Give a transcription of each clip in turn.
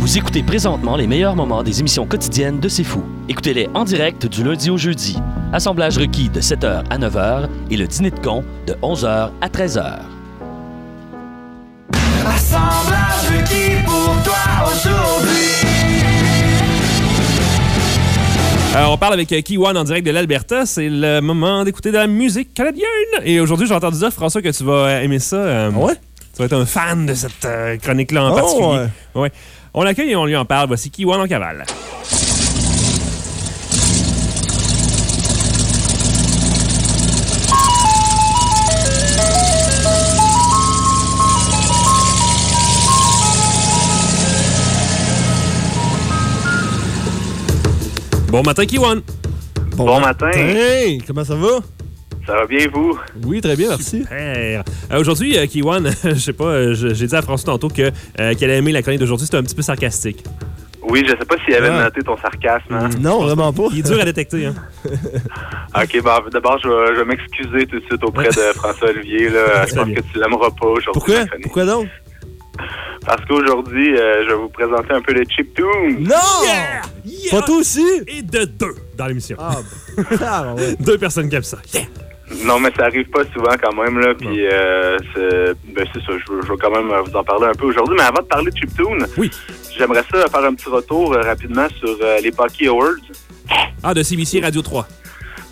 Vous écoutez présentement les meilleurs moments des émissions quotidiennes de C'est Fou. Écoutez-les en direct du lundi au jeudi. Assemblage requis de 7h à 9h et le dîner de con de 11h à 13h. Assemblage requis pour toi aujourd'hui. Euh, on parle avec euh, Kiwan en direct de l'Alberta. C'est le moment d'écouter de la musique canadienne. Et aujourd'hui, j'ai entendu dire, François, que tu vas euh, aimer ça. euh, Ouais? Tu vas être un fan de cette euh, chronique-là en Oh, particulier. Ouais. On l'accueille et on lui en parle. Voici Kiwan en cavale. Bon matin, Kiwan. Bon matin. Hey, comment ça va? Ça va bien, vous? Oui, très bien, merci. Super. Euh, aujourd'hui, euh, Kiwan, je sais pas, j'ai dit à François tantôt que, euh, qu'elle a aimé la chronique d'aujourd'hui. C'était un petit peu sarcastique. Oui, je sais pas s'il avait Ah. noté ton sarcasme. hein. Non, vraiment pas. Il est dur à détecter. Hein? Ok, bon, d'abord, je vais, m'excuser tout de suite auprès de François-Olivier. là. Je pense bien. que tu l'aimeras pas aujourd'hui. Pourquoi? Pourquoi donc? Parce qu'aujourd'hui, euh, je vais vous présenter un peu les chiptunes. Non! Yeah! Pas toi aussi? Et de deux dans l'émission. Ah, ah ouais. Deux personnes qui aiment ça. Yeah! Non, mais ça arrive pas souvent quand même, là. Puis, euh, c'est ben, c'est ça, je, veux- je vais quand même vous en parler un peu aujourd'hui. Mais avant de parler de chiptunes, Oui. j'aimerais ça faire un petit retour euh, rapidement sur euh, les Bucky Awards. Ah, de CBC Radio 3.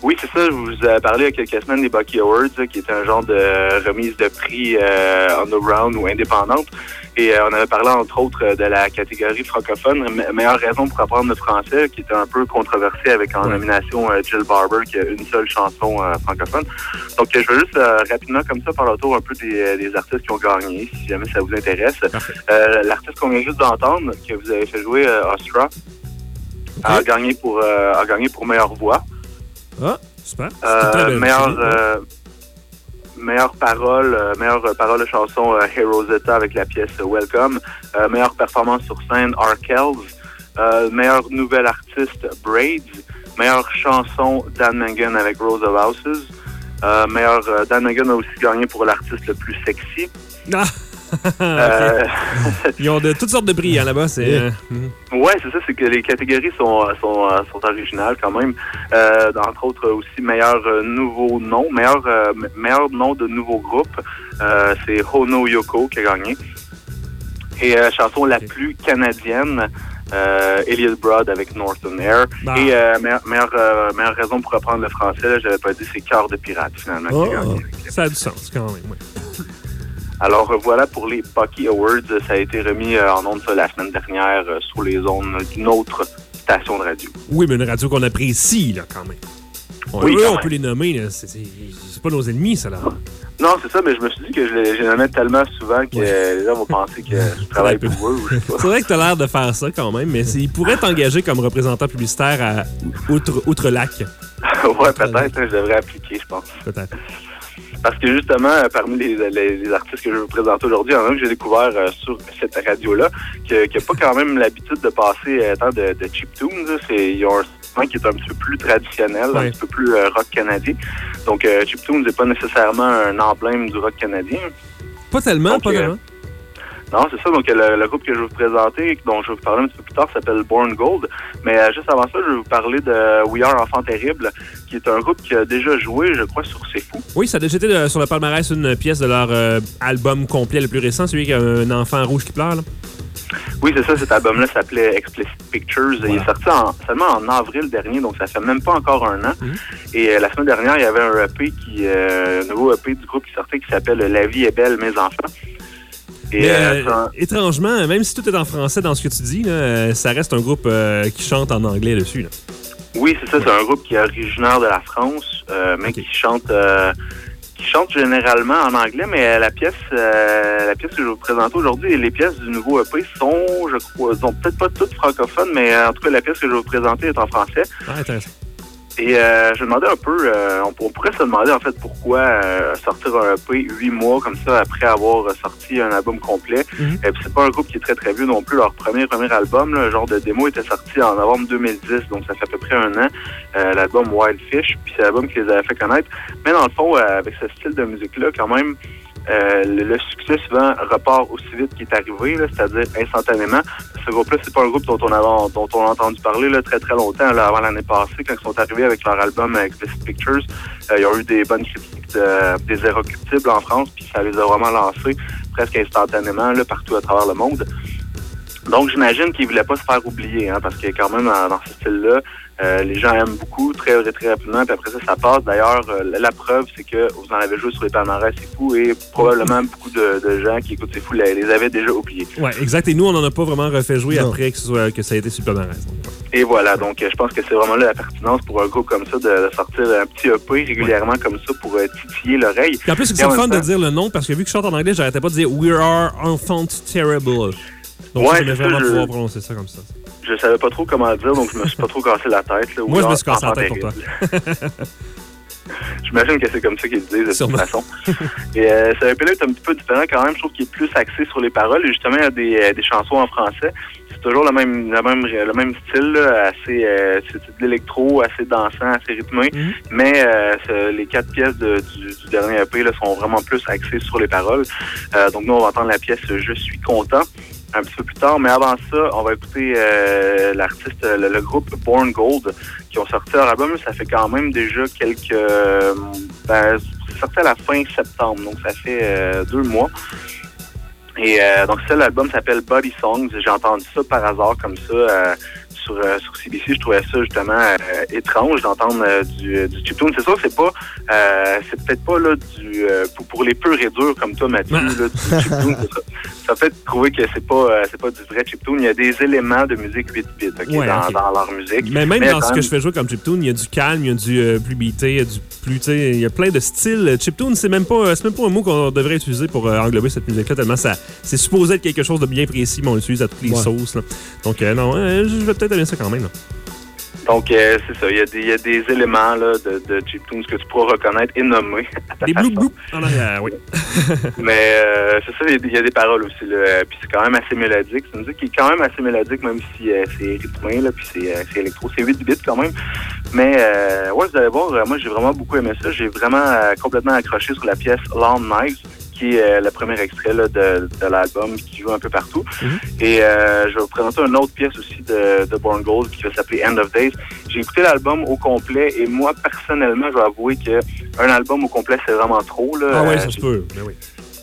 Oui, c'est ça. Je vous ai parlé il y a quelques semaines des Bucky Awards, là, qui est un genre de remise de prix euh, underground ou indépendante. Et euh, on avait parlé, entre autres, de la catégorie francophone, me- meilleure raison pour apprendre le français, qui était un peu controversé avec en Ouais. nomination euh, Jill Barber, qui a une seule chanson euh, francophone. Donc, je vais juste euh, rapidement, comme ça, faire le tour un peu des, des artistes qui ont gagné, si jamais ça vous intéresse. Euh, L'artiste qu'on vient juste d'entendre, que vous avez fait jouer, euh, Ostra, a gagné pour euh, a gagné pour meilleure voix. Ah, super. Euh, meilleure, euh, meilleure parole, euh, meilleure parole de chanson Hey Rosetta avec la pièce Welcome. Meilleure performance sur scène Arkels. Euh, meilleur nouvel artiste Braids. Meilleure chanson Dan Mangan avec Rose of Houses. Meilleur Dan Mangan a aussi gagné pour l'artiste le plus sexy. Ah! Euh, Ils ont de toutes sortes de prix hein, là-bas. C'est. euh, mhm. Ouais, c'est ça, c'est que les catégories sont, sont, euh, sont originales quand même. Euh, entre autres aussi meilleur nouveau nom, meilleur me- meilleur nom de nouveau groupe, euh, c'est Hono Yoko qui a gagné. Et chanson la plus canadienne, euh, Elliot Broad avec Northern Air. Bah. Et euh, meilleure, meilleure, euh, meilleure raison pour reprendre le français, j'avais pas dit, c'est Cœur de pirate finalement Oh. Ça a du sens quand même. Alors voilà pour les Bucky Awards. Ça a été remis euh, en ondes la semaine dernière euh, sous les ondes d'une autre station de radio. Oui, mais une radio qu'on apprécie là quand même. On, Oui, eux, on même. peut les nommer. C'est pas nos ennemis, ça là. Non, c'est ça, mais je me suis dit que je les, je les nommais tellement souvent que les gens vont penser que je travaille Ouais, pour eux. C'est vrai que t'as l'air de faire ça quand même, mais ils pourraient t'engager comme représentant publicitaire à Outre, Outre-Lac, ouais, peut-être, hein, je devrais appliquer, je pense. peut-être. Parce que justement, euh, parmi les, les- les artistes que je vais vous présenter aujourd'hui, il y en a un que j'ai découvert euh, sur cette radio-là, qui n'a pas quand même l'habitude de passer euh, tant de, de là. C'est- Ils ont un segment qui est un petit peu plus traditionnel, un petit peu plus euh, rock canadien. Donc, euh, chiptunes n'est pas nécessairement un emblème du rock canadien. Pas tellement, Donc, pas tellement. Non, c'est ça. Donc, le, le groupe que je vais vous présenter, dont je vais vous parler un petit peu plus tard, s'appelle Born Gold. Mais euh, juste avant ça, je vais vous parler de We Are Enfant Terrible, qui est un groupe qui a déjà joué, je crois, sur C'est Fou. Oui, ça a déjà été euh, sur le palmarès une pièce de leur euh, album complet le plus récent, celui qui a un enfant rouge qui pleure. là. Oui, c'est ça. Cet album-là s'appelait Explicit Pictures. Il est sorti en- seulement en avril dernier, donc ça fait même pas encore un an. Mhm. Et euh, la semaine dernière, il y avait un EP, qui, euh, un nouveau EP du groupe qui sortait qui s'appelle La vie est belle, mes enfants. Et Mais euh, euh, étrangement, même si tout est en français dans ce que tu dis, là, euh, ça reste un groupe euh, qui chante en anglais dessus. là. Oui, c'est ça. C'est un groupe qui est originaire de la France, euh, mais qui chante, euh, qui chante généralement en anglais. Mais la pièce, euh, la pièce que je vais vous présenter aujourd'hui, et les pièces du nouveau EP sont, je crois, sont peut-être pas toutes francophones, mais en tout cas, la pièce que je vais vous présenter est en français. Ah, intéressant. Et euh, je me demandais un peu, euh, on, on pourrait se demander en fait pourquoi euh, sortir un EP huit mois comme ça après avoir euh, sorti un album complet. Mhm. Et puis c'est pas un groupe qui est très très vieux non plus. Leur premier premier album, là, genre de démo, était sorti en novembre 2010, donc ça fait à peu près un an. Euh, l'album Wild Fish, puis c'est l'album qui les avait fait connaître. Mais dans le fond, euh, avec ce style de musique-là, quand même, euh, le, le succès souvent repart aussi vite qu'il est arrivé, c'est-à-dire instantanément. Ce groupe-là, c'est pas un groupe dont on, dont on a entendu parler là, très très longtemps, là, avant l'année passée, quand ils sont arrivés avec leur album euh, Explicit Pictures. Euh, ils ont eu des bonnes critiques de- des Érocuptibles en France, puis ça les a vraiment lancés presque instantanément là, partout à travers le monde. Donc, j'imagine qu'ils voulaient pas se faire oublier, hein, parce que quand même, dans ce style-là, euh, les gens aiment beaucoup très, très rapidement, puis après ça, ça passe. D'ailleurs, euh, la, preuve, c'est que vous en avez joué sur les palmarès, c'est fou, et probablement beaucoup de, de gens qui écoutent C'est fou les, les avaient déjà oubliés. Ouais, exact. Et nous, on n'en a pas vraiment refait jouer Non. après que, ce soit, que ça a été sur le palmarès. Et voilà, donc euh, je pense que c'est vraiment là la pertinence pour un groupe comme ça de, de sortir un petit EP régulièrement comme ça pour euh, titiller l'oreille. En plus, c'est le fun de dire le nom parce que vu que je chante en anglais, j'arrêtais pas de dire We are enfant terrible. Donc, Ouais, j'aimais c'est vraiment je- pouvoir prononcer ça comme ça. Je savais pas trop comment le dire, donc je me suis pas trop cassé la tête. Là, Moi, je me suis cassé la tête pour toi. terrible. J'imagine que c'est comme ça qu'ils le disent de Sûrement. toute façon. Et euh, ce EP-là est un petit peu différent quand même. Je trouve qu'il est plus axé sur les paroles. Et justement, il y a des, euh, des chansons en français. C'est toujours le même, le même, le même style, là, assez, euh, c'est de l'électro, assez dansant, assez rythmé. Mhm. Mais euh, les quatre pièces de- du, du dernier EP là, sont vraiment plus axées sur les paroles. Donc nous, on va entendre la pièce Je suis content un petit peu plus tard. Mais avant ça, on va écouter euh, l'artiste, le, le groupe Born Gold, qui ont sorti leur album. Ça fait quand même déjà quelques... euh, ben, c'est sorti à la fin septembre, donc ça fait euh, deux mois. Et euh, donc ça, l'album s'appelle Body Songs. J'ai entendu ça par hasard comme ça euh, sur, euh, sur CBC. Je trouvais ça justement euh, étrange d'entendre euh, du, du chiptune. C'est sûr, c'est pas, c'est peut-être pas là du pour, pour les purs et durs comme toi, Mathieu. Là, du chiptune, ça. fait trouver que c'est pas c'est pas du vrai chiptune. Il y a des éléments de musique 8 bits ok, Ouais, dans, dans leur musique. Mais même Mais dans ce que je fais jouer comme chiptune, il y a du calme, il y a du plus beaté, il y a du plus, il y a plein de styles. Chiptune, c'est même pas, c'est même pas un mot qu'on devrait utiliser pour englober cette musique-là, tellement ça, c'est supposé être quelque chose de bien précis, mais on l'utilise à toutes les Ouais. sauces. là. Donc non, je vais peut-être ça quand même. là. Donc euh, c'est ça. Il y, a des, il y a des éléments là, de, de chiptunes que tu pourras reconnaître et nommer. Des bloup bloup en arrière, oui. Mais euh, c'est ça, il y a des- il y, a des paroles aussi. Là, puis c'est quand même assez mélodique. C'est une musique qui est quand même assez mélodique, même si euh, c'est rythmé, là, puis c'est, euh, électro. C'est 8 bits quand même. Mais euh, ouais, vous allez voir, moi j'ai vraiment beaucoup aimé ça. J'ai vraiment complètement accroché sur la pièce Long Knives qui est euh, le premier extrait là, de, de l'album qui joue un peu partout. Mhm. Et euh, je vais vous présenter une autre pièce aussi de, de Born Gold qui va s'appeler End of Days. J'ai écouté l'album au complet et moi personnellement, je vais avouer que un album au complet c'est vraiment trop. Là. Ah oui, Euh, ça se peut. Ben oui.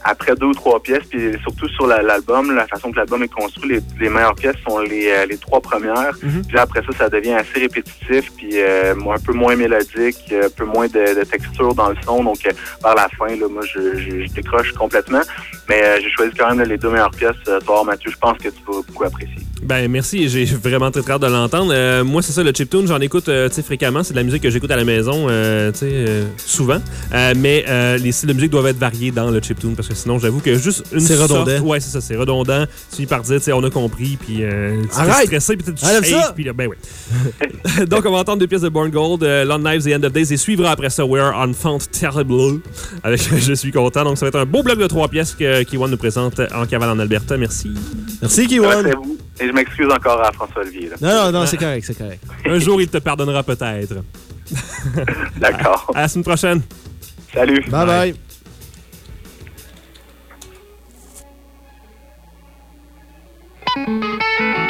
Après deux ou trois pièces, puis surtout sur la- l'album, la façon que l'album est construit, les, les meilleures pièces sont les, euh, les trois premières. Mhm. Puis là, après ça, ça devient assez répétitif, puis euh, un peu moins mélodique, un peu moins de, de texture dans le son. Donc, euh, vers la fin, là, moi, je, je, je décroche complètement. Mais euh, j'ai choisi quand même les deux meilleures pièces. Euh, toi, Mathieu, je pense que tu vas beaucoup apprécier. Ben merci, j'ai vraiment très très hâte de l'entendre. Euh, moi c'est ça le chiptune, j'en écoute euh, fréquemment, c'est de la musique que j'écoute à la maison, euh, tu sais, euh, souvent. Euh, mais euh, les styles de musique doivent être variés dans le chiptune parce que sinon j'avoue que juste une C'est redondant. ouais c'est ça, c'est redondant. Tu finis par dire, tu sais, on a compris, puis euh, tu Arrête! stressé, puis tu Enlève shakes, ça! puis là, ben oui. Donc on va entendre deux pièces de Born Gold, euh, Long Knives et End of Days, et suivra après ça We're Enfant Terrible avec Je suis content. Donc ça va être un beau bloc de trois pièces que Kiwan nous présente en cavale en Alberta. Merci. Merci, Kiwan. c'est vous. Et je m'excuse encore à François Olivier. là. Non, non, non, c'est correct, c'est correct. Un jour il te pardonnera peut-être. D'accord. À la semaine prochaine. Salut. Bye bye.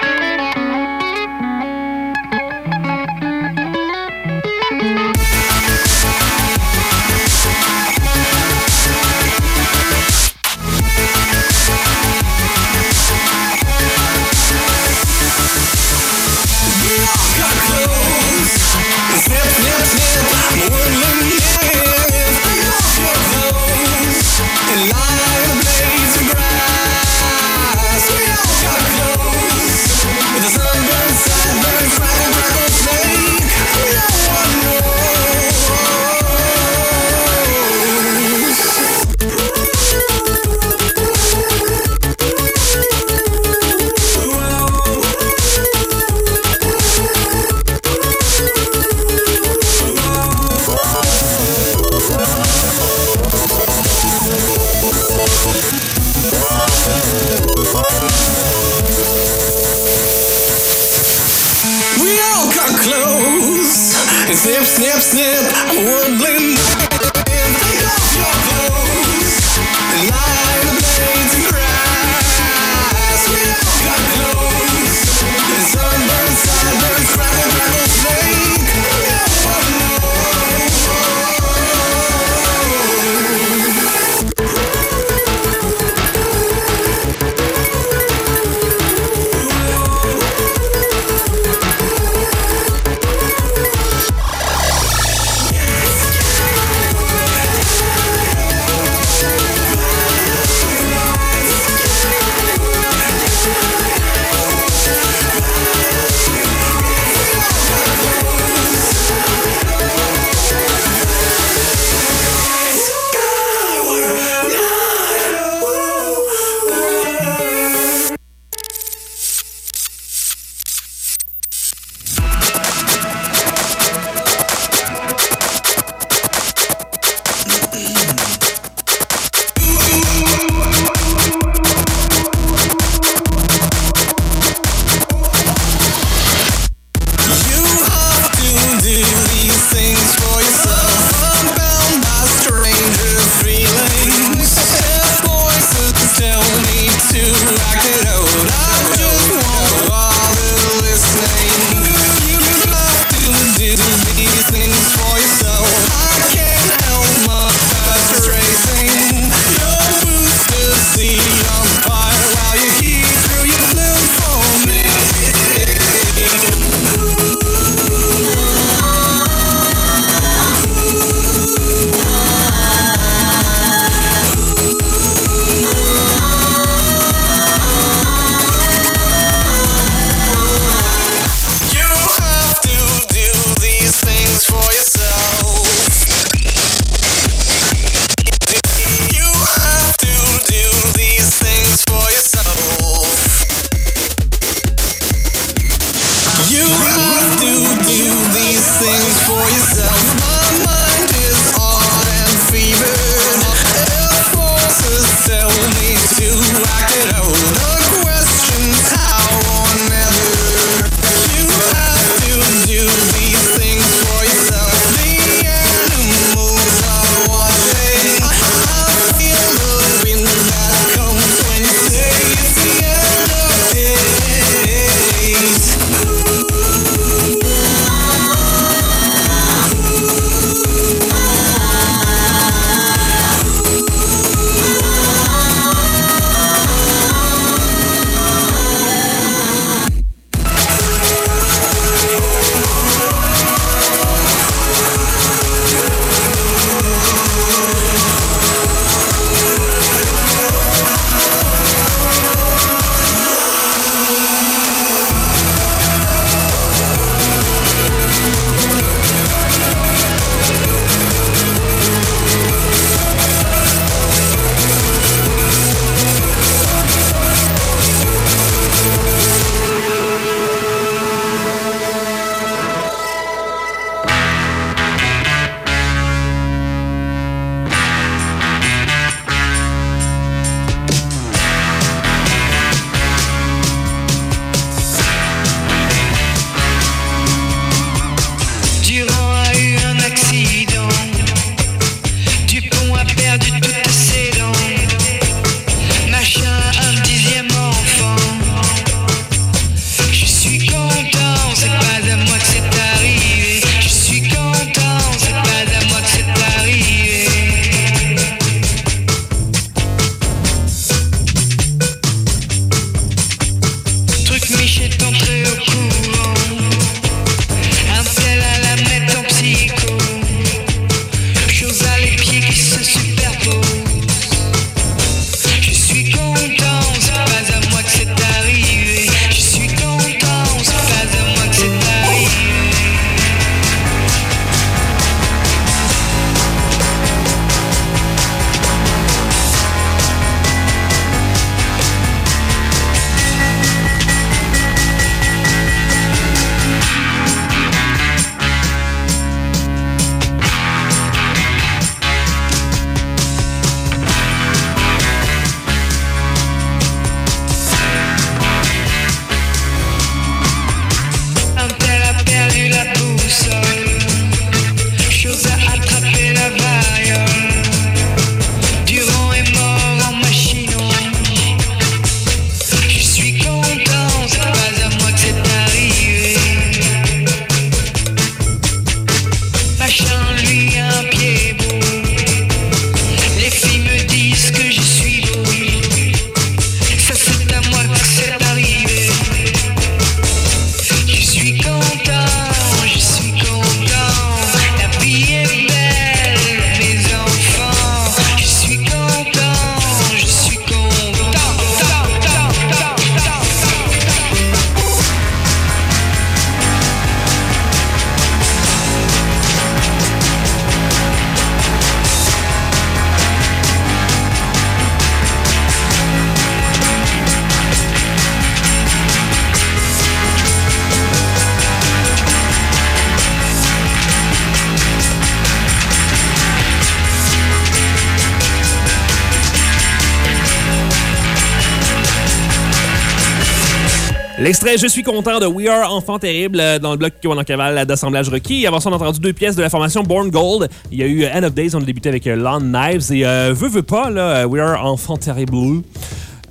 L'extrait Je suis content de We Are Enfant Terrible euh, dans le bloc en cavale d'assemblage requis. Avant ça, on a entendu deux pièces de la formation Born Gold. Il y a eu End of Days, on a débuté avec euh, Lawn Knives et euh, Veux, veux pas, là, euh, We Are Enfant Terrible.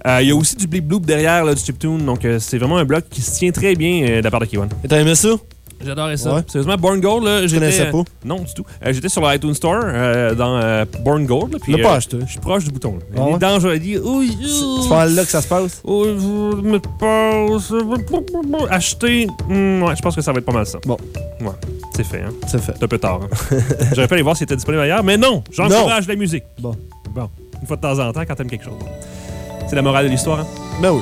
Euh, il y a aussi du Bleep Bloop derrière du chiptune, donc euh, c'est vraiment un bloc qui se tient très bien euh, de la part de Kiwan. Et T'as aimé ça? J'adorais ça. Ouais. Sérieusement, Born Gold, là, j'étais... connaissais pas? non, du tout. Euh, j'étais sur l'iTunes Store euh, dans euh, Born Gold. là, puis, pas euh, acheté. Je suis proche du bouton. là. Ah ouais? Dit... Oui, C'est pas là que ça se passe? Oh, je me passe. Acheter. Hmm, ouais, je pense que ça va être pas mal ça. Bon. Ouais, c'est fait, hein. C'est fait. C'est un peu tard. hein. J'aurais pu aller voir s'il était disponible ailleurs, mais non, j'encourage la musique. Bon. Bon, une fois de temps en temps quand t'aimes quelque chose. C'est la morale de l'histoire, hein? Ben oui.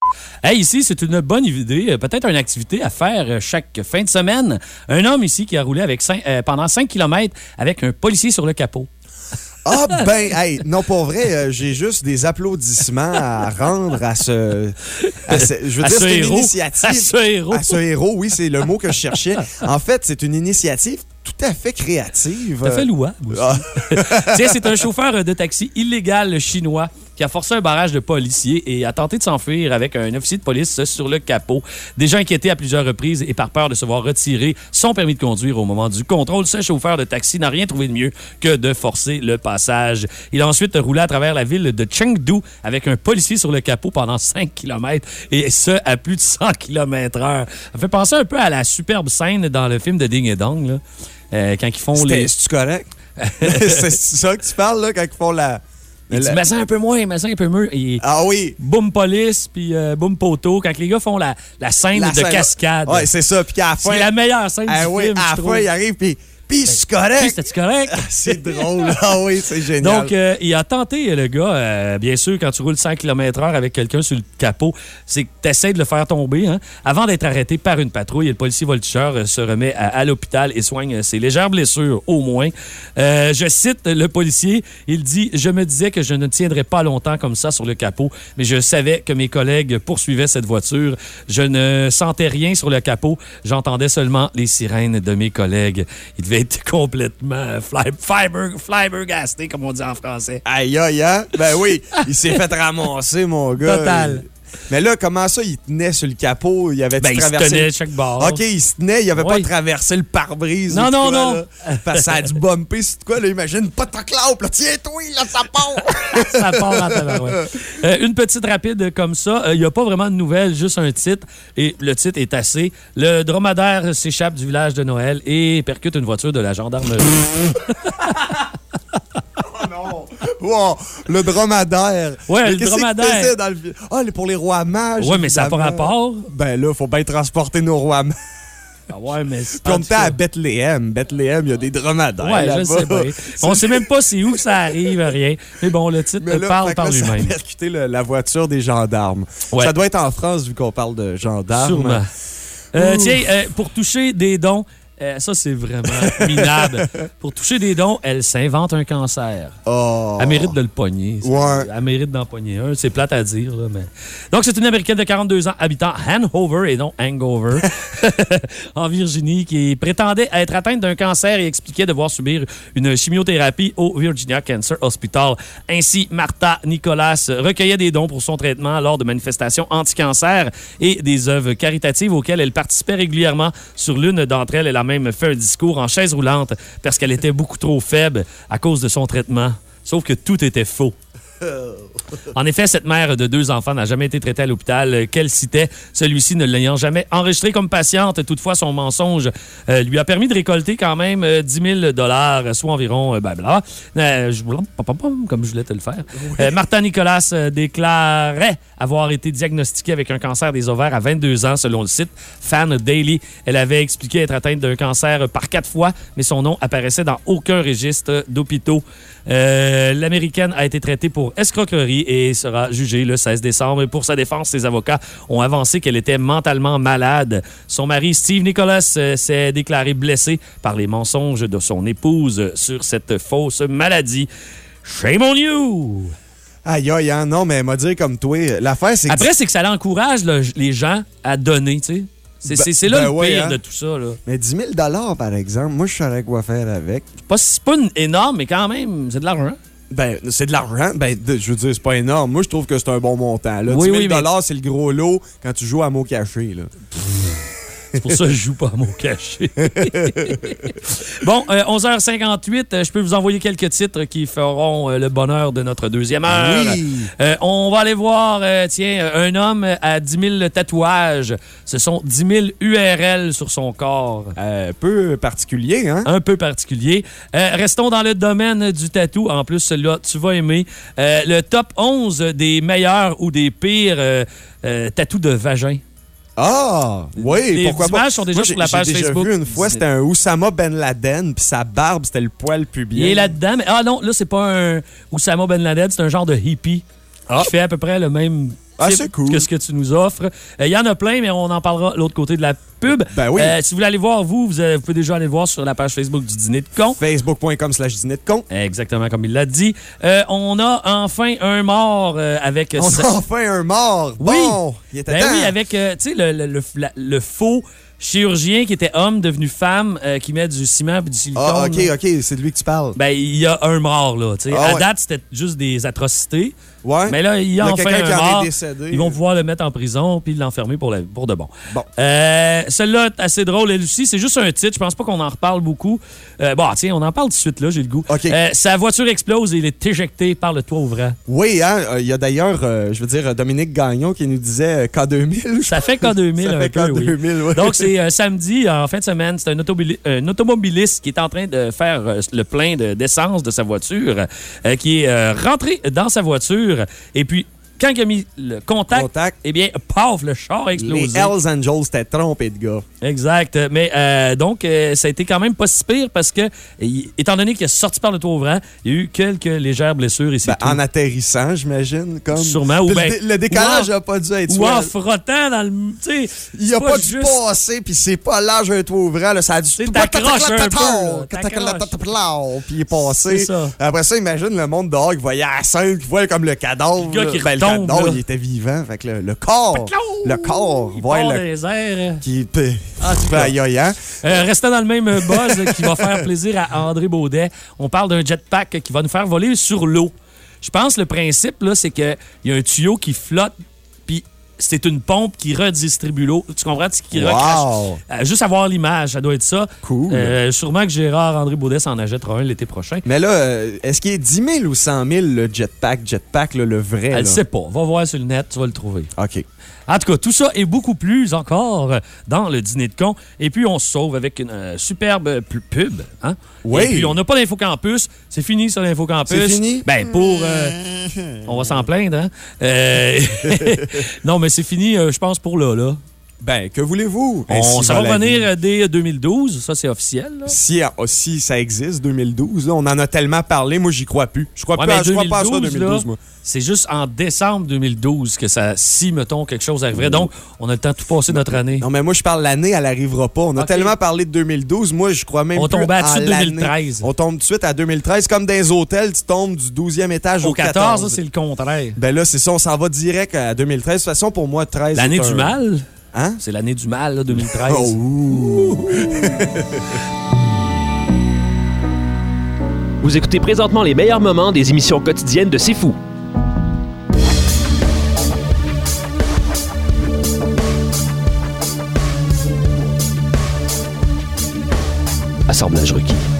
Hey, ici, c'est une bonne idée, euh, peut-être une activité à faire euh, chaque fin de semaine. Un homme ici qui a roulé avec cinq- euh, pendant 5 km avec un policier sur le capot. Ah ben, hey, non, pour vrai, euh, j'ai juste des applaudissements à rendre à ce... à ce- je veux À dire, ce c'est une héros. initiative... À ce héros. À ce héros, oui, c'est le mot que je cherchais. En fait, c'est une initiative tout à fait créative. Ça fait louable. Ah. Tiens, c'est un chauffeur de taxi illégal chinois qui a forcé un barrage de policiers et a tenté de s'enfuir avec un officier de police sur le capot. Déjà inquiété à plusieurs reprises et par peur de se voir retirer son permis de conduire au moment du contrôle, ce chauffeur de taxi n'a rien trouvé de mieux que de forcer le passage. Il a ensuite roulé à travers la ville de Chengdu avec un policier sur le capot pendant 5 km et ce, à plus de 100 km heure. Ça fait penser un peu à la superbe scène dans le film de Ding et Dong, là, euh, quand ils font les... C'est-tu correct? c'est ça que tu parles, là, quand ils font la... Il dit, mais ça un peu moins, mais ça un peu mieux. Et Ah oui! boum police, puis euh, boum poteau. Quand les gars font la, la scène La de scène- cascade. Ouais, c'est ça. Puis qu'à la fin... c'est la meilleure scène Ah du oui, film, à la fin, il arrive, puis... Puis c'est correct! Correct? C'est drôle. Ah oui, c'est génial. Donc, euh, il a tenté, le gars, euh, bien sûr, quand tu roules 100 km/h avec quelqu'un sur le capot, c'est que tu essaies de le faire tomber hein, avant d'être arrêté par une patrouille. Le policier voltigeur euh, se remet à, à l'hôpital et soigne euh, ses légères blessures, au moins. Euh, je cite le policier. Il dit Je me disais que je ne tiendrais pas longtemps comme ça sur le capot, mais je savais que mes collègues poursuivaient cette voiture. Je ne sentais rien sur le capot. J'entendais seulement les sirènes de mes collègues. Il devait être complètement fly, fiber, flabbergasté, comme on dit en français. Aïe, aïe, hein? Ben oui, il s'est fait ramasser, mon gars. Total. Mais là, comment ça, il tenait sur le capot? Il avait Ben, il se traversé... tenait de chaque bord. OK, il se tenait, il avait pas traversé le pare-brise. Non, non, quoi, non. là. Parce que ça a dû bumper, c'est quoi, là? Imagine, pas de clampe, là. Tiens-toi, là, ça part. ça part en tabarouette. Euh, une petite rapide comme ça. Il n'y a pas vraiment de nouvelles, juste un titre. Et le titre est assez. Le dromadaire s'échappe du village de Noël et percute une voiture de la gendarmerie. Wow, le dromadaire. Ouais, le dromadaire. dans le... Ah, pour les rois mages. ouais, mais ça n'a pas rapport. Ben là, faut bien transporter nos rois mages. Ah ouais, mais. Puis on était à Bethléem. Bethléem, il y a des dromadaires. Ouais, je sais pas. On sait même pas c'est où que ça arrive, rien. Mais bon, le titre là, parle par là, ça a lui-même. la voiture des gendarmes. Ouais. Ça doit être en France, vu qu'on parle de gendarmes. Sûrement. Euh, tiens, euh, pour toucher des dons, euh, ça c'est vraiment minable. Pour toucher des dons, elle s'invente un cancer. Oh. Elle mérite de le pogner. Ouais. Elle mérite d'en pogner un. C'est plate à dire, là, mais. Donc, c'est une Américaine de 42 ans, habitant Hanover et non Hangover, en Virginie, qui prétendait être atteinte d'un cancer et expliquait devoir subir une chimiothérapie au Virginia Cancer Hospital. Ainsi, Martha Nicolas recueillait des dons pour son traitement lors de manifestations anti-cancer et des œuvres caritatives auxquelles elle participait régulièrement. Sur l'une d'entre elles, elle a même fait un discours en chaise roulante parce qu'elle était beaucoup trop faible à cause de son traitement. Sauf que tout était faux. En effet, cette mère de deux enfants n'a jamais été traitée à l'hôpital euh, qu'elle citait, celui-ci ne l'ayant jamais enregistré comme patiente. Toutefois, son mensonge euh, lui a permis de récolter quand même euh, 10 000 dollars, soit environ, euh, ben, bla, euh, je- comme je voulais te le faire. Euh, Martha Nicolas euh, déclarait avoir été diagnostiquée avec un cancer des ovaires à 22 ans, selon le site Fan Daily. Elle avait expliqué être atteinte d'un cancer par quatre fois, mais son nom apparaissait dans aucun registre d'hôpitaux. Euh, L'Américaine a été traitée pour escroquerie et sera jugée le 16 décembre. Pour sa défense, ses avocats ont avancé qu'elle était mentalement malade. Son mari, Steve Nicholas, euh, s'est déclaré blessé par les mensonges de son épouse sur cette fausse maladie. Shame on you! Aïe, aïe, hein, non, mais m'a dire comme toi. L'affaire, c'est. Après, c'est que ça encourage là, les gens à donner, tu sais. C'est Ben- c'est- là ben le ouais, pire hein. de tout ça. Là. Mais 10 000 par exemple, moi, je saurais quoi faire avec. Pas, c'est pas une- énorme, mais quand même, c'est de l'argent. Ben, c'est de l'argent. Ben, de- je veux dire, c'est pas énorme. Moi, je trouve que c'est un bon montant. Là. Oui, 10 000 oui, mais- c'est le gros lot quand tu joues à mots cachés. Là. C'est pour ça que je joue pas à mot caché. bon, euh, 11h58, euh, je peux vous envoyer quelques titres qui feront euh, le bonheur de notre deuxième heure. Oui. Euh, on va aller voir, euh, tiens, euh, un homme à 10 000 tatouages. Ce sont 10 000 URL sur son corps. Euh, peu particulier, hein? Un peu particulier. Euh, restons dans le domaine du tatou. En plus, celui-là, tu vas aimer. Euh, le top 11 des meilleurs ou des pires euh, euh, tatous de vagin. Ah, oui, Les pourquoi pas? images sont déjà Moi, sur la page déjà Facebook. vu une fois, c'était un Oussama Ben Laden, puis sa barbe, c'était le poil pubien. Il est là-dedans, mais ah non, là, c'est pas un Oussama Ben Laden, c'est un genre de hippie qui fait à peu près le même Ah, cool. que ce que tu nous offres. Euh, Il y en a plein, mais on en parlera de l'autre côté de la pub. Ben oui. Euh, si vous voulez aller voir, vous, vous, euh, vous pouvez déjà aller voir sur la page Facebook du Dîner de con. Facebook.com slash dîner de con. Exactement comme il l'a dit. Euh, on a enfin un mort avec... On sa- a enfin un mort. Oui. Bon, il était Ben temps. oui, avec, tu sais, le, le- le- la- le faux chirurgien qui était homme devenu femme, euh, qui met du ciment et du silicone. Ah, ok, là. ok, c'est de lui que tu parles. Ben, il y a un mort, là. Ah à ouais. date, c'était juste des atrocités. Ouais. Mais là, il y Il y a enfin un qui en mort. est décédé. Ils vont pouvoir le mettre en prison puis l'enfermer pour, la- pour de bon. Bon. Euh, Celle-là est assez drôle, elle aussi. C'est juste un titre. Je pense pas qu'on en reparle beaucoup. Euh, bon, tiens, on en parle tout de suite, là. J'ai le goût. Euh, sa voiture explose et il est éjecté par le toit ouvrant. Oui, hein, euh, il y a d'ailleurs, je veux dire, Dominique Gagnon qui nous disait euh, K2000. je Ça fait K2000 Ça un fait peu, oui. K2000, oui. Donc, c'est samedi, en fin de semaine. C'est un, automobili- un automobiliste qui est en train de faire le plein de- d'essence de sa voiture, qui est rentré dans sa voiture. Et puis, quand il a mis le contact, Contact. eh bien, paf, le char a explosé. Les Hells Angels t'étaient trompés de gars. Exact. Mais euh, donc, euh, ça a été quand même pas si pire parce que, étant donné qu'il est sorti par le toit ouvrant, il y a eu quelques légères blessures ici. Ben, en atterrissant, j'imagine. Comme... Sûrement, ou le, ben- le décalage n'a pas dû être Ou en frottant dans le. Il c'est a pas, dû juste- passer, puis c'est pas large un toit ouvrant. Là, ça a dû... t'accroches un peu, Puis il est passé. Après ça, imagine le monde dehors qui voyait à la scène, qui voyait comme le cadavre. Le gars qui Ben, cadavre, là. il était vivant. Fait que le, le corps, le corps, Il part le... dans les airs. Qui peut... Ah, hein? Euh, restant dans le même buzz qui va faire plaisir à André Baudet, on parle d'un jetpack qui va nous faire voler sur l'eau. Je pense que le principe, là, c'est qu'il y a un tuyau qui flotte, c'est une pompe qui redistribue l'eau. Tu comprends? Qui Wow. Euh, juste avoir l'image, ça doit être ça. Cool. Euh, sûrement que Gérard André Baudet s'en achètera un l'été prochain. Mais là, euh, est-ce qu'il est 10 000 ou 100 000 le jetpack? Jetpack, là, le vrai. Elle ne sait pas. Va voir sur le net, tu vas le trouver. OK. En tout cas, tout ça et beaucoup plus encore dans le dîner de con. Et puis, on se sauve avec une euh, superbe pu- pub. Hein? Oui. Et puis, on n'a pas d'infocampus. C'est fini, ça, l'infocampus. C'est fini? Ben, pour... euh, on va s'en plaindre, hein? Euh, non, mais c'est fini, euh, je pense, pour là, là. Ben, que voulez-vous? On, Ainsi ça va revenir euh, dès 2012. Ça, c'est officiel. là. Si, ah, si ça existe, 2012, là, on en a tellement parlé, moi, j'y crois plus. Je crois, Ouais, plus mais à, je crois pas à ça, 2012, 2012, là, moi. C'est juste en décembre 2012 que ça, si, mettons, quelque chose arriverait. Donc, on a le temps de tout passer notre année. Non, mais moi, je parle l'année, elle arrivera pas. On a tellement parlé de 2012, moi, je crois même On plus tombait à l'année. 2013. On tombe tout de suite à 2013. Comme dans les hôtels, tu tombes du 12e étage au, Au 14, là, c'est le contraire. Ben là, c'est ça, on s'en va direct à 2013. De toute façon, pour moi, 13... L'année du un- mal? Hein? C'est l'année du mal, là, 2013. Oh, ouh. Vous écoutez présentement les meilleurs moments des émissions quotidiennes de C'est Fou. Assemblage requis.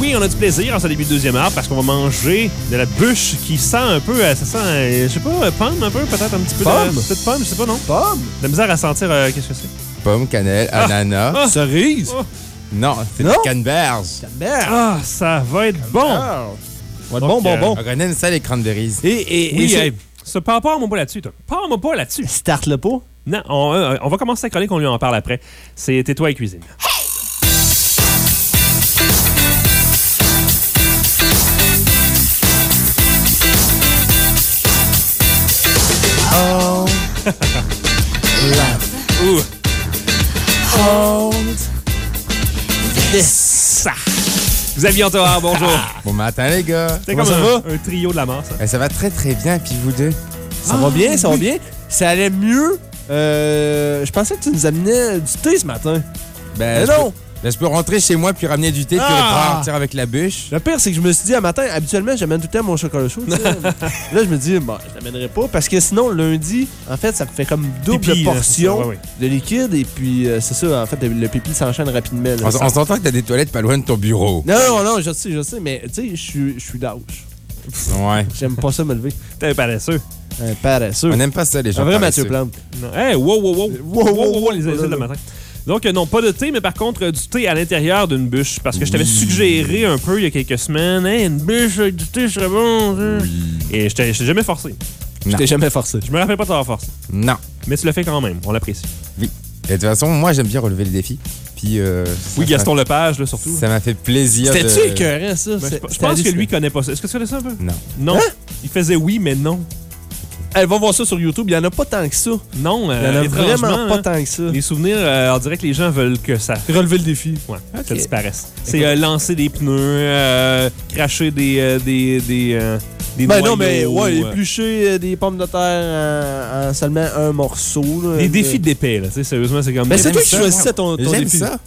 Oui, on a du plaisir en ce début de deuxième heure parce qu'on va manger de la bûche qui sent un peu, euh, ça sent, euh, je sais pas, euh, pomme un peu, peut-être un petit peu Pomme? de. Peut-être pomme, je sais pas, non? Pomme? De la misère à sentir, euh, qu'est-ce que c'est? Pomme, cannelle, ananas. Cerise? Non, c'est la canneberge. Merde! Ah, ça va être bon! bon, Donc, bon, euh, bon. On connaît une salle et cranberries. Et, et, Oui, et hey, ça, parle pas moi pas là-dessus, toi. Parle-moi pas là-dessus. Start le pot? Non, on, euh, on va commencer à chronique, on lui en parle après. C'est Tais-toi et cuisine. Ouh. Yes. Xavier Antoine, bonjour. Bon matin, les gars. C'est Comment comme ça un, va? un trio de la mort, ça. Eh, ça va très, très bien. Puis vous deux? Ça va bien, ça va bien. Ça allait mieux. Euh, je pensais que tu nous amenais du thé ce matin. Ben, Mais non! peux- ben, je peux rentrer chez moi puis ramener du thé puis Ah! repartir avec la bûche. Le pire, c'est que je me suis dit, un matin, habituellement, j'amène tout le temps mon chocolat chaud. là, je me dis, bon, je l'amènerai pas parce que sinon, lundi, en fait, ça fait comme double Pipi, là, portion c'est ça, ouais, ouais. de liquide et puis euh, c'est ça, en fait, le, pipi s'enchaîne rapidement. là. On, s'entend que t'as des toilettes pas loin de ton bureau. Non, non, non, je sais, je sais, mais tu sais, je suis- je suis lâche. Ouais. J'aime pas ça me lever. T'es paresseux. Un paresseux. On n'aime pas ça, les gens. Un vrai paresseux. Mathieu Plante. Non. Hey, wow, wow, wow. Wow, wow, wow, les là, ailes là. le matin. Donc, euh, non, pas de thé, mais par contre, euh, du thé à l'intérieur d'une bûche. Parce que je t'avais suggéré un peu il y a quelques semaines, hey, une bûche avec du thé serait bon. ça. Et je t'ai je jamais forcé. Je t'ai jamais forcé. Je me rappelle pas de t'avoir forcé. Non. Mais tu le fais quand même. On l'apprécie. Et de toute façon, moi, j'aime bien relever les défis. Puis. euh, Oui, Gaston Lepage, là, surtout. Ça m'a fait plaisir. C'était-tu de... écœurant, ça? Ben, je, je pense que lui connaît pas ça. Est-ce que tu connais ça un peu? Non. Non. Il faisait oui, mais non. Elle va voir ça sur YouTube. Il y en a pas tant que ça. Non, Il y en euh, a étrangement, vraiment pas hein, tant que ça. Les souvenirs, euh, on dirait que les gens veulent que ça, Relever le défi. ouais, Ok. ça disparaisse. C'est euh, lancer des pneus, euh, cracher des, euh, des, des, euh, des Ben non, mais ouais, euh, éplucher euh, des pommes de terre en, en seulement un morceau. là. des défis d'épée, là. Tu sais, sérieusement, c'est comme. Mais c'est J'aime toi qui ça, choisissais ton, ton J'aime défi. ça.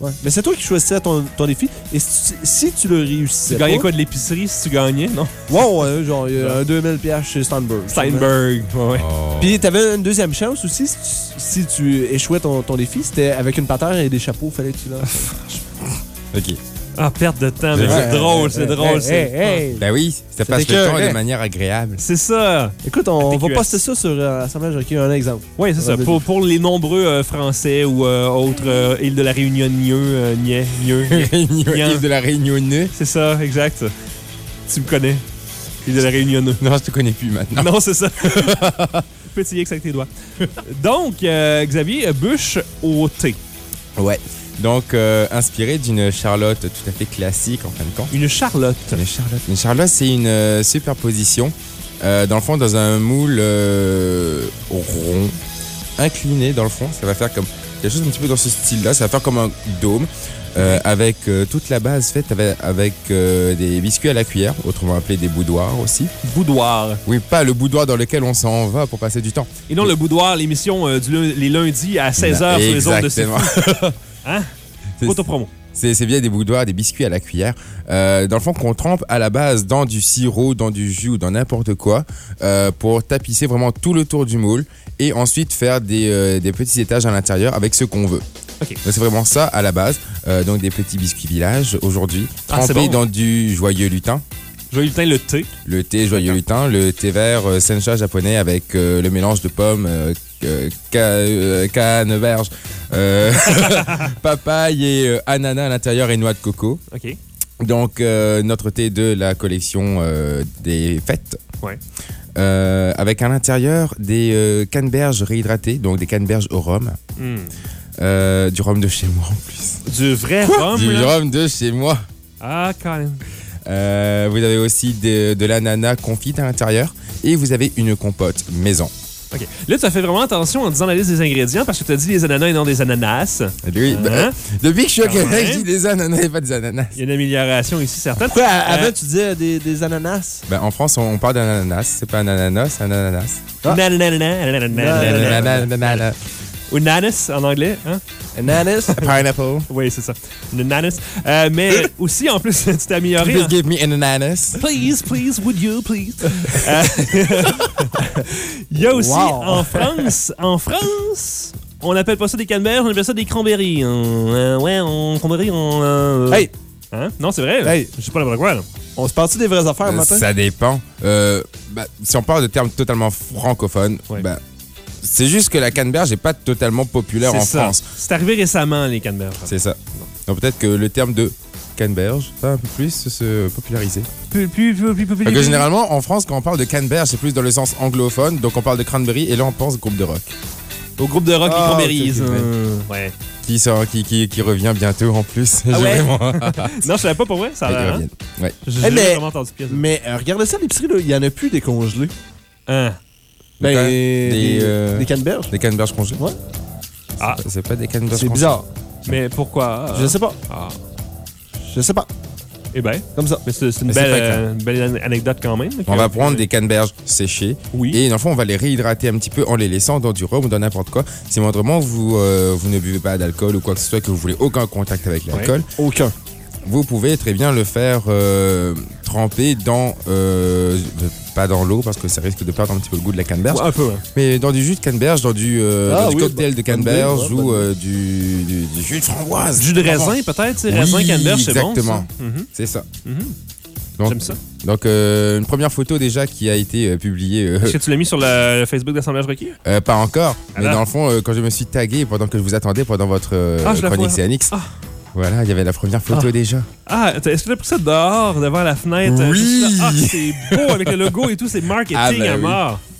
Ouais. Mais c'est toi qui choisissais ton, ton défi. Et si, si tu le réussissais. Tu gagnais pas- quoi de l'épicerie si tu gagnais, non? Ouais, ouais, genre il y a un 2000$ piastres chez Steinberg. Steinberg. Ouais, ouais. Oh. Puis t'avais une deuxième chance aussi si tu, si tu échouais ton, ton défi. C'était avec une patère et des chapeaux, fallait que tu lances. OK. Ah, perte de temps, mais Ouais, c'est drôle, c'est drôle. hey, c'est- hey, hey. Ben oui, ça passe le temps de manière agréable. C'est ça. Écoute, on va poster ça sur euh, l'assemblage. Ok, un exemple. Oui, c'est ça. Pour, pour les nombreux euh, Français ou euh, autres euh, îles de la Réunion, mieux, niais, mieux. Yves de la Réunion c'est ça, exact. Tu me connais. Île de la Réunion. Non, je te connais plus maintenant. Non, c'est ça. Petit X avec tes doigts. Donc, euh, Xavier, bûche au thé. Ouais. Donc, euh, inspiré d'une Charlotte tout à fait classique en fin de compte. Une Charlotte. Une Charlotte, une Charlotte c'est une euh, superposition. euh, dans le fond, dans un moule rond, incliné dans le fond. Ça va faire comme quelque chose un petit peu dans ce style-là. Ça va faire comme un dôme. euh, avec euh, toute la base faite avec, avec, euh, des biscuits à la cuillère, autrement appelés des boudoirs aussi. Boudoir. Oui, pas le boudoir dans lequel on s'en va pour passer du temps. Et non, le boudoir, l'émission du les lundis à 16h sur les ondes de. Hein? C'est- bien des boudoirs, des biscuits à la cuillère. Euh, dans le fond, qu'on trempe à la base dans du sirop, dans du jus ou dans n'importe quoi euh, pour tapisser vraiment tout le tour du moule et ensuite faire des, euh, des petits étages à l'intérieur avec ce qu'on veut. C'est vraiment ça à la base. Donc des petits biscuits village aujourd'hui, Ah, trempés bon. dans du joyeux lutin. Joyeux lutin, le thé. Le thé joyeux lutin, le thé vert sencha japonais avec le mélange de pommes, euh, euh, ca- euh, canneberge, papaye et euh, ananas à l'intérieur et noix de coco. OK. Donc, notre thé de la collection des fêtes. Ouais. Euh, avec à l'intérieur des euh, canneberges réhydratées, donc des canneberges au rhum. Hmm. Euh, du rhum de chez moi en plus. Du vrai rhum, du là? rhum de chez moi. Ah, quand même. Vous avez aussi de, de l'ananas confit à l'intérieur. Et vous avez une compote maison. OK. Là, tu as fait vraiment attention en disant la liste des ingrédients parce que tu as dit des ananas et non des ananas. Oui, ben, Hein? depuis que je suis au Québec, je dis des ananas et pas des ananas. Il y a une amélioration ici, certaine. Pourquoi Euh, avant tu disais des, des ananas? Ben, en France, on parle d'ananas. C'est pas un ananas, c'est un ananas. Ah. Nanana, nanana, nanana. Ananas. Ou nanas en anglais. Hein? Ananas? Pineapple. Oui, c'est ça. Une nanas. Euh, mais aussi, en plus, tu t'es amélioré. Please give me an ananas. Please, please, would you, please? Euh, Il y a aussi Wow. en France, en France, on n'appelle pas ça des canneberges, on appelle ça des cranberries. Euh, ouais, on cranberries, on. euh, Hey, Hein? Non, c'est vrai. Hey. Je sais pas n'importe quoi. Là. on se partit des vraies affaires Euh, matin? Ça dépend. Euh, bah, si on parle de termes totalement francophones, Ouais. bah, c'est juste que la canneberge n'est pas totalement populaire en ça. France. C'est arrivé récemment, les canneberges. C'est ça. Donc peut-être que le terme de canneberge va un peu plus se populariser. Plus, plus, plus, plus, plus, Parce que généralement, en France, quand on parle de canneberge, c'est plus dans le sens anglophone. Donc on parle de cranberry et là on pense groupe de rock. Au groupe de rock, les Ah, ok, hein. Ouais. Qui, sort, qui, qui, qui revient bientôt en plus. Ah ouais? vraiment Non, je savais pas pour vrai. Ça a hein? Ouais. J'ai Eh, mais- vraiment entendu pire. Mais euh, regardez ça, l'épicerie, il y en a plus des congelés. Hein? Ben, Des- euh, des canneberges. Des canneberges congelées Ouais. Ah. C'est- pas des canneberges C'est congelées. bizarre. Mais pourquoi? Je sais pas. Ah. Je sais pas. Eh ben, Comme ça. mais c'est une, Mais belle, euh, une belle anecdote quand même. On va prendre des canneberges séchées Oui. et dans le fond, on va les réhydrater un petit peu en les laissant dans du rhum ou dans n'importe quoi. Si moindrement vous, euh, vous ne buvez pas d'alcool ou quoi que ce soit, que vous voulez aucun contact avec l'alcool, Aucun. Vous pouvez très bien le faire euh, tremper dans, euh, pas dans l'eau parce que ça risque de perdre un petit peu le goût de la canneberge, Ouais, un peu, hein. mais dans du jus de canneberge, dans du, euh, Ah dans du oui, cocktail bah, de canneberge ouais, ou euh, du, du- du jus de framboise. Du de raisin, peut-être? c'est Raisin, Oui, canneberge, c'est bon. exactement. Mhm, C'est ça. mhm. Donc, J'aime ça. donc euh, une première photo déjà qui a été euh, publiée. euh, Est-ce que tu l'as mis sur le, le Facebook d'Assemblage requis? Pas encore, mais Alors? dans le fond, quand je me suis tagué pendant que je vous attendais pendant votre Ah, chronique. CNX, Ah. Voilà, il y avait la première photo Ah. déjà. Ah, est-ce que t'as pris ça dehors, devant la fenêtre? euh, Oui. juste là? Ah, c'est beau avec le logo et tout, c'est marketing Ah, ben à oui. mort.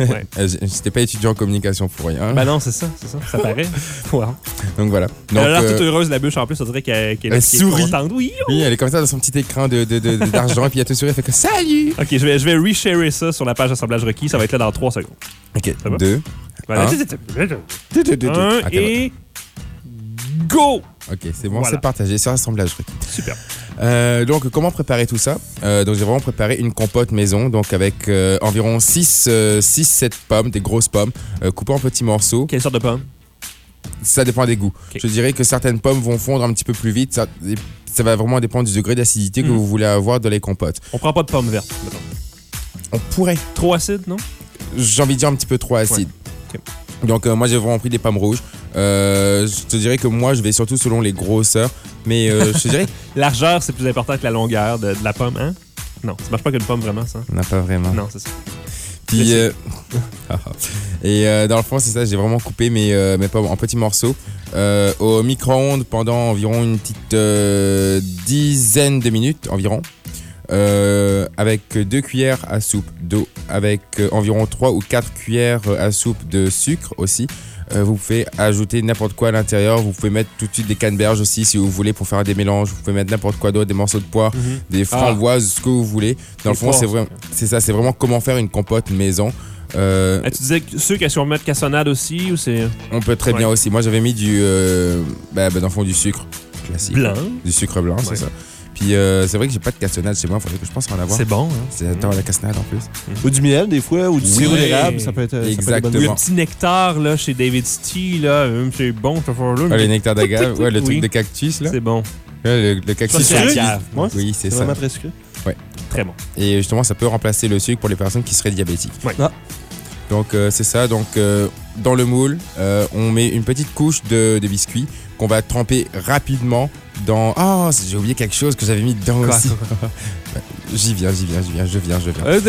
Ouais. Euh, j- J'étais pas étudiant en communication pour rien. Ben non, c'est ça, c'est ça, ça paraît. Wow. Donc voilà. Elle a l'air euh, toute heureuse, la bûche, en plus, on dirait qu'elle qu'elle- elle qu'elle est contente. Oui, oh. oui, elle est comme ça dans son petit écran de- de- de- d'argent et puis elle te sourit, elle fait que salut. Ok, je vais, je vais resharer ça sur la page d'assemblage requis. Ça va être là dans 3 secondes. Ok, Ça va? deux. Voilà. Et go! Ok, c'est bon, Voilà. c'est partagé sur assemblage requis. Super. Euh, donc, comment préparer tout ça? Euh, Donc, j'ai vraiment préparé une compote maison, donc avec euh, environ 6-7 pommes, des grosses pommes, euh, coupées en petits morceaux. Quelle sorte de pomme? Ça dépend des goûts. Je dirais que certaines pommes vont fondre un petit peu plus vite. Ça, ça va vraiment dépendre du degré d'acidité que Mm. vous voulez avoir dans les compotes. On prend pas de pommes vertes. mettons. On pourrait, Trop acide, non? j'ai envie de dire, un petit peu trop acide. Ok. Donc, euh, moi, j'ai vraiment pris des pommes rouges. Euh, je te dirais que moi, je vais surtout selon les grosseurs. Mais euh, je te dirais Largeur, c'est plus important que la longueur de, de la pomme, hein? Non, ça marche pas qu'une pomme vraiment, ça. n'a pas vraiment. Non, c'est ça. Puis, euh, et euh, dans le fond, c'est ça, j'ai vraiment coupé mes, euh, mes pommes en petits morceaux euh, au micro-ondes pendant environ une petite dizaine de minutes environ. Euh, avec deux cuillères à soupe d'eau, avec euh, environ 3 ou 4 cuillères euh, à soupe de sucre aussi. Euh, vous pouvez ajouter n'importe quoi à l'intérieur. Vous pouvez mettre tout de suite des canneberges aussi si vous voulez pour faire des mélanges. Vous pouvez mettre n'importe quoi d'autre, des morceaux de poire, Mhm. des framboises, ce que vous voulez. Dans le fond, c'est vraiment, c'est ça, c'est vraiment comment faire une compote maison. Euh, Ah, tu disais que ceux qui sont mettre cassonade aussi ou c'est on peut très bien aussi. Moi, j'avais mis du, euh, ben, ben, dans le fond, du sucre classique. blanc? Du sucre blanc, Ouais. c'est ça. Puis euh, c'est vrai que j'ai pas de cassonade chez moi. Faudrait que je pense en avoir. C'est bon, hein? C'est attends, la cassonade en plus. Ou du miel, des fois, ou du Oui. sirop d'érable. Ça peut être. ça peut être une bonne Exactement. Le petit nectar là, chez David Stee, là, euh, c'est bon, cette affaire-là. Ah, mais les nectars d'agave, ouais, le Oui. truc de cactus là. C'est bon. Ouais, le, le cactus. C'est. Ouais, Oui, c'est C'est ça. vraiment très sucré. Très bon. Et justement, ça peut remplacer le sucre pour les personnes qui seraient diabétiques. Ouais. Ah. Donc euh, c'est ça. Donc euh, dans le moule, euh, on met une petite couche de, de biscuits qu'on va tremper rapidement dans. Ah, j'ai oublié quelque chose que j'avais mis dedans Quoi, aussi. j'y viens, j'y viens, j'y viens, je viens, je viens. Euh,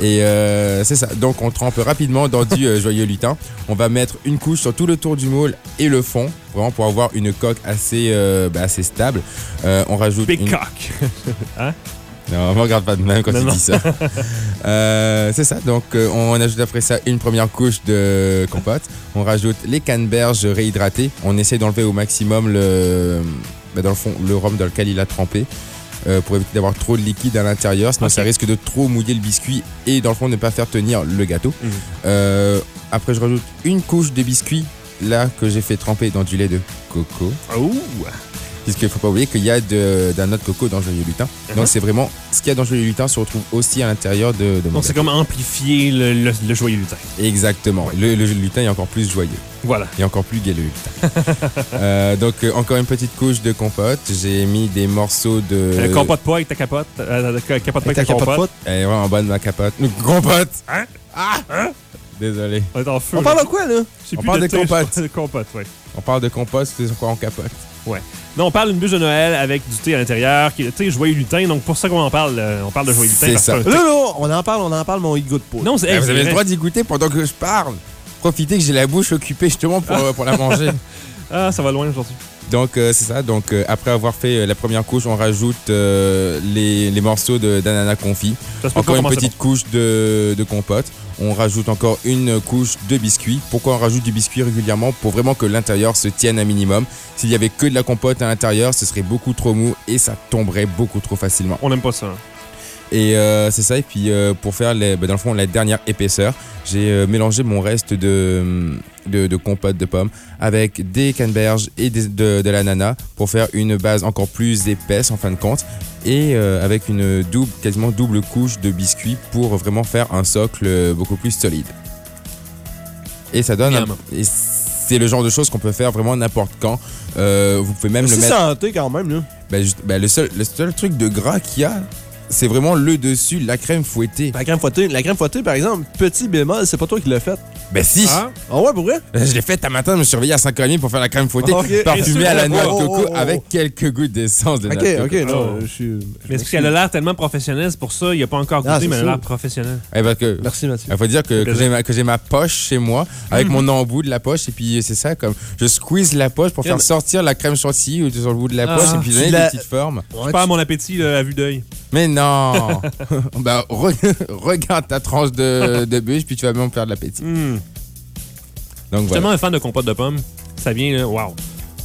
Et euh, c'est ça. Donc on trempe rapidement dans du euh, joyeux lutin. On va mettre une couche sur tout le tour du moule et le fond, vraiment pour avoir une coque assez, euh, bah, assez stable. On rajoute Big une... cock. Non, me regarde pas de même quand Non, tu non. dis ça. Euh, c'est ça. Donc, euh, on ajoute après ça une première couche de compote. On rajoute les canneberges réhydratées. On essaie d'enlever au maximum le, bah, dans le fond, le rhum dans lequel il a trempé. euh, pour éviter d'avoir trop de liquide à l'intérieur, sinon ça risque de trop mouiller le biscuit et dans le fond ne pas faire tenir le gâteau. Mhm. Euh, après je rajoute une couche de biscuit là que j'ai fait tremper dans du lait de coco. Ouh. Puisqu'il ne faut pas oublier qu'il y a de, d'un autre coco dans le joyeux lutin. Mhm. Donc c'est vraiment ce qu'il y a dans le joyeux lutin se retrouve aussi à l'intérieur de, de Donc c'est comme amplifier le, le, le joyeux lutin. Exactement. Le, le lutin est encore plus joyeux Voilà. et encore plus gai le lutin. Euh, donc euh, encore une petite couche de compote. J'ai mis des morceaux de. Euh, compote pas avec ta capote. Euh, ca- capote pas avec Avec ta ta compote. capote. Elle est vraiment bonne ma capote. Compote. Hein? Ah. Désolé. On est en feu. On là. parle de quoi, là? On parle de thé, je compote. parle de compote, ouais. On parle de compote, c'est quoi en capote. Non, on parle d'une bûche de Noël avec du thé à l'intérieur, qui est, tu sais, joyeux lutin. Donc, pour ça qu'on en parle, euh, on parle de joyeux lutin. C'est parce ça. que- Là, là, on en parle, on en parle, mais on y goûte pas. Non, c'est hey, vous avez le droit d'y goûter pendant que je parle. Profitez que j'ai la bouche occupée justement pour, euh, pour la manger. Ah, ça va loin aujourd'hui. Donc euh, c'est ça. Donc euh, après avoir fait euh, la première couche, on rajoute euh, les, les morceaux de- d'ananas confit. Encore une petite couche de, de compote. On rajoute encore une couche de biscuit. Pourquoi on rajoute du biscuit régulièrement? Pour vraiment que l'intérieur se tienne un minimum. S'il y avait que de la compote à l'intérieur, ce serait beaucoup trop mou et ça tomberait beaucoup trop facilement. On n'aime pas ça. Et euh, c'est ça. Et puis euh, pour faire les, ben, dans le fond la dernière épaisseur, j'ai euh, mélangé mon reste de, de, de compote de pommes avec des canneberges et des- de, de l'ananas pour faire une base encore plus épaisse en fin de compte. Et avec une double, quasiment double couche de biscuits pour vraiment faire un socle beaucoup plus solide. Et ça donne. un- Miam. et c'est le genre de choses qu'on peut faire vraiment n'importe quand. Vous pouvez même le C'est mettre. santé quand même, là. Ben, juste- ben, le, seul, le seul truc de gras qu'il y a, c'est vraiment le dessus, la crème fouettée. La crème fouettée, la crème fouettée, par exemple, petit bémol, c'est pas toi qui l'as faite. Ben si! Ah, Ah ouais, pour vrai? Je l'ai fait un matin, je me suis réveillé à 5h30 pour faire la crème fouettée, Ok. parfumée à la noix de Oh, oh, coco oh, oh. avec quelques gouttes d'essence de noix Ok, de coco. ok, non, Oh. je suis. mais est-ce qu'elle a l'air tellement professionnelle, c'est pour ça, il a pas encore Ah, goûté, c'est mais elle a l'air professionnelle. Eh, parce que, Merci, Mathieu. il faut dire que, j'ai ma, poche chez moi, avec mon embout de la poche, et puis c'est ça, comme je squeeze la poche pour Yeah, faire mais- sortir la crème chantilly sur le bout de la Ah. poche, et puis donner des petites formes. Je perds mon appétit à vue d'œil. Mais non! re- regarde ta tranche de, de bûche, puis tu vas même perdre l'appétit. Hmm. Je Donc suis voilà. tellement un fan de compote de pommes. Ça vient, wow.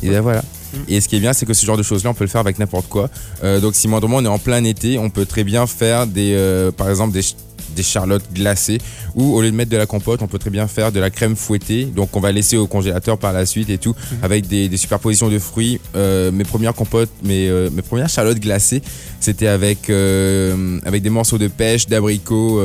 Et ben voilà. Mm. Et ce qui est bien, c'est que ce genre de choses-là, on peut le faire avec n'importe quoi. Euh, donc, si moindrement on est en plein été, on peut très bien faire des, euh, par exemple, des, ch- des charlottes glacées ou au lieu de mettre de la compote, on peut très bien faire de la crème fouettée. Donc, on va laisser au congélateur par la suite et tout, Mm. avec des, des superpositions de fruits. Euh, mes premières compotes, mes, euh, mes premières charlottes glacées, c'était avec, euh, avec des morceaux de pêche, d'abricots,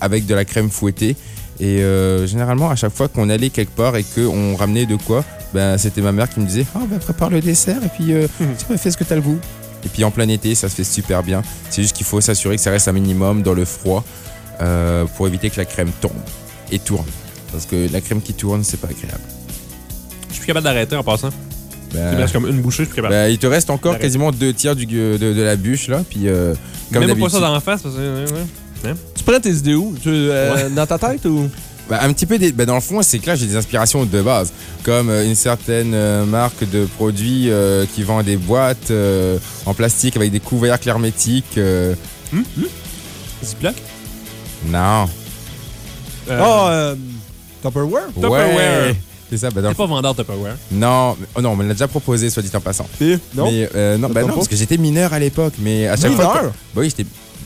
avec de la crème fouettée. Et euh, généralement, à chaque fois qu'on allait quelque part et qu'on ramenait de quoi, ben, c'était ma mère qui me disait Ah, ben, prépare le dessert et puis euh, tu me fais ce que tu as le goût. Et puis en plein été, ça se fait super bien. C'est juste qu'il faut s'assurer que ça reste un minimum dans le froid euh, pour éviter que la crème tombe et tourne. Parce que la crème qui tourne, c'est pas agréable. Je suis plus capable d'arrêter en passant. Il me Ben, reste comme une bouchée, je suis plus capable. ben, il te reste encore quasiment deux tiers du, de, de la bûche là. Puis euh, comme Même pas ça dans la face, parce que. ouais, ouais. Tu prends tes idées où? Tu- euh, Dans ta tête ou? Bah, un petit peu des- bah, dans le fond c'est que là j'ai des inspirations de base comme euh, une certaine euh, marque de produits euh, qui vend des boîtes euh, en plastique avec des couvercles hermétiques euh, Ziploc? non euh, Tupperware? Tupperware? Ouais. c'est ça bah, dans T'es pas vendeur de Tupperware. non oh, non on me l'a déjà proposé soit dit en passant Et? Non? mais euh, non, Ça bah, non parce que j'étais mineur à l'époque mais à chaque Mineur? fois que- bah oui j'étais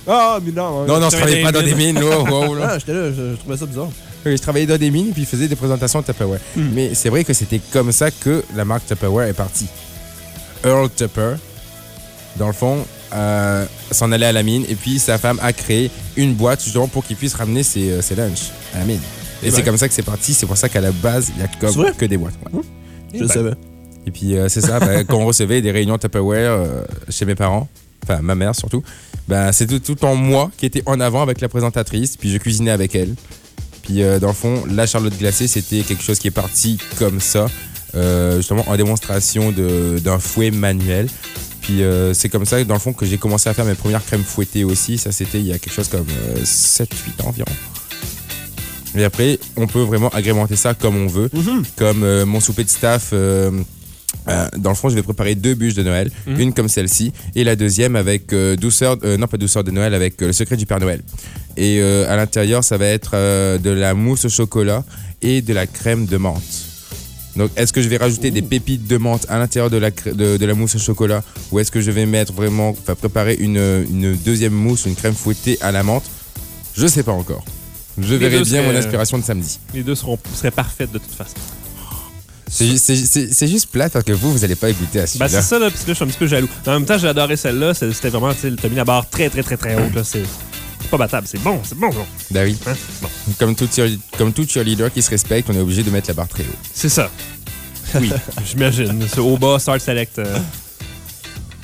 Ah, mais non. ouais. non non je travaillais pas dans des mines oh, oh, là. Ah, j'étais là, je, je trouvais ça bizarre. Oui, je travaillais dans des mines et puis je faisais des présentations de Tupperware. Hmm. Mais c'est vrai que c'était comme ça que la marque Tupperware est partie. Earl Tupper, dans le fond, euh, s'en allait à la mine et puis sa femme a créé une boîte justement pour qu'il puisse ramener ses, euh, ses lunchs à la mine. Et c'est ben. comme ça que c'est parti. C'est pour ça qu'à la base, il n'y a comme que des boîtes. ouais. Je ben. le savais. Et puis euh, c'est ça, ben, quand on recevait des réunions Tupperware euh, chez mes parents, enfin ma mère surtout, ben, c'est tout, tout en moi qui était en avant avec la présentatrice, puis je cuisinais avec elle. Puis euh, dans le fond, la charlotte glacée, c'était quelque chose qui est parti comme ça, euh, justement en démonstration d'un fouet manuel. Puis euh, c'est comme ça, dans le fond, que j'ai commencé à faire mes premières crèmes fouettées aussi. Ça, c'était il y a quelque chose comme 7-8 ans environ. Et après, on peut vraiment agrémenter ça comme on veut. Comme euh, mon souper de staff, euh, dans le fond, je vais préparer deux bûches de Noël. Mhm. Une comme celle-ci et la deuxième avec euh, douceur, euh, non pas douceur de Noël, avec le secret du Père Noël. Et à l'intérieur, ça va être de la mousse au chocolat et de la crème de menthe. Donc, est-ce que je vais rajouter des pépites de menthe à l'intérieur de la, de, de la mousse au chocolat ou est-ce que je vais mettre vraiment, enfin, préparer une, une deuxième mousse, une crème fouettée à la menthe? Je sais pas encore. Je Les verrai bien mon inspiration de samedi. Les deux seront, seraient parfaites de toute façon. C'est ju- c'est- c'est- c'est juste plate parce que vous, vous allez pas goûter à Ben, celui-là. c'est ça, là, puis là, je suis un petit peu jaloux. En même temps, j'ai adoré celle-là. C'était vraiment, tu sais, t'as mis la barre très, très, très, très haute, là. C'est pas battable. C'est bon, c'est bon, bon. Ben oui. Hein? Bon. Comme tout, comme tout cheerleader qui se respecte, on est obligé de mettre la barre très haut. C'est ça. Oui, j'imagine. C'est au bas, Start Select. euh,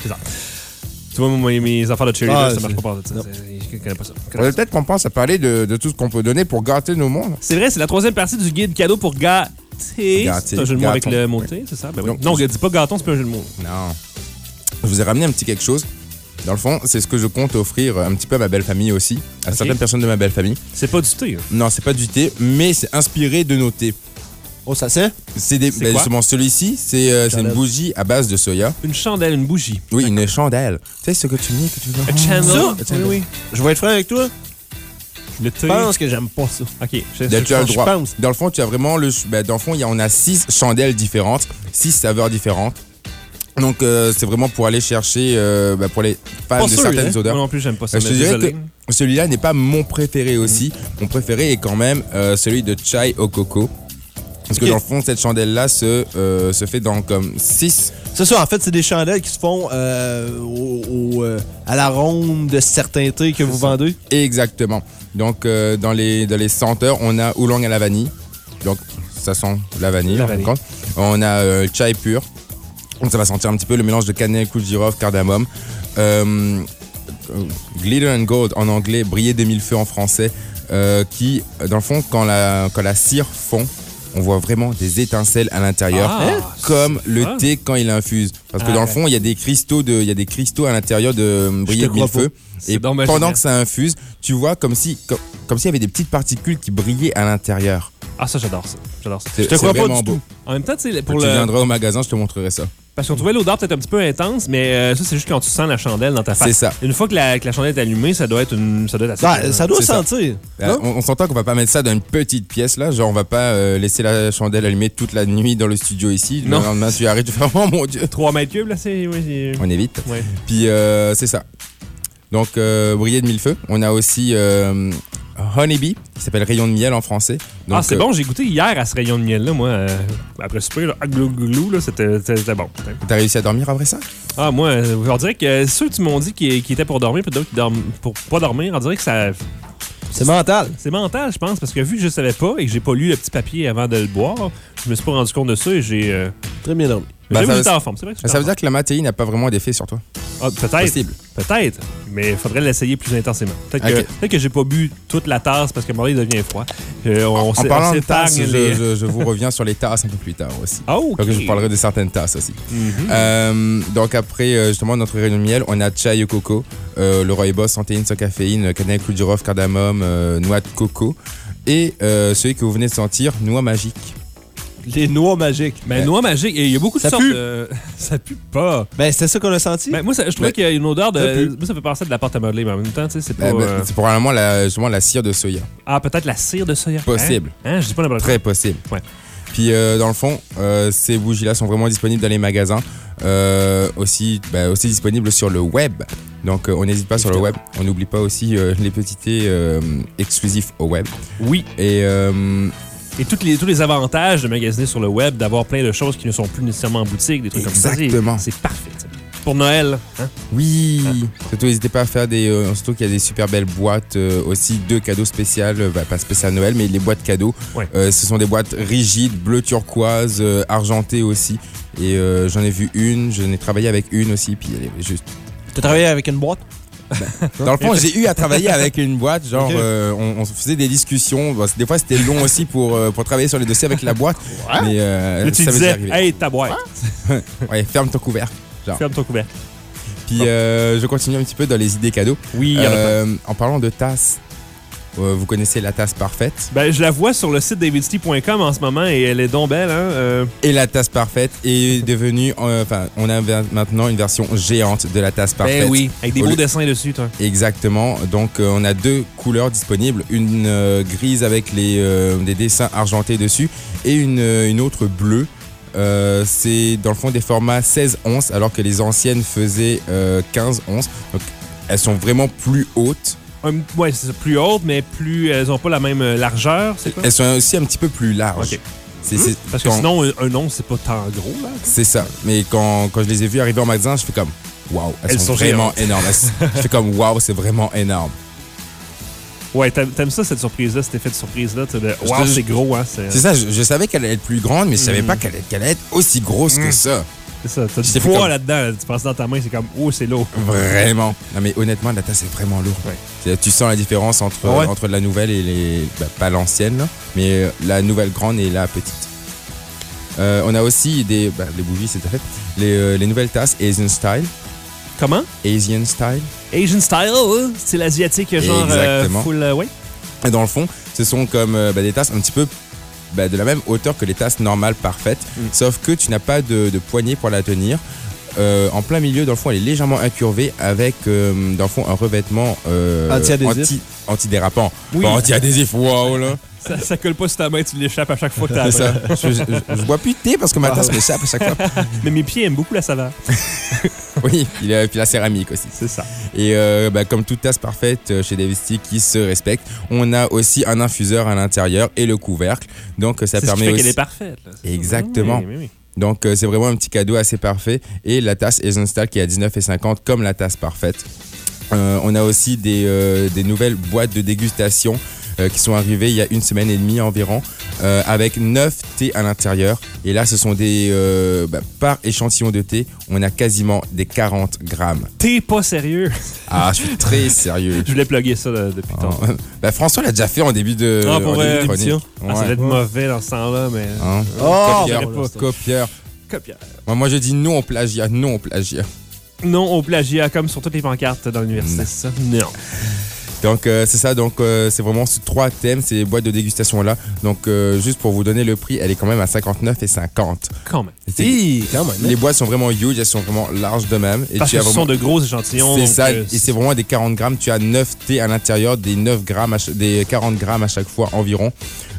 C'est ça. Tu vois, mes, mes affaires de cheerleader, Ah, ça marche pas par Je connais pas ça. peut-être qu'on pense à parler de, de tout ce qu'on peut donner pour gâter nos mondes. C'est vrai, c'est la troisième partie du guide cadeau pour gâter. C'est un jeu de mots avec le mot T, c'est ça? Ben oui. Donc, non, je- dis pas gâton, c'est pas un jeu de mots. Non. Je vous ai ramené un petit quelque chose. Dans le fond, c'est ce que je compte offrir un petit peu à ma belle famille aussi, à certaines personnes de ma belle famille. C'est pas du thé. hein? Non, c'est pas du thé, mais c'est inspiré de nos thés. Oh, ça c'est? C'est des, ben, quoi? justement celui-ci, c'est euh, une Chandelle. bougie à base de soya. Une chandelle, une bougie. Oui, une chandelle. Tu sais ce que tu mets que tu veux? A channel. Ça? Oui, oui. Je vais être franc avec toi. Le. Je pense que j'aime pas ça. Ok, je Ben, tu as le je droit. pense. Dans le fond, tu as vraiment le. Ben, dans le fond, il y a- on a six chandelles différentes, six saveurs différentes. Donc, euh, c'est vraiment pour aller chercher, euh, bah, pour les fans Pas de certaines hein. Moi odeurs. non plus, j'aime pas ça. Euh, je te dirais que celui-là n'est pas mon préféré aussi. Mon préféré est quand même euh, celui de chai au coco. Parce que dans le fond, cette chandelle-là se, euh, se fait dans comme 6. C'est ça, en fait, c'est des chandelles qui se font euh, au- au, euh, à la ronde de certains thés que vous vendez. Exactement. Donc, euh, dans, les, dans les senteurs, on a oolong à la vanille. Donc, ça sent la vanille. La vanille. On a chai pur. Donc, ça va sentir un petit peu le mélange de cannelle, clou de girofle, cardamome. Glitter and gold en anglais, briller des mille feux en français. euh, qui, dans le fond, quand la, quand la cire fond, on voit vraiment des étincelles à l'intérieur, Ah, comme le thé quand il infuse. Parce que Ah, dans le fond, il y a des cristaux de, il y a des cristaux à l'intérieur de briller te de mille feux. C'est Et pendant que ça infuse, tu vois comme si, comme, comme s'il y avait des petites particules qui brillaient à l'intérieur. Ah, ça, j'adore ça. J'adore ça. C'est te crois pas vraiment du beau. tout. En même temps, tu sais, pour tu le. viendras au magasin, je te montrerai ça. Parce qu'on trouvait l'odeur peut-être un petit peu intense, mais euh, ça, c'est juste quand tu sens la chandelle dans ta face. C'est ça. Une fois que la, que la chandelle est allumée, ça doit être, une, ça doit être assez. Ah, ça doit ça. sentir. Euh, non? on on s'entend qu'on va pas mettre ça dans une petite pièce là, genre on va pas euh, laisser la chandelle allumée toute la nuit dans le studio ici. Non. Le lendemain tu arrives, tu fais oh mon dieu. 3 mètres cubes, là, c'est. Oui, On évite. ouais. Puis euh, c'est ça. Donc euh, briller de mille feux. On a aussi euh, Honeybee qui s'appelle rayon de miel en français. Donc, ah, c'est euh, bon, j'ai goûté hier à ce rayon de miel-là, moi. euh, après super, là, glou, glou, là, c'était bon. T'as réussi à dormir après ça? Ah, moi, on dirait que ceux qui m'ont dit qu'ils qu'ils étaient pour dormir, puis d'autres qui dorment pour pas dormir, on dirait que ça. C'est mental. C'est mental, je pense, parce que vu que je savais pas et que j'ai pas lu le petit papier avant de le boire, je me suis pas rendu compte de ça et j'ai. Euh, Très bien dormi. Bah, j'ai ça- j'étais en forme. C'est vrai que j'étais Ça en veut dire que la matéine n'a pas vraiment d'effet sur toi. Ah, peut-être. Possible. Peut-être. Mais il faudrait l'essayer plus intensément. Peut-être que, Ok. peut-être que j'ai pas bu toute la tasse parce que mon il devient froid. Euh, on en s'é- parlant on de tasses, je, les- je- je vous reviens sur les tasses un peu plus tard aussi. Ah, ok. Donc je vous parlerai de certaines tasses aussi. Mhm. Euh, donc après euh, justement notre rayon de miel, on a chai au coco, euh, le rooibos sans théine, sans caféine, cannelle, clou de girofle, cardamome, euh, noix de coco et euh, celui que vous venez de sentir, noix magique. Les noix magiques. Ben, noix magique. Et il y a beaucoup de Ça sortes pue. de- Ça pue pas. Ben, c'était ça qu'on a senti. Ben, moi, ça- je trouvais Ben, qu'il y a une odeur de. ça. Moi, ça fait penser à de la pâte à modeler, mais en même temps, tu sais, c'est pas. Euh, ben, euh, C'est probablement la, justement la cire de soya. Ah, peut-être la cire de soya. Possible. Hein? Hein? Je dis pas n'importe quoi. Très possible. Ouais. Puis euh, dans le fond, euh, ces bougies-là sont vraiment disponibles dans les magasins, euh, aussi, ben, aussi disponibles sur le web. Donc euh, on n'hésite pas sur le web. On n'oublie pas aussi euh, les petits thés euh, exclusifs au web. Oui. Et euh, Et toutes les, tous les avantages de magasiner sur le web, d'avoir plein de choses qui ne sont plus nécessairement en boutique, des trucs comme ça. c'est- Exactement. C'est parfait. Pour Noël. Hein? oui, surtout n'hésitez pas à faire des, euh, surtout qu'il y a des super belles boîtes euh, aussi de cadeaux spéciales, euh, bah, pas spécial Noël, mais les boîtes cadeaux. Ouais. Euh, ce sont des boîtes rigides, bleu turquoise, euh, argentées aussi. Et euh, j'en ai vu une, j'en ai travaillé avec une aussi, puis elle est juste T'as travaillé avec une boîte? Dans le fond, j'ai eu à travailler avec une boîte. Genre, euh, on, on faisait des discussions. Bon, des fois, c'était long aussi pour, euh, pour travailler sur les dossiers avec la boîte. Mais euh, Là, tu ça disais, hey, ta boîte, Ouais, ferme ton couvert. ferme ton couvert. Puis, euh, je continue un petit peu dans les idées cadeaux. Oui, en parlant de tasses, vous connaissez la tasse parfaite? Ben, je la vois sur le site davidsty.com en ce moment et elle est donc belle. Hein? euh, Et la tasse parfaite est devenue. euh, Enfin, on a maintenant une version géante de la tasse parfaite. ben oui, avec des Au beaux dessins dessus, toi. Exactement. Donc, euh, on a deux couleurs disponibles. Une euh, grise avec les, euh, des dessins argentés dessus et une, euh, une autre bleue. Euh, c'est dans le fond des formats 16 onces alors que les anciennes faisaient euh, 15 onces. Donc, elles sont vraiment plus hautes. Ouais, c'est ça, plus haute, mais plus. Elles ont pas la même euh, largeur, c'est quoi? Elles sont aussi un petit peu plus larges. Ok. C'est, c'est- Parce que sinon, un, un once, c'est pas tant gros, là. C'est ça. Mais quand, quand je les ai vues arriver en magasin, je fais comme waouh, elles, Elles sont, sont vraiment géantes. énormes. Je fais comme waouh, c'est vraiment énorme. Ouais, t'aimes t'aimes ça, cette surprise-là, cet effet de surprise-là? Je Wow, c'est gros, hein? C'est C'est ça, je, je savais qu'elle allait être plus grande, mais je savais Mm. pas qu'elle, qu'elle allait être aussi grosse que Mm. ça. C'est ça. T'as du poids comme- là-dedans. là. Tu passes dans ta main, c'est comme, oh, c'est lourd. Vraiment. Non, mais honnêtement, la tasse est vraiment lourde. Ouais. Tu sens la différence entre, ouais? entre la nouvelle et les. bah, pas l'ancienne, mais euh, la nouvelle grande et la petite. Euh, on a aussi des. bah, les bougies, c'est à fait. Les, euh, les nouvelles tasses Asian Style. Comment? Asian Style. Asian style, c'est l'asiatique, genre euh, Exactement. full ouais. Et dans le fond, ce sont comme bah, des tasses un petit peu bah, de la même hauteur que les tasses normales parfaites, Mm. sauf que tu n'as pas de, de poignée pour la tenir. Euh, en plein milieu, dans le fond, elle est légèrement incurvée avec, euh, dans le fond, un revêtement euh, Anti-adhésif. anti- antidérapant. Oui. Pas anti-adhésif, wow, là. Ça, ça colle pas sur ta main, tu l'échappes à chaque fois que t'as ça. Je, je- je bois plus de thé parce que ma tasse m'échappe à chaque fois. Mais mes pieds aiment beaucoup la saveur. Oui, puis la, puis la céramique aussi. C'est ça. Et euh, bah, comme toute tasse parfaite euh, chez Davesti qui se respecte, on a aussi un infuseur à l'intérieur et le couvercle. Donc euh, ça C'est ce qui permet fait aussi. qu'elle est parfaite. là. Exactement. Oui, oui, oui. Donc euh, c'est vraiment un petit cadeau assez parfait. Et la tasse Eisenstahl qui est à 19,50 comme la tasse parfaite. Euh, on a aussi des, euh, des nouvelles boîtes de dégustation euh, qui sont arrivées il y a une semaine et demie environ, euh, avec 9 thés à l'intérieur. Et là, ce sont des... euh, bah, par échantillon de thé, on a quasiment des 40 grammes. T'es pas sérieux. Ah, je suis très sérieux. Je voulais plugger ça là, depuis Oh. tantôt. Ben, François l'a déjà fait en début de, Ah, pour en début vrai, de l'émission. Ah, ça Ouais. doit être mauvais dans ce temps-là, mais. Hein? Oh, copieur, copieur. Copieur. Moi, moi, je dis non au plagiat, non au plagiat. Non au plagiat, comme sur toutes les pancartes dans l'université, ça? Non. Donc, euh, c'est ça. Donc, euh, c'est vraiment sous trois thèmes, ces boîtes de dégustation-là. Donc, euh, juste pour vous donner le prix, elle est quand même à 59,50. Quand même. Et c'est- Si, quand même. Les boîtes sont vraiment huge, elles sont vraiment larges de même. Et Parce tu que as ce vraiment- sont de gros échantillons. C'est ça, euh, et c'est vraiment des 40 grammes. Tu as 9 thés à l'intérieur, des 9 grammes, ch- des 40 grammes à chaque fois environ,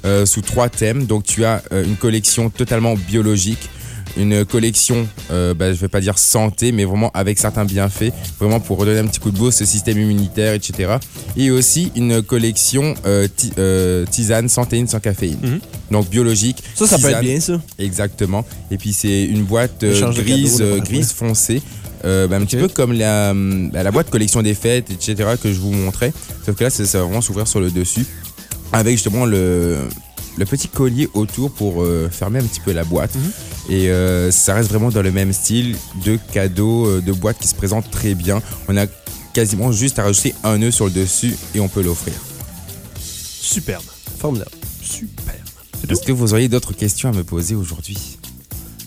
euh, sous trois thèmes. Donc tu as euh, une collection totalement biologique, une collection, euh, ben, je vais pas dire santé, mais vraiment avec certains bienfaits, vraiment pour redonner un petit coup de boost au système immunitaire, etc. Et aussi une collection euh, ti- euh, tisane sans théine, sans caféine. Mhm. Donc biologique. Ça, ça peut être bien, ça. Exactement. Et puis c'est une boîte euh, grise, euh, grise foncée. Euh, ben, un petit peu comme la, ben, la boîte collection des fêtes, etc. que je vous montrais. Sauf que là, ça, ça va vraiment s'ouvrir sur le dessus. Avec justement le, le petit collier autour pour euh, fermer un petit peu la boîte. Et euh, ça reste vraiment dans le même style de cadeaux, euh, de boîtes qui se présentent très bien. On a quasiment juste à rajouter un nœud sur le dessus et on peut l'offrir. Superbe. Formidable. Superbe. Est-ce que vous auriez d'autres questions à me poser aujourd'hui?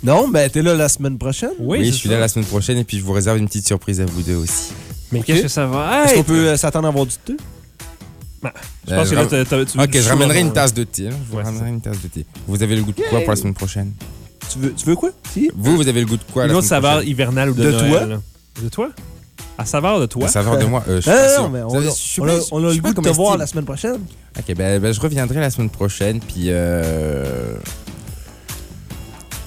Non, ben, t'es là la semaine prochaine. Oui, Oui, je suis ça. là la semaine prochaine et puis je vous réserve une petite surprise à vous deux aussi. Mais qu'est-ce que ça va? Est-ce qu'on peut s'attendre à avoir du thé? Je pense que là, t'as- t'as- tu veux Ok, je ramènerai une tasse de thé. hein. Je Ouais, ramènerai une tasse de thé. Vous avez le goût de quoi pour la semaine prochaine? Tu veux, tu veux quoi? Si? Vous, vous avez le goût de quoi Une la autre saveur prochaine? hivernale ou de, De Noël, toi? De toi? À saveur de toi? La saveur de moi euh, je suis Non, pas non, mais on, avez- on pas- a- on le goût de te voir la semaine prochaine. Ok, ben, ben, je reviendrai la semaine prochaine, puis euh...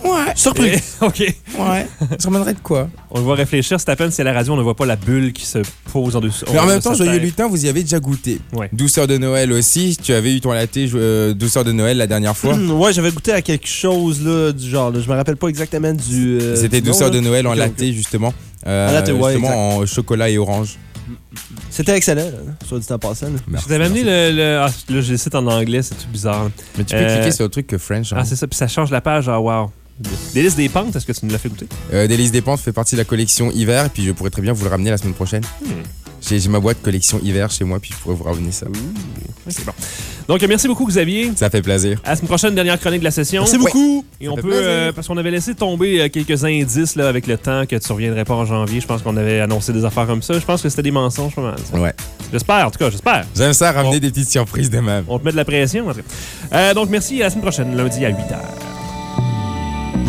Ouais. Surprise. OK. Ouais. je ramènerai de quoi? On va réfléchir. C'est à peine si à la radio, on ne voit pas la bulle qui se pose en dessous. Mais en même temps, Joyeux. Lutin, vous y avez déjà goûté. Ouais. Douceur de Noël aussi. Tu avais eu ton latte euh, Douceur de Noël la dernière fois. Ouais, j'avais goûté à quelque chose là, du genre. là. Je me rappelle pas exactement du. euh, C'était nom, Douceur de Noël en latte, justement. Euh, En latte, ouais, justement en chocolat et orange. C'était excellent, là, soit dit en passant. Je t'avais amené le. le- ah, là, je le cite en anglais, c'est tout bizarre. Mais tu peux Euh, cliquer sur le truc que French. hein. Ah, c'est ça. Puis ça change la page. Ah, wow. Délice des pentes, est-ce que tu nous l'as fait goûter? Euh, Délice des Pentes fait partie de la collection hiver, et puis je pourrais très bien vous le ramener la semaine prochaine. Hmm. J'ai ma boîte collection hiver chez moi, puis je pourrais vous ramener ça. C'est bon. Donc, merci beaucoup, Xavier. Ça fait plaisir. À la semaine prochaine, dernière chronique de la session. Merci beaucoup. Et Ça on peut, euh, parce qu'on avait laissé tomber euh, quelques indices là, avec le temps que tu reviendrais pas en janvier. Je pense qu'on avait annoncé des affaires comme ça. Je pense que c'était des mensonges, pas mal. ça. Ouais. J'espère, en tout cas, j'espère. J'aime ça, ramener Bon. des petites surprises de même. On te met de la pression. en tout cas. Euh, donc, merci. À la semaine prochaine, lundi à 8h.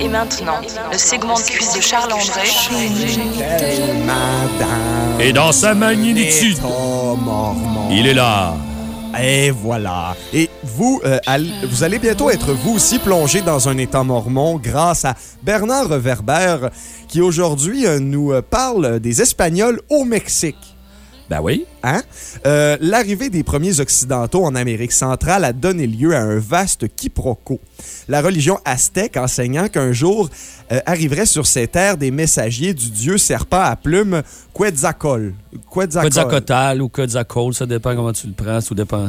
Et maintenant, le segment de cuisse de Charles André. Madame. Et dans sa magnitude, il est là. Et voilà. Et vous, euh, allez- vous allez bientôt être vous aussi plongé dans un état mormon grâce à Bernard Reverbère qui aujourd'hui euh, nous euh, parle des Espagnols au Mexique. Ben oui. Hein? Euh, L'arrivée des premiers Occidentaux en Amérique centrale a donné lieu à un vaste quiproquo. La religion aztèque enseignant qu'un jour euh, arriveraient sur ces terres des messagers du dieu serpent à plumes Quetzalcoatl. Quetzalcoatl. Quetzalcoatl ou Quetzalcoatl, ça dépend comment tu le prends, ça dépend.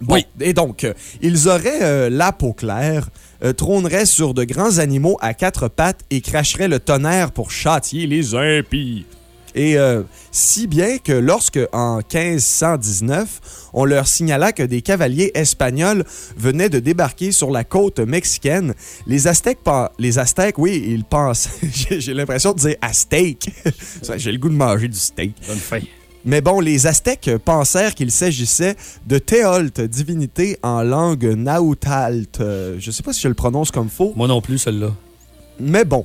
Bon, Oui. Et donc, euh, ils auraient euh, la peau claire, euh, trôneraient sur de grands animaux à quatre pattes et cracheraient le tonnerre pour châtier les impies. Et euh, si bien que lorsque, en 1519, on leur signala que des cavaliers espagnols venaient de débarquer sur la côte mexicaine, les Aztèques, les Aztèques oui, ils pensent. J'ai l'impression de dire Aztèque. J'ai le goût de manger du steak. Bonne fin. Mais bon, les Aztèques pensèrent qu'il s'agissait de Théolte, divinité en langue nautalte. Euh, je sais pas si je le prononce comme faux. Moi non plus, celle-là. Mais bon.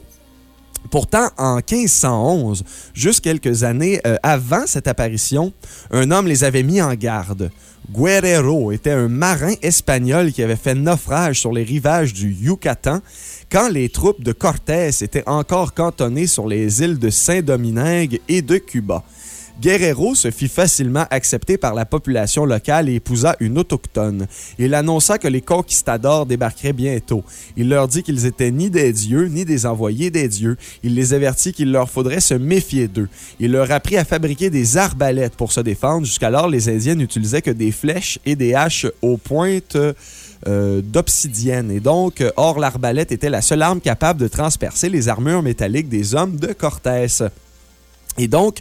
Pourtant, en 1511, juste quelques années euh, avant cette apparition, un homme les avait mis en garde. Guerrero était un marin espagnol qui avait fait naufrage sur les rivages du Yucatan quand les troupes de Cortés étaient encore cantonnées sur les îles de Saint-Domingue et de Cuba. Guerrero se fit facilement accepter par la population locale et épousa une autochtone. Il annonça que les conquistadors débarqueraient bientôt. Il leur dit qu'ils étaient ni des dieux, ni des envoyés des dieux. Il les avertit qu'il leur faudrait se méfier d'eux. Il leur apprit à fabriquer des arbalètes pour se défendre. Jusqu'alors, les Indiens n'utilisaient que des flèches et des haches aux pointes euh, d'obsidienne. Et donc, or, l'arbalète était la seule arme capable de transpercer les armures métalliques des hommes de Cortés. Et donc,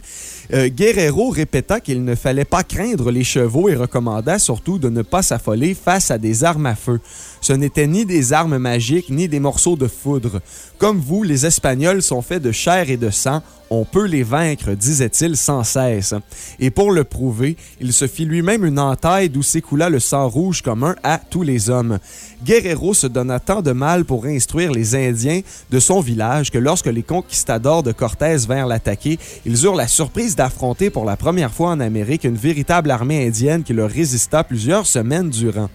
euh, Guerrero répéta qu'il ne fallait pas craindre les chevaux et recommanda surtout de ne pas s'affoler face à des armes à feu. Ce n'étaient ni des armes magiques ni des morceaux de foudre. Comme vous, les Espagnols sont faits de chair et de sang. On peut les vaincre, disait-il sans cesse. Et pour le prouver, il se fit lui-même une entaille d'où s'écoula le sang rouge commun à tous les hommes. Guerrero se donna tant de mal pour instruire les Indiens de son village que lorsque les conquistadors de Cortés vinrent l'attaquer, ils eurent la surprise d'affronter pour la première fois en Amérique une véritable armée indienne qui leur résista plusieurs semaines durant.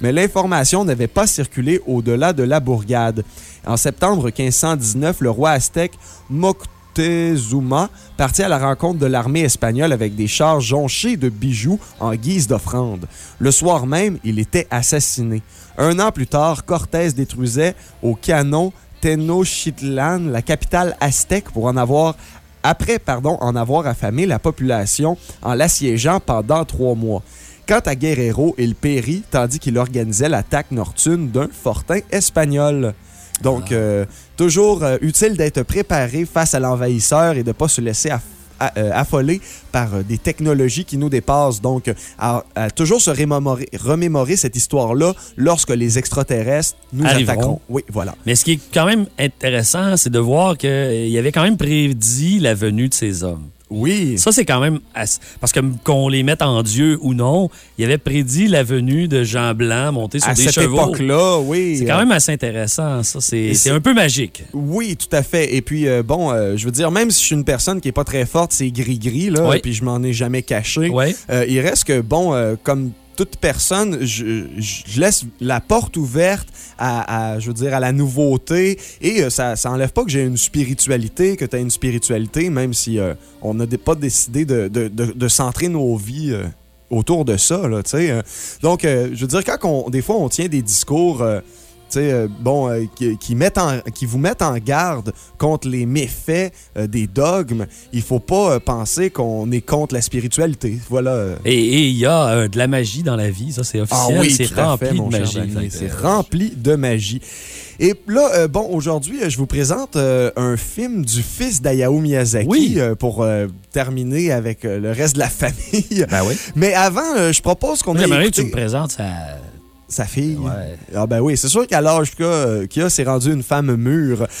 Mais l'information n'avait pas circulé au-delà de la bourgade. En septembre 1519, le roi aztèque Moctezuma partit à la rencontre de l'armée espagnole avec des chars jonchés de bijoux en guise d'offrande. Le soir même, il était assassiné. Un an plus tard, Cortés détruisait au canon Tenochtitlan, la capitale aztèque, pour en avoir après en avoir affamé la population en l'assiégeant pendant trois mois. Quant à Guerrero, il périt tandis qu'il organisait l'attaque nocturne d'un fortin espagnol. Donc, euh, toujours euh, utile d'être préparé face à l'envahisseur et de ne pas se laisser aff- euh, affoler par des technologies qui nous dépassent. Donc, à, à toujours se remémorer, remémorer cette histoire-là lorsque les extraterrestres nous Arriveront. attaqueront. Oui, voilà. Mais ce qui est quand même intéressant, c'est de voir qu'il avait quand même prédit la venue de ces hommes. Oui. Ça, c'est quand même. Parce que qu'on les mette en Dieu ou non, il avait prédit la venue de gens blancs montés sur à des cette chevaux. époque-là, oui. C'est quand euh, même assez intéressant, ça. C'est un peu magique. Oui, tout à fait. Et puis, euh, bon, euh, je veux dire, même si je suis une personne qui est pas très forte, c'est gris-gris, là, Oui. puis je m'en ai jamais caché. Euh, il reste que, bon, comme toute personne, je, laisse la porte ouverte à, la nouveauté. Et euh, ça, ça enlève pas que j'ai une spiritualité, que tu as une spiritualité, même si euh, on n'a pas décidé de, de- de- centrer nos vies. euh, autour de ça, tu sais. Donc, je veux dire, quand on, des fois, on tient des discours, euh, bon, euh, qui, qui mettent en- qui vous mettent en garde contre les méfaits euh, des dogmes, il faut pas penser qu'on est contre la spiritualité. Voilà. Et il y a de la magie dans la vie, ça, c'est Ah officiel. oui, c'est rempli fait, de magie. C'est rempli de magie. Et là, bon, aujourd'hui, je vous présente un film du fils d'Ayao Miyazaki Oui. pour terminer avec le reste de la famille. Ben oui. Mais avant, je propose qu'on Moi, ait J'aimerais que tu écouté me présentes ça. Sa fille. Ouais. Ah ben oui, c'est sûr qu'à l'âge qu'il a, euh, c'est rendu une femme mûre.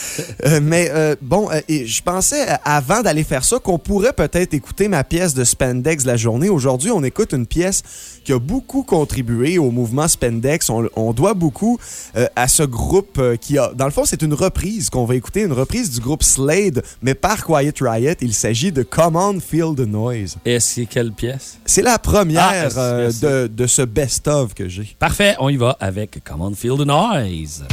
Euh, mais euh, bon, euh, je pensais, avant d'aller faire ça, qu'on pourrait peut-être écouter ma pièce de Spandex de la journée. Aujourd'hui, on écoute une pièce qui a beaucoup contribué au mouvement Spandex. On, on doit beaucoup euh, à ce groupe qui a... Dans le fond, c'est une reprise qu'on va écouter, une reprise du groupe Slade, mais par Quiet Riot. Il s'agit de Come On Feel the Noise. Et c'est quelle pièce? C'est la première Ah, euh, de, de ce best-of que j'ai. Parfait, on y va avec Common Feel the Noise.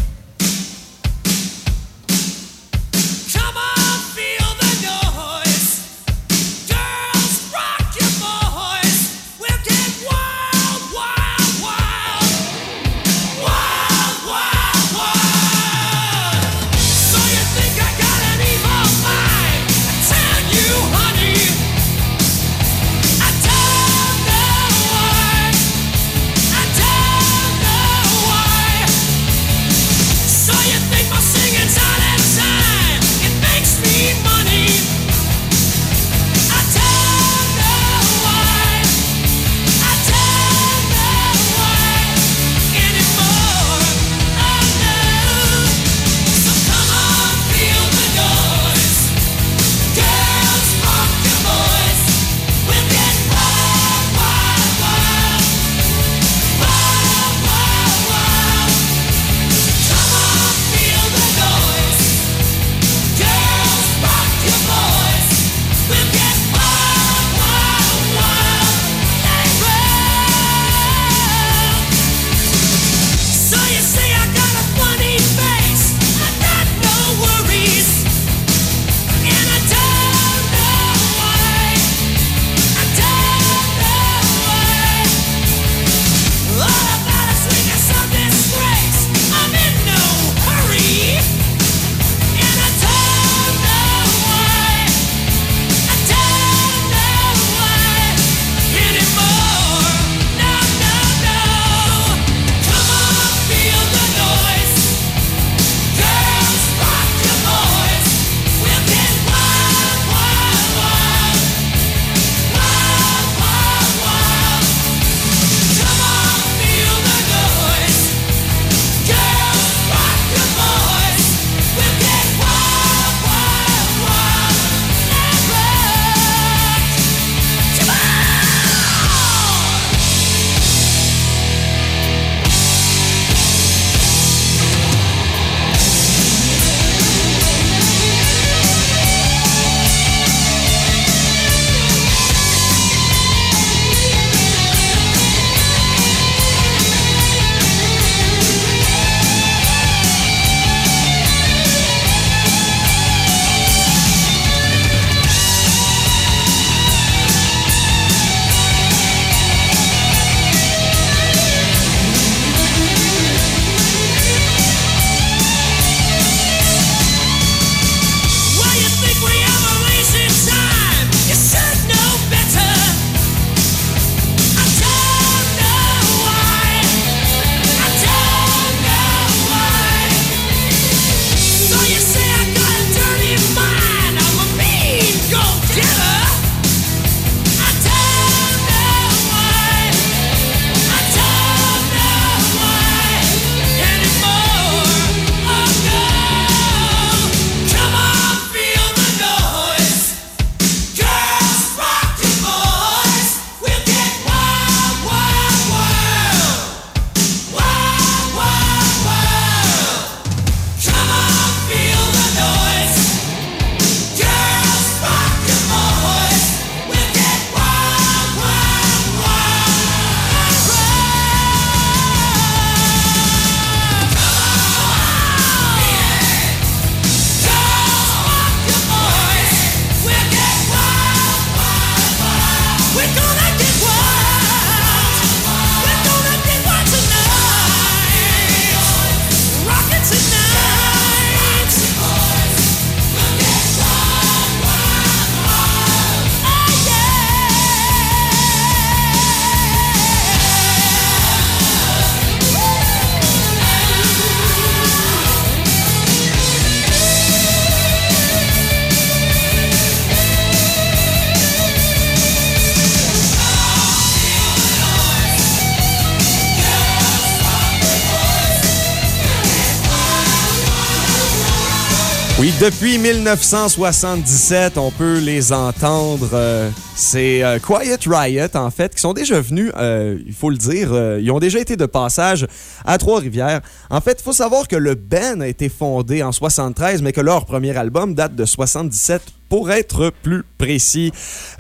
Depuis 1977, on peut les entendre. euh, c'est euh, Quiet Riot, en fait, qui sont déjà venus, euh, il faut le dire, ils ont déjà été de passage à Trois-Rivières. En fait, il faut savoir que le band a été fondé en 73, mais que leur premier album date de 77 pour être plus précis.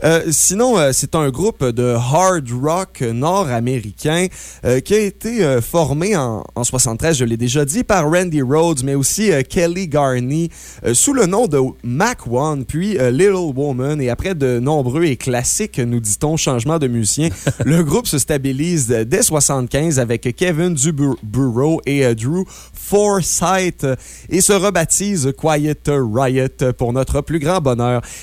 Euh, sinon, euh, c'est un groupe de hard rock nord-américain euh, qui a été formé en, en 73, je l'ai déjà dit, par Randy Rhodes, mais aussi Kelly Garney, sous le nom de Mac One, puis Little Woman, et après de nombreux et classiques, nous dit-on, changements de musiciens, le groupe se stabilise dès 75 avec Kevin Duburrow et Drew Forsythe et se rebaptise Quiet Riot pour notre plus grand bonheur.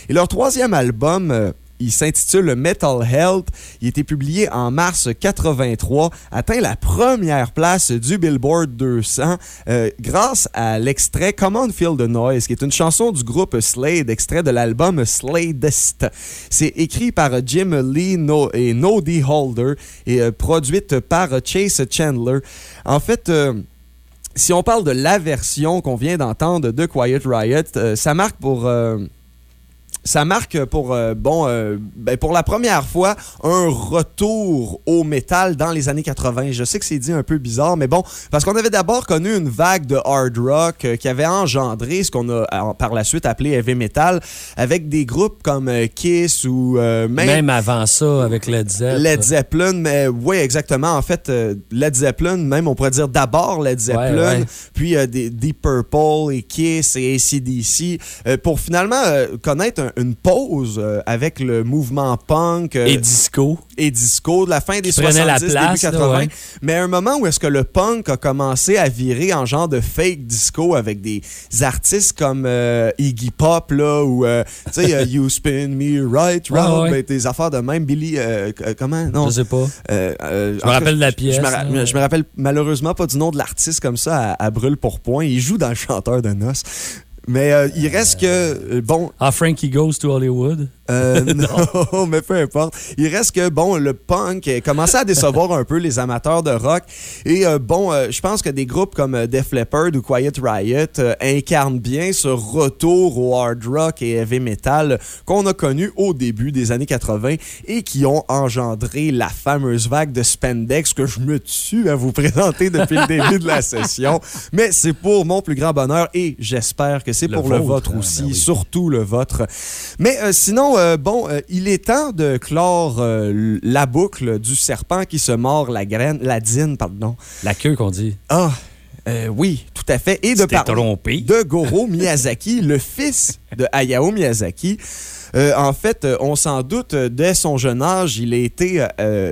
Et leur troisième album, euh, il s'intitule Metal Health. Il a été publié en mars 83, atteint la première place du Billboard 200 euh, grâce à l'extrait Common Feel the Noise, qui est une chanson du groupe Slade, extrait de l'album Sladest. C'est écrit par Jim Lee No- et Nodie Holder et euh, produite par Chase Chandler. En fait... euh, si on parle de la version qu'on vient d'entendre de Quiet Riot, ça marque pour... ça marque pour, euh, bon, euh, ben, pour la première fois un retour au métal dans les années 80. Je sais que c'est dit un peu bizarre, mais bon, parce qu'on avait d'abord connu une vague de hard rock euh, qui avait engendré ce qu'on a par la suite appelé heavy metal, avec des groupes comme Kiss ou même, Même avant ça, avec Led Zeppelin. Led Zeppelin, mais oui, exactement. En fait, Led Zeppelin, même on pourrait dire d'abord Led Zeppelin, ouais. puis des Deep Purple et Kiss et ACDC, pour finalement connaître un- une pause euh, avec le mouvement punk euh, Et disco. et disco de la fin des Qui prenait la 70, place, début là, 80. ouais. Mais à un moment où est-ce que le punk a commencé à virer en genre de fake disco avec des artistes comme euh, Iggy Pop, là, ou, tu sais, You Spin Me Right Ouais, Round, ouais. ben, des affaires de même. Billy, comment? Non. Je sais pas. Je me rappelle de la pièce, Je me, ra- là. je me rappelle malheureusement pas du nom de l'artiste comme ça à, à brûle pour point. Il joue dans le chanteur de noces. Mais euh, il reste que, euh, bon, Ah, Frankie Goes to Hollywood. euh, non, mais peu importe. Il reste que, bon, le punk a commencé à décevoir un peu les amateurs de rock. Et, euh, bon, euh, je pense que des groupes comme Def Leppard ou Quiet Riot incarnent bien ce retour au hard rock et heavy metal qu'on a connu au début des années 80 et qui ont engendré la fameuse vague de spandex que je me tue à vous présenter depuis le début de la session. Mais c'est pour mon plus grand bonheur et j'espère que c'est Le pour le vôtre, hein, aussi, ben oui. surtout le vôtre. Mais euh, sinon, euh, bon, euh, il est temps de clore la boucle du serpent qui se mord la graine, la dîne, pardon. La queue qu'on dit. Ah, oui, tout à fait. Et de parler trompé. de Goro Miyazaki, le fils de Hayao Miyazaki. Euh, en fait, euh, on s'en doute, euh, dès son jeune âge, il a été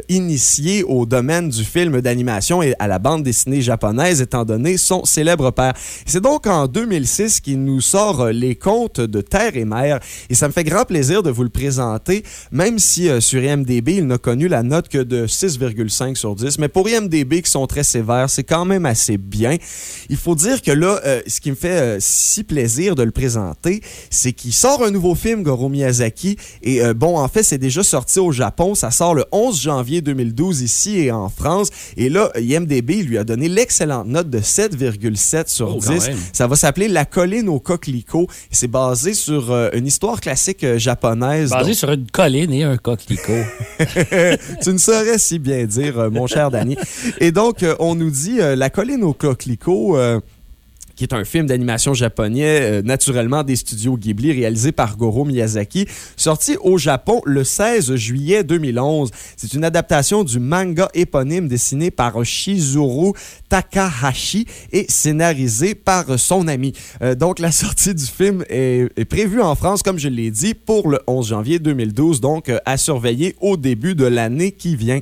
initié au domaine du film d'animation et à la bande dessinée japonaise, étant donné son célèbre père. C'est donc en 2006 qu'il nous sort les contes de Terre et Mer, et ça me fait grand plaisir de vous le présenter, même si sur IMDB, il n'a connu la note que de 6,5 sur 10. Mais pour IMDB, qui sont très sévères, c'est quand même assez bien. Il faut dire que là, ce qui me fait si plaisir de le présenter, c'est qu'il sort un nouveau film, Goro Miyazaki. Et euh, bon, en fait, c'est déjà sorti au Japon. Ça sort le 11 janvier 2012 ici et en France. Et là, IMDB lui a donné l'excellente note de 7,7 sur Oh, quand 10. même. Ça va s'appeler La colline au coquelicot. Et C'est basé sur euh, une histoire classique euh, japonaise. Basé Donc- sur une colline et un coquelicot. tu ne saurais si bien dire, mon cher Danny. Et donc, on nous dit La colline au coquelicot. Qui est un film d'animation japonais, euh, naturellement des studios Ghibli, réalisé par Goro Miyazaki, sorti au Japon le 16 juillet 2011. C'est une adaptation du manga éponyme dessiné par Shizuru Takahashi et scénarisé par son ami. Euh, donc, la sortie du film est, prévue en France, comme je l'ai dit, pour le 11 janvier 2012, donc euh, à surveiller au début de l'année qui vient.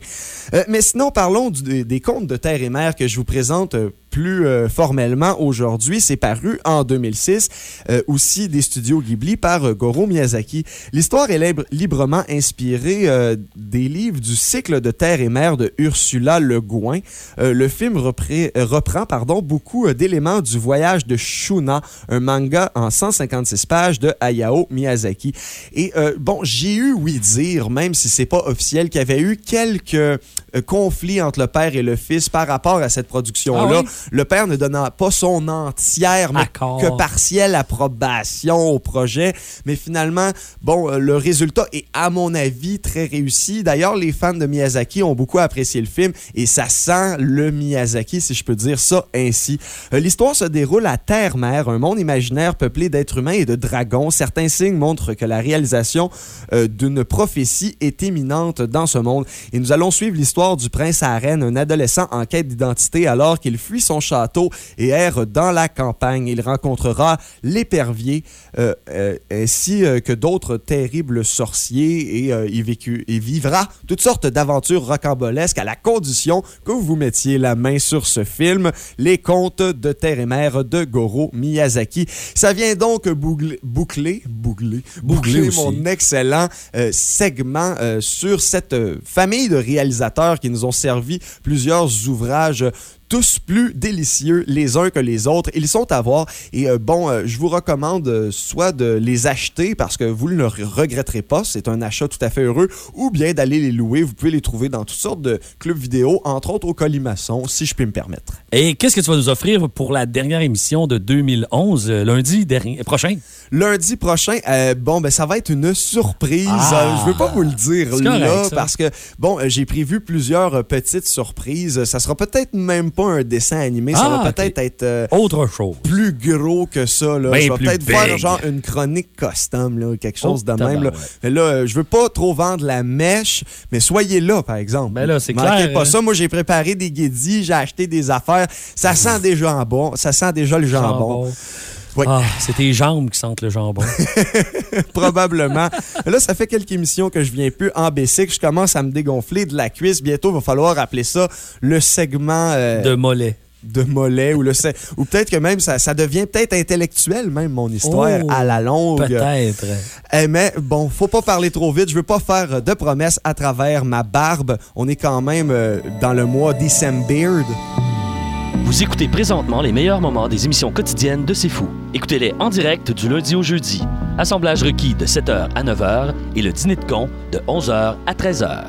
Mais sinon, parlons des, contes de terre et mer que je vous présente plus euh, formellement aujourd'hui. C'est paru en 2006, euh, aussi des studios Ghibli par euh, Goro Miyazaki. L'histoire est libre- librement inspirée euh, des livres du cycle de terre et mer de Ursula Le Guin. Le film reprend pardon, beaucoup d'éléments du voyage de Shuna, un manga en 156 pages de Hayao Miyazaki. Et bon, j'ai eu oui dire, même si c'est pas officiel, qu'il y avait eu quelques conflits entre le père et le fils par rapport à cette production-là. Ah? Le père ne donnant pas son entière, mais Accord. que partielle approbation au projet. Mais finalement, bon, euh, le résultat est, à mon avis, très réussi. D'ailleurs, les fans de Miyazaki ont beaucoup apprécié le film et ça sent le Miyazaki, si je peux dire ça ainsi. Euh, L'histoire se déroule à Terre-Mère, un monde imaginaire peuplé d'êtres humains et de dragons. Certains signes montrent que la réalisation euh, d'une prophétie est imminente dans ce monde. Et nous allons suivre l'histoire du prince Aren, un adolescent en quête d'identité alors qu'il fuit son château et erre dans la campagne. Il rencontrera l'épervier euh, euh, ainsi euh, que d'autres terribles sorciers et euh, il, vécu- il vivra toutes sortes d'aventures rocambolesques à la condition que vous mettiez la main sur ce film, Les Contes de Terre et Mer de Goro Miyazaki. Ça vient donc boucler, boucler, boucler, boucler mon excellent euh, segment euh, sur cette euh, famille de réalisateurs qui nous ont servi plusieurs ouvrages. Tous plus délicieux les uns que les autres. Ils sont à voir. Et euh, bon, euh, je vous recommande euh, soit de les acheter parce que vous ne le regretterez pas. C'est un achat tout à fait heureux. Ou bien d'aller les louer. Vous pouvez les trouver dans toutes sortes de clubs vidéo, entre autres au Colimaçon, si je puis me permettre. Et qu'est-ce que tu vas nous offrir pour la dernière émission de 2011, euh, lundi dernier, prochain? Lundi prochain, bon, ben, ça va être une surprise. Ah. Je veux pas vous le dire correct, là, ça. parce que, bon, j'ai prévu plusieurs petites surprises. Ça sera peut-être même pas un dessin animé. Ça Ah, va peut-être être euh, Autre chose. plus gros que ça. Là. Ben je vais peut-être faire genre une chronique custom, là, quelque chose Oh, de même. Là. Mais là, je veux pas trop vendre la mèche, mais soyez là, par exemple. Ben là, c'est clair, pas hein. ça. Moi, j'ai préparé des guédis, j'ai acheté des affaires. Ça sent déjà jambon. Ça sent déjà le jambon. Oui. Ah, c'est tes jambes qui sentent le jambon. Probablement. là, ça fait quelques émissions que je viens plus en basic. Je commence à me dégonfler de la cuisse. Bientôt, il va falloir appeler ça le segment euh, de mollet. de mollet ou le ou peut-être que même ça, ça devient peut-être intellectuel même mon histoire Oh, à la longue. Peut-être. Eh, mais bon, faut pas parler trop vite. Je veux pas faire de promesses à travers ma barbe. On est quand même euh, dans le mois December. Vous écoutez présentement les meilleurs moments des émissions quotidiennes de C'est Fou. Écoutez-les en direct du lundi au jeudi. Assemblage requis de 7h à 9h et le dîner de con de 11h à 13h.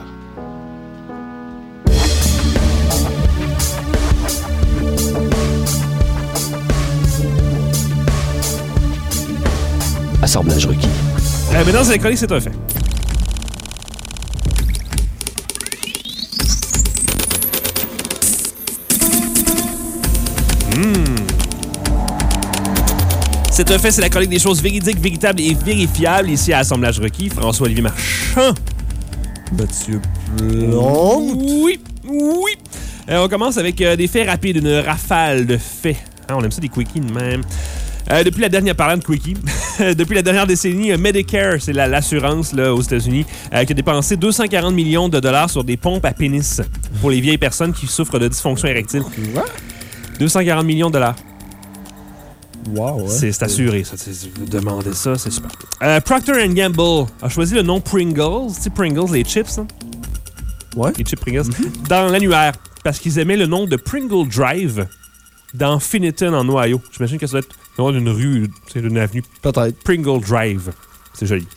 Assemblage requis. Euh, mais dans chronique, c'est un fait. C'est un fait, c'est la chronique des choses véridiques, véritables et vérifiables ici à Assemblage requis. François-Olivier Marchand. Mathieu Plante. Oui, oui. Euh, on commence avec euh, des faits rapides, une rafale de faits. Ah, on aime ça des quickies de même. Euh, depuis la dernière, parlant de quickie, depuis la dernière décennie, Medicare, c'est la- l'assurance aux États-Unis, qui a dépensé 240 millions de dollars sur des pompes à pénis pour les vieilles personnes qui souffrent de dysfonction érectile. 240 millions de dollars. Wow, C'est c'est assuré, ça. Vous demandez ça, c'est super. Euh, Procter Gamble a choisi le nom Pringles. Tu sais, Pringles, les chips, hein? Ouais. Les chips Pringles. Dans l'annuaire, parce qu'ils aimaient le nom de Pringle Drive dans Finneton, en Ohio. J'imagine que ça doit être le nom d'une rue, d'une avenue. Peut-être. Pringle Drive. C'est joli.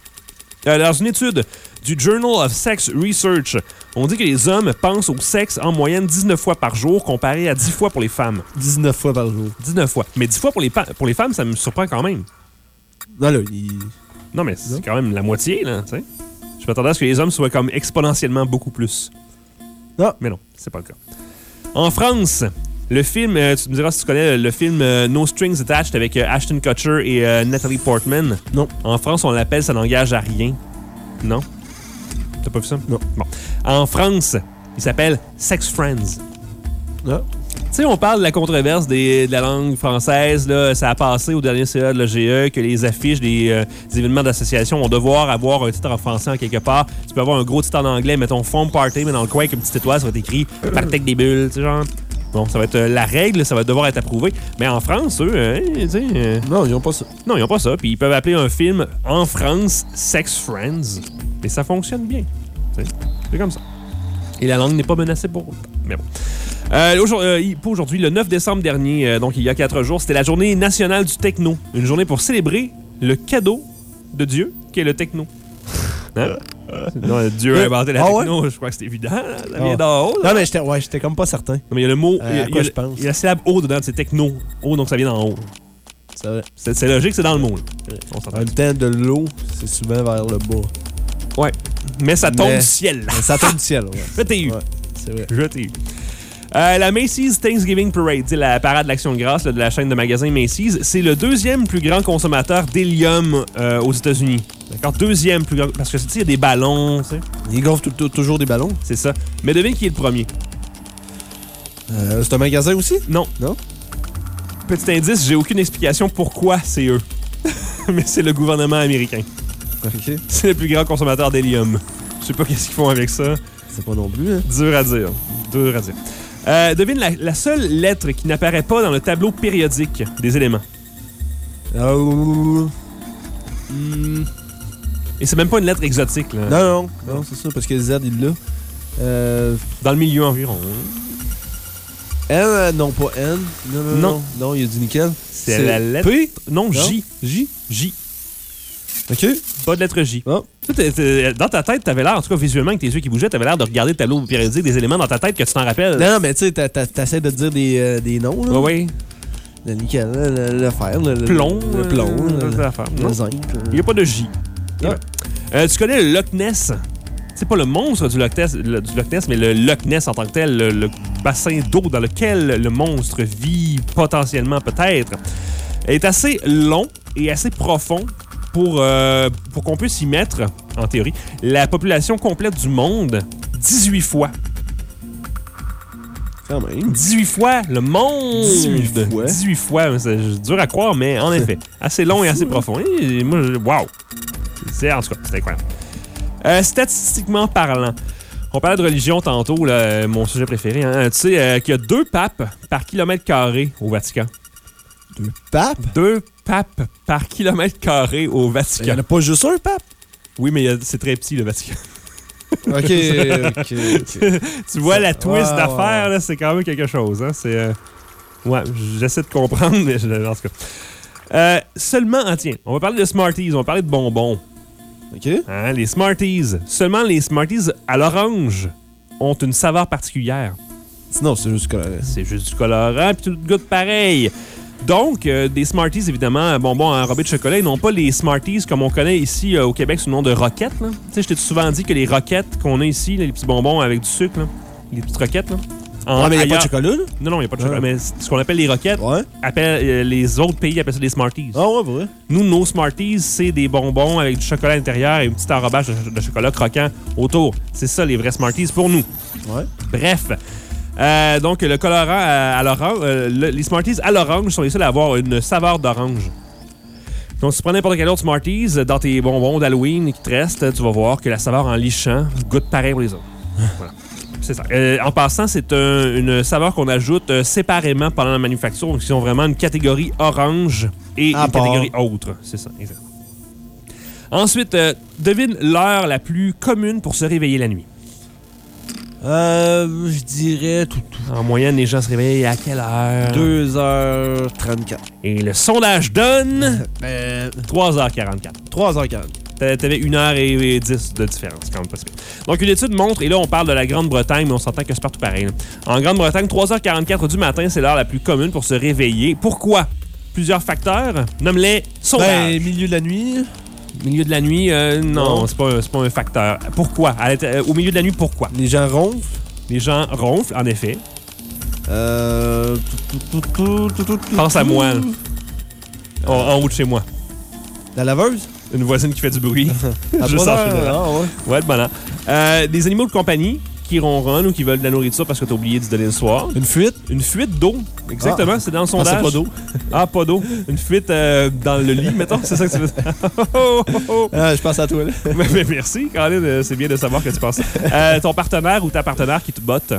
Euh, dans une étude du Journal of Sex Research, on dit que les hommes pensent au sexe en moyenne 19 fois par jour, comparé à 10 fois pour les femmes. 19 fois par jour. 19 fois. Mais 10 fois pour les, pa- pour les femmes, ça me surprend quand même. Non, là, il... Non, mais c'est quand même la moitié, là, tu sais. Je m'attendais à ce que les hommes soient comme exponentiellement beaucoup plus. Non. Mais non, c'est pas le cas. En France, le film, euh, tu me diras si tu connais le film euh, No Strings Attached avec euh, Ashton Kutcher et Natalie Portman. Non. En France, on l'appelle Ça n'engage à rien. Non? T'as pas vu ça? Non. Bon. En France, il s'appelle Sex Friends. Ah. Tu sais, on parle de la controverse des- de la langue française. Là, ça a passé au dernier CA de l'OGE que les affiches des, euh, des événements d'association vont devoir avoir un titre en français en quelque part. Tu peux avoir un gros titre en anglais, mettons Foam Party, mais dans le coin avec une petite étoile, ça va être écrit Party avec des bulles, tu sais, genre. Bon, ça va être euh, la règle, ça va devoir être approuvé. Mais en France, eux, euh, tu sais, euh, Non, ils ont pas ça. non, ils n'ont pas ça. Puis ils peuvent appeler un film en France Sex Friends. Et ça fonctionne bien. C'est comme ça. Et la langue n'est pas menacée pour autant. Mais bon. Euh, aujourd- euh, pour aujourd'hui, le 9 décembre dernier, euh, donc il y a quatre jours, c'était la journée nationale du techno. Une journée pour célébrer le cadeau de Dieu, qui est le techno. Hein? Non, Dieu a inventé la Ah ouais? techno, je crois que c'est évident. Ça Ah. vient d'en haut. Non, mais j'étais ouais, comme pas certain. Non, mais il y a le mot. Il y a- à il y quoi a je pense? Il y a la syllabe haut dedans, c'est techno. Haut, donc ça vient d'en haut. C'est logique, c'est dans le mot. là. On. En même temps, de l'eau, c'est souvent vers le bas. Ouais. Mais ça tombe Mais- du ciel. Ça tombe du ciel, ouais. Je t'ai eu. Ouais, c'est vrai. Je t'ai eu. Euh, la Macy's Thanksgiving Parade, la parade de l'action de grâce là, de la chaîne de magasins Macy's, c'est le deuxième plus grand consommateur d'hélium euh, aux États-Unis. D'accord? Deuxième plus grand. Parce que, tu sais, il y a des ballons, tu sais. Ils gonflent toujours des ballons? C'est ça. Mais devine qui est le premier? Euh, c'est un magasin aussi? Non. Non? Petit indice, j'ai aucune explication pourquoi c'est eux. Mais c'est le gouvernement américain. C'est le plus grand consommateur d'hélium. Je sais pas qu'est-ce qu'ils font avec ça. C'est pas non plus, hein. Dur à dire. Dur à dire. Euh, devine la, la seule lettre qui n'apparaît pas dans le tableau périodique des éléments. Hmm, Et c'est même pas une lettre exotique, là. Non, non, non, c'est ça, parce que Z, il l'a. Euh, Dans le milieu environ. N, euh, non, pas N. Non, non, Non. non. Non, il y a du nickel. C'est la lettre. P? Non, Non? J. J? J. OK? Pas de lettre J. Dans ta tête, t'avais l'air, en tout cas visuellement, avec tes yeux qui bougeaient, t'avais l'air de regarder le tableau périodique des éléments dans ta tête que tu t'en rappelles. Non, non, mais tu sais, t'as- t'as- t'essaies de dire des, euh, des noms, là. Ouais, ouais. Le nickel, le, le, le fer, le, le- Plomb. le plomb, euh, le, l'affaire. le Non? zinc. Il n'y a pas de J. Ah. Euh, tu connais le Loch Ness? C'est pas le monstre du Loch, Ness, le- du Loch Ness, mais le Loch Ness en tant que tel, le, le bassin d'eau dans lequel le monstre vit potentiellement peut-être, est assez long et assez profond pour, euh, pour qu'on puisse y mettre, en théorie, la population complète du monde 18 fois. Quand même. 18 fois le monde! 18 fois. 18 fois, c'est dur à croire, mais en effet, assez long et assez profond. Et moi, wow! C'est, en tout cas, c'est incroyable. Euh, statistiquement parlant, on parlait de religion tantôt, là, mon sujet préféré. hein. Tu sais euh, qu'il y a deux papes par kilomètre carré au Vatican. Deux papes? Deux papes par kilomètre carré au Il y Vatican. en a pas juste un pape? Oui, mais il c'est très petit, le Vatican. OK, tu vois la twist Ouais, d'affaires, ouais. là, c'est quand même quelque chose. Hein? C'est, euh, Ouais, j'essaie de comprendre, mais je... en tout cas. Euh, seulement, ah, tiens, on va parler de Smarties, on va parler de bonbons. OK. Hein, les Smarties. Seulement les Smarties à l'orange ont une saveur particulière. Sinon, c'est juste coloré. C'est juste du colorant, puis tout goûte pareil. Donc, euh, des Smarties, évidemment, bonbons enrobés de chocolat, ils n'ont pas les Smarties comme on connaît ici euh, au Québec sous le nom de roquettes. Tu sais, je t'ai souvent dit que les roquettes qu'on a ici, là, les petits bonbons avec du sucre, là, les petites roquettes, là. en- Ah, mais il n'y a pas de chocolat, là? Non, non, il n'y a pas de chocolat. Mais ce qu'on appelle les roquettes, Ouais. appelle, euh, les autres pays appellent ça des Smarties. Ah, ouais, vrai. Nous, nos Smarties, c'est des bonbons avec du chocolat à l'intérieur et un petit enrobage de, de chocolat croquant autour. C'est ça, les vrais Smarties pour nous. Ouais. Bref. Euh, donc, le colorant à, à l'orange, euh, le- les Smarties à l'orange sont les seuls à avoir une saveur d'orange. Donc, si tu prends n'importe quel autre Smarties euh, dans tes bonbons d'Halloween qui te restent, tu vas voir que la saveur en lichant goûte pareil pour les autres. voilà. C'est ça. Euh, en passant, c'est un- une saveur qu'on ajoute euh, séparément pendant la manufacture. Donc, ils ont vraiment une catégorie orange et À une part. catégorie autre. C'est ça, exactement. Ensuite, euh, devine l'heure la plus commune pour se réveiller la nuit. Euh, je dirais tout, tout. En moyenne, les gens se réveillent à quelle heure? 2h34. Et le sondage donne Euh, 3h44. 3h40. T'a- T'avais 1h10 de différence, quand même pire. Donc, une étude montre, et là, on parle de la Grande-Bretagne, mais on s'entend que c'est partout pareil. là. En Grande-Bretagne, 3h44 du matin, c'est l'heure la plus commune pour se réveiller. Pourquoi? Plusieurs facteurs. Nomme-les sondage. Ben, milieu de la nuit. Milieu de la nuit, euh, non, Non. c'est pas, un- c'est pas un facteur. Pourquoi? À euh, au milieu de la nuit, pourquoi? Les gens ronflent? Les gens ronflent, en effet. Euh. tout, tout, tout, tout, tout, tout, Pense à tout. moi, là. En, en haut de chez moi. La laveuse? Une voisine qui fait du bruit. À Juste 3 en heures, général. ah, ouais. Ouais, de bonheur. Euh, des animaux de compagnie qui ronronnent ou qui veulent de la nourriture parce que t'as oublié d'y donner le soir. Une fuite? Une fuite d'eau. Exactement, c'est dans le Ah, sondage. c'est pas d'eau. Ah, pas d'eau. Une fuite euh, dans le lit, mettons. C'est ça que tu veux dire. Oh, oh, oh. Ah, je pense à toi, là. Mais- mais merci, Caroline. euh, C'est bien de savoir que tu penses. ça. Euh, ton partenaire ou ta partenaire qui te botte.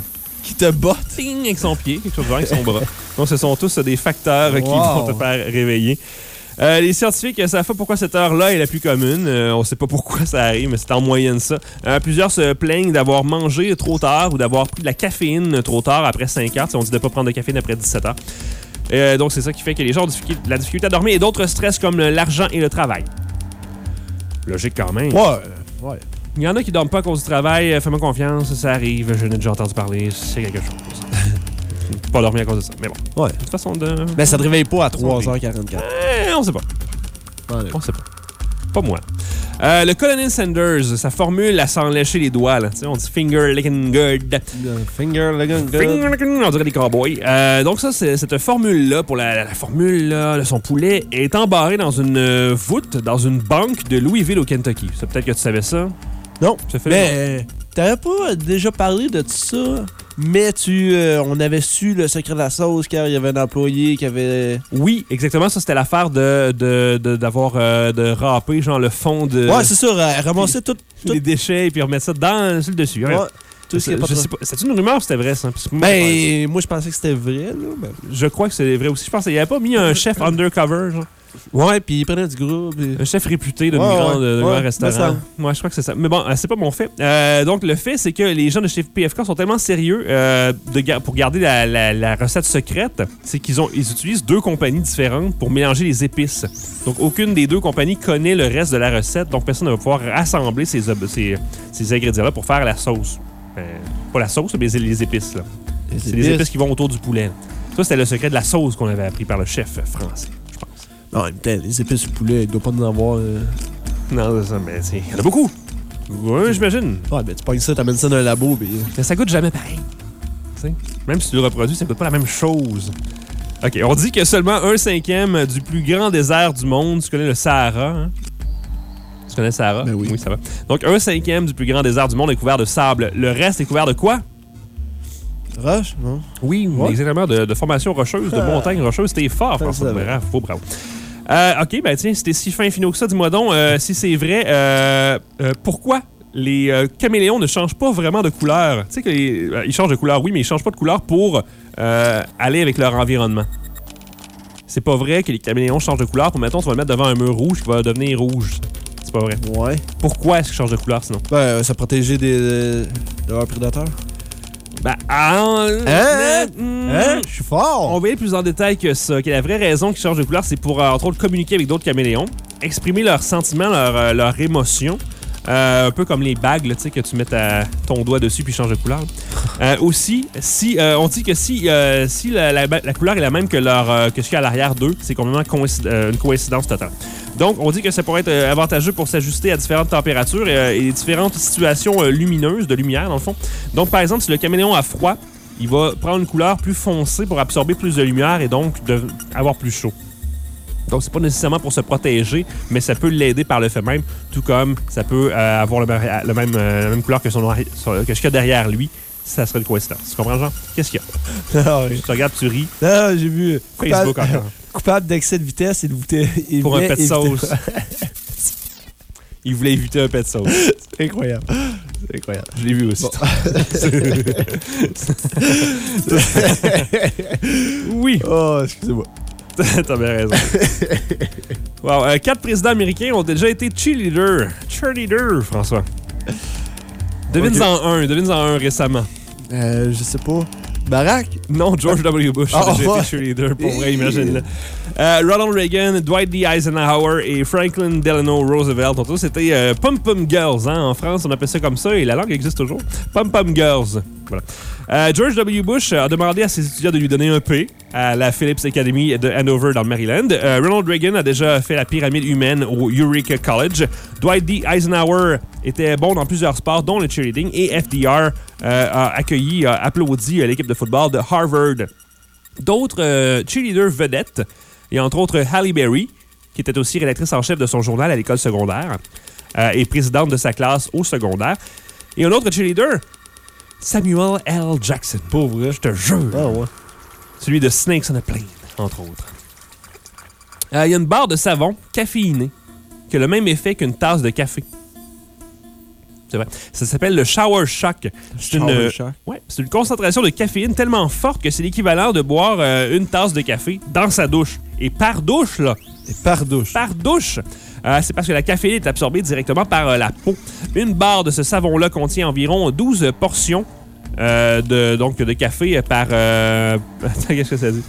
Qui te botte? Avec son pied, quelque chose de genre avec son bras. Donc, ce sont tous des facteurs qui vont te faire réveiller. Euh, les scientifiques savent pas pourquoi cette heure-là est la plus commune. Euh, on sait pas pourquoi ça arrive, mais c'est en moyenne ça. Euh, plusieurs se plaignent d'avoir mangé trop tard ou d'avoir pris de la caféine trop tard après 5 heures. On dit de pas prendre de caféine après 17 heures. Donc, c'est ça qui fait que les gens ont la difficulté à dormir et d'autres stress comme l'argent et le travail. Logique quand même. Ouais. Ouais. Il y en a qui dorment pas à cause du travail. Fais-moi confiance, ça arrive. Je n'ai déjà entendu parler. C'est quelque chose. pas dormir à cause de ça. Mais bon, Ouais. de toute façon, de... Mais ça te réveille pas à 3h44. Eh, on sait pas. On sait pas. Pas moi. Euh, le Colonel Sanders, sa formule à s'en lécher les doigts. Là. On dit finger licking good. Finger, gun, gun. Finger licking, on dirait des cowboys. Euh, donc ça, c'est- cette formule-là, pour la, la formule là, de son poulet, est embarrée dans une euh, voûte, dans une banque de Louisville au Kentucky. Ça, peut-être que tu savais ça? Non. Ça fait Mais t'avais pas déjà parlé de tout ça, mais tu, euh, on avait su le secret de la sauce car il y avait un employé qui avait. Oui, exactement. Ça, c'était l'affaire de, de, de- d'avoir euh, de râper genre le fond de Ouais, c'est euh, ramasser tout, tout, les déchets et puis remettre ça dans sur le dessus. ouais, tout ce. C'est une rumeur ou c'était vrai ça? Parce que moi, Ben, moi je pensais que c'était vrai, là. ben. je crois que c'est vrai aussi. Je pense qu'il n'y avait pas mis un chef undercover, genre. Ouais, puis il prenait du gros. puis- Un chef réputé d'un Ouais, grand, ouais, de- de ouais, grand me restaurant. Moi, je crois que c'est ça. Mais bon, euh, c'est pas mon fait. Euh, donc, le fait, c'est que les gens de chez PFK sont tellement sérieux euh, de pour garder la, la- la recette secrète, c'est qu'ils ont ils utilisent deux compagnies différentes pour mélanger les épices. Donc, aucune des deux compagnies connaît le reste de la recette, donc personne ne va pouvoir assembler ces, ob- ces, ces ingrédients-là pour faire la sauce. Euh, pas la sauce, mais les épices. C'est les épices qui vont autour du poulet. Ça, c'était le secret de la sauce qu'on avait appris par le chef français, en même temps, les épices au poulet, il doit pas en avoir. euh. Non, c'est ça, mais c'est- il y en a beaucoup. Oui, j'imagine. Ouais, ben tu pognes ça, t'amènes ça dans un labo, puis. Mais ça coûte jamais pareil. Tu sais, Même si tu le reproduis, ça coûte pas la même chose. OK, on dit que seulement un cinquième du plus grand désert du monde, tu connais le Sahara, hein? Tu connais le Sahara? Ben oui. ça va. Donc, un cinquième du plus grand désert du monde est couvert de sable. Le reste est couvert de quoi? Roche, non? Oui, Ouais. exactement, de, de formations rocheuses, de Ah. montagnes rocheuses. C'était fort, Ça, François. Bravo, bravo. Euh, OK, ben tiens, c'était si fin finaux que ça, dis-moi donc, euh, si c'est vrai, euh, euh, pourquoi les caméléons ne changent pas vraiment de couleur? Tu sais qu'ils changent de couleur, oui, mais ils changent pas de couleur pour euh, aller avec leur environnement. C'est pas vrai que les caméléons changent de couleur pour, mettons, tu vas le mettre devant un mur rouge qui va devenir rouge. C'est pas vrai. Ouais. Pourquoi est-ce qu'ils changent de couleur sinon? Ben, ça protégeait des, de leurs prédateurs. Ben, ah, Hein? hmm, Hein? Je suis fort! On va aller plus en détail que ça. Que la vraie raison qu'ils changent de couleur, c'est pour, euh, entre autres, communiquer avec d'autres caméléons, exprimer leurs sentiments, leurs euh, leurs émotions. Euh, un peu comme les bagues là, tu sais, que tu mets ta- ton doigt dessus puis change de couleur. Euh, aussi, si euh, on dit que si, si la, la- la couleur est la même que, leur, que ce qu'il y a à l'arrière d'eux, c'est complètement coïncid- une coïncidence totale. Donc, on dit que ça pourrait être avantageux pour s'ajuster à différentes températures et différentes situations lumineuses, de lumière, dans le fond. Donc, par exemple, si le caméléon a froid, il va prendre une couleur plus foncée pour absorber plus de lumière et donc de- avoir plus chaud. Donc, c'est pas nécessairement pour se protéger, mais ça peut l'aider par le fait même, tout comme ça peut euh, avoir le, même- le même, euh, la même couleur que, son, noir- que ce qu'il y a derrière lui. Ça serait une coïncidence. Tu comprends, Jean? Qu'est-ce qu'il y a? Ah oui. Tu te regardes, tu ris. Ah, j'ai vu. Facebook Coupable, encore. coupable d'excès de vitesse et de il Pour un pet de sauce. Il voulait éviter un pet de sauce. C'est incroyable. C'est incroyable. Je l'ai vu aussi. oui, Oh, excusez-moi. t'as bien raison. Wow, euh, quatre présidents américains ont déjà été cheerleaders. Cheerleaders, François. Devine-en un, devine-en un récemment. Euh, je sais pas. Barack? Non, George W. Bush a Ah, déjà ouais. été cheerleader, pour vrai, imagine-le. Euh, Ronald Reagan, Dwight D. Eisenhower et Franklin Delano Roosevelt ont tous été euh, pom-pom girls. Hein? En France, on appelle ça comme ça et la langue existe toujours. Pom-pom girls. Voilà. Euh, George W. Bush a demandé à ses étudiants de lui donner un P à la Phillips Academy de Hanover dans le Maryland. Euh, Ronald Reagan a déjà fait la pyramide humaine au Eureka College. Dwight D. Eisenhower était bon dans plusieurs sports, dont le cheerleading. Et FDR euh, a accueilli, applaudi l'équipe de football de Harvard. D'autres cheerleaders vedettes, et entre autres Halle Berry, qui était aussi rédactrice en chef de son journal à l'école secondaire et présidente de sa classe au secondaire. Et un autre cheerleader, Samuel L. Jackson. Pauvre, je te jure. Ah ouais. Celui de Snakes on a Plane, entre autres. Euh, Il y a une barre de savon caféiné qui a le même effet qu'une tasse de café. C'est vrai. Ça s'appelle le Shower Shock. C'est une, euh, ouais, une concentration de caféine tellement forte que c'est l'équivalent de boire euh, une tasse de café dans sa douche. Et par douche, là, Et par douche. par douche. Euh, c'est parce que la caféine est absorbée directement par euh, la peau. Une barre de ce savon-là contient environ 12 portions euh, de, donc, de café par... qu'est-ce que ça dit?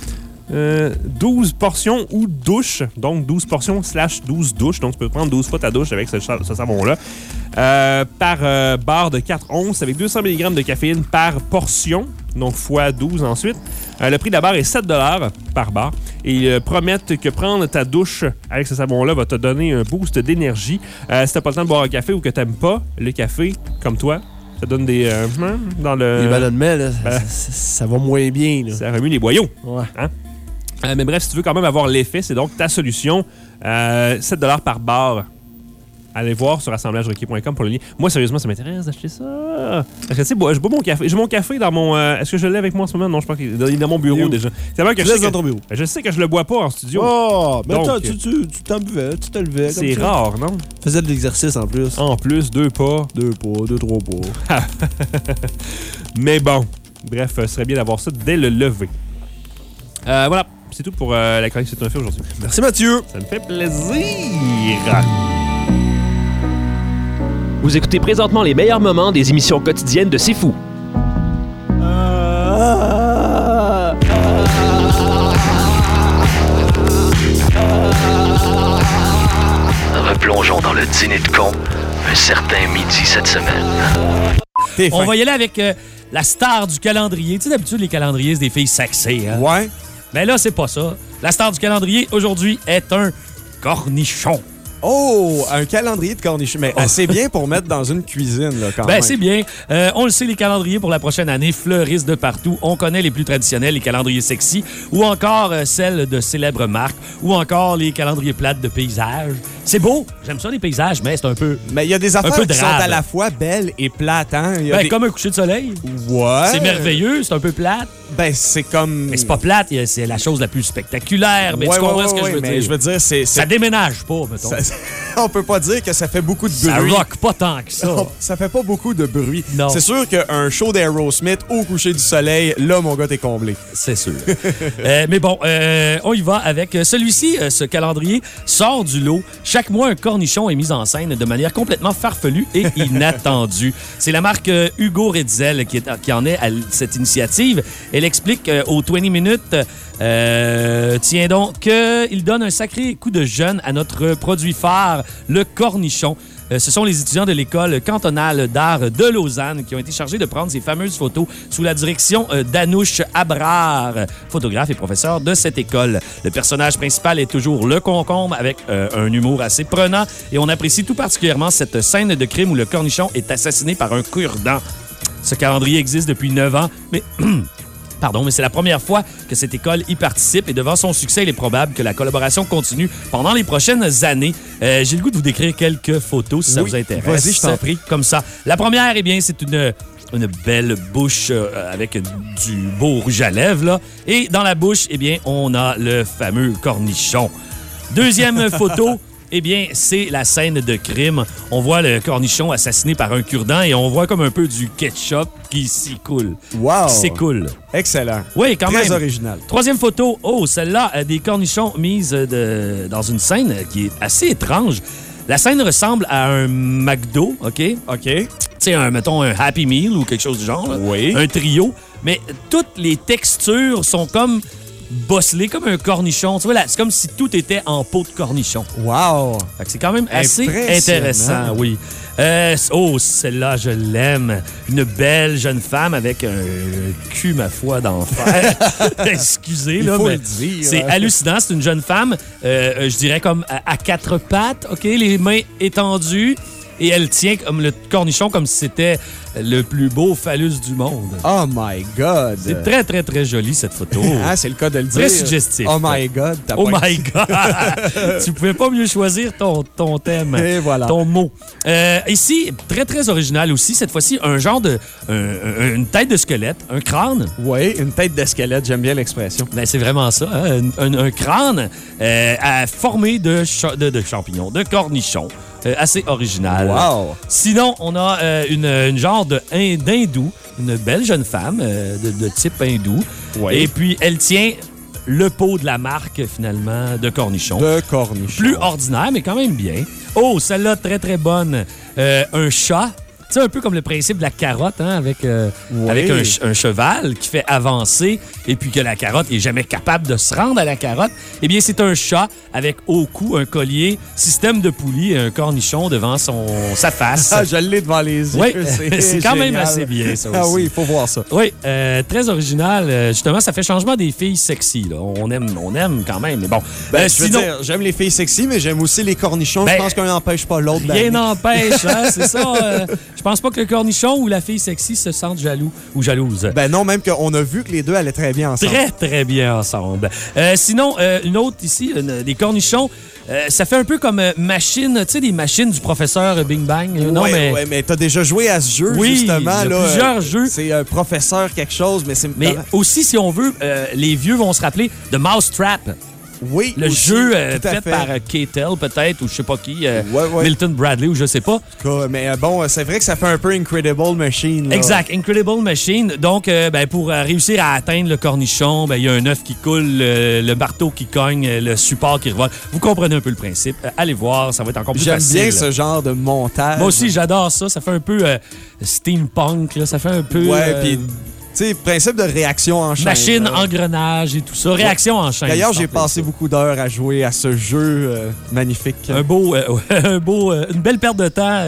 euh, 12 portions ou douches. Donc 12 portions slash 12 douches. Donc tu peux prendre 12 fois ta douche avec ce, ce savon-là. Par barre de 4 onces avec 200 mg de caféine par portion. Donc fois 12 ensuite. Euh, le prix de la barre est 7 par barre. Et ils euh, promettent que prendre ta douche avec ce savon-là va te donner un boost d'énergie. Euh, si t'as pas le temps de boire un café ou que t'aimes pas le café, comme toi, ça donne des... euh, hein, dans le... Les ballonnements, là, Ben- ça, va moins bien. Là. Ça remue les boyaux. Ouais. Euh, mais bref, si tu veux quand même avoir l'effet, c'est donc ta solution. Euh, 7 par barre. Allez voir sur assemblagerequis.com pour le lien. Moi, sérieusement, ça m'intéresse d'acheter ça. Parce que, tu sais, bois- je bois mon café. J'ai mon café dans mon. euh, Est-ce que je l'ai avec moi en ce moment? Non, je pense qu'il est dans mon bureau déjà. C'est vrai que je sais dans que, ton bureau. je sais que je le bois pas en studio. Oh, mais Donc, attends, tu t'en buvais, tu te levais. c'est rare, non? Faisais de l'exercice en plus. En plus, deux pas. Deux pas, deux, trois pas. Mais bon. Bref, ce serait bien d'avoir ça dès le lever. Euh, voilà. C'est tout pour euh, la chronique C'est un fait aujourd'hui. Merci Mathieu. Ça me fait plaisir. Vous écoutez présentement les meilleurs moments des émissions quotidiennes de C'est Fou. Replongeons dans le dîner de con un certain midi cette semaine. On va y aller avec euh, la star du calendrier. Tu sais, d'habitude, les calendriers, c'est des filles sexées. Hein? Ouais. Mais là, c'est pas ça. La star du calendrier, aujourd'hui, est un cornichon. Oh, un calendrier de cornichons. Mais assez bien pour mettre dans une cuisine, là, quand Ben, même. c'est bien. Euh, on le sait, les calendriers pour la prochaine année fleurissent de partout. On connaît les plus traditionnels, les calendriers sexy, ou encore euh, celles de célèbres marques, ou encore les calendriers plates de paysages. C'est beau. J'aime ça, les paysages, mais c'est un peu... Mais il y a des affaires qui sont à la fois belles et plates, hein? Il y a Ben, des- Comme un coucher de soleil. Ouais. C'est merveilleux, c'est un peu plate. Ben, c'est comme... Mais c'est pas plate, c'est la chose la plus spectaculaire. Mais Ouais, tu comprends ouais, ce que ouais, je veux mais dire? je veux dire, c'est... Ça déménage pas, mettons. ça- on peut pas dire que ça fait beaucoup de Ça bruit. rock pas tant que ça. Ça fait pas beaucoup de bruit. Non. C'est sûr qu'un show d'Aerosmith au coucher du soleil, là, mon gars, t'es comblé. C'est sûr. Euh, mais bon, euh, on y va avec euh, celui-ci. ce calendrier sort du lot. Chaque mois, un cornichon est mis en scène de manière complètement farfelue et inattendue. C'est la marque Hugo Redzel qui, est- qui en est à cette initiative. Elle explique aux 20 minutes, euh, tiens donc, qu'il donne un sacré coup de jeune à notre produit phare, le cornichon. Euh, Ce sont les étudiants de l'école cantonale d'art de Lausanne qui ont été chargés de prendre ces fameuses photos sous la direction euh, d'Anouche Abrard, photographe et professeur de cette école. Le personnage principal est toujours le concombre avec euh, un humour assez prenant et on apprécie tout particulièrement cette scène de crime où le cornichon est assassiné par un cure-dent. Ce calendrier existe depuis 9 ans, mais Pardon, mais c'est la première fois que cette école y participe et devant son succès, il est probable que la collaboration continue pendant les prochaines années. Euh, J'ai le goût de vous décrire quelques photos si ça Oui, vous intéresse. vas-y, je t'en prie. Comme ça. La première, eh bien, c'est une, une belle bouche euh, avec du beau rouge à lèvres. Là. Et dans la bouche, eh bien, on a le fameux cornichon. Deuxième photo. Eh bien, c'est la scène de crime. On voit le cornichon assassiné par un cure-dent et on voit comme un peu du ketchup qui s'y coule. Wow. C'est cool. Excellent. Oui, quand Très même. original. Troisième photo. Oh, celle-là, euh, des cornichons mises euh, de- dans une scène qui est assez étrange. La scène ressemble à un McDo, OK? OK. Tu sais, un, mettons, un Happy Meal ou quelque chose du genre. là. Oui. Un trio. Mais toutes les textures sont comme bosselées, comme un cornichon. Tu vois, là, c'est comme si tout était en peau de cornichon. Wow. C'est quand même assez intéressant, oui. Euh, oh, celle-là, je l'aime. Une belle jeune femme avec un cul, ma foi, d'enfer. Excusez, Il là, faut mais c'est hallucinant. C'est une jeune femme, euh, je dirais comme à, à quatre pattes, OK? Les mains étendues. Et elle tient comme le cornichon comme si c'était le plus beau phallus du monde. Oh my God. C'est très, très, très joli, cette photo. Ah, c'est le cas de le dire. Très suggestif. Oh my God. Oh my God! tu pouvais pas mieux choisir ton, ton thème, Et voilà. ton mot. Euh, ici, très, très original aussi. Cette fois-ci, un genre de... un- un- une tête de squelette, un crâne. Oui, une tête de squelette. J'aime bien l'expression. Ben, c'est vraiment ça. hein, Un, un- un crâne euh, formé de, cha- de, de champignons, de cornichons. Euh, assez original. Wow. Sinon, on a euh, une, une genre de hin- d'hindou, une belle jeune femme euh, de, de type hindou. Et puis, elle tient le pot de la marque, finalement, de cornichons. De cornichon. Plus ordinaire, mais quand même bien. Oh, celle-là, très, très bonne. Un chat sais, un peu comme le principe de la carotte, hein, avec, euh, avec un, ch- un cheval qui fait avancer et puis que la carotte n'est jamais capable de se rendre à la carotte. Eh bien, c'est un chat avec au cou un collier, système de poulie et un cornichon devant son, sa face. Ah, je l'ai devant les yeux. Oui, c'est quand même assez bien, ça aussi. Ah oui, il faut voir ça. Oui, euh, très original. Euh, justement, ça fait changement des filles sexy. Là. On, aime, on aime quand même, mais bon. Ben, veux sinon, dire, j'aime les filles sexy, mais j'aime aussi les cornichons. Ben, je pense qu'un n'empêche pas l'autre. Rien n'empêche, hein, c'est ça. euh, je pense pas que le cornichon ou la fille sexy se sentent jaloux ou jalouses. Ben non, même qu'on a vu que les deux allaient très bien ensemble. Très, très bien ensemble. Euh, sinon, euh, une autre ici, une- des cornichons, euh, ça fait un peu comme euh, machine, tu sais, des machines du professeur Bing Bang. euh, non, ouais, mais... ouais, mais t'as déjà joué à ce jeu, Oui, justement. il y a là, plusieurs euh, jeux. C'est un professeur quelque chose, mais c'est... Mais aussi, si on veut, euh, les vieux vont se rappeler de Mousetrap. Oui, Le aussi, jeu euh, fait, fait. par euh, K-Tel, peut-être, ou je sais pas qui, euh, Ouais, ouais. Milton Bradley, ou je sais pas. Mais bon, c'est vrai que ça fait un peu Incredible Machine. là. Exact, Incredible Machine. Donc, ben, pour réussir à atteindre le cornichon, ben, il y a un œuf qui coule, le, marteau qui cogne, le support qui revole. Vous comprenez un peu le principe. Allez voir, ça va être encore plus J'aime facile. bien ce genre de montage. Moi aussi, j'adore ça. Ça fait un peu steampunk, là. ça fait un peu... Ouais, puis, sais, principe de réaction en chaîne. Machine, là. engrenage et tout ça. Réaction en chaîne. D'ailleurs, j'ai passé beaucoup d'heures à jouer à ce jeu euh, magnifique. Un beau, euh, un beau, euh, une belle perte de temps,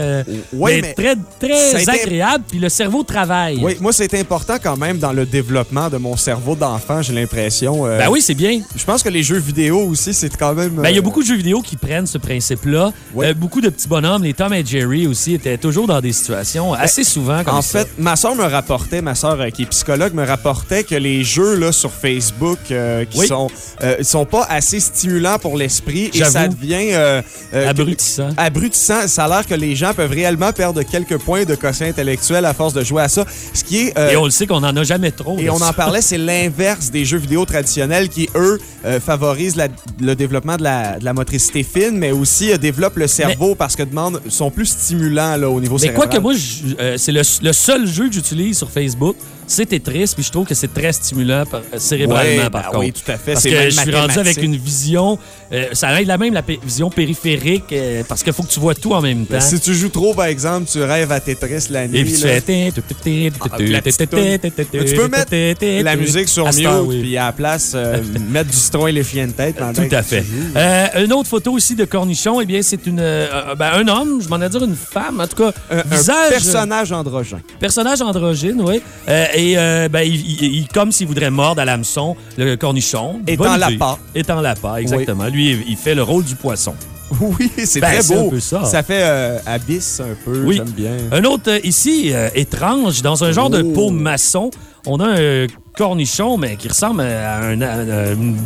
Ouais, mais, mais très, agréable. Puis le cerveau travaille. Oui, moi, c'est important quand même dans le développement de mon cerveau d'enfant, j'ai l'impression. Ben oui, c'est bien. Je pense que les jeux vidéo aussi, c'est quand même. Ben, il y a beaucoup de jeux vidéo qui prennent ce principe-là. Ouais. Beaucoup de petits bonhommes, les Tom et Jerry aussi, étaient toujours dans des situations assez souvent comme En ça. fait, ma soeur me rapportait, ma soeur qui est psychologue, me rapportait que les jeux là, sur Facebook euh, qui Oui. sont, euh, sont pas assez stimulants pour l'esprit et ça devient euh, Abrutissant. abrutissant. Ça a l'air que les gens peuvent réellement perdre quelques points de quotient intellectuel à force de jouer à ça. Ce qui est. Et on le sait qu'on en a jamais trop. Et on ça. en parlait, c'est l'inverse des jeux vidéo traditionnels qui, eux, favorisent la- le développement de la, de la motricité fine, mais aussi développent le cerveau parce que demandent, sont plus stimulants là, au niveau Mais quoi cérébral. que moi, je- euh, c'est le, le seul jeu que j'utilise sur Facebook, c'est Tetris, puis je trouve que c'est très stimulant par- euh, cérébralement, Ouais, par ben contre. oui, tout à fait, Parce que je suis rendu avec une vision, euh, ça aide la même la vision périphérique, euh, parce qu'il faut que tu vois tout en même temps. Ben, si tu joues trop, par exemple, tu rêves à Tetris la nuit. Et puis tu fais... Peux mettre la musique sur mute, puis à la place, mettre du citron et les de tête. Tout à fait. une autre photo ici de cornichon, eh bien, c'est une, ben, un homme, je m'en ai dire une femme, en tout cas, Un, un visage, personnage androgyne. personnage androgyne, oui. Euh, et euh, ben, il, il- il- comme s'il voudrait mordre à l'hameçon le cornichon. Étant l'appât. Étant l'appât, exactement. Lui, il- fait le rôle du poisson. Oui, c'est Ben, très c'est un beau. peu ça. fait euh, abysse un peu, Oui. j'aime bien. Un autre euh, ici, euh, étrange, dans un genre de Oh. pot maçon, on a un cornichon, mais qui ressemble à, un- à une,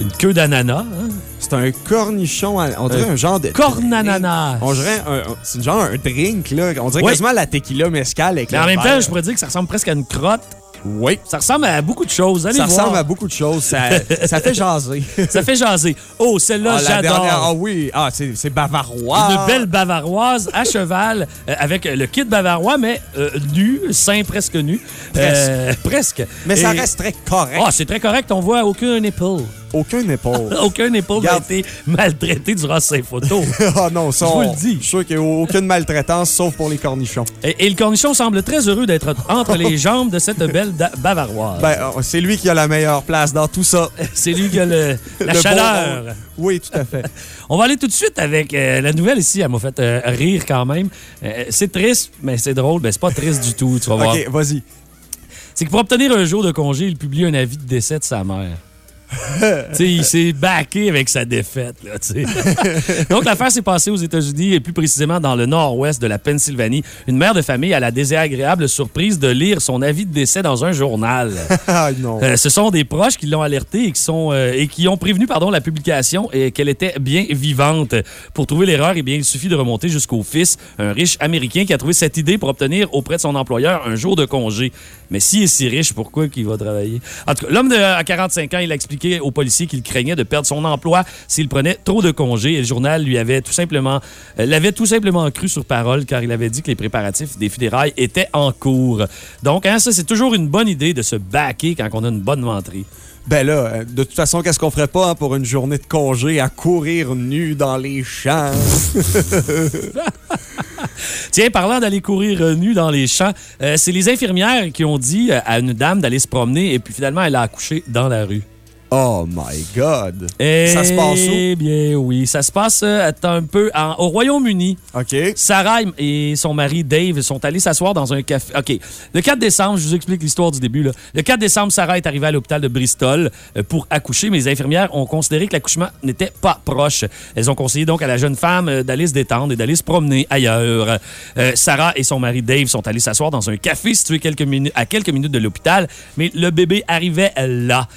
une queue d'ananas. hein. C'est un cornichon, à- on dirait Un un genre de... Cornananas. On dirait un, un- c'est genre un drink, là. On dirait Oui. quasiment la tequila mescal avec Mais en même temps, je pourrais dire que ça ressemble presque à une crotte. Oui. Ça ressemble à beaucoup de choses. Allez Ça voir. ressemble à beaucoup de choses. Ça, ça fait jaser. Ça fait jaser. Oh, celle-là, Ah, la dernière, ah j'adore. oui, ah, c'est c'est bavarois. Une belle bavaroise à cheval euh, avec le kit bavarois, mais euh, nu, sein presque nu. Euh, presque. Mais ça reste très correct. Ah, c'est très correct. On voit aucun nipple. Aucun épaule. Aucun épaule a Regarde. été maltraité durant ces photos. Ah non, ça, Je vous le dis. Je suis sûr qu'il n'y a aucune maltraitance, sauf pour les cornichons. Et, et le cornichon semble très heureux d'être entre les jambes de cette belle bavaroise. Ben, euh, c'est lui qui a la meilleure place dans tout ça. c'est lui qui a le- la Le chaleur. Oui, tout à fait. On va aller tout de suite avec euh, la nouvelle ici. Elle m'a fait euh, rire quand même. Euh, c'est triste, mais c'est drôle. Ben, c'est pas triste du tout, tu vas voir. OK, vas-y. C'est que pour obtenir un jour de congé, il publie un avis de décès de sa mère. Tu sais, il s'est baqué avec sa défaite. Là. Donc, l'affaire s'est passée aux États-Unis et plus précisément dans le nord-ouest de la Pennsylvanie. Une mère de famille a la désagréable surprise de lire son avis de décès dans un journal. Ah non. Euh, ce sont des proches qui l'ont alerté et qui, sont, euh, et qui ont prévenu pardon, la publication et qu'elle était bien vivante. Pour trouver l'erreur, eh bien, il suffit de remonter jusqu'au fils, un riche Américain qui a trouvé cette idée pour obtenir auprès de son employeur un jour de congé. Mais s'il est si riche, pourquoi qu'il va travailler? En tout cas, l'homme à 45 ans, il a expliqué aux policiers qu'il craignait de perdre son emploi s'il prenait trop de congés. Et le journal lui avait tout simplement, euh, l'avait tout simplement cru sur parole car il avait dit que les préparatifs des funérailles étaient en cours. Donc, hein, ça, c'est toujours une bonne idée de se baquer quand on a une bonne menterie. Ben là, euh, de toute façon, qu'est-ce qu'on ferait pas hein, pour une journée de congé à courir nu dans les champs? Tiens, parlant d'aller courir euh, nu dans les champs, euh, c'est les infirmières qui ont dit à une dame d'aller se promener et puis finalement, elle a accouché dans la rue. Oh my God. Eh Ça se passe où? bien, oui. Ça se passe euh, attends un peu en- au Royaume-Uni. OK. Sarah et son mari Dave sont allés s'asseoir dans un café. OK. Le 4 décembre, je vous explique l'histoire du début. Là. Le 4 décembre, Sarah est arrivée à l'hôpital de Bristol euh, pour accoucher, mais les infirmières ont considéré que l'accouchement n'était pas proche. Elles ont conseillé donc à la jeune femme euh, d'aller se détendre et d'aller se promener ailleurs. Sarah et son mari Dave sont allés s'asseoir dans un café situé quelques minutes, à quelques minutes de l'hôpital, mais le bébé arrivait là.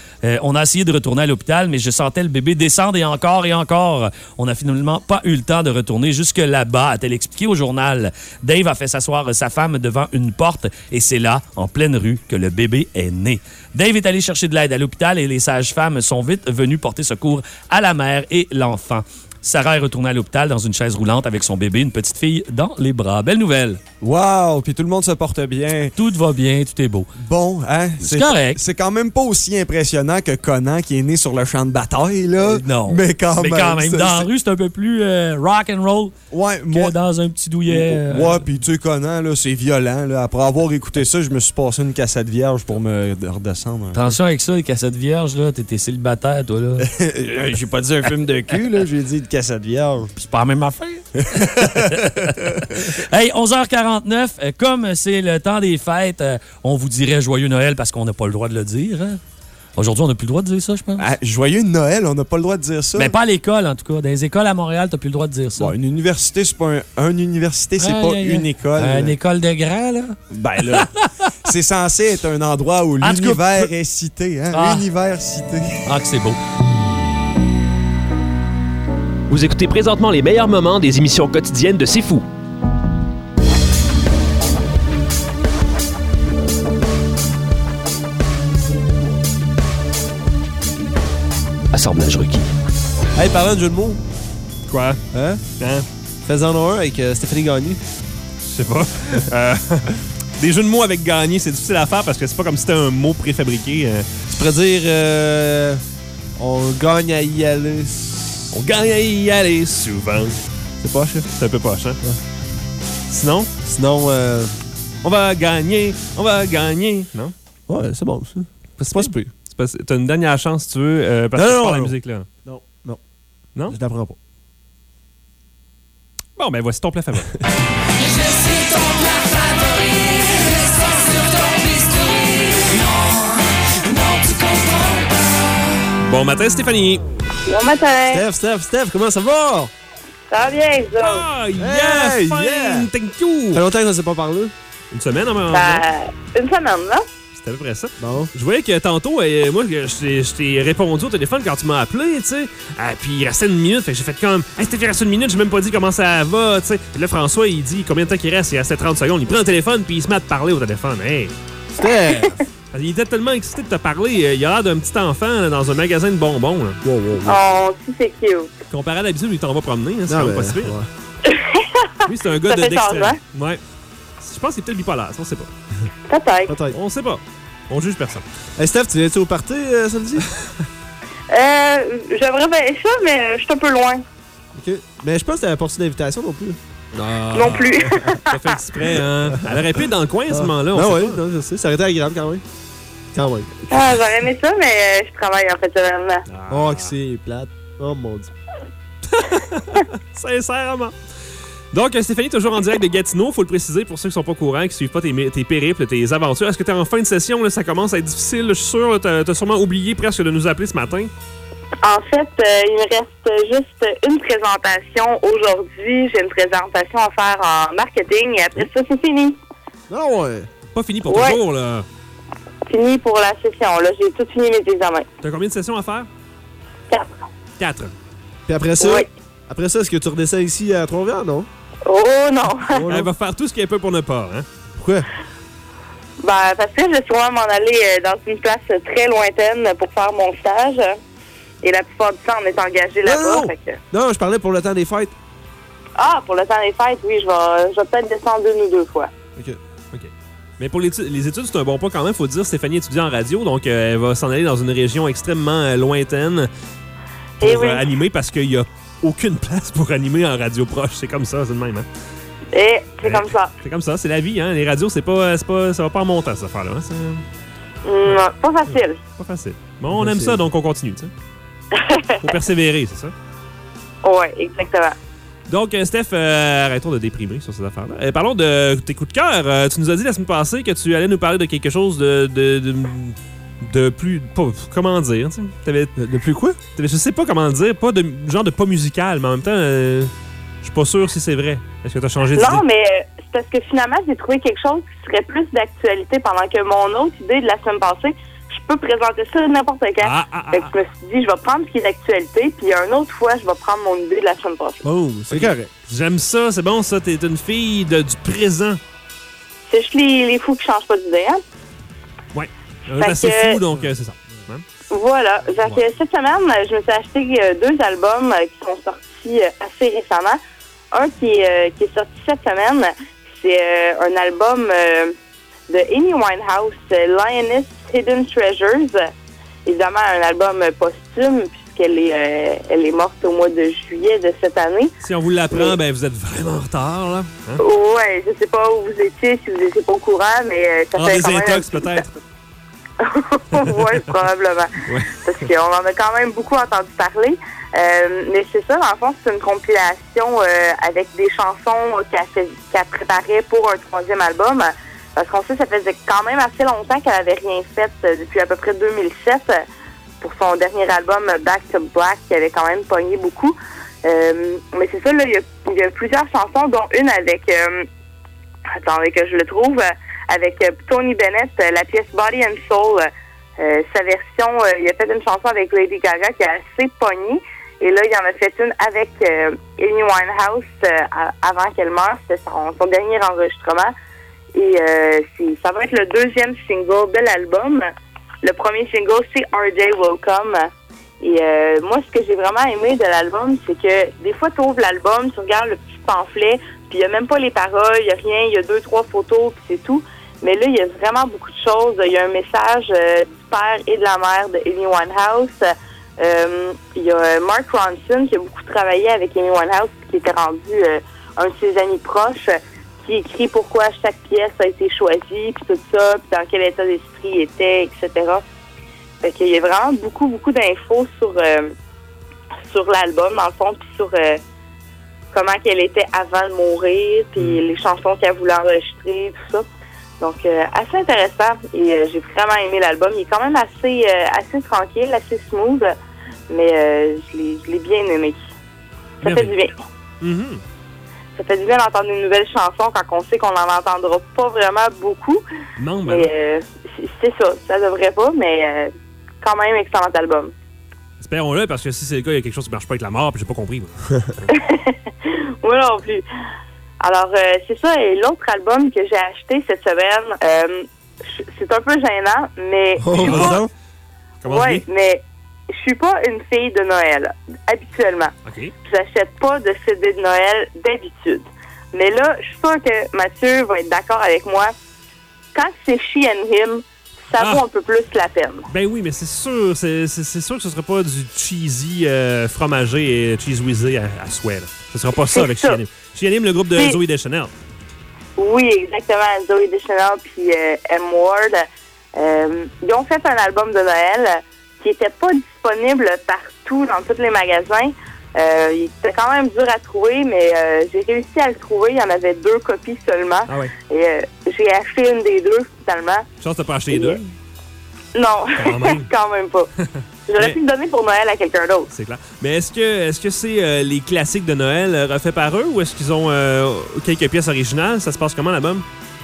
On a essayé de retourner à l'hôpital, mais je sentais le bébé descendre et encore et encore. On n'a finalement pas eu le temps de retourner jusque là-bas, a-t-elle expliqué au journal. Dave a fait s'asseoir sa femme devant une porte et c'est là, en pleine rue, que le bébé est né. Dave est allé chercher de l'aide à l'hôpital et les sages-femmes sont vite venues porter secours à la mère et l'enfant. Sarah est retournée à l'hôpital dans une chaise roulante avec son bébé, une petite fille dans les bras. Belle nouvelle. Wow, puis tout le monde se porte bien. Tout va bien, tout est beau. Bon, hein? C'est correct. C'est quand même pas aussi impressionnant que Conan qui est né sur le champ de bataille, là. Euh, Non. Mais quand Mais même. quand même, c'est- dans la rue, c'est un peu plus euh, rock and roll Ouais, que moi. dans un petit douillet. euh, Ouais, puis tu sais, Conan, là, c'est violent. Là. Après avoir écouté ça, je me suis passé une cassette vierge pour me redescendre. Attention avec ça, les cassettes vierges, là. T'étais célibataire, toi, là. J'ai pas dit un film de cul, là. J'ai dit une cassette vierge. C'est pas la même affaire. hey, 11h49, euh, comme c'est le temps des fêtes, euh, on vous dirait joyeux Noël parce qu'on n'a pas le droit de le dire. hein? Aujourd'hui, on n'a plus le droit de dire ça, je pense. Ah, joyeux Noël, on n'a pas le droit de dire ça. Mais pas à l'école, en tout cas. Dans les écoles à Montréal, t'as plus le droit de dire ça. Bon, une université, c'est pas un, une université, c'est pas une école. Une école de grands, là? Ben là, c'est censé être un endroit où En tout cas, l'univers est cité, hein? Ah. L'univers cité. Ah, que c'est beau. Vous écoutez présentement les meilleurs moments des émissions quotidiennes de C'est Fou. Assemblage requis. Hey, parlant de jeu de mots, Quoi? hein? Hein? Fais-en un avec euh, Stéphanie Gagné. Je sais pas. Euh, des jeux de mots avec gagner, c'est difficile à faire parce que c'est pas comme si c'était un mot préfabriqué. euh. Tu pourrais dire euh, on gagne à y aller. On gagne à y aller souvent. C'est pas chef. C'est un peu poche, hein? Sinon, Sinon, euh, on va gagner, on va gagner. Non? ouais, c'est bon ça. C'est pas super. T'as une dernière chance si tu veux, euh, parce Non, que non, parles la non. musique là. Non, non. Non? Je t'apprends pas. Bon, ben voici ton plat favori. Bon matin, Stéphanie. Bon matin. Steph, Steph, Steph, comment ça va? Ça va bien, vous autres? Ah, yeah, Hey, fine, yeah. thank Ça you. fait longtemps qu'on s'est pas parlé. Une semaine, en même Ben, une semaine, là. C'était à peu près ça. Bon. Je voyais que tantôt, euh, moi, je t'ai- je t'ai répondu au téléphone quand tu m'as appelé, tu sais. Ah, puis il restait une minute, fait que j'ai fait comme, hey, il reste une minute, j'ai même pas dit comment ça va, tu sais. Puis là, François, il dit combien de temps qu'il reste, il restait 30 secondes. Il prend le téléphone, puis il se met à te parler au téléphone. Hey. Steph! Qu'il était tellement excité de te parler, euh, il a l'air d'un petit enfant là, dans un magasin de bonbons. Là. wow, wow, wow. Oh, si c'est cute. Comparé à l'habitude, il t'en va promener, hein, c'est Non, quand même mais- pas si pire. ouais. Lui, c'est un gars Ça de d'extrême. Ouais. Je pense qu'il est peut-être bipolaire, ça, on sait pas. Peut-être. Peut-être. On sait pas. On juge personne. Hey Steph, tu viens-tu au party euh, samedi? Euh, j'aimerais bien ça, mais je suis un peu loin. ok. Mais je pense que t'avais pas reçu d'invitation non plus. Non plus. T'as fait exprès, hein. Elle aurait pu être dans le coin à ce moment-là. on Ah sait ouais, pas. non, je sais. Ça aurait été agréable quand même. Quand même. ah, j'aurais aimé ça, mais euh, je travaille en fait semaine. Oh, que c'est plate. Oh mon dieu. Sincèrement. Donc, euh, Stéphanie, toujours en direct de Gatineau, faut le préciser pour ceux qui sont pas au courant, qui suivent pas tes, périples, tes aventures. Est-ce que t'es en fin de session, là, ça commence à être difficile, je suis sûr, t'as t'as sûrement oublié presque de nous appeler ce matin. En fait, euh, il me reste juste une présentation aujourd'hui. J'ai une présentation à faire en marketing et après ça, c'est fini. Ah ouais. Pas fini pour Ouais. toujours, là. Fini pour la session. Là, j'ai tout fini mes examens. T'as combien de sessions à faire? Quatre. Quatre. Puis après ça, Oui. après ça, est-ce que tu redescends ici à Trois-Rivières, non? Oh non! Oh, Elle va faire tout ce qu'elle peut pour ne pas, hein? Pourquoi? Ben, parce que je vais sûrement m'en aller euh, dans une place très lointaine pour faire mon stage. Et la plupart du temps, on est engagé là-bas. non. que- Non, je parlais pour le temps des fêtes. Ah, pour le temps des fêtes, oui, je vais, je vais peut-être descendre une ou deux fois. Ok. Mais pour les, les études, c'est un bon pas quand même. Faut dire, Stéphanie étudie en radio, donc euh, elle va s'en aller dans une région extrêmement euh, lointaine pour Eh oui. euh, animer parce qu'il y a aucune place pour animer en radio proche. C'est comme ça, c'est le même. Hein? Et c'est comme ça. C'est comme ça, c'est la vie, hein? Les radios, c'est pas, pas, ça va pas en montant, cette affaire-là. hein? Non, pas facile. pas facile. Bon, on aime ça, donc on continue, tu sais. Faut persévérer, c'est ça? Ouais, exactement. Donc, euh, Steph, euh, arrêtons de déprimer sur ces affaires-là. Euh, parlons de tes coups de cœur. Euh, tu nous as dit la semaine passée que tu allais nous parler de quelque chose de. de, de, de plus. pas- comment dire, tu sais. T'avais- De plus quoi? t'avais- je sais pas comment dire, pas de genre de pas musical, mais en même temps, euh, je suis pas sûr si c'est vrai. Est-ce que tu as changé d'idée? Non, mais c'est parce que finalement, j'ai trouvé quelque chose qui serait plus d'actualité pendant que mon autre idée de la semaine passée, peux présenter ça n'importe quand. Ah, ah, ah, Fait que je me suis dit, je vais prendre ce qui est d'actualité, puis une autre fois, je vais prendre mon idée de la semaine passée. Oh, c'est correct. J'aime ça, c'est bon ça. T'es une fille de- du présent. C'est juste les, les fous qui changent pas d'idée, hein? Euh, Fait ben, c'est que- fou, donc euh, c'est ça. Hein? Voilà. Fait que cette semaine, euh, je me suis acheté euh, deux albums euh, qui sont sortis euh, assez récemment. Un qui, est, euh, qui est sorti cette semaine, c'est euh, un album euh, de Amy Winehouse, euh, Lioness Hidden Treasures. Évidemment, un album posthume, puisqu'elle est, euh, elle est morte au mois de juillet de cette année. Si on vous l'apprend, Oui. ben vous êtes vraiment en retard, là. Hein? Ouais, je sais pas où vous étiez, si vous étiez pas au courant, mais euh, ça En fait quand même... désintox, peut-être. oui, probablement. Ouais. Parce qu'on en a quand même beaucoup entendu parler. Euh, mais c'est ça, dans le fond, c'est une compilation euh, avec des chansons qu'elle qu'elle préparait pour un troisième album. Parce qu'on sait, ça faisait quand même assez longtemps qu'elle avait rien fait euh, depuis à peu près 2007 euh, pour son dernier album euh, Back to Black, qui avait quand même pogné beaucoup. Euh, mais c'est ça, là, il y, a, y a plusieurs chansons, dont une avec... euh, attendez que je le trouve, avec Tony Bennett, la pièce Body and Soul. Sa version, il a fait une chanson avec Lady Gaga qui est assez pognée. Et là, il en a fait une avec Amy Winehouse avant qu'elle meure. C'était son dernier enregistrement. Et euh, ça va être le deuxième single de l'album. Le premier single, c'est RJ Welcome. Et euh, moi, ce que j'ai vraiment aimé de l'album, c'est que des fois, tu ouvres l'album, tu regardes le petit pamphlet, puis il n'y a même pas les paroles, il n'y a rien, il y a deux, trois photos, puis c'est tout. Mais là, il y a vraiment beaucoup de choses. Il y a un message euh, du père et de la mère de Amy Winehouse. Euh, il y a euh, Mark Ronson qui a beaucoup travaillé avec Amy Winehouse, qui était rendu euh, un de ses amis proches, qui écrit pourquoi chaque pièce a été choisie, puis tout ça, puis dans quel état d'esprit il était, etc. Fait qu'il y a vraiment beaucoup, beaucoup d'infos sur, euh, sur l'album, dans le fond, puis sur euh, comment qu'elle était avant de mourir, puis les chansons qu'elle voulait enregistrer, tout ça. Donc, euh, assez intéressant. Et j'ai vraiment aimé l'album. Il est quand même assez, assez tranquille, assez smooth, mais euh, je l'ai- bien aimé. Ça fait du bien. Mhm. Ça fait du bien d'entendre une nouvelle chanson quand on sait qu'on n'en entendra pas vraiment beaucoup. Non, ben Mais euh, c'est- ça, ça devrait pas, mais euh, quand même excellent album. Espérons-le, parce que si c'est le cas, il y a quelque chose qui marche pas avec la mort, puis j'ai pas compris. moi. Moi non plus. Alors, euh, c'est ça. Et l'autre album que j'ai acheté cette semaine, euh, c'est un peu gênant, mais. Oh, pas-. Comment ouais, mais je suis pas une fille de Noël, habituellement. OK. J'achète pas de CD de Noël d'habitude. Mais là, je suis sûre que Mathieu va être d'accord avec moi. Quand c'est She and Him, ça Ah. vaut un peu plus la peine. Ben oui, mais c'est sûr, c'est sûr que ce sera pas du cheesy euh, fromagé et cheese whizzé à, à souhait. Là. Ce sera pas ça avec ça. Chianim. Chianim, le groupe de Zoé Deschanel. Oui, exactement. Zoe Deschanel puis euh, M. Ward. Euh, ils ont fait un album de Noël qui n'était pas disponible partout dans tous les magasins. Euh, il était quand même dur à trouver, mais euh, j'ai réussi à le trouver. Il y en avait deux copies seulement. Ah ouais. Et euh, j'ai acheté une des deux, finalement. Chance, t'as pas acheté les deux? Non, Quand même. quand même pas. J'aurais Mais- pu le donner pour Noël à quelqu'un d'autre. C'est clair. Mais est-ce que est-ce que c'est euh, les classiques de Noël refaits par eux ou est-ce qu'ils ont quelques pièces originales? Ça se passe comment l'album?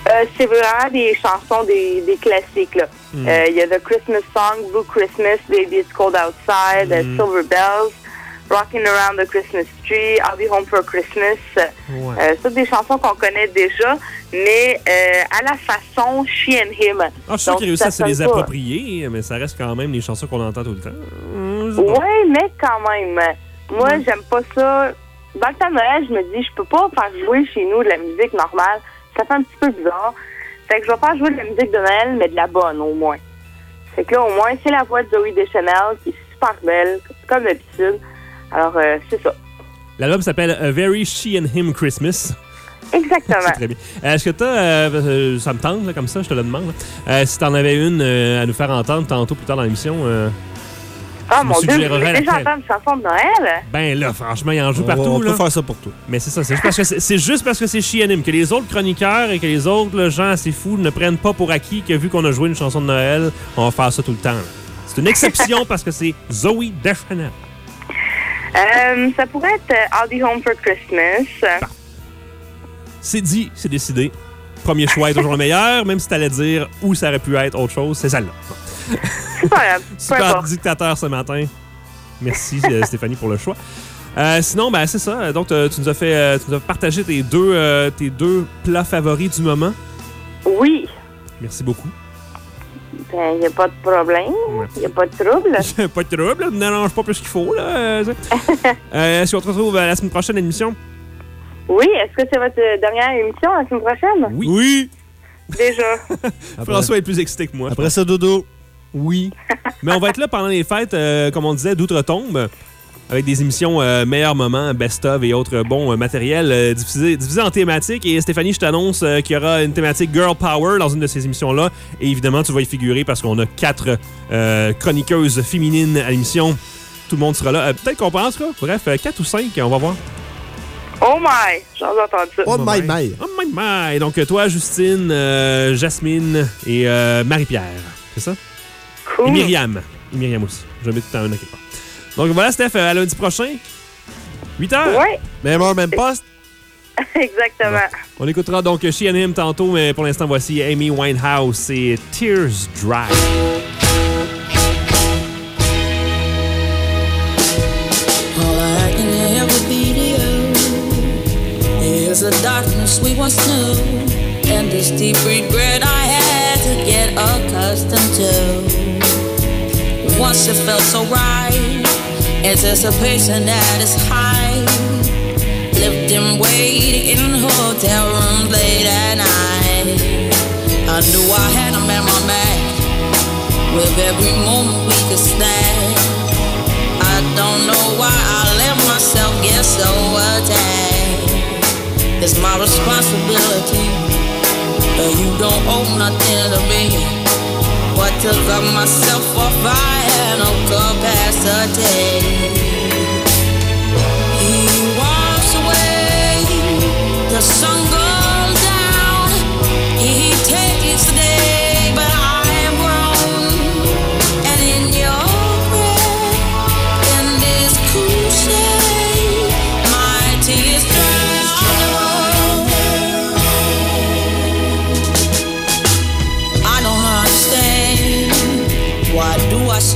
Euh, c'est vraiment des chansons, des, des classiques. là. Hmm. Euh, Il y a The Christmas Song, Blue Christmas, Baby It's Cold Outside, euh, Hmm. Silver Bells, Rocking Around the Christmas Tree, I'll Be Home for Christmas. Ouais. Euh, c'est des chansons qu'on connaît déjà, mais euh, à la façon She and Him. Ah, je suis sûr réussissent ça à se les approprier, mais ça reste quand même les chansons qu'on entend tout le temps. Euh. Oui, mais quand même. Moi, j'aime pas ça. Dans le temps de Noël, je me dis, je peux pas faire jouer chez nous de la musique normale. Ça fait un petit peu bizarre. Fait que je vais faire jouer de la musique de Noël, mais de la bonne, au moins. Fait que là, au moins, c'est la voix de Zoe Deschanel, qui est super belle, comme d'habitude. Alors, euh, c'est ça. L'album s'appelle A Very She and Him Christmas. Exactement. Très bien. Euh, Est-ce que tu as, ça me tente là, comme ça, je te le demande. Euh, si tu en avais une euh, à nous faire entendre tantôt plus tard dans l'émission, tu me mon Dieu, déjà entendre une chanson de Noël? ben là, franchement, il en joue partout. on là. peut faire ça pour toi. Mais c'est ça, c'est juste parce que c'est- juste parce que c'est Chianim, que les autres chroniqueurs et que les autres là, gens assez fous ne prennent pas pour acquis que vu qu'on a joué une chanson de Noël, on va faire ça tout le temps. C'est une exception parce que c'est Zoe Deschanel. Euh, ça pourrait être euh, I'll Be Home for Christmas. C'est dit, c'est décidé. Premier choix est toujours le meilleur, même si t'allais dire où ça aurait pu être autre chose, c'est celle-là. C'est pas grave, peu Super dictateur ce matin. Merci euh, Stéphanie pour le choix. Euh, sinon, ben, c'est ça. Donc, euh, tu nous as fait, tu nous as partagé tes deux, euh, tes deux plats favoris du moment. Oui, Merci beaucoup. ben, y a pas de problème. Ouais. Y a pas de trouble. pas de trouble, ne mélange pas plus qu'il faut. Là, euh, Est-ce qu'on te retrouve euh, la semaine prochaine à l'émission? Oui, est-ce que c'est votre dernière émission la semaine prochaine? Oui. Oui. Déjà. François est plus excité que moi. Après ça, Dodo. Oui. Mais on va être là pendant les fêtes, euh, comme on disait, d'outre-tombe, avec des émissions euh, meilleurs moments, best-of et autres bons euh, matériels euh, diffusés, divisés en thématiques. Et Stéphanie, je t'annonce euh, qu'il y aura une thématique Girl Power dans une de ces émissions-là. Et évidemment, tu vas y figurer parce qu'on a quatre euh, chroniqueuses féminines à l'émission. Tout le monde sera là. Euh, Peut-être qu'on pensera. Bref, euh, quatre ou cinq, on va voir. Oh my! J'ai entendu ça. Oh my my. Oh my my! Donc, toi, Justine, euh, Jasmine et euh, Marie-Pierre. C'est ça? Cool. Et Myriam. Et Myriam aussi. Je vais mettre tout le temps un à quelque part. Donc voilà, Steph, à lundi prochain. 8 heures. Ouais, Même heure, même poste. exactement. On écoutera donc She tantôt, mais pour l'instant, voici Amy Winehouse et Tears Dry. All I can ever be to you is the darkness we once knew, and this deep regret I had to get accustomed to. Once it felt so right, anticipation at its height. Lifting weight in hotel rooms late at night. I knew I had him at my back with every moment we could snap. I don't know why I let myself get so attached. It's my responsibility. But you don't owe nothing to me. What to cut myself off, I had no capacity. He walks away, the sun goes down. He takes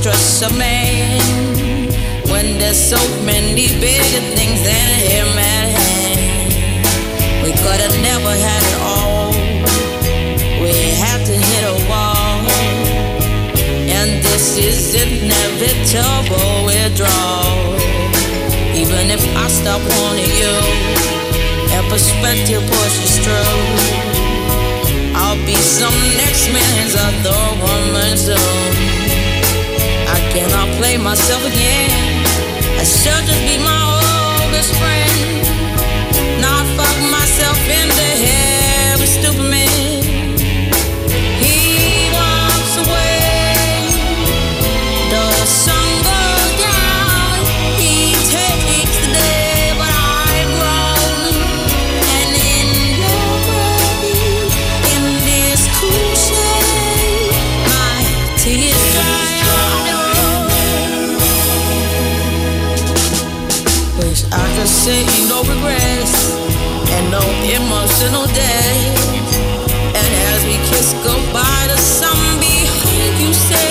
stress a man when there's so many bigger things than him at hand? We could have never had it all. We have to hit a wall. And this is inevitable withdrawal. Even if I stop wanting you, and perspective pushes through. I'll be some next man's other woman soon. I cannot play myself again. I should just be my old best friend. Wish I say no regrets and no emotional debt. And as we kiss goodbye, the sun behind you said,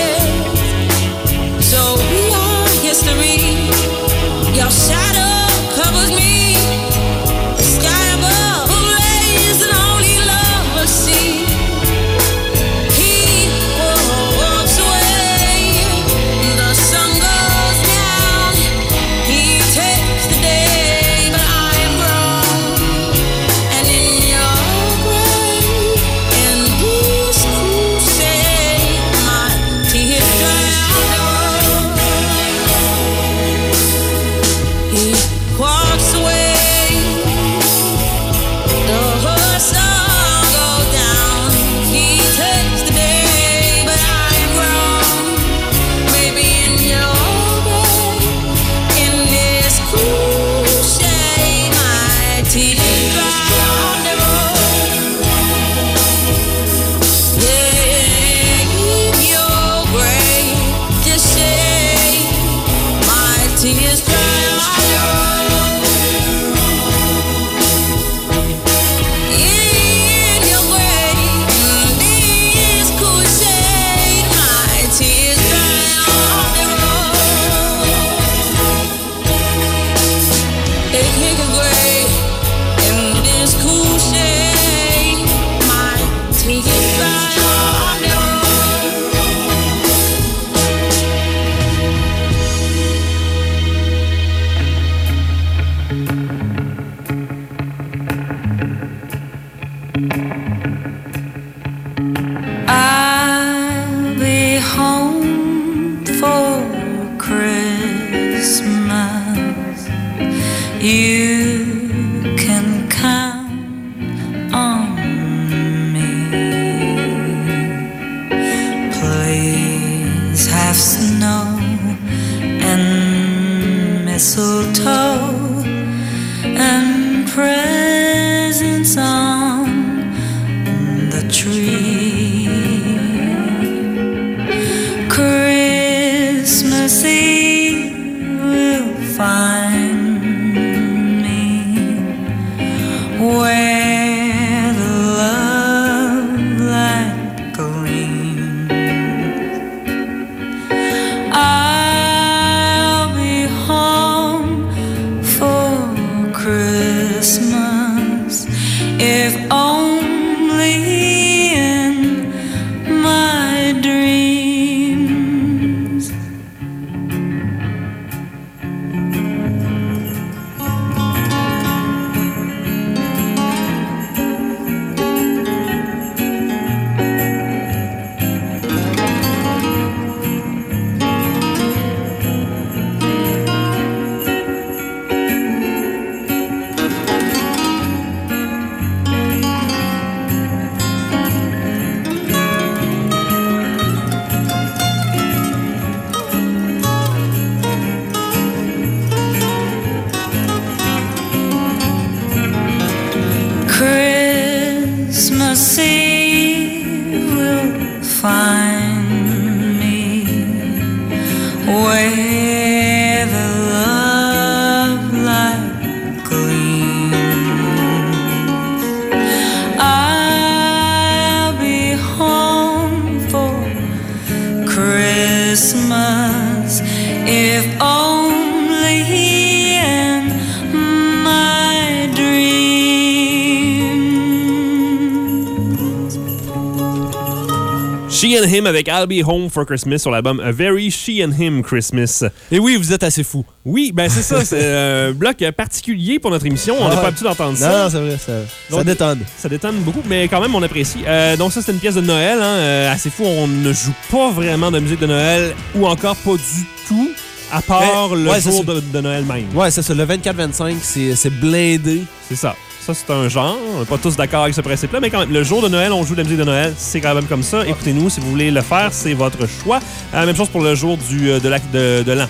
Avec I'll Be Home for Christmas sur l'album A Very She and Him Christmas. Et oui, vous êtes assez fou. Oui, ben c'est ça, c'est un bloc particulier pour notre émission. On n'a Ah, pas l'habitude d'entendre Non, ça. non, c'est vrai, ça, ça détonne. Ça détonne beaucoup, mais quand même, on apprécie. Euh, donc, ça, c'était une pièce de Noël. Hein, euh, assez fou, on ne joue pas vraiment de musique de Noël, ou encore pas du tout, à part Mais, le ouais, c'est jour de, de Noël même. Ouais, c'est ça. Le 24-25, c'est c'est blindé. C'est ça. Ça, c'est un genre. On n'est pas tous d'accord avec ce principe-là, mais quand même, le jour de Noël, on joue de la musique de Noël. C'est quand même comme ça. Écoutez-nous, si vous voulez le faire, c'est votre choix. Euh, même chose pour le jour du, euh, de la- de, de l'an.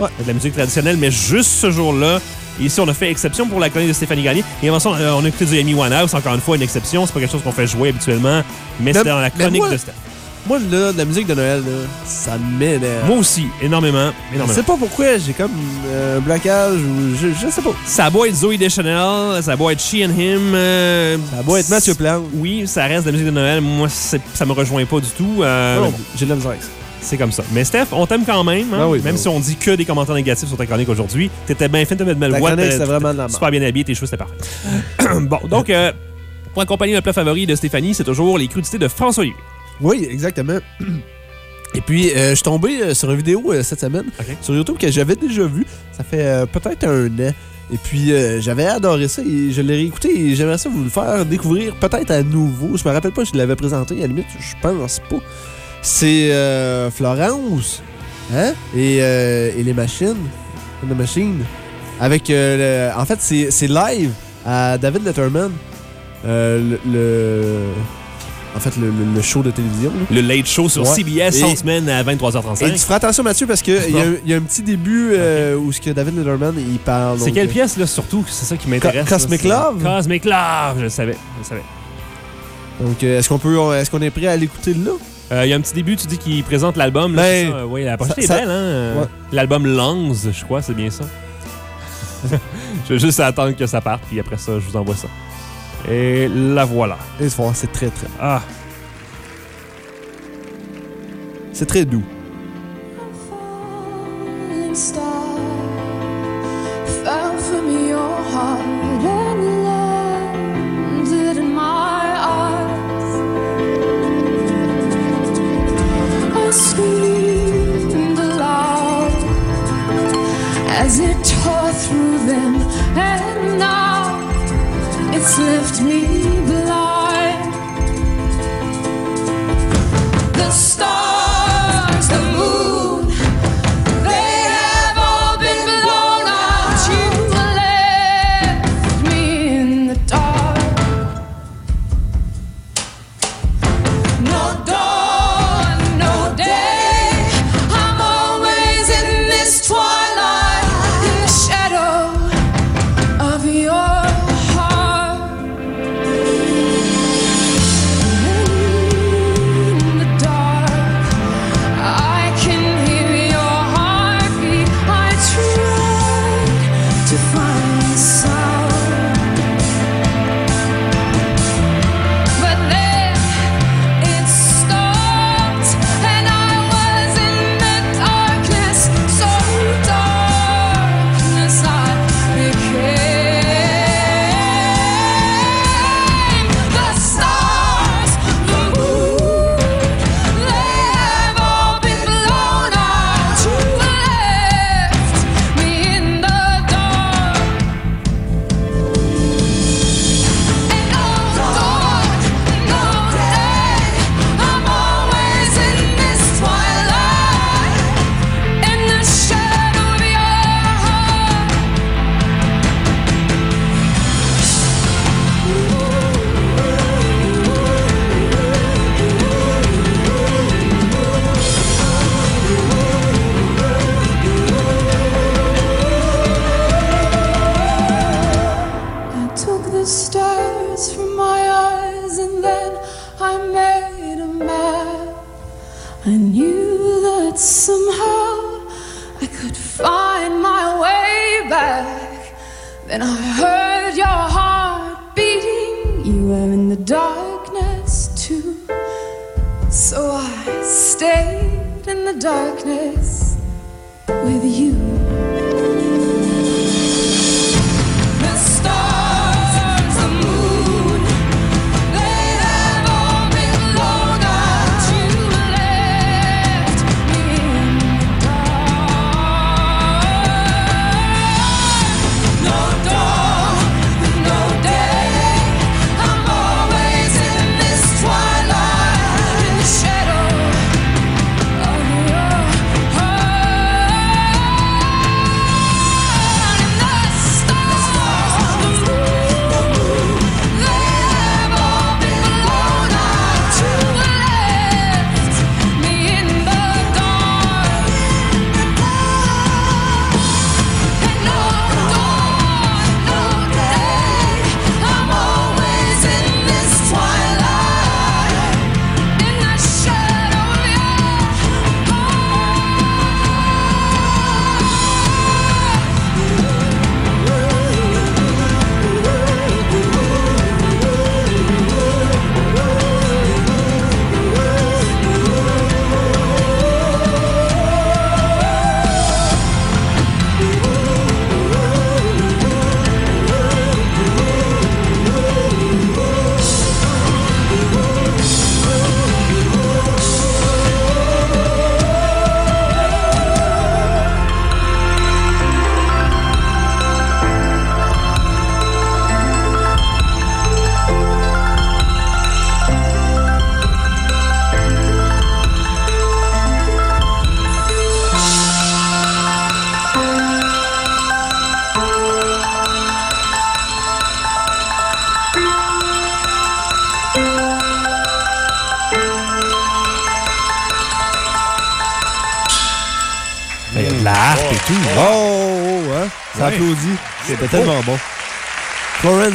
Ouais. De la musique traditionnelle, mais juste ce jour-là. Ici, on a fait exception pour la chronique de Stéphanie Gagné. Et euh, on a écouté du Amy Winehouse, encore une fois, une exception. C'est pas quelque chose qu'on fait jouer habituellement, mais c'était dans la chronique moi- de Steph. Moi, là, de la musique de Noël, là, ça m'énerve. Moi aussi, énormément. Je énormément. sais pas pourquoi, j'ai comme euh, un blocage ou je, je sais pas. Ça a beau être Zoe Deschanel, ça a beau être She and Him. euh, Ça a beau être Mathieu Plante. Oui, ça reste de la musique de Noël. Moi, ça me rejoint pas du tout. euh, non J'ai de la misère c'est comme ça. Mais Steph, on t'aime quand même. hein? Ah oui, même ben si on dit que des commentaires négatifs sur ta chronique aujourd'hui. T'étais bien fin, de belle Ta voix. c'était vraiment de la. Super bien habillé, tes cheveux, c'était parfait. bon, donc, euh, pour accompagner le plat favori de Stéphanie, c'est toujours les crudités de François Olivier. Oui, exactement. Et puis, euh, je suis tombé euh, sur une vidéo euh, cette semaine sur YouTube que j'avais déjà vue. Ça fait euh, peut-être un an. Et puis, euh, j'avais adoré ça et je l'ai réécouté et j'aimerais ça vous le faire découvrir peut-être à nouveau. Je me rappelle pas si je l'avais présenté, à la limite, je pense pas. C'est euh, Florence, hein? Et, euh, et les machines. The Machine. Avec, euh, le- en fait, c'est c'est live à David Letterman. Euh, le, le- En fait, le, le- show de télévision. là. Le Late Show sur Ouais. CBS en semaine à 23h35. Et tu feras attention, Mathieu, parce qu'il y, a un- il y a un petit début euh, où ce que David Letterman il parle. C'est quelle euh, pièce, là, surtout? C'est ça qui m'intéresse. Co- Cosmic là, Love? Cosmic Love, je le savais. Je le savais. Donc, euh, est-ce qu'on peut, est-ce qu'on est prêt à l'écouter là? Euh, Il y a un petit début, tu dis qu'il présente l'album. Ben, euh, oui, la pochette est belle, hein? Ouais. L'album Lungs, je crois, c'est bien ça. je vais juste attendre que ça parte, puis après ça, je vous envoie ça. Et la voilà. Et c'est c'est très, très. Ah, C'est très doux. falling star fell from your heart and landed in my eyes. I screamed aloud as it tore through them, and now left me the darkness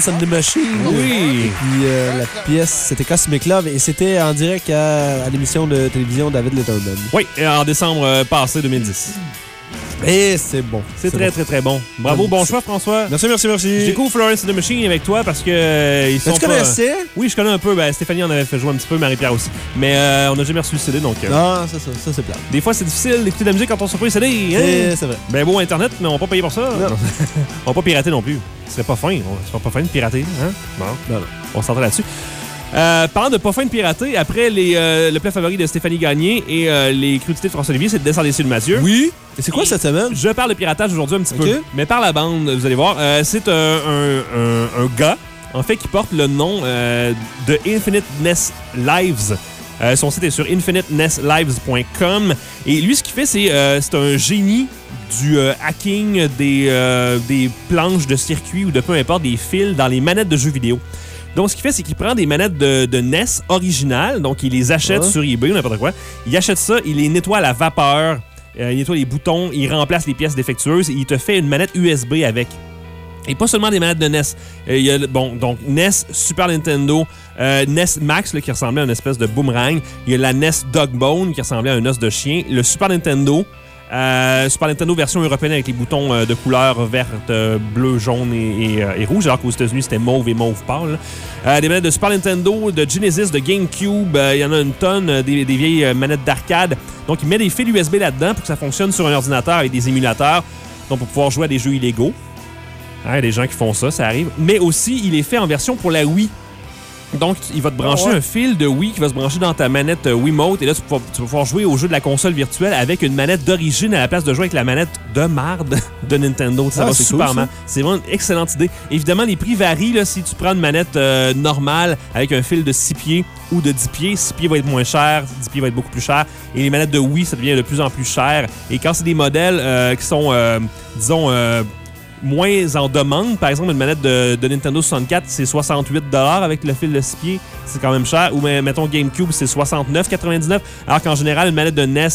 Florence and the Machine. Oui. Et puis euh, la pièce, c'était Cosmic Love et c'était en direct à, à l'émission de télévision David Letterman. Oui, en décembre euh, passé 2010. Et c'est bon. C'est très, bon. très, très bon. Bravo, bon choix, François. Merci, merci, merci. Je découvre Florence and the Machine avec toi parce que euh, ils sont tu pas- connaissais? Oui, je connais un peu. Ben, Stéphanie en avait fait jouer un petit peu, Marie-Pierre aussi. Mais euh, on n'a jamais reçu le CD, donc... euh, Non, ça, ça, ça c'est plat. Des fois, c'est difficile d'écouter de la musique quand on se pas les CD. hein? C'est- vrai. Ben beau Internet, mais on va pas payer pour ça. on va pas pirater non plus. Ce serait pas fin. Ce serait pas fin de pirater. Hein? Bon. On s'entend là-dessus. Euh, parlant de pas fin de pirater, après les, euh, le plat favori de Stéphanie Gagné et euh, les crudités de François-Olivier, c'est de descendre des de Mathieu. Oui. Et c'est quoi cette semaine? Je parle de piratage aujourd'hui un petit Ok. peu. Mais par la bande, vous allez voir. C'est un, un- gars, en fait, qui porte le nom de Infinite Ness Lives. Son site est sur infinitenesslives.com. Et lui, ce qu'il fait, c'est c'est un génie du euh, hacking des, euh, des planches de circuit ou de peu importe, des fils dans les manettes de jeux vidéo. Donc, ce qu'il fait, c'est qu'il prend des manettes de, de NES originales, donc il les achète Ouais. sur eBay ou n'importe quoi. Il achète ça, il les nettoie à la vapeur, euh, il nettoie les boutons, il remplace les pièces défectueuses et il te fait une manette USB avec. Et pas seulement des manettes de NES. Il y a, bon, donc NES, Super Nintendo, euh, NES Max là, qui ressemblait à une espèce de boomerang. Il y a la NES Dogbone qui ressemblait à un os de chien. Le Super Nintendo, euh, Super Nintendo version européenne avec les boutons euh, de couleur verte, euh, bleu, jaune et, rouge, alors qu'aux États-Unis c'était mauve et mauve pâle. Des manettes de Super Nintendo, de Genesis, de GameCube, il y en a une tonne, des, vieilles manettes d'arcade. Donc il met des fils USB là-dedans pour que ça fonctionne sur un ordinateur avec des émulateurs, donc pour pouvoir jouer à des jeux illégaux. Hein, des gens qui font ça, ça arrive. Mais aussi, il est fait en version pour la Wii. Donc, il va te brancher ouais. un fil de Wii qui va se brancher dans ta manette euh, Wiimote. Et là, tu vas, pouvoir- tu vas pouvoir jouer au jeu de la console virtuelle avec une manette d'origine à la place de jouer avec la manette de marde de Nintendo. Ça Ah, va super cool. C'est vraiment une excellente idée. Évidemment, les prix varient. Là, si tu prends une manette euh, normale avec un fil de 6 pieds ou de 10 pieds, 6 pieds va être moins cher, 10 pieds va être beaucoup plus cher. Et les manettes de Wii, ça devient de plus en plus cher. Et quand c'est des modèles euh, qui sont, euh, disons, euh, moins en demande. Par exemple, une manette de, de Nintendo 64, c'est 68 avec le fil de 6 pieds. C'est quand même cher. Ou mettons GameCube, c'est 69,99 Alors qu'en général, une manette de NES,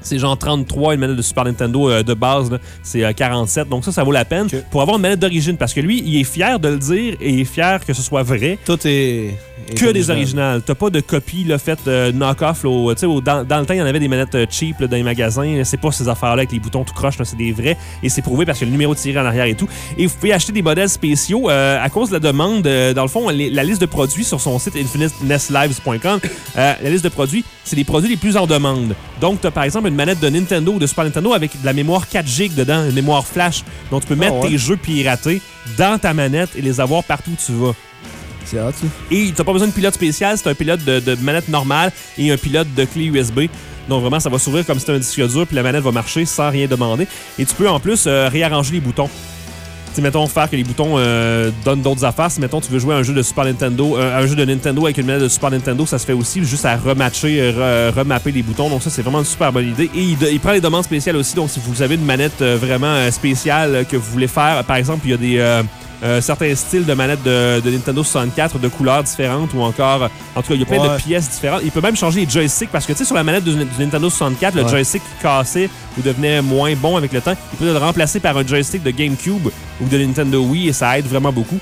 C'est genre 33, une manette de Super Nintendo euh, de base, c'est euh, 47. Donc ça, ça vaut la peine pour avoir une manette d'origine. Parce que lui, il est fier de le dire et il est fier que ce soit vrai. Tout est. Que des original. originales. T'as pas de copie là, faite euh, knock-off. là, au- au- dans, dans le temps, il y en avait des manettes euh, cheap là, dans les magasins. C'est pas ces affaires-là avec les boutons tout croche. C'est des vrais. Et c'est prouvé parce a le numéro de tiré en arrière et tout. Et vous pouvez acheter des modèles spéciaux euh, à cause de la demande. euh, dans le fond, les- la liste de produits sur son site infinitenesslives.com, euh, la liste de produits, c'est les produits les plus en demande. Donc, t'as par exemple une manette de Nintendo ou de Super Nintendo avec de la mémoire 4 GB dedans, une mémoire flash. Donc, tu peux mettre ouais. tes jeux piratés dans ta manette et les avoir partout où tu vas. C'est hot, ça. Et t'as pas besoin de pilote spécial, c'est un pilote de, manette normale et un pilote de clé USB. Donc vraiment, ça va s'ouvrir comme si c'était un disque dur, puis la manette va marcher sans rien demander. Et tu peux en plus euh, réarranger les boutons. Sais, mettons, faire que les boutons euh, donnent d'autres affaires. Si, mettons, tu veux jouer à un jeu de Super Nintendo, euh, un jeu de Nintendo avec une manette de Super Nintendo, ça se fait aussi juste à rematcher, re- remapper les boutons. Donc ça, c'est vraiment une super bonne idée. Et il, il prend les demandes spéciales aussi. Donc si vous avez une manette vraiment spéciale que vous voulez faire, par exemple, il y a des... euh, certains styles de manettes de, de Nintendo 64 de couleurs différentes ou encore, en tout cas, il y a plein Ouais. de pièces différentes. Il peut même changer les joysticks parce que, tu sais, sur la manette du, du Nintendo 64, le Ouais. joystick cassait ou devenait moins bon avec le temps, il peut le remplacer par un joystick de GameCube ou de Nintendo Wii et ça aide vraiment beaucoup.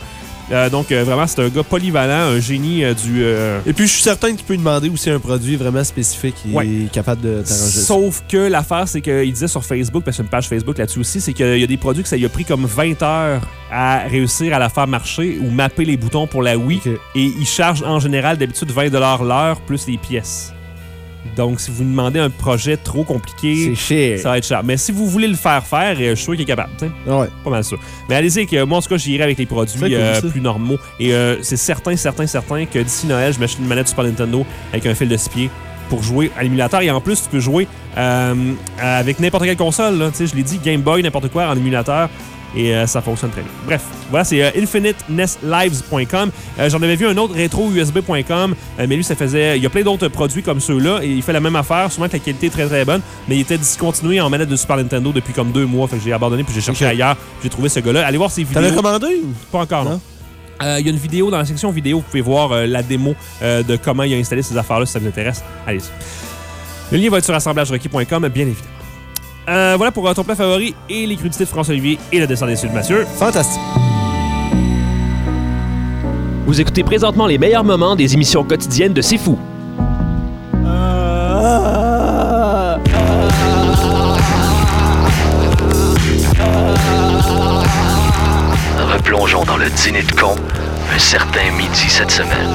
Euh, donc, euh, vraiment, c'est un gars polyvalent, un génie euh, du. Et puis, je suis certain qu'il peut demander aussi un produit vraiment spécifique Ouais. est capable de t'arranger. Sauf que l'affaire, c'est qu'il disait sur Facebook, parce qu'il y a une page Facebook là-dessus aussi, c'est qu'il y a des produits que ça lui a pris comme 20 heures à réussir à la faire marcher ou mapper les boutons pour la Wii. Et il charge en général d'habitude 20 l'heure plus les pièces. Donc, si vous demandez un projet trop compliqué, ça va être cher. Mais si vous voulez le faire faire, euh, je suis sûr qu'il est capable. Ah ouais. Pas mal sûr. Mais allez-y, que moi, en tout cas, j'irai avec les produits euh, plus normaux. Et euh, c'est certain, certain, certain que d'ici Noël, je m'achète une manette Super Nintendo avec un fil de 6 pieds pour jouer à l'émulateur. Et en plus, tu peux jouer euh, avec n'importe quelle console. là. Je l'ai dit, Game Boy, n'importe quoi en émulateur. Et euh, ça fonctionne très bien. Bref, voilà, c'est euh, infinitenesslives.com. Euh, J'en avais vu un autre, retrousb.com, euh, mais lui, ça faisait. Il y a plein d'autres produits comme ceux-là, et il fait la même affaire, souvent que la qualité est très très bonne, mais il était discontinué en manette de Super Nintendo depuis comme deux mois, fait que j'ai abandonné, puis j'ai cherché ailleurs, j'ai trouvé ce gars-là. Allez voir ses vidéos. T'avais commandé? Pas encore, non. Non? Euh, Il y a une vidéo dans la section vidéo, vous pouvez voir euh, la démo euh, de comment il a installé ces affaires-là si ça vous intéresse. Allez-y. Le lien va être sur assemblagerequis.com, bien évidemment. Euh, voilà pour euh, ton plat favori et les crudités de François-Olivier et le descend des Sud, Mathieu. Fantastique. Vous écoutez présentement les meilleurs moments des émissions quotidiennes de C'est Fou. Replongeons dans le dîner de con un certain midi cette semaine.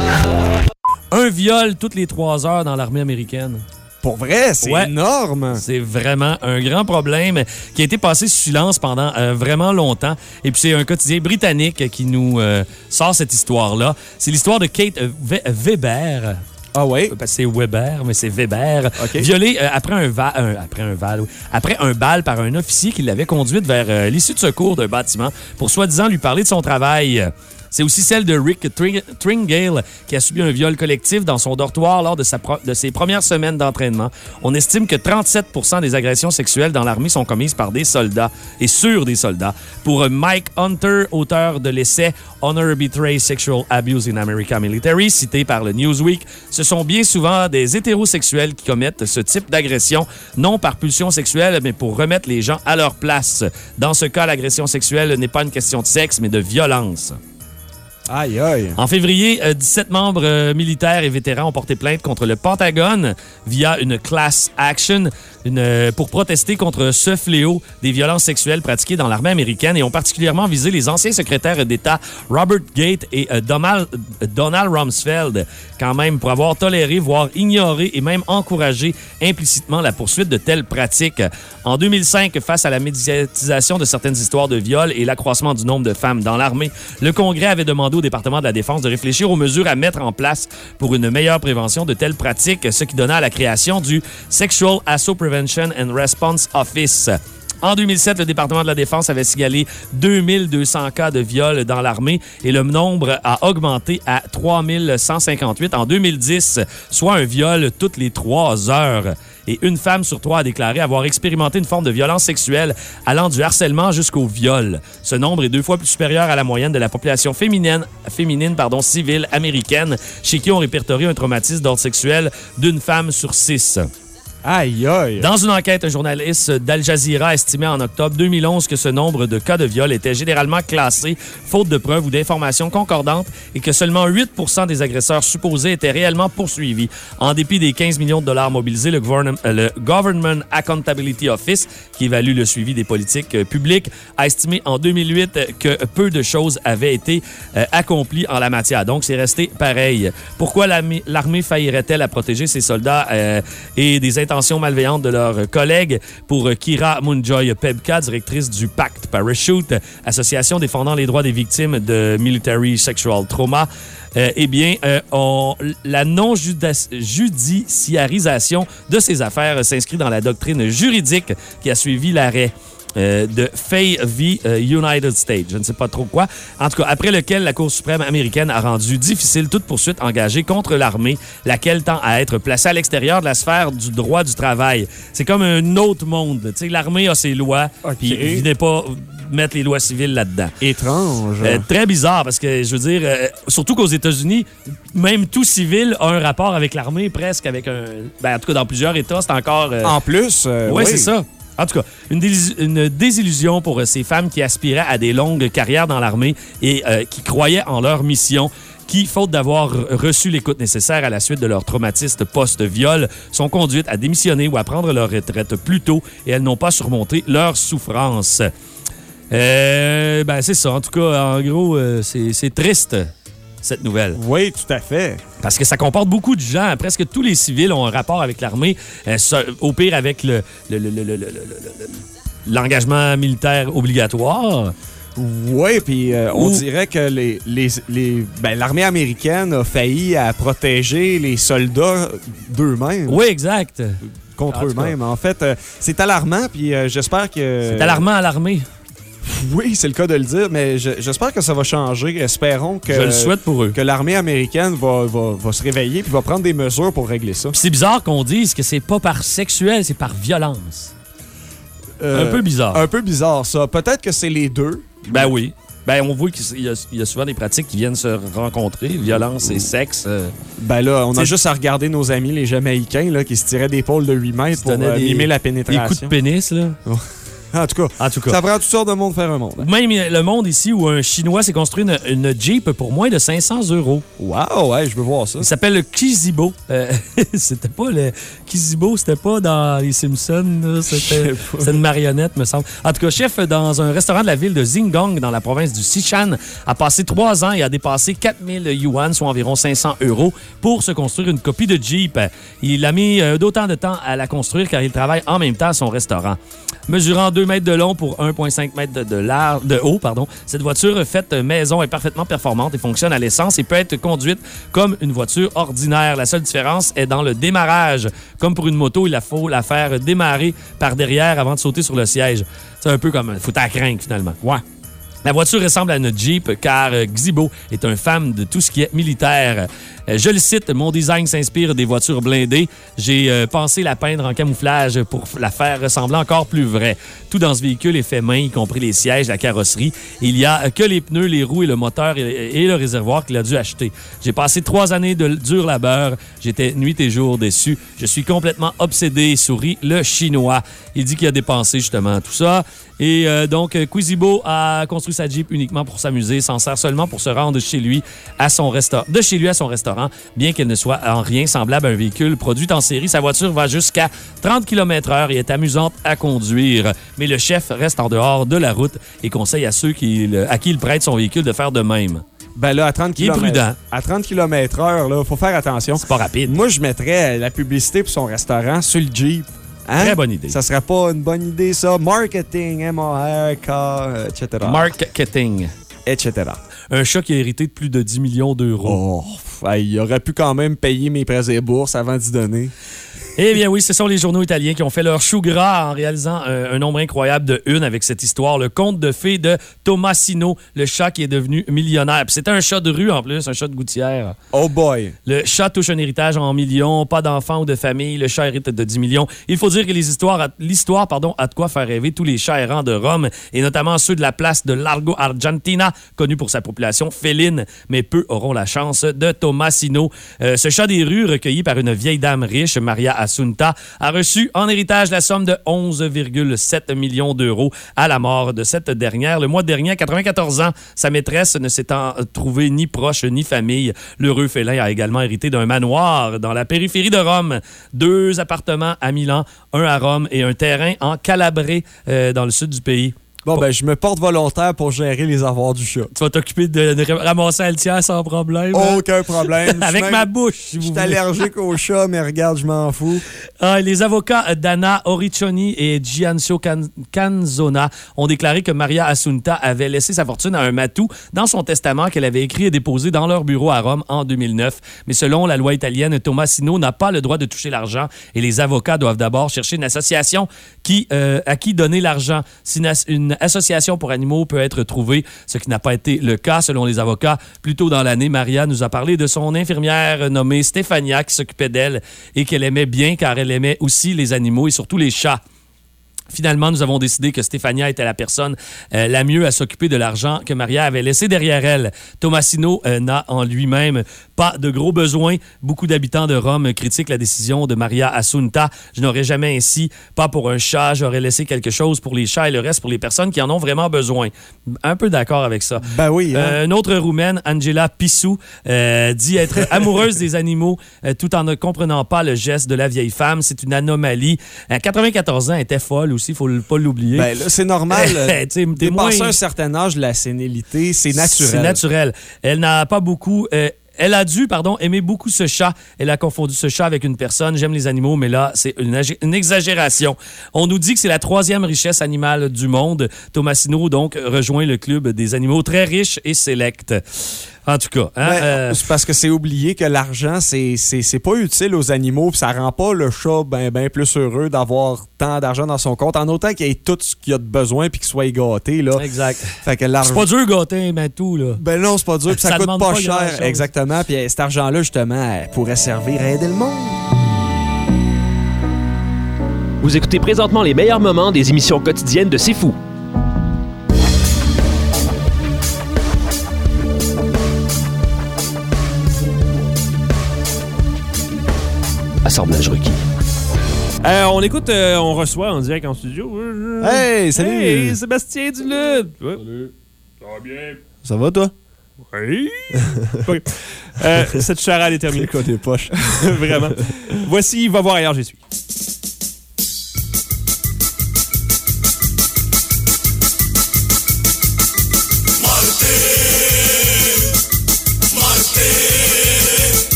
Un viol toutes les trois heures dans l'armée américaine. Pour vrai, c'est Ouais. énorme. C'est vraiment un grand problème qui a été passé sous silence pendant euh, vraiment longtemps. Et puis c'est un quotidien britannique qui nous euh, sort cette histoire-là. C'est l'histoire de Kate euh, We- Weber. Ah que c'est Weber, mais c'est Weber. OK. Violée euh, après un, va- un- après un val, oui. après un bal par un officier qui l'avait conduite vers l'issue de secours d'un bâtiment pour soi-disant lui parler de son travail. C'est aussi celle de Rick Tring- Tringale qui a subi un viol collectif dans son dortoir lors de, ses premières semaines d'entraînement. On estime que 37% des agressions sexuelles dans l'armée sont commises par des soldats et sur des soldats. Pour Mike Hunter, auteur de l'essai Honor Arbitrary Sexual Abuse in America Military, cité par le Newsweek, ce sont bien souvent des hétérosexuels qui commettent ce type d'agression, non par pulsion sexuelle, mais pour remettre les gens à leur place. Dans ce cas, l'agression sexuelle n'est pas une question de sexe, mais de violence. En février, euh, 17 membres euh, militaires et vétérans ont porté plainte contre le Pentagone via une class action euh, pour protester contre ce fléau des violences sexuelles pratiquées dans l'armée américaine et ont particulièrement visé les anciens secrétaires d'État Robert Gate et euh, Donald, euh, Donald Rumsfeld, quand même, pour avoir toléré, voire ignoré et même encouragé implicitement la poursuite de telles pratiques. En 2005, face à la médiatisation de certaines histoires de viol et l'accroissement du nombre de femmes dans l'armée, le Congrès avait demandé au département de la Défense de réfléchir aux mesures à mettre en place pour une meilleure prévention de telles pratiques, ce qui donna à la création du Sexual Assault Prevention and Response Office. En 2007, le département de la Défense avait signalé 2200 cas de viol dans l'armée et le nombre a augmenté à 3158 en 2010, soit un viol toutes les trois heures. Et une femme sur trois a déclaré avoir expérimenté une forme de violence sexuelle allant du harcèlement jusqu'au viol. Ce nombre est deux fois plus supérieur à la moyenne de la population féminine, féminine pardon, civile américaine, chez qui on répertorie un traumatisme d'ordre sexuel d'une femme sur six. Aïe, aïe. Dans une enquête, un journaliste d'Al Jazeera a estimé en octobre 2011 que ce nombre de cas de viol était généralement classé faute de preuves ou d'informations concordantes et que seulement 8% des agresseurs supposés étaient réellement poursuivis. En dépit des 15 millions de dollars mobilisés, euh, le Government Accountability Office, qui évalue le suivi des politiques euh, publiques, a estimé en 2008 euh, que peu de choses avaient été accomplies en la matière. Donc, c'est resté pareil. Pourquoi l'armée faillirait-elle à protéger ses soldats et des intentions malveillantes de leurs collègues? Pour Kira Munjoy Pebka, directrice du Pacte Parachute, association défendant les droits des victimes de military sexual trauma, euh, eh bien, euh, la non-judiciarisation de ces affaires s'inscrit dans la doctrine juridique qui a suivi l'arrêt. Euh, de Fay v. euh, United States. Je ne sais pas trop quoi. En tout cas, après lequel la Cour suprême américaine a rendu difficile toute poursuite engagée contre l'armée, laquelle tend à être placée à l'extérieur de la sphère du droit du travail. C'est comme un autre monde. Tu sais, l'armée a ses lois, puis il n'est pas mettre les lois civiles là-dedans. Étrange. Euh, très bizarre parce que je veux dire, euh, surtout qu'aux États-Unis, même tout civil a un rapport avec l'armée, presque avec un. Ben, en tout cas, dans plusieurs États, c'est encore. euh, En plus, oui, oui. c'est ça. En tout cas, une, désillusion pour euh, ces femmes qui aspiraient à des longues carrières dans l'armée et euh, qui croyaient en leur mission qui, faute d'avoir reçu l'écoute nécessaire à la suite de leur traumatisme post-viol, sont conduites à démissionner ou à prendre leur retraite plus tôt et elles n'ont pas surmonté leur souffrance. Euh, ben, c'est ça. En tout cas, en gros, c'est triste, cette nouvelle. Oui, tout à fait. Parce que ça comporte beaucoup de gens. Presque tous les civils ont un rapport avec l'armée, euh, au pire avec le, l'engagement militaire obligatoire. Oui, puis euh, on dirait que ben, l'armée américaine a failli à protéger les soldats d'eux-mêmes. Oui, exact. Contre eux-mêmes. En fait, euh, c'est alarmant, puis j'espère que... C'est alarmant à l'armée. Oui, c'est le cas de le dire, mais je- j'espère que ça va changer. Espérons que... Je le souhaite pour eux. Que l'armée américaine va, va, va se réveiller puis va prendre des mesures pour régler ça. C'est bizarre qu'on dise que c'est pas par sexuel, c'est par violence. Euh, un peu bizarre. Un peu bizarre, ça. Peut-être que c'est les deux. Ben oui. Ben, on voit qu'il y, y a souvent des pratiques qui viennent se rencontrer, violence et sexe. euh, Ben là, on a juste à regarder nos amis les Jamaïcains là, qui se tiraient des pôles de 8 mètres pour euh, des- mimer la des pénétration. coups de pénis, là. En tout cas, En tout cas. ça prend toutes sortes de monde faire un monde. Ou Même le monde ici où un Chinois s'est construit une, une Jeep pour moins de 500 euros. Wow, ouais, je veux voir ça. Il s'appelle le Kizibo. Euh, c'était pas le. Kizibo, c'était pas dans les Simpsons. C'était une marionnette, me semble. En tout cas, chef dans un restaurant de la ville de Zingong, dans la province du Sichuan, a passé trois ans et a dépassé 4000 yuan, soit environ 500 euros, pour se construire une copie de Jeep. Il a mis euh, d'autant de temps à la construire car il travaille en même temps à son restaurant. Mesurant 2 mètres de long pour 1,5 mètres de, de haut, pardon, cette voiture faite maison est parfaitement performante et fonctionne à l'essence et peut être conduite comme une voiture ordinaire. La seule différence est dans le démarrage. Comme pour une moto, il faut la faire démarrer par derrière avant de sauter sur le siège. C'est un peu comme faut à craindre finalement. Ouais. La voiture ressemble à une Jeep car euh, Xibo est un fan de tout ce qui est militaire. Euh, je le cite, mon design s'inspire des voitures blindées. J'ai euh, pensé la peindre en camouflage pour la faire ressembler encore plus vraie. Tout dans ce véhicule est fait main, y compris les sièges, la carrosserie. Il y a que les pneus, les roues et le moteur et, le réservoir qu'il a dû acheter. J'ai passé trois années de dur labeur. J'étais nuit et jour déçu. Je suis complètement obsédé, sourit le Chinois. Il dit qu'il a dépensé justement tout ça. Et euh, donc, Quizibo a construit sa Jeep uniquement pour s'amuser, s'en sert seulement pour se rendre chez lui de chez lui à son restaurant, bien qu'elle ne soit en rien semblable à un véhicule produit en série. Sa voiture va jusqu'à 30 km/h et est amusante à conduire. Mais le chef reste en dehors de la route et conseille à ceux qui, à qui il prête son véhicule de faire de même. Ben là, à 30 Il est km. prudent. À 30 km heure, là, faut faire attention. C'est pas rapide. Moi, je mettrais la publicité pour son restaurant sur le Jeep. Hein? Très bonne idée. Ça serait pas une bonne idée, ça. Marketing, M-A-R-K, euh, etc. Marketing. Etc. Un chat qui a hérité de plus de 10 millions d'euros. Oh, il aurait pu quand même payer mes prêts et bourses avant d'y donner. Eh bien oui, ce sont les journaux italiens qui ont fait leur chou gras en réalisant euh, un nombre incroyable de une avec cette histoire. Le conte de fées de Tomasino, le chat qui est devenu millionnaire. Puis C'était un chat de rue en plus, un chat de gouttière. Oh boy. Le chat touche un héritage en millions, pas d'enfants ou de famille. Le chat hérite de 10 millions. Il faut dire que les histoires, l'histoire pardon, a de quoi faire rêver tous les chats errants de Rome et notamment ceux de la place de Largo Argentina, connu pour sa population féline, mais peu auront la chance de Tomasino. Euh, ce chat des rues recueilli par une vieille dame riche, Maria Assunta a reçu en héritage la somme de 11,7 millions d'euros à la mort de cette dernière. Le mois dernier, à 94 ans, sa maîtresse ne s'étant trouvée ni proche ni famille. L'heureux félin a également hérité d'un manoir dans la périphérie de Rome, deux appartements à Milan, un à Rome et un terrain en Calabré, euh, dans le sud du pays. Bon, ben, je me porte volontaire pour gérer les avoirs du chat. Tu vas t'occuper de, de ramasser un tiers sans problème. hein? Aucun problème. Avec Je ma suis bouche, si Je vous suis voulez. allergique au chat, mais regarde, je m'en fous. Ah, les avocats Dana Oriccioni et Giancio Can- Canzona ont déclaré que Maria Assunta avait laissé sa fortune à un matou dans son testament qu'elle avait écrit et déposé dans leur bureau à Rome en 2009. Mais selon la loi italienne, Tomasino n'a pas le droit de toucher l'argent et les avocats doivent d'abord chercher une association qui, euh, à qui donner l'argent. Si une, une association pour animaux peut être trouvée, ce qui n'a pas été le cas selon les avocats. Plus tôt dans l'année, Maria nous a parlé de son infirmière nommée Stéphania qui s'occupait d'elle et qu'elle aimait bien car elle aimait aussi les animaux et surtout les chats. Finalement, nous avons décidé que Stéphania était la personne euh, la mieux à s'occuper de l'argent que Maria avait laissé derrière elle. Tomasino euh, n'a en lui-même pas de gros besoins. Beaucoup d'habitants de Rome critiquent la décision de Maria Assunta. Je n'aurais jamais ainsi, pas pour un chat, j'aurais laissé quelque chose pour les chats et le reste pour les personnes qui en ont vraiment besoin. Un peu d'accord avec ça. Ben oui. hein. Euh, une autre roumaine, Angela Pissou, dit être amoureuse des animaux tout en ne comprenant pas le geste de la vieille femme. C'est une anomalie. À 94 ans, elle était folle aussi, faut pas l'oublier. Ben c'est normal. t'es moins- un certain âge, la sénilité, c'est naturel. c'est naturel. Elle n'a pas beaucoup. euh, elle a dû, pardon, aimer beaucoup ce chat. Elle a confondu ce chat avec une personne. J'aime les animaux, mais là, c'est une exagération. On nous dit que c'est la troisième richesse animale du monde. Tomasino, donc, rejoint le club des animaux très riches et sélects. En tout cas, hein, Ben, euh, C'est parce que c'est oublié que l'argent, c'est c'est- c'est pas utile aux animaux, puis ça rend pas le chat ben, ben plus heureux d'avoir tant d'argent dans son compte, en autant qu'il ait tout ce qu'il a de besoin puis qu'il soit gâté. Là. Exact. Fait que c'est pas dur gâter, mais tout, là. Ben non, c'est pas dur, puis ça, Ça coûte pas, pas cher. Exactement. Puis euh, cet argent-là, justement, euh, pourrait servir à aider le monde. Vous écoutez présentement les meilleurs moments des émissions quotidiennes de C'est Fou. Assemblage requis. Euh, on écoute, euh, on reçoit en direct en studio. Hey, salut! Hey, Sébastien Duluth! Salut! Ça va bien? Ça va, toi? Oui! Euh, cette charade est terminée. C'est quoi tes poches? Vraiment. Voici, va voir ailleurs, j'y suis.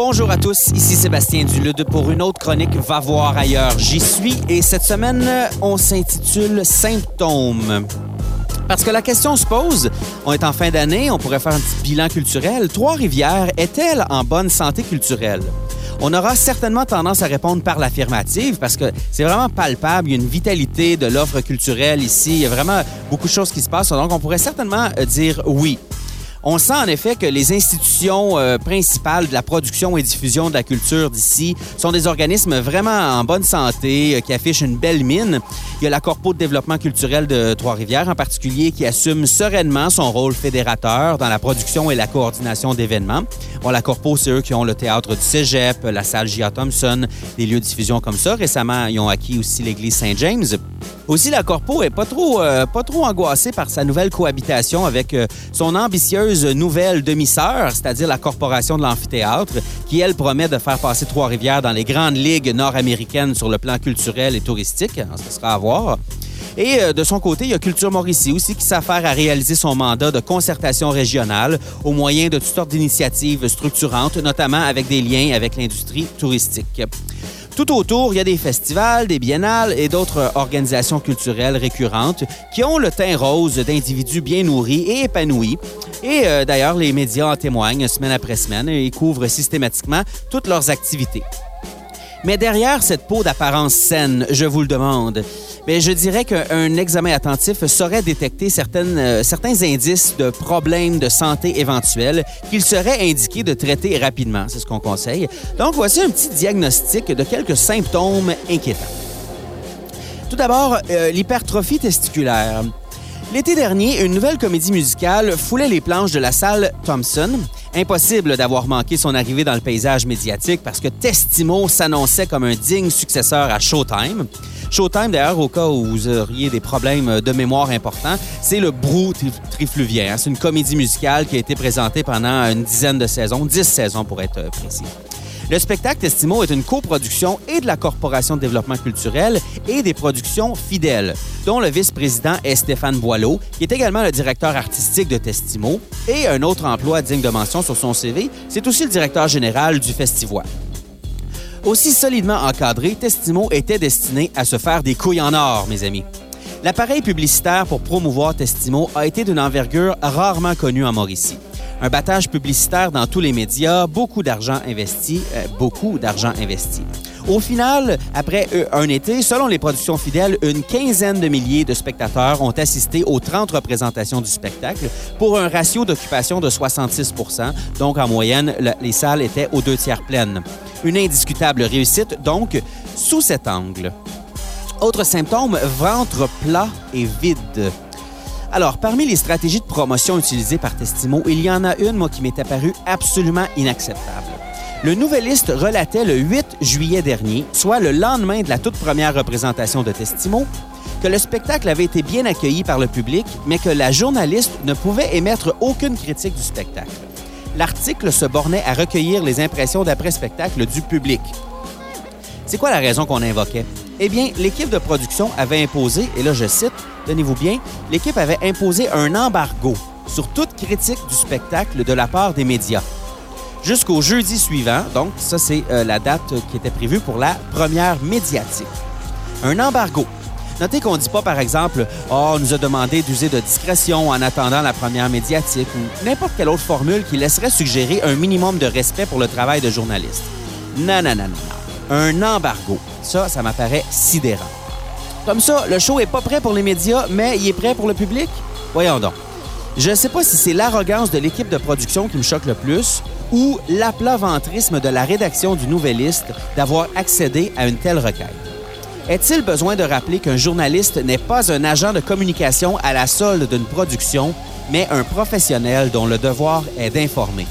Bonjour à tous, ici Sébastien Dulude pour une autre chronique Va voir ailleurs. J'y suis et cette semaine, on s'intitule Symptômes. Parce que la question se pose, on est en fin d'année, on pourrait faire un petit bilan culturel. Trois-Rivières est-elle en bonne santé culturelle? On aura certainement tendance à répondre par l'affirmative parce que c'est vraiment palpable. Il y a une vitalité de l'offre culturelle ici. Il y a vraiment beaucoup de choses qui se passent. Donc, on pourrait certainement euh, dire oui. On sent en effet que les institutions euh, principales de la production et diffusion de la culture d'ici sont des organismes vraiment en bonne santé, euh, qui affichent une belle mine. Il y a la Corpo de développement culturel de Trois-Rivières en particulier qui assume sereinement son rôle fédérateur dans la production et la coordination d'événements. La Corpo, c'est eux qui ont le théâtre du Cégep, la salle J.A. Thompson, des lieux de diffusion comme ça. Récemment, ils ont acquis aussi l'église Saint-James. Aussi, la Corpo est pas trop, euh, pas trop angoissée par sa nouvelle cohabitation avec son ambitieuse nouvelle demi-sœur, c'est-à-dire la Corporation de l'amphithéâtre, qui, elle, promet de faire passer Trois-Rivières dans les grandes ligues nord-américaines sur le plan culturel et touristique. Alors, Ça sera à voir. Et euh, de son côté, il y a Culture Mauricie aussi qui s'affaire à réaliser son mandat de concertation régionale au moyen de toutes sortes d'initiatives structurantes, notamment avec des liens avec l'industrie touristique. Tout autour, il y a des festivals, des biennales et d'autres organisations culturelles récurrentes qui ont le teint rose d'individus bien nourris et épanouis. Et euh, d'ailleurs, les médias en témoignent semaine après semaine et couvrent systématiquement toutes leurs activités. Mais derrière cette peau d'apparence saine, je vous le demande, mais je dirais qu'un examen attentif saurait détecter euh, certains indices de problèmes de santé éventuels qu'il serait indiqué de traiter rapidement. C'est ce qu'on conseille. Donc, voici un petit diagnostic de quelques symptômes inquiétants. Tout d'abord, euh, l'hypertrophie testiculaire. L'été dernier, une nouvelle comédie musicale foulait les planches de la salle Thompson. Impossible d'avoir manqué son arrivée dans le paysage médiatique parce que Testimo s'annonçait comme un digne successeur à Showtime. Showtime, d'ailleurs, au cas où vous auriez des problèmes de mémoire importants, c'est le Brou tri- Trifluvien. C'est une comédie musicale qui a été présentée pendant une dizaine de saisons, dix saisons pour être précis. Le spectacle Testimo est une coproduction et de la Corporation de développement culturel et des productions fidèles, dont le vice-président est Stéphane Boileau, qui est également le directeur artistique de Testimo, et un autre emploi digne de mention sur son CV, c'est aussi le directeur général du festival. Aussi solidement encadré, Testimo était destiné à se faire des couilles en or, mes amis. L'appareil publicitaire pour promouvoir Testimo a été d'une envergure rarement connue en Mauricie. Un battage publicitaire dans tous les médias, beaucoup d'argent investi, euh, beaucoup d'argent investi. Au final, après euh, un été, selon les productions fidèles, une quinzaine de milliers de spectateurs ont assisté aux 30 représentations du spectacle pour un ratio d'occupation de 66% Donc, en moyenne, le- les salles étaient aux deux tiers pleines. Une indiscutable réussite, donc, sous cet angle. Autre symptôme, ventre plat et vide. Alors, parmi les stratégies de promotion utilisées par Testimo, il y en a une, moi, qui m'est apparue absolument inacceptable. Le Nouvelliste relatait le 8 juillet dernier, soit le lendemain de la toute première représentation de Testimo, que le spectacle avait été bien accueilli par le public, mais que la journaliste ne pouvait émettre aucune critique du spectacle. L'article se bornait à recueillir les impressions d'après-spectacle du public. C'est quoi la raison qu'on invoquait? Eh bien, l'équipe de production avait imposé, et là je cite, tenez-vous bien, l'équipe avait imposé un embargo sur toute critique du spectacle de la part des médias. Jusqu'au jeudi suivant, donc ça c'est euh, la date qui était prévue pour la première médiatique. Un embargo. Notez qu'on ne dit pas, par exemple, oh, on nous a demandé d'user de discrétion en attendant la première médiatique ou n'importe quelle autre formule qui laisserait suggérer un minimum de respect pour le travail de journaliste. Non, non, non, non, non. Un embargo. Ça, ça m'apparaît sidérant. Comme ça, le show est pas prêt pour les médias, mais il est prêt pour le public? Voyons donc. Je ne sais pas si c'est l'arrogance de l'équipe de production qui me choque le plus ou l'aplat-ventrisme de la rédaction du Nouvelliste d'avoir accédé à une telle requête. Est-il besoin de rappeler qu'un journaliste n'est pas un agent de communication à la solde d'une production, mais un professionnel dont le devoir est d'informer?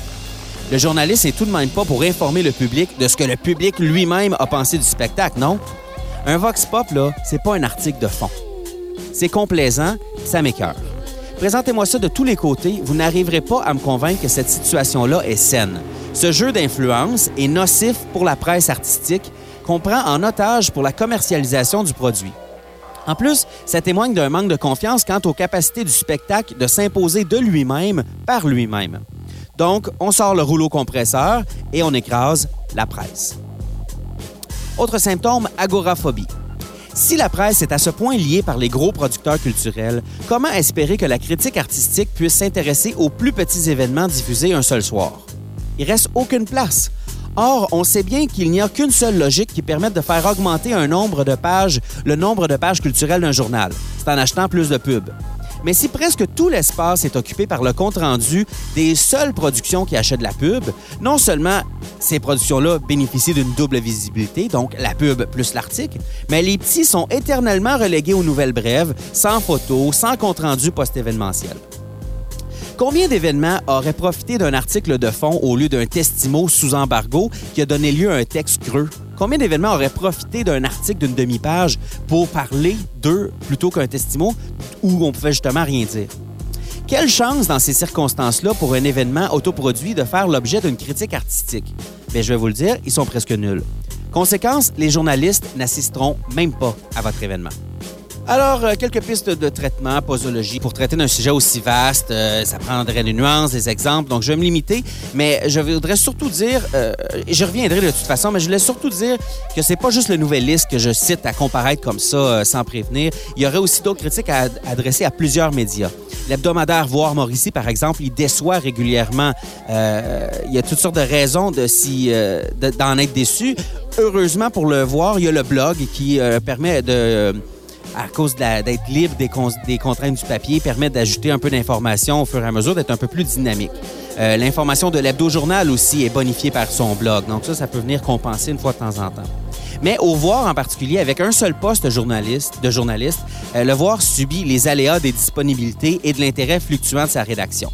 Le journaliste est tout de même pas pour informer le public de ce que le public lui-même a pensé du spectacle, non? Un vox pop, là, c'est pas un article de fond. C'est complaisant, ça m'écœure. Présentez-moi ça de tous les côtés, vous n'arriverez pas à me convaincre que cette situation-là est saine. Ce jeu d'influence est nocif pour la presse artistique qu'on prend en otage pour la commercialisation du produit. En plus, ça témoigne d'un manque de confiance quant aux capacités du spectacle de s'imposer de lui-même par lui-même. Donc, on sort le rouleau compresseur et on écrase la presse. Autre symptôme, agoraphobie. Si la presse est à ce point liée par les gros producteurs culturels, comment espérer que la critique artistique puisse s'intéresser aux plus petits événements diffusés un seul soir? Il reste aucune place. Or, on sait bien qu'il n'y a qu'une seule logique qui permette de faire augmenter un nombre de pages, le nombre de pages culturelles d'un journal. C'est en achetant plus de pubs. Mais si presque tout l'espace est occupé par le compte-rendu des seules productions qui achètent la pub, non seulement ces productions-là bénéficient d'une double visibilité, donc la pub plus l'article, mais les petits sont éternellement relégués aux nouvelles brèves, sans photos, sans compte-rendu post-événementiel. Combien d'événements auraient profité d'un article de fond au lieu d'un testimo sous embargo qui a donné lieu à un texte creux? Combien d'événements auraient profité d'un article d'une demi-page pour parler d'eux plutôt qu'un testimo où on pouvait justement rien dire? Quelle chance dans ces circonstances-là pour un événement autoproduit de faire l'objet d'une critique artistique? Bien, je vais vous le dire, ils sont presque nuls. Conséquence, les journalistes n'assisteront même pas à votre événement. Alors, euh, quelques pistes de traitement, posologie. Pour traiter d'un sujet aussi vaste, euh, ça prendrait des nuances, des exemples, donc je vais me limiter. Mais je voudrais surtout dire, euh, je reviendrai de toute façon, mais je voulais surtout dire que c'est pas juste le Nouvelliste que je cite à comparaître comme ça sans prévenir. Il y aurait aussi d'autres critiques à ad- adresser à plusieurs médias. L'hebdomadaire Voir Mauricie, par exemple, il déçoit régulièrement. Il y a toutes sortes de raisons d'en être déçu. Heureusement pour le voir, il y a le blog qui permet de à cause d'être libre des, contraintes du papier, permet d'ajouter un peu d'informations au fur et à mesure, d'être un peu plus dynamique. Euh, L'information de l'hebdo-journal aussi est bonifiée par son blog. Donc ça, ça peut venir compenser une fois de temps en temps. Mais au voir en particulier, avec un seul poste de journaliste, euh, le voir subit les aléas des disponibilités et de l'intérêt fluctuant de sa rédaction.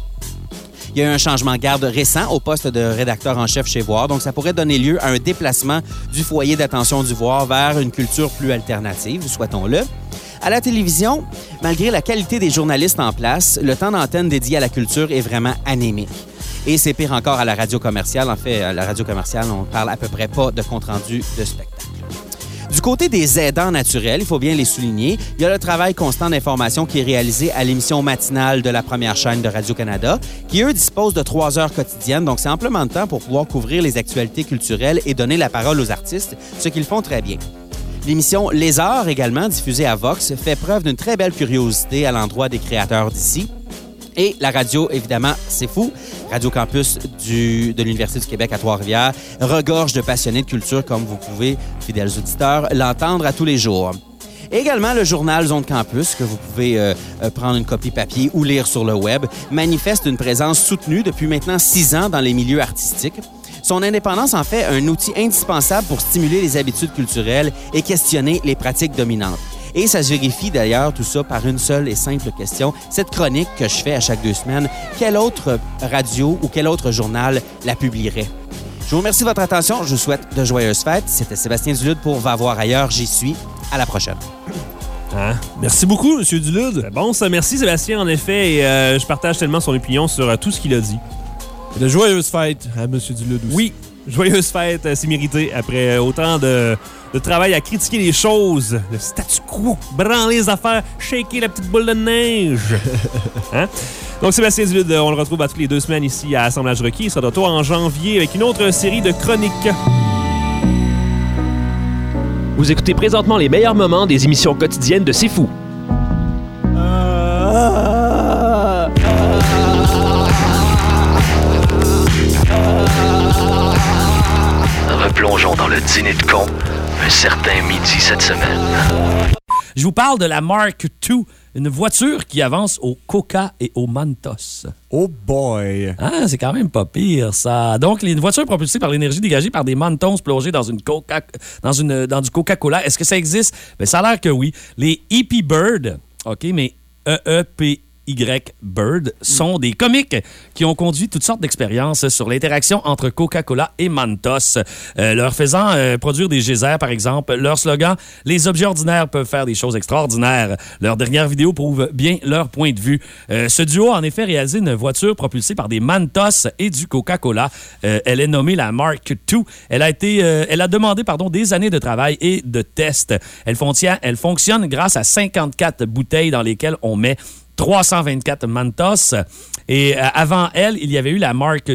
Il y a eu un changement de garde récent au poste de rédacteur en chef chez Voir, donc ça pourrait donner lieu à un déplacement du foyer d'attention du Voir vers une culture plus alternative, souhaitons-le. À la télévision, malgré la qualité des journalistes en place, le temps d'antenne dédié à la culture est vraiment anémique. Et c'est pire encore à la radio commerciale. En fait, à la radio commerciale, on parle à peu près pas de compte-rendu de spectacle. Du côté des aidants naturels, il faut bien les souligner, il y a le travail constant d'information qui est réalisé à l'émission matinale de la première chaîne de Radio-Canada, qui, eux, disposent de trois heures quotidiennes, donc c'est amplement de temps pour pouvoir couvrir les actualités culturelles et donner la parole aux artistes, ce qu'ils font très bien. L'émission Les Arts, également diffusée à Vox, fait preuve d'une très belle curiosité à l'endroit des créateurs d'ici. Et la radio, évidemment, c'est fou. Radio Campus du, de l'Université du Québec à Trois-Rivières regorge de passionnés de culture comme vous pouvez, fidèles auditeurs, l'entendre à tous les jours. Également, le journal Zone Campus, que vous pouvez euh, euh, prendre une copie papier ou lire sur le web, manifeste une présence soutenue depuis maintenant six ans dans les milieux artistiques. Son indépendance en fait un outil indispensable pour stimuler les habitudes culturelles et questionner les pratiques dominantes. Et ça se vérifie d'ailleurs tout ça par une seule et simple question. Cette chronique que je fais à chaque deux semaines, quelle autre radio ou quel autre journal la publierait? Je vous remercie de votre attention. Je vous souhaite de joyeuses fêtes. C'était Sébastien Dulude pour Va voir ailleurs. J'y suis. À la prochaine. Hein? Merci beaucoup, M. Dulude. Bon, ça. Merci, Sébastien, en effet. Et euh, je partage tellement son opinion sur euh, tout ce qu'il a dit. De joyeuses fêtes à M. Dulude aussi. Oui, joyeuse fête, euh, c'est mérité après autant de, de travail à critiquer les choses, le statu quo, branler les affaires, shaker la petite boule de neige. Hein? Donc, Sébastien Dulude, on le retrouve à toutes les deux semaines ici à Assemblage Requis. Il sera de retour en janvier avec une autre série de chroniques. Vous écoutez présentement les meilleurs moments des émissions quotidiennes de C'est Fou. Replongeons dans le dîner de con un certain midi cette semaine. Je vous parle de la Mark II, une voiture qui avance au Coca et au Mantos. Oh boy! Ah, c'est quand même pas pire, ça. Donc, les voitures propulsées par l'énergie dégagée par des Mantons plongés dans, une Coca, dans, une, dans du Coca-Cola, est-ce que ça existe? Ben, ça a l'air que oui. Les EP Bird, OK, mais E E-E-P y Bird sont des comiques qui ont conduit toutes sortes d'expériences sur l'interaction entre Coca-Cola et Mantos, euh, leur faisant euh, produire des geysers, par exemple. Leur slogan Les objets ordinaires peuvent faire des choses extraordinaires. Leur dernière vidéo prouve bien leur point de vue. Euh, ce duo a en effet réalisé une voiture propulsée par des Mantos et du Coca-Cola. Elle est nommée la Mark II. Elle a été, elle a demandé pardon des années de travail et de tests. Elle, elle fonctionne grâce à 54 bouteilles dans lesquelles on met 324 Mantos. Et euh, avant elle, il y avait eu la marque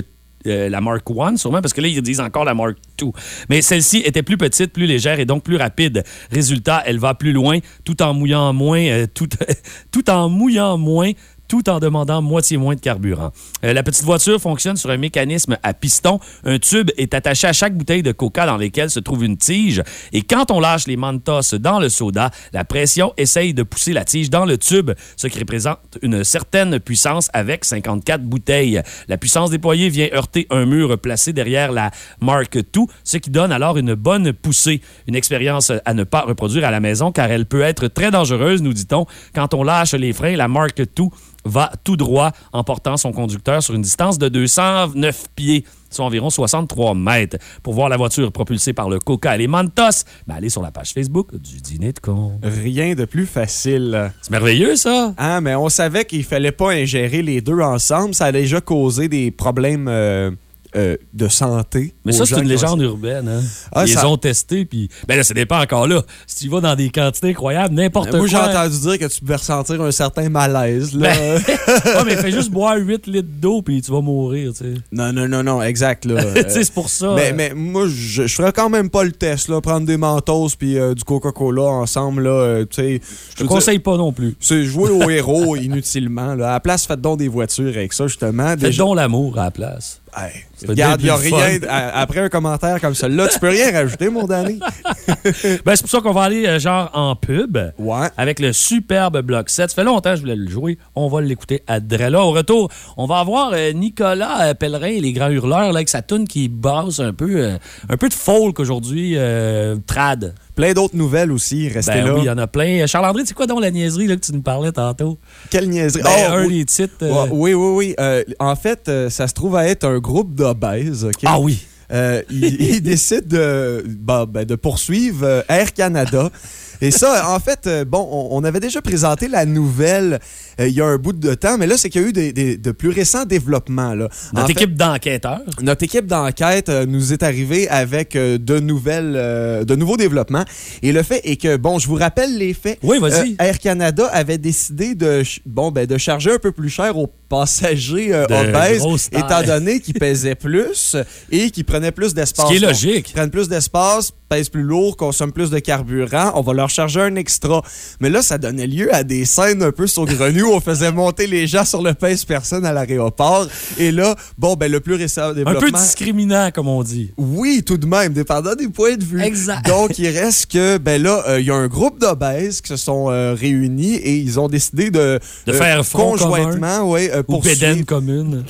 euh, la Mark I, sûrement, parce que là, ils disent encore la Mark II. Mais celle-ci était plus petite, plus légère et donc plus rapide. Résultat, elle va plus loin tout en mouillant moins, euh, tout, tout en mouillant moins tout en demandant moitié moins de carburant. Euh, la petite voiture fonctionne sur un mécanisme à piston. Un tube est attaché à chaque bouteille de coca dans lesquelles se trouve une tige. Et quand on lâche les mentos dans le soda, la pression essaye de pousser la tige dans le tube, ce qui représente une certaine puissance avec 54 bouteilles. La puissance déployée vient heurter un mur placé derrière la Mark II, ce qui donne alors une bonne poussée. Une expérience à ne pas reproduire à la maison car elle peut être très dangereuse, nous dit-on. Quand on lâche les freins, la Mark II va tout droit en portant son conducteur sur une distance de 209 pieds, soit environ 63 mètres. Pour voir la voiture propulsée par le Coca et les Mantos, ben allez sur la page Facebook du Dîner de con. Rien de plus facile. C'est merveilleux, ça. Ah, mais on savait qu'il fallait pas ingérer les deux ensemble. Ça a déjà causé des problèmes euh, euh, de santé. Mais ça, c'est une légende urbaine. Hein? Ah, Ils ça- ont testé, puis... Ben là, ça dépend encore là. Si tu vas dans des quantités incroyables, n'importe Moi, quoi... j'ai entendu dire que tu pouvais ressentir un certain malaise. Là. Ben, Ouais, mais fais juste boire 8 litres d'eau, puis tu vas mourir, tu sais. non, non, non, non, exact. Là. C'est pour ça. Mais, euh, mais moi, je, je ferais quand même pas le test, là, prendre des mentos puis euh, du Coca-Cola ensemble, là, tu sais. Je te conseille pas non plus. C'est jouer au héros inutilement, là. À la place, faites donc des voitures avec ça, justement. Faites Déjà- donc l'amour à la place. Ça Regarde, il a rien. à- Après un commentaire comme celui-là, tu peux rien rajouter, mon Danny. Ben, c'est pour ça qu'on va aller euh, genre en pub avec le superbe bloc 7. Ça fait longtemps que je voulais le jouer. On va l'écouter à Drella. Au retour, on va avoir euh, Nicolas euh, Pellerin et les Grands Hurleurs là, avec sa tune qui basse un peu, un peu de folk aujourd'hui, trad. Plein d'autres nouvelles aussi. Restez Ben là. oui, il y en a plein. Charles-André, c'est quoi donc la niaiserie là, que tu nous parlais tantôt? Quelle niaiserie? Ben, Oh, un oui. des titres. Ouais, Oui, oui, oui. Euh, en fait, ça se trouve à être un groupe Ah oui. Euh, ils décident de, bah, ben, de poursuivre euh, Air Canada. Et ça, en fait, euh, bon, on, avait déjà présenté la nouvelle euh, il y a un bout de temps, mais là, c'est qu'il y a eu des, des- de plus récents développements. Là. Notre fait, équipe d'enquêteurs. notre équipe d'enquête euh, nous est arrivée avec euh, de nouvelles, de nouveaux développements. Et le fait est que, bon, je vous rappelle les faits. Oui, vas-y. Air Canada avait décidé de, bon, ben, de charger un peu plus cher aux passagers obèses, étant donné qu'ils pesaient plus et qu'ils prenaient plus d'espace. Ce qui est logique. Ils prennent plus d'espace, pèsent plus lourd, consomment plus de carburant. On va leur charger un extra. Mais là, ça donnait lieu à des scènes un peu saugrenues où on faisait monter les gens sur le pèse-personne à l'aéroport. Et là, bon, ben, le plus récent Un peu discriminant, comme on dit. Oui, tout de même, dépendant des points de vue. Exact. Donc, il reste que, ben là, euh, il y a un groupe d'obèses qui se sont euh, réunis et ils ont décidé de, De euh, faire front conjointement, ouais, euh, Ou poursuivre, Bédaine commune.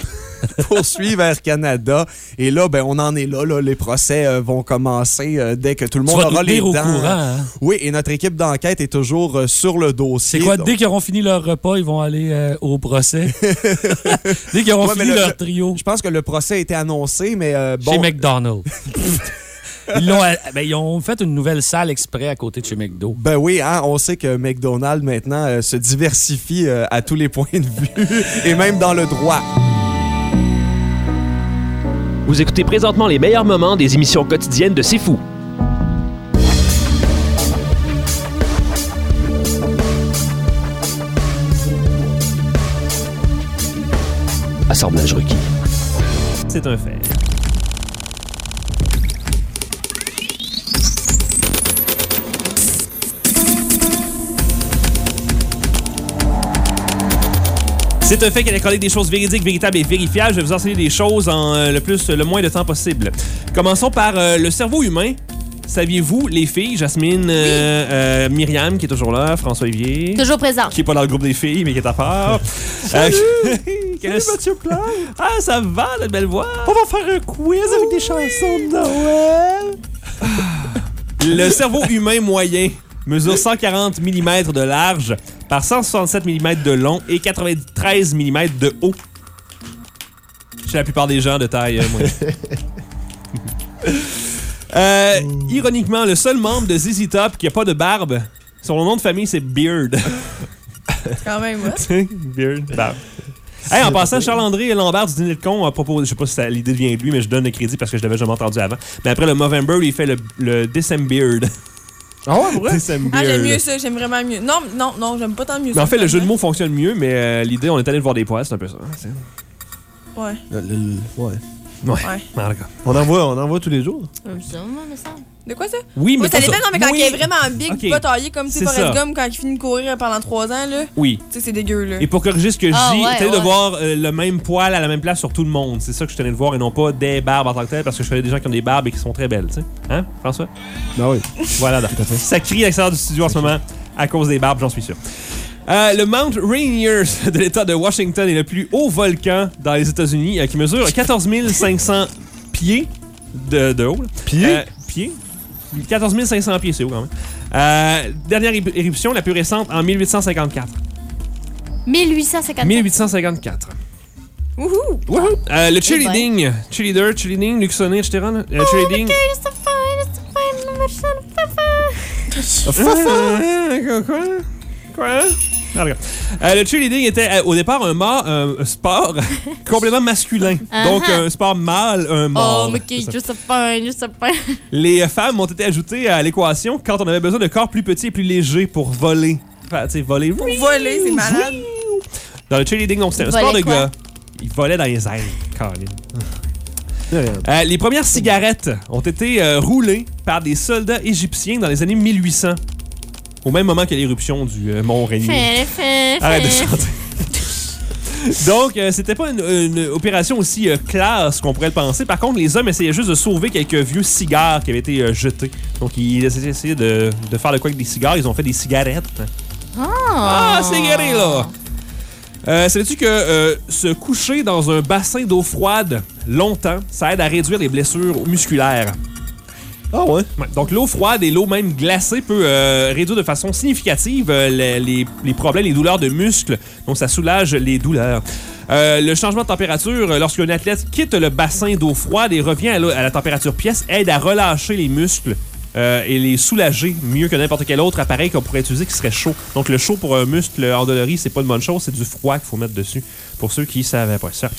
poursuivre Air Canada. Et là, ben, on en est là, là. Les procès euh, vont commencer euh, dès que tout le monde aura les tenir au dents. courant, hein? Oui, et notre équipe d'enquête est toujours euh, sur le dossier. C'est quoi, Donc- dès qu'ils auront fini leur repas, ils vont aller au procès? dès qu'ils auront Ouais, fini le- leur le- trio Je pense que le procès a été annoncé, mais bon. chez McDonald's. ils, l'ont- ben, ils ont fait une nouvelle salle exprès à côté de chez McDo. Ben oui, hein, on sait que McDonald's maintenant euh, se diversifie euh, à tous les points de vue et même dans le droit. Vous écoutez présentement les meilleurs moments des émissions quotidiennes de C'est Fou. Assemblage requis. C'est un fait. C'est un fait qu'elle a collé des choses véridiques, véritables et vérifiables. Je vais vous enseigner des choses en euh, le plus, le moins de temps possible. Commençons par euh, le cerveau humain. Saviez-vous, les filles, Jasmine, euh, euh, Myriam, qui est toujours là, François-Olivier. Toujours présent. Qui est pas dans le groupe des filles, mais qui est à part. Salut! Salut, Mathieu Ah, ça va, la belle voix! On va faire un quiz avec des chansons de Noël. Le cerveau humain moyen mesure 140 mm de large par 167 mm de long et 93 mm de haut. Chez la plupart des gens de taille euh, moyenne. Euh, ironiquement, le seul membre de ZZ Top qui a pas de barbe, son nom de famille c'est Beard. Quand même, ouais. Beard. Barbe. Hey, en passant, Charles-André Lambert du Dîner de Con a proposé, je sais pas si l'idée vient de lui, mais je donne le crédit parce que je l'avais jamais entendu avant. Mais après le Movember, il fait le, le Decembeard. Ah ouais, vrai? Ah, j'aime mieux ça, j'aime vraiment mieux. Non, non, non, j'aime pas tant mieux Mais ça. en fait, le jeu de mots fonctionne mieux, mais euh, l'idée, on est allé le voir des poils, c'est un peu ça. c'est- Ouais. ouais. Ouais. Ouais. Ah. On en voit, on en voit tous les jours. Comme ça, moi, me semble. De quoi ça? Oui, mais ça dépend, ça. non, mais quand Oui. il est vraiment big, Ok. pas taillé comme tu sais, C'est Forrest. Gump quand il finit de courir pendant 3 ans, là. Oui. Tu sais, c'est dégueu, là. Et pour corriger ce que je dis, t'essayes de voir euh, le même poil à la même place sur tout le monde. C'est ça que je tenais de voir et non pas des barbes en tant que tel, parce que je connais des gens qui ont des barbes et qui sont très belles, tu sais. Hein, François? Ben oui. Voilà, là. Ça crie à l'extérieur du studio en ce moment à cause des barbes, j'en suis sûr. Euh, le Mount Rainier de l'État de Washington est le plus haut volcan dans les États-Unis, euh, qui mesure 14 500 pieds de, de haut. Pieds? Euh, pieds? 14 500 pieds, c'est haut quand même. Euh, dernière éruption, la plus récente, en 1854. 1854. 1854. Wouhou! Wouhou! Euh, le cheerleading, cheerleader, cheerleading, luxonné, etc. là. Euh, cheerleading. Euh, Quoi? Quoi? Euh, le cheerleading était euh, au départ un, sport complètement masculin. Donc Uh-huh. un sport mâle, un mâle. Oh, ça. just a fine, just a fine. Les femmes ont été ajoutées à l'équation quand on avait besoin de corps plus petits et plus légers pour voler. Enfin, tu sais, voler. Pour voler, c'est malade. Dans le cheerleading, donc c'était un sport de quoi? gars. Ils volaient dans les airs. Colin. Euh, les premières cigarettes ont été euh, roulées par des soldats égyptiens dans les années 1800. Au même moment que l'éruption du euh, Mont Rainier. Arrête de chanter. Donc, euh, c'était pas une, une opération aussi euh, classe qu'on pourrait le penser. Par contre, les hommes essayaient juste de sauver quelques vieux cigares qui avaient été euh, jetés. Donc, ils essayaient essayaient de, de faire le quoi avec des cigares. Ils ont fait des cigarettes. Ah, cigarette, là! Euh, Savais-tu que se coucher dans un bassin d'eau froide longtemps, ça aide à réduire les blessures musculaires? Ah ouais? donc l'eau froide et l'eau même glacée peut euh, réduire de façon significative euh, les, les- les problèmes, les douleurs de muscles. Donc ça soulage les douleurs. Euh, le changement de température, lorsqu'un athlète quitte le bassin d'eau froide et revient à la, à la température pièce, aide à relâcher les muscles euh, et les soulager mieux que n'importe quel autre appareil qu'on pourrait utiliser qui serait chaud. Donc le chaud pour un muscle endolori, c'est pas une bonne chose, c'est du froid qu'il faut mettre dessus. Pour ceux qui savaient pas ça.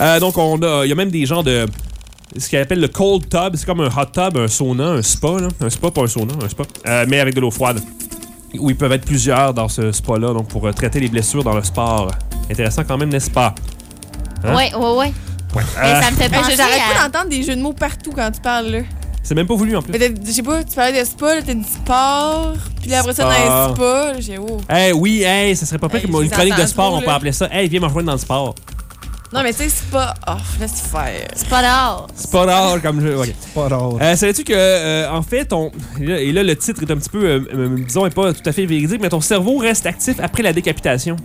Euh, donc on a, il y a même des gens de ce qu'ils appellent le cold tub, c'est comme un hot tub, un sauna, un spa, là. un spa pas un sauna, un spa, Euh, mais avec de l'eau froide. Où ils peuvent être plusieurs dans ce spa-là, donc pour euh, traiter les blessures dans le sport. Intéressant quand même, n'est-ce pas? Hein? Ouais, ouais, ouais. Ouais. Mais Euh, ça me fait Hey, penser J'arrête à... pas d'entendre des jeux de mots partout quand tu parles, là. c'est même pas voulu en plus. Je sais pas, tu parlais de spa, là, t'as dit sport, puis là, après ça, dans Sport. un spa, j'ai oh. Eh oui, hey, ça serait pas pire Hey, que une je les chronique de sport, trop, on peut appeler ça. Hey, viens me rejoindre dans le sport. Non, mais tu sais, spa, oh, laisse faire. C'est pas d'art. C'est pas rare comme jeu. ok. Pas rare. Euh, Savais-tu que, euh, en fait, ton. Et là, le titre est un petit peu, euh, euh, disons, est pas tout à fait véridique, mais ton cerveau reste actif après la décapitation.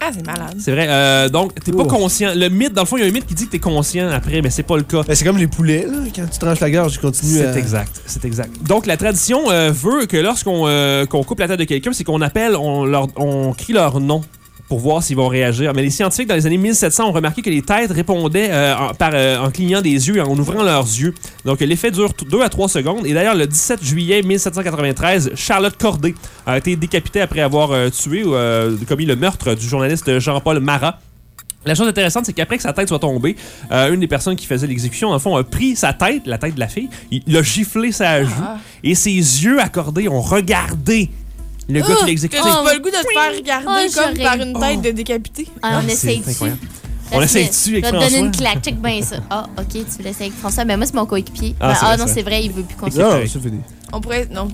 Ah, c'est malade. C'est vrai. Euh, donc, t'es pas conscient. Le mythe, dans le fond, il y a un mythe qui dit que t'es conscient après, mais c'est pas le cas. Ben, c'est comme les poulets, là. Quand tu tranches la gorge, tu continues C'est à... exact, c'est exact. Donc la tradition euh, veut que lorsqu'on euh, qu'on coupe la tête de quelqu'un, c'est qu'on appelle, on, leur, on crie leur nom pour voir s'ils vont réagir. Mais les scientifiques dans les années 1700 ont remarqué que les têtes répondaient euh, en, par, euh, en clignant des yeux et en ouvrant leurs yeux. Donc l'effet dure 2 à 3 secondes. Et d'ailleurs, le 17 juillet 1793, Charlotte Corday a été décapitée après avoir euh, tué ou commis le meurtre du journaliste Jean-Paul Marat. La chose intéressante, c'est qu'après que sa tête soit tombée, euh, une des personnes qui faisait l'exécution, le fond, a pris sa tête, la tête de la fille, il il a giflé sa joue, et ses yeux accordés ont regardé le gars qui Ah, J'ai pas le goût de te faire regarder Oh, comme par une tête de décapité. Ah, on essaye dessus. On essaye dessus avec Je vais te donner François. une claque, check bien ça. Ah, ok, tu l'essayes avec François. Ben moi, c'est mon coéquipier. Ah, Ben, Ah, non, c'est vrai, il veut plus qu'on se Non, Non, c'est fini. On pourrait. Non,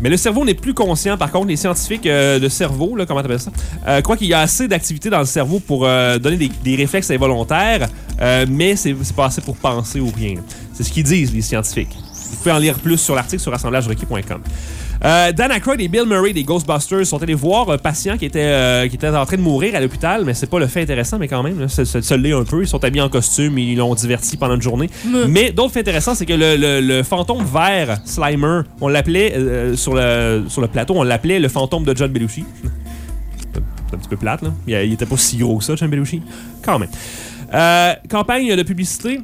Mais le cerveau n'est plus conscient. Par contre, les scientifiques euh, de cerveau, là, comment t'appelles ça, euh, croient qu'il y a assez d'activité dans le cerveau pour euh, donner des, des réflexes involontaires, euh, mais c'est c'est pas assez pour penser ou rien. C'est ce qu'ils disent, les scientifiques. Vous pouvez en lire plus sur l'article sur assemblagerequis.com. Euh, Dan Aykroyd et Bill Murray des Ghostbusters sont allés voir un patient qui était, euh, qui était en train de mourir à l'hôpital, mais c'est pas le fait intéressant, mais quand même, là, ça, ça- ça l'est un peu. Ils sont habillés en costume, ils l'ont diverti pendant une journée. Mais d'autres faits intéressants, c'est que le, le- le fantôme vert, Slimer, on l'appelait euh, sur, le, sur le plateau, on l'appelait le fantôme de John Belushi. C'est un petit peu plate, là. Il, il était pas si gros que ça, John Belushi. Quand même. Euh, campagne de publicité.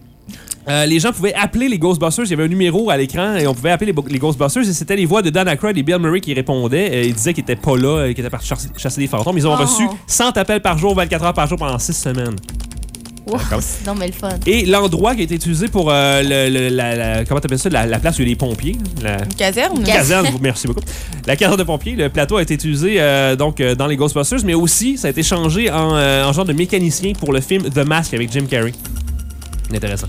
Euh, les gens pouvaient appeler les Ghostbusters. Il y avait un numéro à l'écran et on pouvait appeler les, les Ghostbusters. Et c'était les voix de Dan Aykroyd et Bill Murray qui répondaient. Euh, ils disaient qu'ils étaient pas là, et qu'ils étaient partis chasser, chasser des fantômes. Ils ont Oh. reçu 100 appels par jour, 24 heures par jour pendant 6 semaines. Wow, c'est non, mais le fun. Et l'endroit qui a été utilisé pour euh, le, le- la, la- comment t'appelles ça, la, la place où il y a les pompiers, la Une caserne? caserne, vous- merci beaucoup. La caserne de pompiers, le plateau a été utilisé euh, donc euh, dans les Ghostbusters, mais aussi ça a été changé en, euh, en genre de mécanicien pour le film The Mask avec Jim Carrey. Intéressant.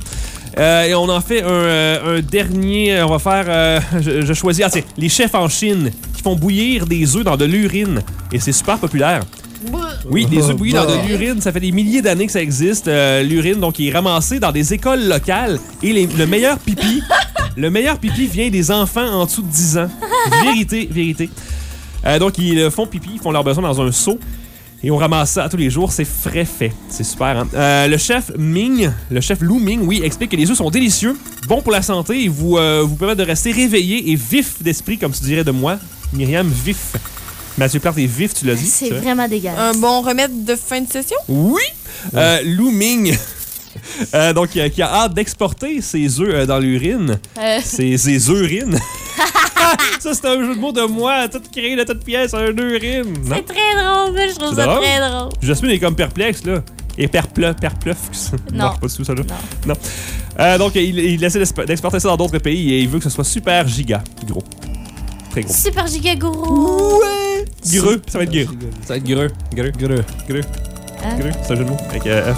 Euh, et on en fait un, euh, un dernier. euh, On va faire. euh, je, je choisis. Ah, tiens, les chefs en Chine qui font bouillir des œufs dans de l'urine. Et c'est super populaire. Oui, des œufs bouillis dans de l'urine, ça fait des milliers d'années que ça existe. l'urine, donc, il est ramassé dans des écoles locales. Et les- le meilleur pipi, le meilleur pipi vient des enfants en dessous de 10 ans. Vérité, vérité. Donc, ils font pipi, ils font leur besoin dans un seau. Et on ramasse ça tous les jours, c'est frais fait. C'est super. hein. Euh, le chef Ming, le chef Lu Ming, oui, explique que les œufs sont délicieux, bons pour la santé et vous, euh, vous permettent de rester réveillé et vif d'esprit, comme tu dirais de moi. Myriam, vif. Mathieu Plante est vif, tu l'as dit. C'est vrai? vraiment dégueulasse. Un bon remède de fin de session? Oui! Euh, Lu Ming, euh, donc, qui a, qui a hâte d'exporter ses œufs euh, dans l'urine. Euh. Ses, ses urines. ça, c'est un jeu de mots de moi, tout créé de toute pièce, un urine. Non? C'est très drôle, mais je trouve ça drôle? très drôle. Jasmine est comme perplexe, là. Et perple, perplexe. Non. pas du tout ça, là. Non. Euh, donc, il, il essaie d'exp- d'exporter ça dans d'autres pays et il veut que ce soit super giga gros. Très gros. Super giga gros. Ouais! Greux, ça va être greux. Ça va être greux. Greux. Greux. Greux. Hein? Greux, c'est un jeu de mots avec euh, F.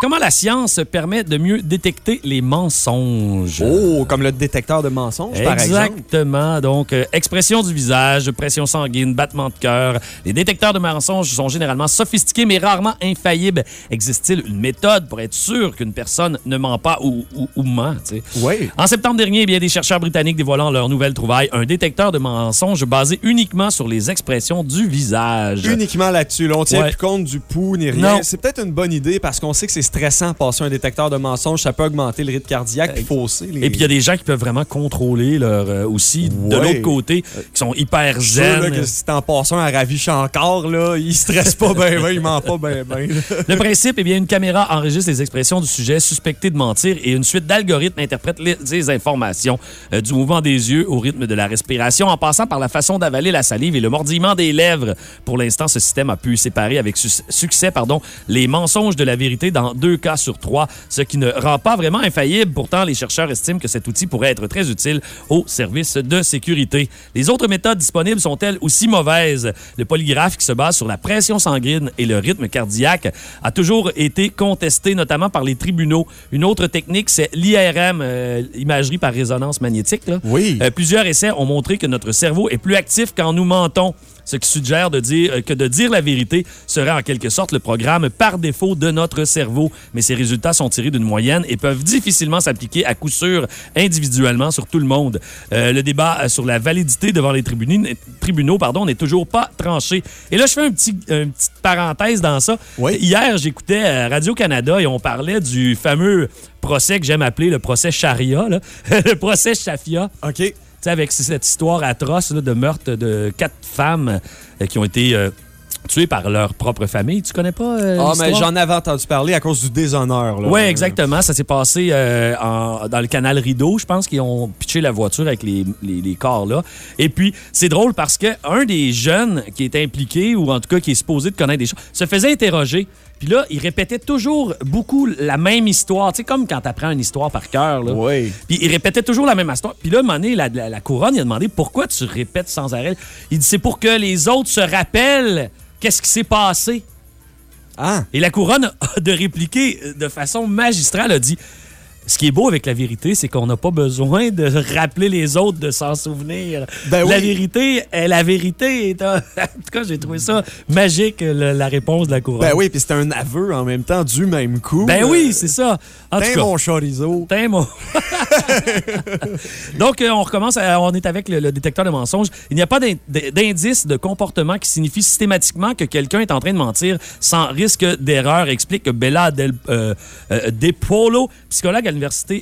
Comment la science permet de mieux détecter les mensonges? Oh, comme le détecteur de mensonges, par exemple. Exactement. Donc, euh, expression du visage, pression sanguine, battement de cœur. Les détecteurs de mensonges sont généralement sophistiqués, mais rarement infaillibles. Existe-t-il une méthode pour être sûr qu'une personne ne ment pas ou, ou- ou ment? Oui. En septembre dernier, eh bien, des chercheurs britanniques dévoilant leur nouvelle trouvaille, un détecteur de mensonges basé uniquement sur les expressions du visage. Uniquement là-dessus. là. on tient Ouais. plus compte du pouls ni rien. Non. C'est peut-être une bonne idée parce qu'on sait que c'est stressant passer un détecteur de mensonges. Ça peut augmenter le rythme cardiaque et fausser les... Et puis, il y a des gens qui peuvent vraiment contrôler leur, euh, aussi, de l'autre côté, qui sont hyper suis sûr, là, zen. que si t'en passes un à encore, là, il stresse pas bien, ben, il ment pas bien, ben. Le principe, eh bien, une caméra enregistre les expressions du sujet suspecté de mentir et une suite d'algorithmes interprète les, les informations euh, du mouvement des yeux au rythme de la respiration en passant par la façon d'avaler la salive et le mordillement des lèvres. Pour l'instant, ce système a pu séparer avec su- succès pardon, les mensonges de la vérité dans deux cas sur trois, ce qui ne rend pas vraiment infaillible. Pourtant, les chercheurs estiment que cet outil pourrait être très utile aux services de sécurité. Les autres méthodes disponibles sont-elles aussi mauvaises? Le polygraphe qui se base sur la pression sanguine et le rythme cardiaque a toujours été contesté, notamment par les tribunaux. Une autre technique, c'est l'IRM, euh, imagerie par résonance magnétique. là. Oui. Euh, plusieurs essais ont montré que notre cerveau est plus actif quand nous mentons. Ce qui suggère de dire, euh, que de dire la vérité serait en quelque sorte le programme par défaut de notre cerveau. Mais ces résultats sont tirés d'une moyenne et peuvent difficilement s'appliquer à coup sûr individuellement sur tout le monde. Euh, le débat euh, sur la validité devant les tribunaux, tribunaux pardon, n'est toujours pas tranché. Et là, je fais un petit, une petite parenthèse dans ça. Hier, j'écoutais Radio-Canada et on parlait du fameux procès que j'aime appeler le procès Sharia, là. le procès Shafia. OK. Sais, avec cette histoire atroce là, de meurtre de quatre femmes euh, qui ont été euh, tuées par leur propre famille. Tu connais pas euh, Ah, mais j'en avais entendu parler à cause du déshonneur. Oui, exactement. Ça s'est passé euh, en- dans le canal Rideau, je pense, qu'ils ont pitché la voiture avec les, les- les corps là. Et puis, c'est drôle parce que un des jeunes qui est impliqué, ou en tout cas qui est supposé de connaître des choses, se faisait interroger. Puis là, il répétait toujours beaucoup la même histoire. Tu sais, comme quand tu apprends une histoire par cœur. là. Oui. Puis il répétait toujours la même histoire. Puis là, à un moment donné, la, la- la couronne, il a demandé pourquoi tu répètes sans arrêt? Il dit c'est pour que les autres se rappellent qu'est-ce qui s'est passé. Ah. Et la couronne a de répliquer de façon magistrale, a dit ce qui est beau avec la vérité, c'est qu'on n'a pas besoin de rappeler les autres de s'en souvenir. Ben la oui. vérité, est la vérité est un- En tout cas, j'ai trouvé ça magique, le- la réponse de la couronne. Ben oui, puis c'était un aveu en même temps du même coup. Ben Euh, oui, c'est ça. En T'es mon chorizo. T'es mon. Donc, euh, on recommence. à- on est avec le, le détecteur de mensonges. Il n'y a pas d'in- d'indice de comportement qui signifie systématiquement que quelqu'un est en train de mentir sans risque d'erreur, explique Bella Del, euh, euh, De Polo, psychologue à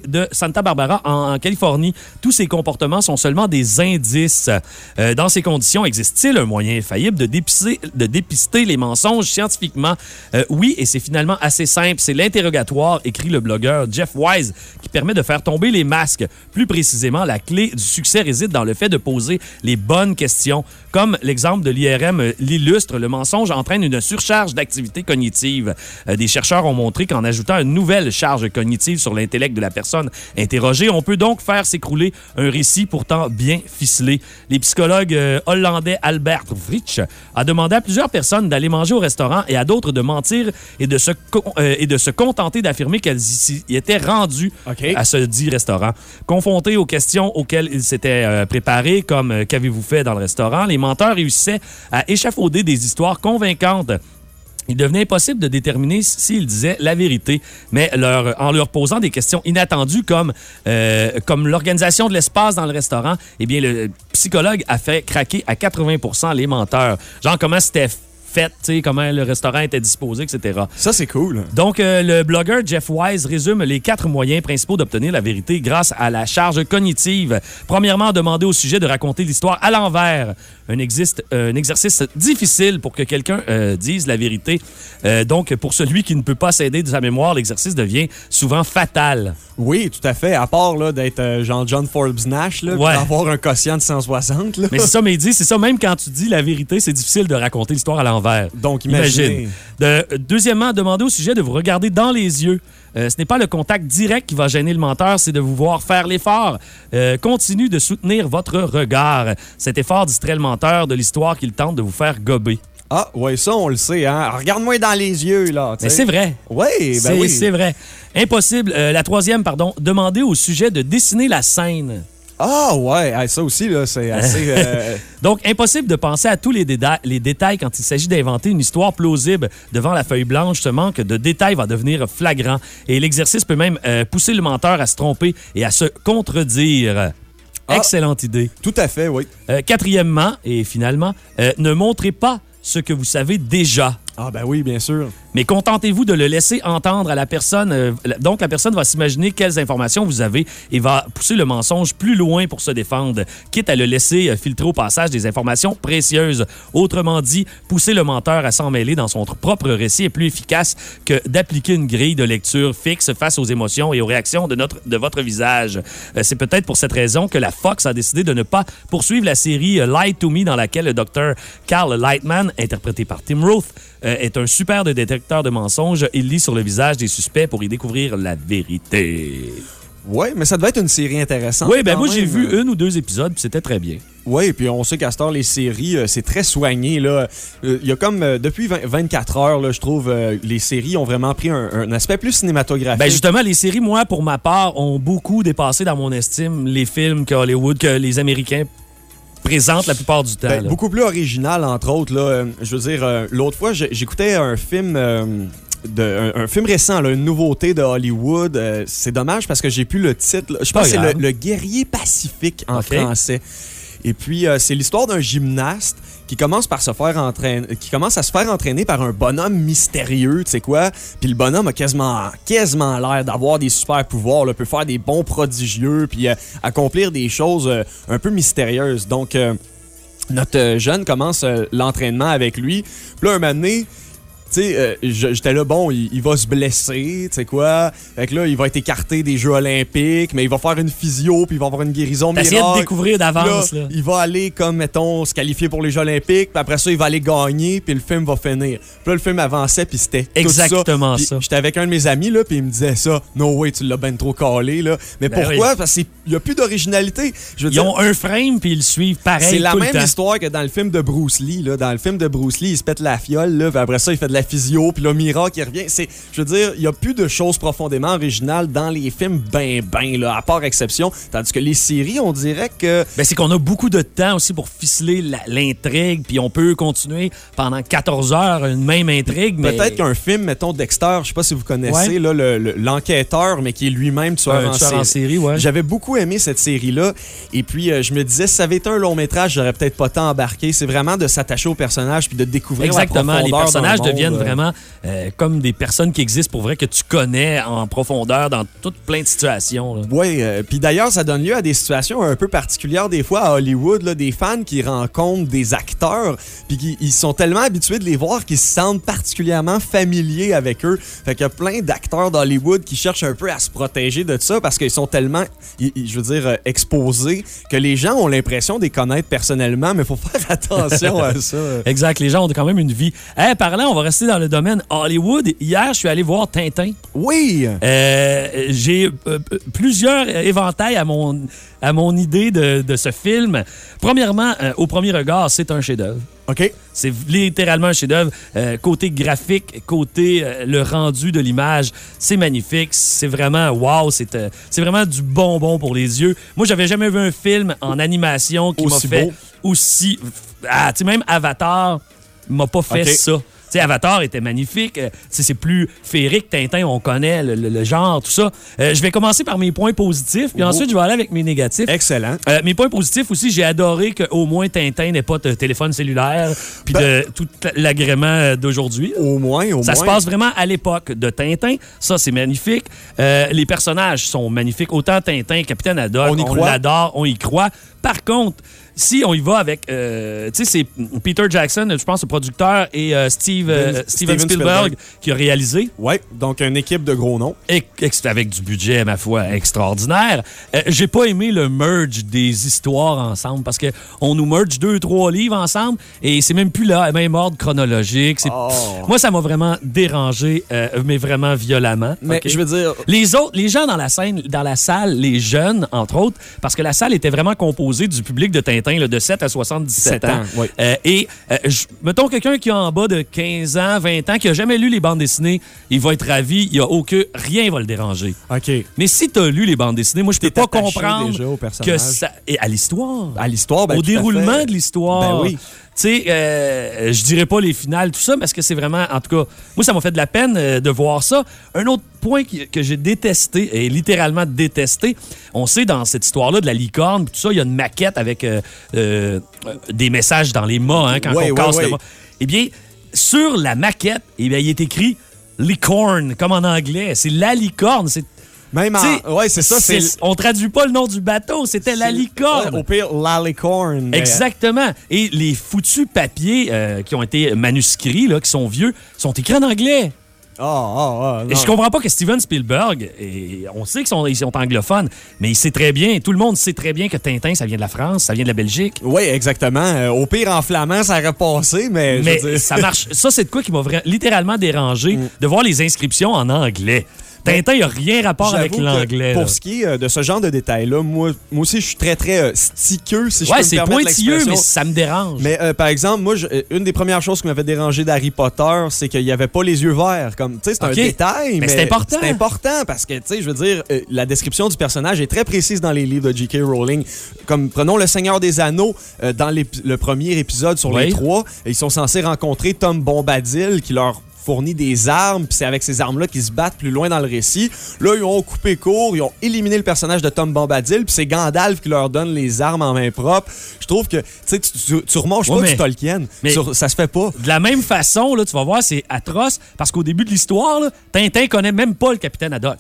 de Santa Barbara en, Californie. Tous ces comportements sont seulement des indices. Euh, dans ces conditions, existe-t-il un moyen infaillible de dépister, de dépister les mensonges scientifiquement? Euh, oui, et c'est finalement assez simple. C'est l'interrogatoire, écrit le blogueur Jeff Wise, permet de faire tomber les masques. Plus précisément, la clé du succès réside dans le fait de poser les bonnes questions. Comme l'exemple de l'IRM euh, l'illustre, le mensonge entraîne une surcharge d'activité cognitive. Euh, des chercheurs ont montré qu'en ajoutant une nouvelle charge cognitive sur l'intellect de la personne interrogée, on peut donc faire s'écrouler un récit pourtant bien ficelé. Les psychologues euh, hollandais Albert Fritsch a demandé à plusieurs personnes d'aller manger au restaurant et à d'autres de mentir et de se, et de se contenter d'affirmer qu'elles y étaient à ce dit restaurant. Confrontés aux questions auxquelles ils s'étaient euh, préparés, comme euh, qu'avez-vous fait dans le restaurant, les menteurs réussissaient à échafauder des histoires convaincantes. Il devenait impossible de déterminer s'ils disaient la vérité, mais leur, en leur posant des questions inattendues comme, euh, comme l'organisation de l'espace dans le restaurant, eh bien, le psychologue a fait craquer à 80% les menteurs. Genre, comment c'était comment le restaurant était disposé, etc. Ça, c'est cool. Donc, euh, le blogueur Jeff Wise résume les quatre moyens principaux d'obtenir la vérité grâce à la charge cognitive. Premièrement, demander au sujet de raconter l'histoire à l'envers. Un, existe- un exercice difficile pour que quelqu'un euh, dise la vérité. Euh, donc, pour celui qui ne peut pas s'aider de sa mémoire, l'exercice devient souvent fatal. Oui, tout à fait. À part d'être euh, genre John Forbes Nash, là, puis Ouais. d'avoir un quotient de 160. Là. Mais c'est ça, mais il dit, c'est ça, même quand tu dis la vérité, c'est difficile de raconter l'histoire à l'envers. Donc, imaginez. De- deuxièmement, demandez au sujet de vous regarder dans les yeux. Euh, ce n'est pas le contact direct qui va gêner le menteur, c'est de vous voir faire l'effort. Euh, continue de soutenir votre regard. Cet effort distrait le menteur de l'histoire qu'il tente de vous faire gober. Ah, ouais, ça, on le sait, hein. Regarde-moi dans les yeux, là. Mais c'est vrai. Oui, C'est ben oui. c'est vrai. Impossible. euh, la troisième, pardon. Demandez au sujet de dessiner la scène. Ah, ouais, ah, ça aussi, là, c'est assez. euh, Donc, impossible de penser à tous les, déda- les détails quand il s'agit d'inventer une histoire plausible. Devant la feuille blanche, ce manque de détails va devenir flagrant. Et l'exercice peut même euh, pousser le menteur à se tromper et à se contredire. Excellente idée. Tout à fait, oui. Euh, quatrièmement, et finalement, ne montrez pas ce que vous savez déjà. Ah, ben oui, bien sûr. Mais contentez-vous de le laisser entendre à la personne. euh, donc, la personne va s'imaginer quelles informations vous avez et va pousser le mensonge plus loin pour se défendre, quitte à le laisser euh, filtrer au passage des informations précieuses. Autrement dit, pousser le menteur à s'en mêler dans son propre récit est plus efficace que d'appliquer une grille de lecture fixe face aux émotions et aux réactions de, notre, de votre visage. Euh, C'est peut-être pour cette raison que la Fox a décidé de ne pas poursuivre la série Lie to Me dans laquelle le docteur Carl Lightman, interprété par Tim Roth, euh, est un super de détecteur de mensonges. Il lit sur le visage des suspects pour y découvrir la vérité. Ouais, mais ça devait être une série intéressante. Oui, ben moi j'ai vu une ou deux épisodes, puis c'était très bien. Oui, puis on sait qu'à ce temps, les séries, euh, c'est très soigné. là. Euh, Il y a comme, euh, depuis 20 24 heures, là, je trouve, les séries ont vraiment pris un, un aspect plus cinématographique. Ben justement, les séries, moi, pour ma part, ont beaucoup dépassé dans mon estime les films que Hollywood, que les Américains présentent la plupart du temps. Ben, beaucoup plus original, entre autres. Là, Euh, je veux dire, euh, l'autre fois, j'écoutais un film. euh, de, un, un film récent, là, une nouveauté de Hollywood. C'est dommage parce que j'ai plus le titre. là. Je pense que c'est le, guerrier pacifique en français. Et puis, c'est l'histoire d'un gymnaste qui commence à se faire entraîner par un bonhomme mystérieux, tu sais quoi? Puis le bonhomme a quasiment, quasiment l'air d'avoir des super pouvoirs, peut faire des bons prodigieux, puis euh, accomplir des choses euh, un peu mystérieuses. Donc, euh, notre jeune commence l'entraînement avec lui. Puis là, un moment donné, tu sais, euh, j'étais là, bon, il, il va se blesser, tu sais quoi? Fait que là, il va être écarté des Jeux olympiques, mais il va faire une physio, puis il va avoir une guérison miracle. de découvrir d'avance, Là, là. Il va aller, comme, mettons, se qualifier pour les Jeux olympiques, puis après ça, il va aller gagner, puis le film va finir. Puis là, le film avançait, puis c'était Exactement ça. J'étais avec un de mes amis, là, puis il me disait ça. No way, tu l'as ben trop calé, là. Mais Ben pourquoi? oui. Parce qu'il n'y a plus d'originalité. Je veux Ils dire- ont un frame, puis ils le suivent pareil c'est la tout le même temps. histoire que dans le film de Bruce Lee. Là. Dans le film de Bruce Lee, il se pète la fiole, là, puis après ça, il fait de la physio, puis là, miracle, il revient. C'est, je veux dire, il n'y a plus de choses profondément originales dans les films, ben, ben, là, à part exception. Tandis que les séries, on dirait que. Ben, c'est qu'on a beaucoup de temps aussi pour ficeler l'intrigue, puis on peut continuer pendant 14 heures une même intrigue. mais Peut-être qu'un film, mettons Dexter, je sais pas si vous connaissez, Ouais. là, le- le- l'enquêteur, mais qui est lui-même tueur, Un en, tueur série. en série, ouais. J'avais beaucoup aimé cette série-là. Et puis, euh, je me disais, si ça avait été un long métrage, j'aurais peut-être pas tant embarqué. C'est vraiment de s'attacher au personnage puis de découvrir Exactement, la les profondeur personnages d'un monde, deviennent euh, vraiment euh, comme des personnes qui existent pour vrai, que tu connais en profondeur dans toutes plein de situations. Oui, puis d'ailleurs, ça donne lieu à des situations un peu particulières des fois à Hollywood, là, des fans qui rencontrent des acteurs, puis qui ils sont tellement habitués de les voir qu'ils se sentent particulièrement familiers avec eux. Fait qu'il y a plein d'acteurs d'Hollywood qui cherchent un peu à se protéger de ça parce qu'ils sont tellement, ils- ils- je veux dire, euh, exposés que les gens ont l'impression de les connaître personnellement, mais il faut faire attention à ça. Exact, les gens ont quand même une vie. Hey, parlant, on va rester dans le domaine Hollywood. Hier, je suis allé voir Tintin. Oui! Euh, J'ai euh, plusieurs éventails à mon, à mon idée de, de ce film. Premièrement, euh, au premier regard, c'est un chef-d'œuvre. OK. C'est littéralement un chef-d'œuvre. Côté graphique, côté le rendu de l'image, c'est magnifique. C'est vraiment wow. C'est vraiment du bonbon pour les yeux. Moi, j'avais jamais vu un film en animation qui m'a fait beau. aussi. Ah, tu sais, même Avatar m'a pas fait ça. Sais, Avatar était magnifique. Euh, c'est plus féerique. Tintin, on connaît le, le- le genre, tout ça. Euh, je vais commencer par mes points positifs, puis Oh. ensuite, je vais aller avec mes négatifs. Excellent. Euh, mes points positifs aussi, j'ai adoré qu'au moins Tintin n'ait pas de téléphone cellulaire puis de tout l'agrément d'aujourd'hui. Ben Au moins, au Ça moins. se passe vraiment à l'époque de Tintin. Ça, c'est magnifique. Euh, les personnages sont magnifiques. Autant Tintin, Capitaine Haddock, On l'adore, on y croit. Par contre, si on y va avec, euh, tu sais, c'est Peter Jackson, je pense, le producteur, et euh, Steve, euh, Ben, Steven, Steven Spielberg, Spielberg. qui a réalisé. Ouais, donc une équipe de gros noms. Et- avec du budget, ma foi, extraordinaire. J'ai pas aimé le merge des histoires ensemble parce que on nous merge deux, trois livres ensemble et c'est même plus là, même ordre chronologique. Oh. Moi, ça m'a vraiment dérangé, mais vraiment violemment. Mais je veux dire, Les autres, les gens dans la scène, dans la salle, les jeunes, entre autres, parce que la salle était vraiment composée du public de Tintin, là, de 7 à 77 7 ans. ans, oui. Euh, et, euh, je- mettons quelqu'un qui a en bas de 15 ans, 20 ans, qui a jamais lu les bandes dessinées, il va être ravi, il y a aucun, rien va le déranger. OK. Mais si tu as lu les bandes dessinées, moi, je peux pas comprendre déjà au que ça... Et à l'histoire. À l'histoire, ben, Au déroulement de l'histoire. Ben oui. Tu sais, euh, je dirais pas les finales, tout ça, parce que c'est vraiment, en tout cas, moi, ça m'a fait de la peine euh, de voir ça. Un autre point qui- que j'ai détesté, et littéralement détesté, on sait dans cette histoire-là de la licorne, tout ça, il y a une maquette avec euh, euh, des messages dans les mâts, hein, quand Ouais, on ouais, casse le ouais. mât. Eh bien, sur la maquette, eh bien, il est écrit licorne, comme en anglais. C'est la licorne. C'est Même en- ouais, c'est ça, c'est- On traduit pas le nom du bateau, c'était la licorne. Ouais, au pire, mais- Exactement. Et les foutus papiers euh, qui ont été manuscrits, là, qui sont vieux, sont écrits en anglais. Ah, ah, ah, Et je comprends pas que Steven Spielberg, et on sait qu'ils sont, ils sont anglophones, mais il sait très bien, tout le monde sait très bien que Tintin, ça vient de la France, ça vient de la Belgique. Oui, exactement. Euh, au pire, en flamand, ça aurait passé, mais. je Mais veux dire- ça marche. Ça, c'est de quoi qui m'a littéralement dérangé Mm. de voir les inscriptions en anglais. Tintin, il n'y a rien rapport avec l'anglais. Pour ce qui est euh, de ce genre de détails-là, moi, moi aussi, je suis très, très euh, stickeux, si je Ouais, peux me c'est permettre pointilleux, mais ça me dérange. Mais euh, par exemple, moi, je- euh, une des premières choses qui m'avait dérangé d'Harry Potter, c'est qu'il n'y avait pas les yeux verts. Comme, tu sais, c'est un détail, Mais mais, c'est important. C'est important parce que, tu sais, je veux dire, euh, la description du personnage est très précise dans les livres de J.K. Rowling. Comme, prenons Le Seigneur des Anneaux, dans le premier épisode sur Oui. les trois, ils sont censés rencontrer Tom Bombadil qui leur fournit des armes, puis c'est avec ces armes-là qu'ils se battent plus loin dans le récit. Là, ils ont coupé court, ils ont éliminé le personnage de Tom Bombadil, puis c'est Gandalf qui leur donne les armes en main propre. Je trouve que, tu sais, tu, tu, tu remanges Ouais, pas mais- du Tolkien. mais- Sur- ça se fait pas. De la même façon, là, tu vas voir, c'est atroce parce qu'au début de l'histoire, Tintin connaît même pas le capitaine Haddock.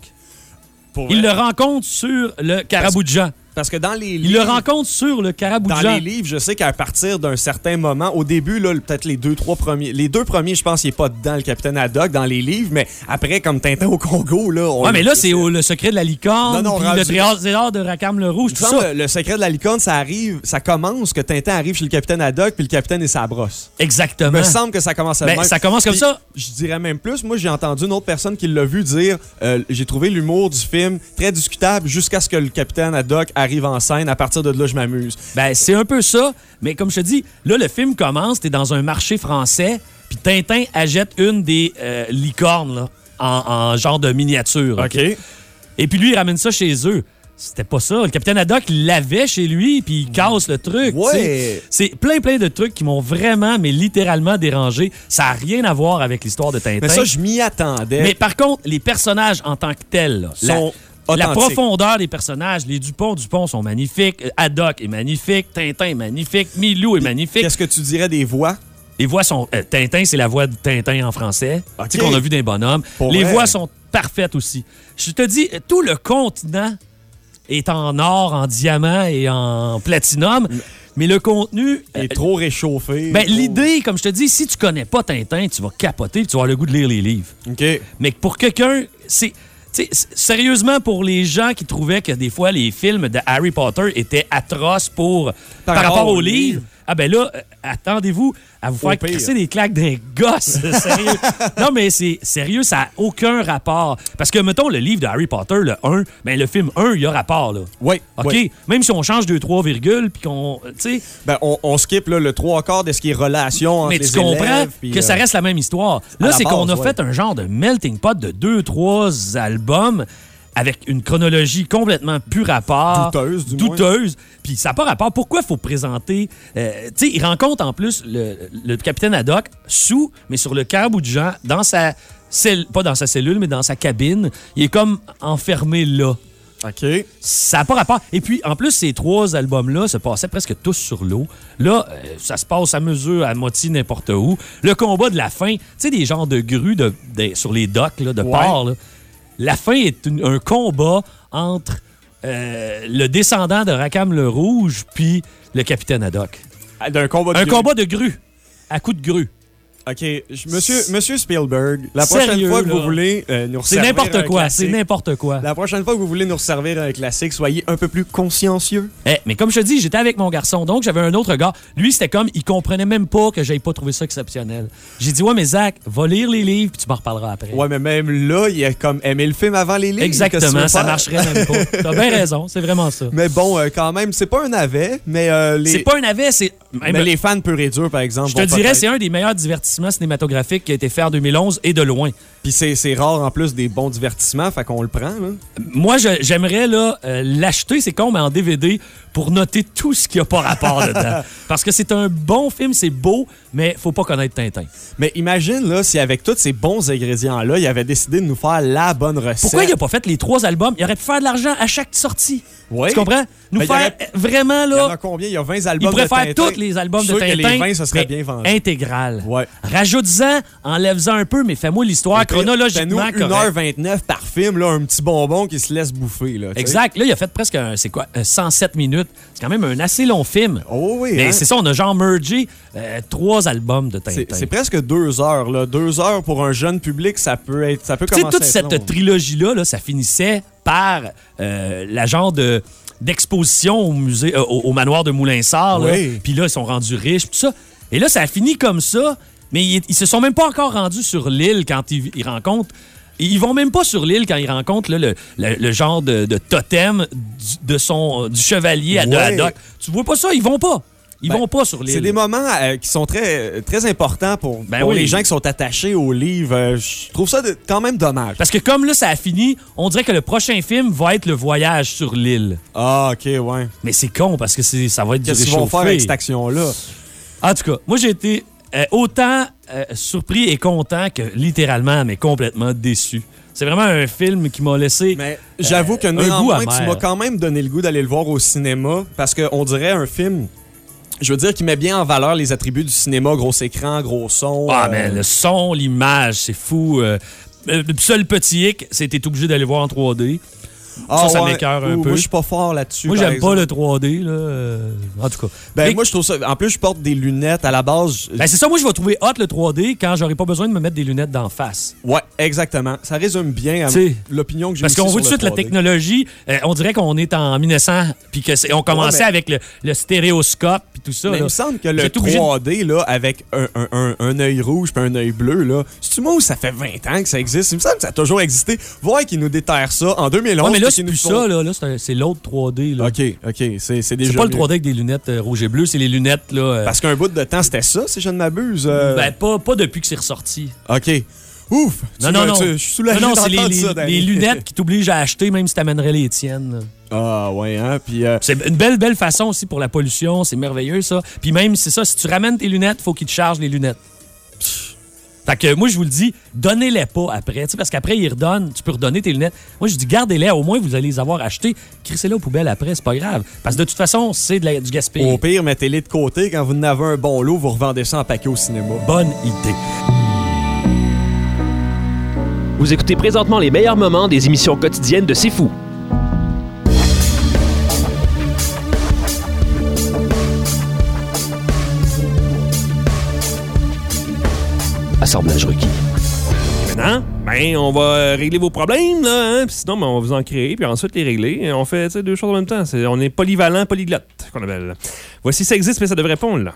Il le rencontre sur le Caraboujan. Parce que dans les Il le rencontre sur le Dans Caraboujan. les livres, je sais qu'à partir d'un certain moment, au début, là, peut-être les deux, trois premiers. Les deux premiers, je pense qu'il n'est pas dedans, le capitaine Haddock, dans les livres, mais après, comme Tintin au Congo, là. on- Ouais, mais là, c'est le secret de la licorne, Non, non, rendu- le trésor de Rackham le Rouge, Il tout ça. Le, le secret de la licorne, ça arrive, ça commence que Tintin arrive chez le capitaine Haddock, puis le capitaine est sa brosse. Exactement. Il me semble que ça commence à Ben, ça commence comme ça. Je dirais même plus. Moi, j'ai entendu une autre personne qui l'a vu dire euh, J'ai trouvé l'humour du film très discutable jusqu'à ce que le capitaine Haddock arrive en scène. À partir de là, je m'amuse. Ben, c'est un peu ça. Mais comme je te dis, là, le film commence, t'es dans un marché français, puis Tintin achète une des euh, licornes, là, en, en genre de miniature. OK? Et puis lui, il ramène ça chez eux. C'était pas ça. Le capitaine Haddock l'avait chez lui, puis il casse le truc. Ouais. C'est plein, plein de trucs qui m'ont vraiment, mais littéralement dérangé. Ça n'a rien à voir avec l'histoire de Tintin. Mais ça, je m'y attendais. Mais par contre, les personnages en tant que tels, là, Sont la, authentiques. profondeur des personnages, les Dupont, Dupont sont magnifiques, euh, Haddock est magnifique, Tintin est magnifique, Milou est magnifique. Qu'est-ce que tu dirais des voix? Les voix sont. euh, Tintin, c'est la voix de Tintin en français. Ok. Tu sais qu'on a vu des bonhommes. Pour les vrai. voix sont parfaites aussi. Je te dis, euh, tout le continent est en or, en diamant et en platinum. Mais le contenu. Il est euh, trop réchauffé. ben, trop- l'idée, comme je te dis, si tu connais pas Tintin, tu vas capoter et tu vas avoir le goût de lire les livres. OK. Mais pour quelqu'un, c'est. Sérieusement, pour les gens qui trouvaient que des fois les films de Harry Potter étaient atroces pour, par, rapport aux livres, ah ben là, euh, attendez-vous à vous Au faire pire. crisser des claques d'un gosse. sérieux. non, mais c'est sérieux, ça n'a aucun rapport. Parce que, mettons, le livre de Harry Potter, le 1, ben le film 1, il y a rapport, là. Oui. OK? oui. Même si on change 2-3 virgules, puis qu'on. euh, Tu sais. Ben, on, on skip là, le trois quarts de ce qui est relation entre Mais les tu comprends élèves, puis, que ça euh, reste la même histoire. Là, c'est qu'on a ouais. fait un genre de melting pot de deux, trois albums avec une chronologie complètement plus rapport. Douteuse, du. Douteuse. Puis ça n'a pas rapport. Pourquoi il faut présenter... euh, tu sais, il rencontre en plus le, le capitaine Haddock sous, mais sur le Caraboujan, dans sa... cell- Pas dans sa cellule, mais dans sa cabine. Il est comme enfermé là. OK. Ça n'a pas rapport. Et puis, en plus, ces trois albums-là se passaient presque tous sur l'eau. Là, euh, ça se passe à mesure, à moitié, n'importe où. Le combat de la fin, tu sais, des genres de grues de, de- sur les docks là, de Ouais. là. La fin est une- un combat entre euh, le descendant de Rakam le Rouge, puis le capitaine Haddock. D'un combat de Un grue. combat de grue, à coup de grue. OK. Monsieur, monsieur Spielberg, la prochaine Sérieux, fois que là. vous voulez euh, nous C'est n'importe un quoi, classique- c'est n'importe quoi. La prochaine fois que vous voulez nous resservir un classique, soyez un peu plus consciencieux. Eh, mais comme je te dis, j'étais avec mon garçon, donc j'avais un autre gars. Lui, c'était comme, il comprenait même pas que j'avais pas trouvé ça exceptionnel. J'ai dit, ouais, mais Zach, va lire les livres, puis tu m'en reparleras après. Ouais, mais même là, il a comme aimé le film avant les livres. Exactement, ça marcherait même pas. T'as bien raison, c'est vraiment ça. Mais bon, euh, quand même, c'est pas un navet, mais euh, les... C'est pas un navet, c'est. Mais les fans purs et durs, par exemple. Je te dirais, c'est un des meilleurs divertissements cinématographiques qui a été fait en 2011 et de loin. Puis c'est rare en plus des bons divertissements, fait qu'on le prend. Là. Moi, j'aimerais là euh, l'acheter, c'est con, mais en DVD pour noter tout ce qui a pas rapport dedans. Parce que c'est un bon film, c'est beau, mais faut pas connaître Tintin. Mais imagine là, si avec tous ces bons ingrédients-là, il avait décidé de nous faire la bonne recette. Pourquoi il a pas fait les trois albums? Il aurait pu faire de l'argent à chaque sortie. Ouais. Tu comprends? Nous Ben, il faire aurait- vraiment Il y en là. a combien? Il y a 20 Il albums pourrait de faire Tintin. tous les albums de Tintin. que les 20, ça serait bien vendu. Intégral. Ouais. Rajoute-en, enlève-en un peu, mais fais-moi l'histoire chronologiquement Fais-nous correcte. 1h29 par film, là, un petit bonbon qui se laisse bouffer. Là. Exact. Là, il a fait presque, un- c'est quoi, euh, 107 minutes. C'est quand même un assez long film. Oh oui, Mais hein? c'est ça, on a genre mergé euh, trois albums de Tintin. C'est presque deux heures. Là. Deux heures pour un jeune public, ça peut être. Ça peut Tu sais, commencer toute à être cette trilogie-là, là, ça finissait par euh, la genre de d'exposition au musée, euh, au, au manoir de Moulinsart. là. Oui. Puis là, ils sont rendus riches, tout ça. Et là, ça a fini comme ça, mais ils, ils se sont même pas encore rendus sur l'île quand ils, ils rencontrent. Ils vont même pas sur l'île quand ils rencontrent là, le, le- le genre de, de totem du, de son, du chevalier à de Ouais. Haddock. Tu vois pas ça? Ils vont pas. Ils Ben, vont pas sur l'île. C'est des moments euh, qui sont très, très importants pour, Ben pour oui. les gens qui sont attachés au livre. Euh, Je trouve ça de- quand même dommage. Parce que comme là, ça a fini, on dirait que le prochain film va être le voyage sur l'île. Ah, OK, ouais. Mais c'est con parce que ça va être du Qu'est-ce qu'ils vont faire avec cette action-là? En tout cas, moi, j'ai été euh, autant euh, surpris et content que littéralement, mais complètement déçu. C'est vraiment un film qui m'a laissé. Mais j'avoue que goût néanmoins, amer. tu m'as quand même donné le goût d'aller le voir au cinéma parce qu'on dirait un film. Je veux dire qui met bien en valeur les attributs du cinéma, gros écran, gros son. Ah, euh, mais le son, l'image, c'est fou. Euh, euh, le seul petit hic, c'était obligé d'aller voir en 3D. Ah, ça, ça ouais. m'écœure un peu. Moi, je suis pas fort là-dessus. Moi, j'aime pas le 3D, là. euh, En tout cas. Ben, moi, je trouve ça. En plus, je porte des lunettes à la base. Ben, c'est ça, moi, je vais trouver hot le 3D quand j'aurai pas besoin de me mettre des lunettes d'en face. Ouais, exactement. Ça résume bien T'sais, l'opinion que j'ai Parce qu'on voit tout de suite la 3D. technologie. euh, on dirait qu'on est en 1900, puis que c'est- on commençait Ouais, mais- avec le, le stéréoscope, puis tout ça. Mais il me semble que le J'étais obligé de- 3D, là, avec un, un, un, un œil rouge puis un œil bleu, là, c'est-tu moi où ça fait 20 ans que ça existe? Il me semble que ça a toujours existé. Voir qu'ils nous déterrent ça en 2011. Ouais, mais là, c'est plus ça, là. Là, c'est l'autre 3D, là. OK, OK. C'est déjà C'est pas le mieux. 3D avec des lunettes euh, rouge et bleu, c'est les lunettes, là. euh, Parce qu'un bout de temps, c'était ça, si je ne m'abuse. euh. ben, pas, pas depuis que c'est ressorti. OK. Ouf! Non, non, non. Je suis soulagé non, non, c'est les, les- ça, Danny. les lunettes qui t'obligent à acheter, même si t'amènerais les tiennes. Ah, ouais, hein? Puis. euh, C'est une belle, belle façon aussi pour la pollution. C'est merveilleux, ça. Puis même, c'est ça, si tu ramènes tes lunettes, faut qu'ils te chargent les lunettes. Pff. Fait que moi, je vous le dis, donnez-les pas après. Tu sais, parce qu'après, ils redonnent. Tu peux redonner tes lunettes. Moi, je dis, gardez-les. Au moins, vous allez les avoir achetées. Crissez-les aux poubelles après, c'est pas grave. Parce que de toute façon, c'est du gaspillage. Au pire, mettez-les de côté. Quand vous en avez un bon lot, vous revendez ça en paquet au cinéma. Bonne idée. Vous écoutez présentement les meilleurs moments des émissions quotidiennes de C'est Fou. Assemblage requis. Maintenant, ben, on va euh, régler vos problèmes, là, hein, puis sinon, ben, on va vous en créer, puis ensuite les régler. On fait deux choses en même temps. On est polyvalent, polyglotte, qu'on appelle. Voici Ça existe, mais ça devrait répondre.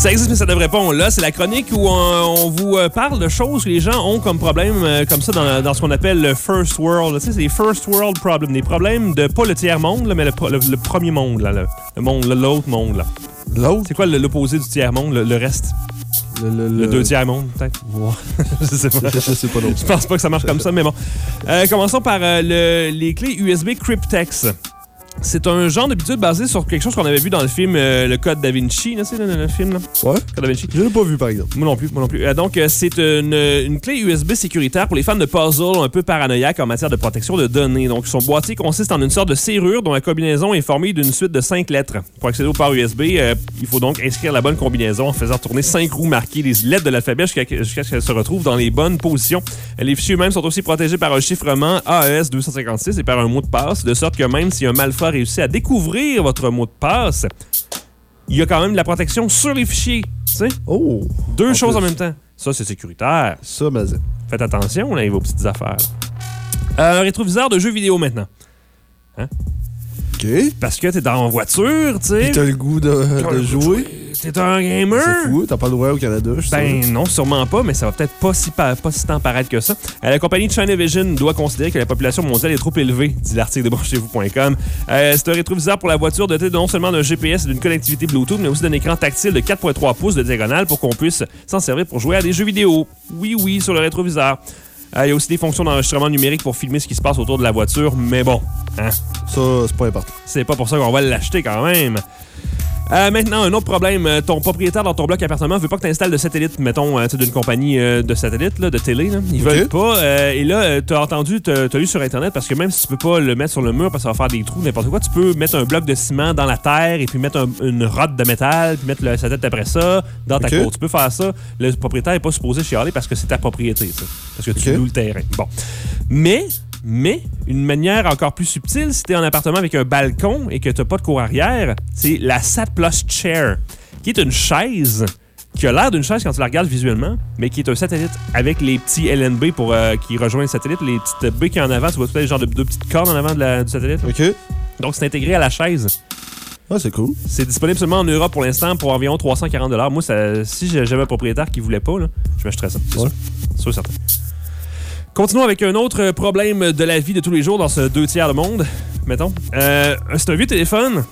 Ça existe, mais ça devrait répondre. Là, c'est la chronique où on, on vous euh, parle de choses que les gens ont comme problème, euh, comme ça, dans, dans ce qu'on appelle le first world. Tu sais, c'est les first world problems. Des problèmes de pas le tiers monde, là, mais le, pro- le- le premier monde, là, le, le monde, l'autre monde. là. L'autre? C'est quoi l'opposé du tiers monde, le, reste? Le, le, Le deux tiers monde, peut-être? je sais pas. Je sais pas. Je pense pas que ça marche comme ça, mais bon. Euh, commençons par euh, le- les clés USB Cryptex. C'est un genre de bidule basé sur quelque chose qu'on avait vu dans le film euh, Le Code Da Vinci, là, c'est le, film là? Ouais. Code Da Vinci. Je l'ai pas vu, par exemple. Moi non plus, moi non plus. Euh, donc, euh, c'est une, une clé USB sécuritaire pour les fans de puzzle un peu paranoïaques en matière de protection de données. Donc, son boîtier consiste en une sorte de serrure dont la combinaison est formée d'une suite de cinq lettres. Pour accéder au port USB, il faut donc inscrire la bonne combinaison en faisant tourner cinq roues marquées les lettres de l'alphabet jusqu'à jusqu'à ce qu'elles se retrouvent dans les bonnes positions. Les fichiers eux-mêmes sont aussi protégés par un chiffrement AES 256 et par un mot de passe, de sorte que même si un réussit à découvrir votre mot de passe, il y a quand même de la protection sur les fichiers. Oh! Deux En choses en même temps. Ça, c'est sécuritaire. Ça, mais. Faites attention, là, avec vos petites affaires. Euh, un rétroviseur de jeux vidéo maintenant. Hein? OK. Parce que t'es dans la voiture, tu sais. T'as le goût de, de jouer. T'es un gamer. C'est fou, t'as pas le droit au Canada, je sais. Ben non, sûrement pas, mais ça va peut-être pas si, pa- pas si tant paraître que ça. Euh, la compagnie China Vision doit considérer que la population mondiale est trop élevée, dit l'article de branchez-vous.com. Euh, c'est un rétroviseur pour la voiture doté non seulement d'un GPS et d'une connectivité Bluetooth, mais aussi d'un écran tactile de 4.3 pouces de diagonale pour qu'on puisse s'en servir pour jouer à des jeux vidéo. Oui, oui, sur le rétroviseur. Euh, Il y a aussi des fonctions d'enregistrement numérique pour filmer ce qui se passe autour de la voiture, mais bon, hein, Ça, c'est pas important. c'est pas pour ça qu'on va l'acheter quand même. Euh, maintenant, un autre problème. Euh, Ton propriétaire dans ton bloc appartement veut pas que tu installes de satellite, mettons, euh, tu d'une compagnie euh, de satellite, là, de télé. Là. Ils veulent pas. euh, et là, euh, t'as entendu, t'as t'as lu sur Internet, parce que même si tu peux pas le mettre sur le mur parce que ça va faire des trous, n'importe quoi, tu peux mettre un bloc de ciment dans la terre et puis mettre un- une rotte de métal, puis mettre le satellite après ça dans ta cour. Tu peux faire ça. Le propriétaire est pas supposé chialer parce que c'est ta propriété, tu parce que tu Ok. loues le terrain. Bon. Mais, mais, une manière encore plus subtile, si t'es en appartement avec un balcon et que t'as pas de cour arrière, c'est la Sat Plus Chair, qui est une chaise qui a l'air d'une chaise quand tu la regardes visuellement, mais qui est un satellite avec les petits LNB pour, euh, qui rejoignent le satellite, les petites baies qui en avant, tu vois tout les genres de deux petites cornes en avant de la- du satellite. OK. Donc c'est intégré à la chaise. Ah, c'est cool. C'est disponible seulement en Europe pour l'instant pour environ 340 Moi, ça, si j'avais un propriétaire qui voulait pas, là, je m'achèterais ça. C'est Ouais. sûr. Sûr, certain. Continuons avec un autre problème de la vie de tous les jours dans ce deux tiers de monde, mettons. Euh, c'est un vieux téléphone.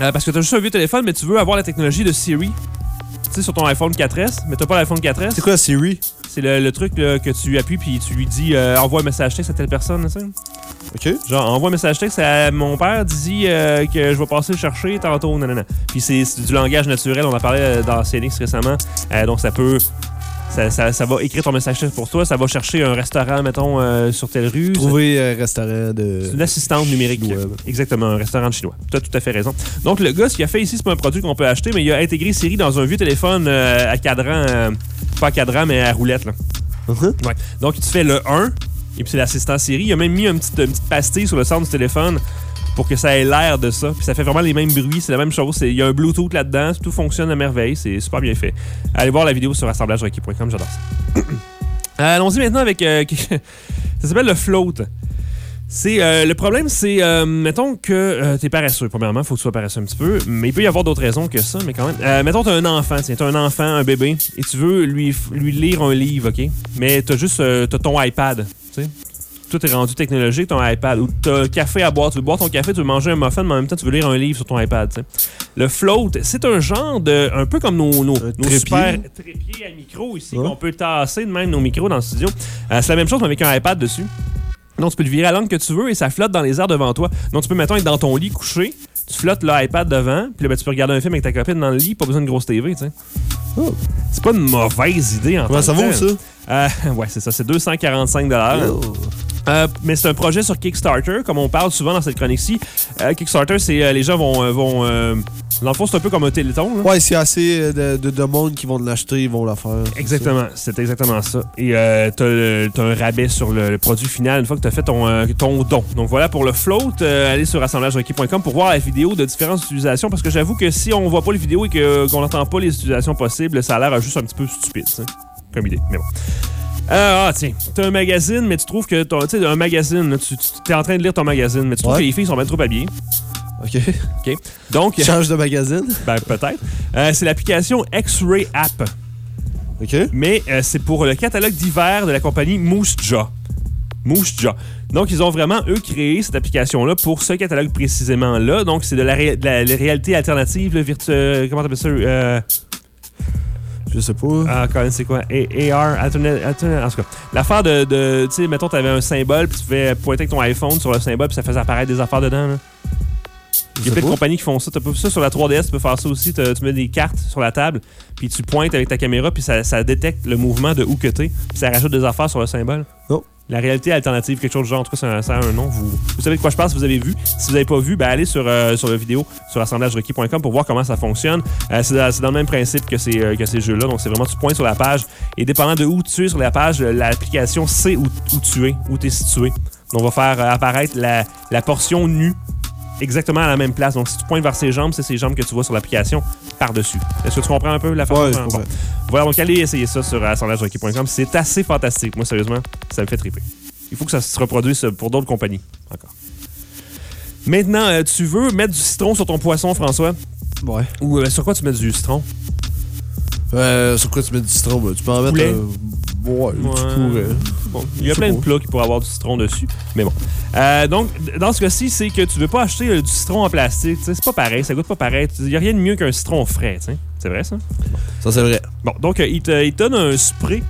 Euh, parce que tu as juste un vieux téléphone, mais tu veux avoir la technologie de Siri. Tu sais, sur ton iPhone 4S, mais t'as pas l'iPhone 4S. C'est quoi Siri? C'est le, le truc là, que tu appuies puis tu lui dis euh, envoie un message texte à telle personne, tu sais. OK. Genre, envoie un message texte à mon père, dis euh, que je vais passer le chercher tantôt, nanana. Puis c'est du langage naturel, on en parlait dans CNX récemment. Euh, donc ça peut. Ça, ça- ça va écrire ton message texte pour toi, ça va chercher un restaurant, mettons, euh, sur telle rue. Trouver un restaurant de. C'est une assistante numérique. chinois. Exactement, un restaurant chinois. Tu as tout à fait raison. Donc, le gars, ce qu'il a fait ici, c'est pas un produit qu'on peut acheter, mais il a intégré Siri dans un vieux téléphone euh, à cadran, euh, pas à cadran, mais à roulette. Là. Uh-huh. Ouais. Donc, tu fais le 1, et puis c'est l'assistant Siri. Il a même mis une petite, une petite pastille sur le centre du téléphone pour que ça ait l'air de ça. Puis ça fait vraiment les mêmes bruits, c'est la même chose. Il y a un Bluetooth là-dedans, tout fonctionne à merveille, c'est super bien fait. Allez voir la vidéo sur assemblagerequis.com, j'adore ça. Euh, Allons-y maintenant avec. euh, ça s'appelle le float. C'est euh, le problème, c'est mettons que euh, t'es paresseux. Premièrement, faut que tu sois paresseux un petit peu, mais il peut y avoir d'autres raisons que ça, mais quand même. Mettons t'as un enfant, tiens, t'as un enfant, un bébé, et tu veux lui lui lire un livre, ok, mais t'as juste t'as ton iPad, tu sais? Tout est rendu technologique, ton iPad. Ou t'as un café à boire, tu veux boire ton café, tu veux manger un muffin, mais en même temps tu veux lire un livre sur ton iPad. Le float, c'est un genre de. un peu comme nos, nos, super trépieds à micro ici, Ouais. qu'on peut tasser de même nos micros dans le studio. Euh, c'est la même chose mais avec un iPad dessus. Donc, tu peux le virer à l'angle que tu veux et ça flotte dans les airs devant toi. Donc, tu peux, mettons, être dans ton lit couché, tu flottes l'iPad devant, puis là, ben, tu peux regarder un film avec ta copine dans le lit, pas besoin de grosse TV, tu sais. Oh. C'est pas une mauvaise idée en Comment tant ça que vaut, ça? Euh, ouais, c'est ça, c'est 245 Oh. Euh, mais c'est un projet sur Kickstarter, comme on parle souvent dans cette chronique-ci. Euh, Kickstarter, c'est euh, les gens vont. vont dans le fond, c'est un peu comme un téléthon. là. Ouais, s'il y a assez de, de, de monde qui vont l'acheter, ils vont la faire. c'est Exactement, c'est exactement ça. Et t'as un rabais sur le, le produit final une fois que t'as fait ton, ton don. Donc voilà pour le float. allez sur assemblagerequis.com pour voir la vidéo de différentes utilisations parce que j'avoue que si on voit pas les vidéos et qu'on n'entend pas les utilisations possibles, ça a l'air juste un petit peu stupide, ça, comme idée. Mais bon. Euh, ah, tiens, t'as un magazine, mais tu trouves que ton, tu sais, un magazine, là, tu, tu es en train de lire ton magazine, mais tu trouves Ouais. que les filles sont bien trop habillées. OK. OK. Donc, Change de magazine? ben, peut-être. Euh, c'est l'application X-Ray App. OK. Mais euh, c'est pour le catalogue d'hiver de la compagnie Moose Jaw. Moose Jaw. Donc, ils ont vraiment, eux, créé cette application-là pour ce catalogue précisément-là. Donc, c'est de la, ré- de la- la réalité alternative, le virtuel. Comment t'appelles ça? Euh, Je sais pas. Ah, Colin, c'est quoi? A- AR, alternate. alternate- En tout cas, l'affaire de. de tu sais, mettons, t'avais un symbole, puis tu pouvais pointer avec ton iPhone sur le symbole, puis ça faisait apparaître des affaires dedans. Là. Il y a plein de compagnies qui font ça. Tu peux ça sur la 3DS, tu peux faire ça aussi. Tu mets des cartes sur la table, puis tu pointes avec ta caméra, puis ça, ça détecte le mouvement de où que t'es, puis ça rajoute des affaires sur le symbole. Non. La réalité alternative, quelque chose de genre, en tout cas, ça, a- un nom. Vous, vous savez de quoi je parle si vous avez vu. Si vous n'avez pas vu, ben, allez sur, euh, sur la vidéo sur assemblagerequis.com pour voir comment ça fonctionne. Euh, c'est dans c'est dans le même principe que ces, euh, que ces jeux-là. Donc, c'est vraiment, tu pointes sur la page et dépendant de où tu es sur la page, euh, l'application sait où, tu es, où tu es situé. Donc, on va faire euh, apparaître la portion nue exactement à la même place. Donc, si tu pointes vers ses jambes, c'est ses jambes que tu vois sur l'application par-dessus. Est-ce que tu comprends un peu la façon Ouais, comprends. Bon. Voilà, donc allez essayer ça sur assemblagerequis.com. C'est assez fantastique. Moi, sérieusement, ça me fait triper. Il faut que ça se reproduise pour d'autres compagnies. Encore. Maintenant, euh, tu veux mettre du citron sur ton poisson, François? Ouais. Ou euh, sur quoi tu mets du citron? Euh, sur quoi tu mets du citron? ben, tu peux en mettre. Poulet. euh, ouais, tu pourrais. Bon, il y a plein de plats qui pourraient avoir du citron dessus. Mais bon. Euh, donc, dans ce cas-ci, c'est que tu veux pas acheter euh, du citron en plastique. C'est pas pareil, ça goûte pas pareil. Il n'y a rien de mieux qu'un citron frais. C'est vrai, ça? Ça, c'est vrai. Bon, donc, euh, il, te, il te donne un spray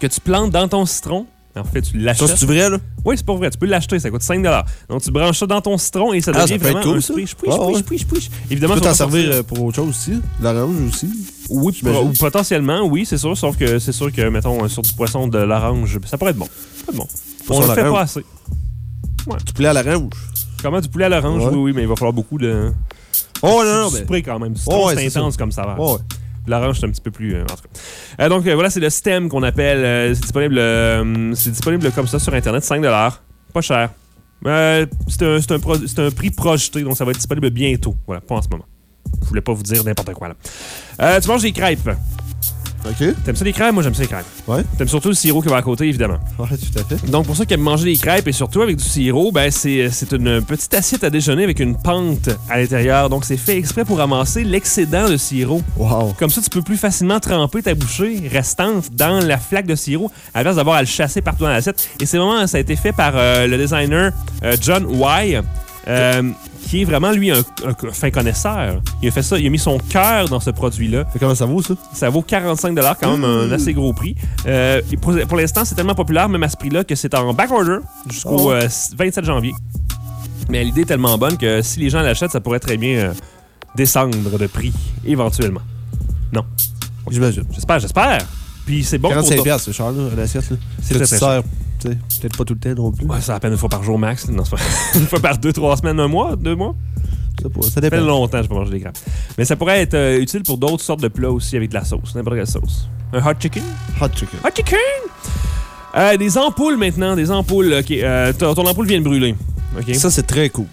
que tu plantes dans ton citron. En fait, tu l'achètes. Ça, c'est vrai, là? Oui, c'est pas vrai. Tu peux l'acheter, ça coûte 5 Donc, tu branches ça dans ton citron et ça Ah, devient ça peut être vraiment cool, un ça. Ah. Évidemment, tu peux t'en pas servir euh, pour autre chose aussi. L'orange aussi. Oui, ou potentiellement, oui, c'est sûr. Sauf que c'est sûr que, mettons, euh, sur du poisson de l'orange, ça pourrait être bon. Ça pourrait être bon. On Poisson le fait pas assez. Ouais. Du poulet à l'orange. Comment du poulet à l'orange? Ouais. Oui, oui, mais il va falloir beaucoup de. Oh, non, non, du mais- spray quand même. Du citron, Oh, ouais, c'est c'est intense ça. comme ça va. Oh, ouais. L'orange, c'est un petit peu plus. euh, en tout cas. Euh, donc, euh, voilà, c'est le stem qu'on appelle. c'est disponible, disponible comme ça sur Internet, 5 Pas cher. C'est un, un un prix projeté, donc ça va être disponible bientôt. Voilà, pas en ce moment. Je voulais pas vous dire n'importe quoi là. Tu manges des crêpes. OK. T'aimes ça les crêpes? Moi, j'aime ça les crêpes. Ouais. T'aimes surtout le sirop qui va à côté, évidemment. Ouais, tout à fait. Donc, pour ceux qui aiment manger des crêpes et surtout avec du sirop, ben, c'est une petite assiette à déjeuner avec une pente à l'intérieur. Donc, c'est fait exprès pour ramasser l'excédent de sirop. Wow. Comme ça, tu peux plus facilement tremper ta bouchée restante dans la flaque de sirop à place d'avoir à le chasser partout dans l'assiette. Et c'est vraiment, ça a été fait par euh, le designer euh, John Y. euh, qui est vraiment, lui, un, un fin connaisseur. Il a fait ça, il a mis son cœur dans ce produit-là. comment ça vaut, ça? Ça vaut 45 quand même un assez gros prix. Euh, pour pour l'instant, c'est tellement populaire, même à ce prix-là, que c'est en back-order jusqu'au Oh. euh, 27 janvier. Mais l'idée est tellement bonne que si les gens l'achètent, ça pourrait très bien euh, descendre de prix, éventuellement. Non. J'imagine. J'espère, j'espère. Puis c'est bon 45 pour... piastres, c'est cher, là, l'assiette. C'est très, très peut-être pas tout le temps non plus. Ouais, ça à peine une fois par jour max. Non, pas... une fois par deux, trois semaines, un mois, deux mois? Ça, pas- ça Ça dépend. fait longtemps que je pas mangé des crêpes. Mais ça pourrait être euh, utile pour d'autres sortes de plats aussi avec de la sauce, n'importe quelle sauce. Un hot chicken? Hot chicken. Hot chicken! Euh, des ampoules maintenant, des ampoules. Ok, euh, ton ton ampoule vient de brûler. Ok? Ça, c'est très cool.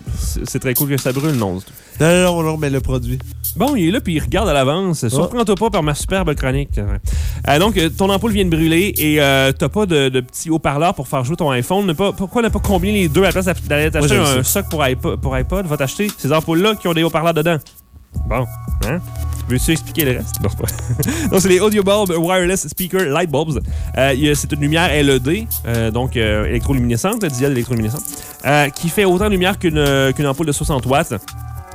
C'est très cool que ça brûle, non? Non, non, non, non, mais le produit. Bon, il est là, puis il regarde à l'avance. Surprends-toi pas par ma superbe chronique. Euh, donc, ton ampoule vient de brûler et euh, t'as pas de, de petit haut-parleur pour faire jouer ton iPhone. Ne pas, pourquoi ne pas combiner les deux à la place d'aller t'acheter un soc pour iPod, pour iPod? Va t'acheter ces ampoules-là qui ont des haut-parleurs dedans. Bon, hein? Veux-tu expliquer le reste? Non, donc, c'est les Audio Bulb Wireless Speaker Light Bulbs. Euh, c'est une lumière LED, euh, donc euh, électroluminescente, diode électroluminescente, euh, qui fait autant de lumière qu'une euh, qu'une ampoule de 60 watts.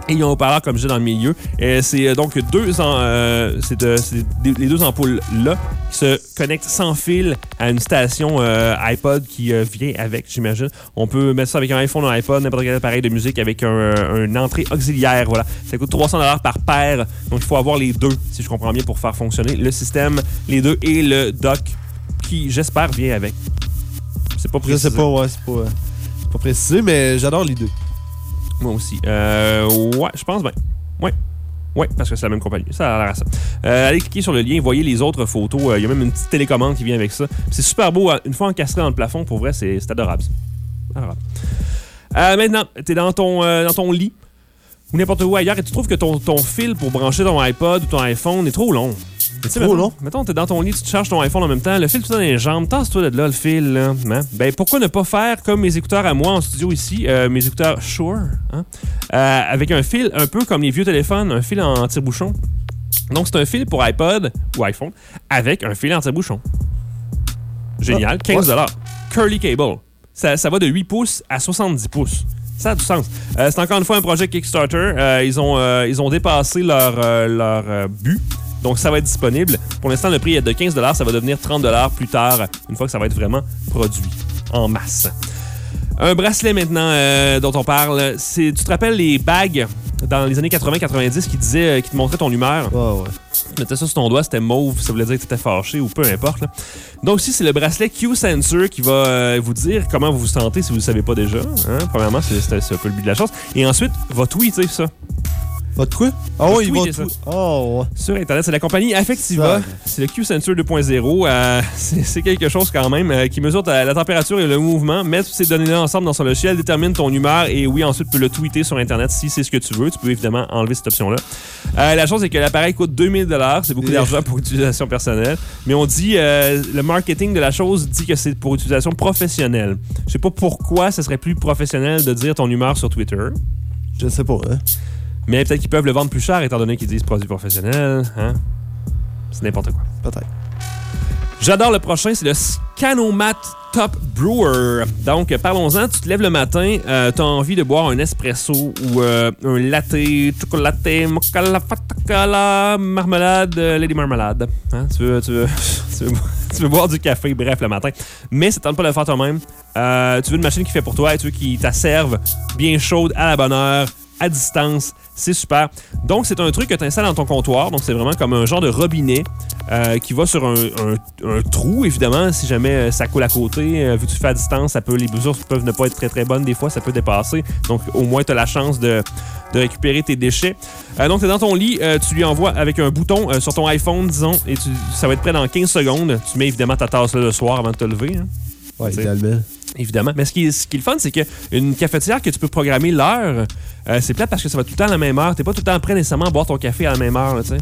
Et il y a un haut-parleur, comme je disais, dans le milieu. Et c'est euh, donc deux, en- euh, c'est de- des- les deux ampoules-là qui se connectent sans fil à une station euh, iPod qui euh, vient avec, j'imagine. On peut mettre ça avec un iPhone, un iPod, n'importe quel appareil de musique avec un, euh, une entrée auxiliaire. Voilà. Ça coûte 300 par paire. Donc, il faut avoir les deux, si je comprends bien, pour faire fonctionner le système, les deux et le dock qui, j'espère, vient avec. C'est pas Je précisé. sais pas, ouais, c'est pas, euh, c'est pas précisé, mais j'adore l'idée. Moi aussi. Euh, ouais, je pense bien. Ouais. Ouais, parce que c'est la même compagnie. Ça a l'air à ça. Euh, allez cliquer sur le lien, voyez les autres photos. Euh, Il y a même une petite télécommande qui vient avec ça. C'est super beau. hein. Une fois encastré dans le plafond, pour vrai, c'est adorable. Adorable. Euh, maintenant, tu es dans ton, dans ton lit ou n'importe où ailleurs et tu trouves que ton, ton fil pour brancher ton iPod ou ton iPhone est trop long. Sais, Trop long? Mettons, t'es dans ton lit, tu te charges ton iPhone en même temps, le fil tout dans les jambes, tasse-toi de là, le fil, là. hein? Ben, pourquoi ne pas faire comme mes écouteurs à moi en studio ici, euh, mes écouteurs Shure, hein? Euh, avec un fil un peu comme les vieux téléphones, un fil en tire-bouchon. Donc, c'est un fil pour iPod ou iPhone avec un fil en tire-bouchon. Génial, 15 Curly Cable. Ça, ça va de 8 pouces à 70 pouces. Ça a du sens. Euh, c'est encore une fois un projet Kickstarter. Euh, ils, ont, euh, ils ont dépassé leur, leur but. Donc, ça va être disponible. Pour l'instant, le prix est de 15 Ça va devenir 30 plus tard, une fois que ça va être vraiment produit en masse. Un bracelet maintenant euh, dont on parle. C'est, tu te rappelles les bagues dans les années 80-90 qui disaient, euh, qui te montraient ton humeur? Ouais, ouais. Tu mettais ça sur ton doigt, c'était mauve, ça voulait dire que tu étais fâché ou peu importe. là. Donc, ici, c'est le bracelet Q-Sensor qui va euh, vous dire comment vous vous sentez si vous ne le savez pas déjà. hein. Premièrement, c'est un peu le but de la chose. Et ensuite, va tweeter ça. Votre quoi? Ah Va oui, il va ça. Oh, ouais. Sur Internet, c'est la compagnie Affectiva. C'est le Q-Sensor 2.0. Euh, c'est c'est quelque chose quand même euh, qui mesure ta- la température et le mouvement. Met toutes ces données-là ensemble dans son logiciel, détermine ton humeur et oui, ensuite tu peux le tweeter sur Internet si c'est ce que tu veux. Tu peux évidemment enlever cette option-là. Euh, la chose c'est que l'appareil coûte 2000 C'est beaucoup d'argent pour utilisation personnelle. Mais on dit, le marketing de la chose dit que c'est pour utilisation professionnelle. Je sais pas pourquoi ce serait plus professionnel de dire ton humeur sur Twitter. Je sais pas, hein. Mais peut-être qu'ils peuvent le vendre plus cher étant donné qu'ils disent produit professionnel. Hein? C'est n'importe quoi. Peut-être. J'adore le prochain, c'est le Scanomat Top Brewer. Donc, parlons-en. Tu te lèves le matin, tu as envie de boire un espresso ou euh, un latte, chocolaté, fatacala, marmelade, euh, lady marmelade. Hein? Tu, veux, tu, veux, tu, veux, tu veux boire du café, bref, le matin. Mais ça tente pas de le faire toi-même. Euh, tu veux une machine qui fait pour toi et tu veux qu'il t'asserve bien chaude à la bonne heure, à distance. C'est super. Donc, c'est un truc que tu installes dans ton comptoir. Donc, c'est vraiment comme un genre de robinet euh, qui va sur un, trou, évidemment. Si jamais euh, ça coule à côté, euh, vu que tu fais à distance, ça peut, les mesures peuvent ne pas être très très bonnes des fois, ça peut dépasser. Donc, au moins, tu as la chance de, récupérer tes déchets. Donc, tu dans ton lit, tu lui envoies avec un bouton sur ton iPhone, disons, et tu- ça va être prêt dans 15 secondes. Tu mets évidemment ta tasse là le soir avant de te lever. hein. Ouais, idéalement. Évidemment. Mais ce qui est, ce qui est le fun, c'est qu'une cafetière que tu peux programmer l'heure, euh, c'est plate parce que ça va tout le temps à la même heure. T'es pas tout le temps prêt nécessairement à boire ton café à la même heure, tu sais.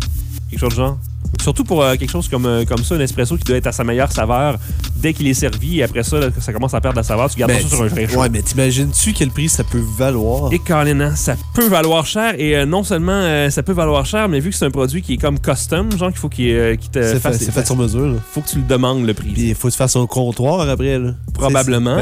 Quelque chose de genre? Surtout pour euh, quelque chose comme, euh, comme ça, un espresso qui doit être à sa meilleure saveur dès qu'il est servi. Et après ça, là, ça commence à perdre la saveur. Tu gardes Ben, ça sur un chaud. Ouais, mais t'imagines-tu quel prix ça peut valoir? Et Colin, hein, ça peut valoir cher. Et euh, non seulement euh, ça peut valoir cher, mais vu que c'est un produit qui est comme custom, genre qu'il faut qu'il te C'est fait, sur mesure. là. faut que tu le demandes le prix. Il faut se faire son comptoir après. Là. Probablement.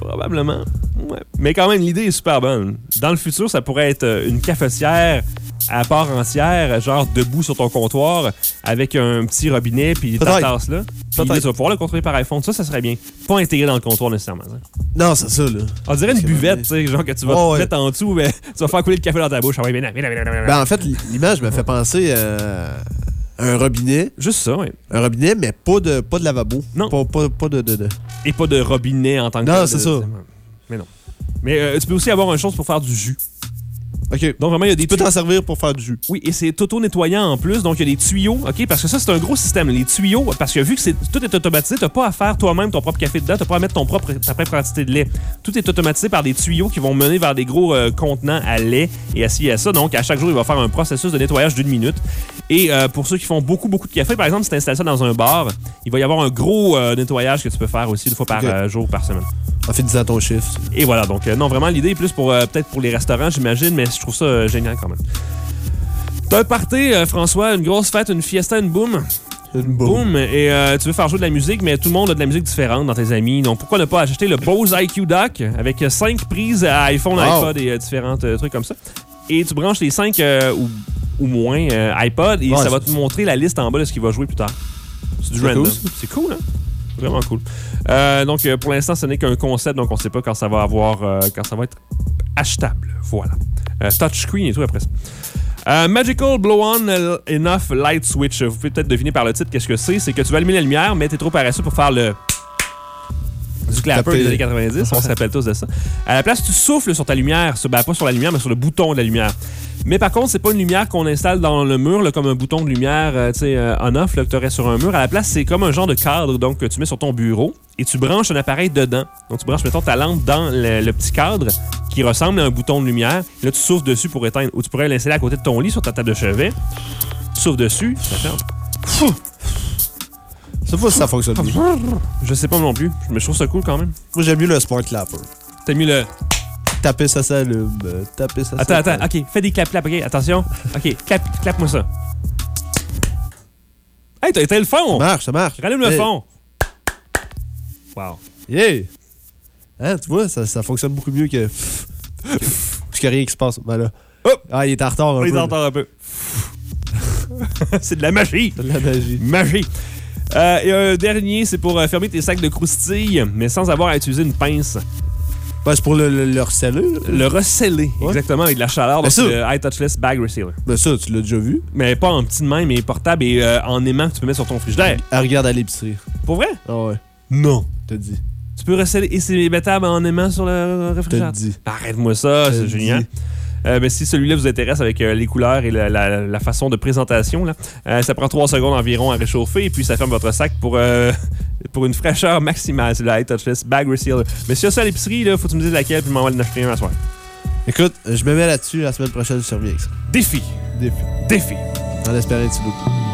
Probablement. Ouais. Mais quand même, l'idée est super bonne. Dans le futur, ça pourrait être une cafetière à part entière, genre debout sur ton comptoir, avec un petit robinet, puis ta tasse là. Puis là, Peut-être. tu vas pouvoir le contrôler par iPhone. Ça, ça serait bien. Pas intégré dans le comptoir nécessairement. ça. Non, c'est ça, là. On dirait une buvette, tu sais, genre que tu vas Ouais, te ouais. mettre en dessous, mais tu vas faire couler le café dans ta bouche. Ah ouais, là, viens là. Ben, en fait, l'image me fait penser à un robinet. Juste ça, oui. Un robinet, mais pas de, pas de lavabo. Non. Pas, pas, pas de, de, de- Et pas de robinet en tant que Non, c'est ça. Mais non. Mais euh, tu peux aussi avoir une chose pour faire du jus. OK. Donc vraiment, il y a des Tu peux t'en servir pour faire du jus. Oui, et c'est auto-nettoyant en plus. Donc, il y a des tuyaux, OK? Parce que ça, c'est un gros système. Les tuyaux, parce que vu que c'est, tout est automatisé, t'as pas à faire toi-même ton propre café dedans, t'as pas à mettre ton propre, ta propre quantité de lait. Tout est automatisé par des tuyaux qui vont mener vers des gros euh, contenants à lait et à ci et à ça. Donc, à chaque jour, il va faire un processus de nettoyage d'une minute. Et euh, pour ceux qui font beaucoup, beaucoup de café, par exemple, si tu installes ça dans un bar, il va y avoir un gros euh, nettoyage que tu peux faire aussi une fois par OK. euh, jour, par semaine. En finissant ton chiffre. Et voilà, donc non, vraiment, l'idée est plus pour peut-être pour les restaurants, j'imagine, mais je trouve ça euh, génial quand même. T'as un party, euh, François, une grosse fête, une fiesta, une boum. Une Boum. Et euh, tu veux faire jouer de la musique, mais tout le monde a de la musique différente dans tes amis. Donc pourquoi ne pas acheter le Bose IQ Dock avec 5 prises à iPhone, Wow. iPod et euh, différents euh, trucs comme ça. Et tu branches les 5 ou, ou moins iPod et Ouais, ça va te montrer la liste en bas de ce qu'il va jouer plus tard. C'est du random. C'est cool, hein? Vraiment cool. Euh, donc, euh, pour l'instant, ce n'est qu'un concept, donc on ne sait pas quand ça va avoir, euh, quand ça va être achetable. Voilà. Euh, touchscreen et tout après ça. Magical Blow-On Enough Light Switch. Vous pouvez peut-être deviner par le titre qu'est-ce que c'est. C'est que tu vas allumer la lumière, mais t'es trop paresseux pour faire le du clapper des années 90, on se rappelle tous de ça. À la place, tu souffles sur ta lumière, sur- ben, pas sur la lumière, mais sur le bouton de la lumière. Mais par contre, c'est pas une lumière qu'on installe dans le mur, là, comme un bouton de lumière euh, euh, on-off que tu aurais sur un mur. À la place, c'est comme un genre de cadre donc, que tu mets sur ton bureau et tu branches un appareil dedans. Donc, tu branches, mettons, ta lampe dans le, le petit cadre qui ressemble à un bouton de lumière. Là, tu souffles dessus pour éteindre. Ou tu pourrais l'installer à côté de ton lit sur ta table de chevet. Tu souffles dessus, ça ferme. Ça fois si ça fonctionne bien. Je sais pas non plus, mais je trouve ça cool quand même. Moi, j'aime mieux le Smart Clapper. T'as mis le. Taper ça s'allume. Taper ça Attends, attends, ok, fais des clap clap, ok, attention. Ok, clap, clap-moi ça. Hey, t'as éteint le fond! Ça marche, ça marche. Rallume le fond! Wow. Yeah! Hein, tu vois, ça, ça fonctionne beaucoup mieux que. Parce qu'il n'y a rien qui se passe. Ben là. Ah, il est en retard un On est en retard un peu. c'est de la magie! C'est de la magie. Magie! Euh, et un dernier, c'est pour euh, fermer tes sacs de croustilles, mais sans avoir à utiliser une pince. Ben, c'est pour le, le, le receller. Le receller, exactement, avec de la chaleur. Ben Donc, le High Touchless Bag Resealer. Ben ça, tu l'as déjà vu. Mais pas en petit de même, mais portable et euh, en aimant que tu peux mettre sur ton frigidaire. Elle regarde à l'épicerie. Pour vrai? Ah ouais. Non. T'as dit. Tu peux receller et c'est mettable en aimant sur le réfrigérateur. T'as dit. Arrête-moi ça, c'est génial. Euh, ben, si celui-là vous intéresse avec euh, les couleurs et la, la- la façon de présentation, là, euh, ça prend 3 secondes environ à réchauffer et puis ça ferme votre sac pour, euh, pour une fraîcheur maximale. C'est le High Touchless Bag Resealer. Mais si y a ça à l'épicerie, il faut que tu me dises laquelle puis m'en va en acheter un à soir. Écoute, je me mets là-dessus. La semaine prochaine, je te reviens avec ça. Défi. Défi. Défi. En espérant que tu.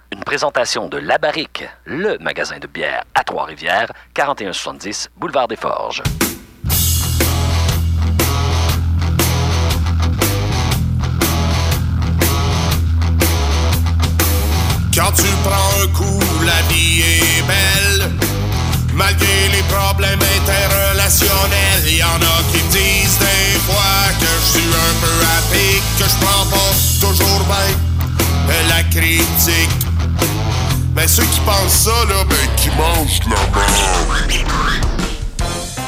Une présentation de La Barrique, le magasin de bière à Trois-Rivières, 4170 Boulevard des Forges. Quand tu prends un coup, la vie est belle. Malgré les problèmes interrelationnels, y en a qui me disent des fois que je suis un peu à pic, que je prends pas toujours bien la critique. Mais ceux qui pensent ça, là, ben qui mangent la merde.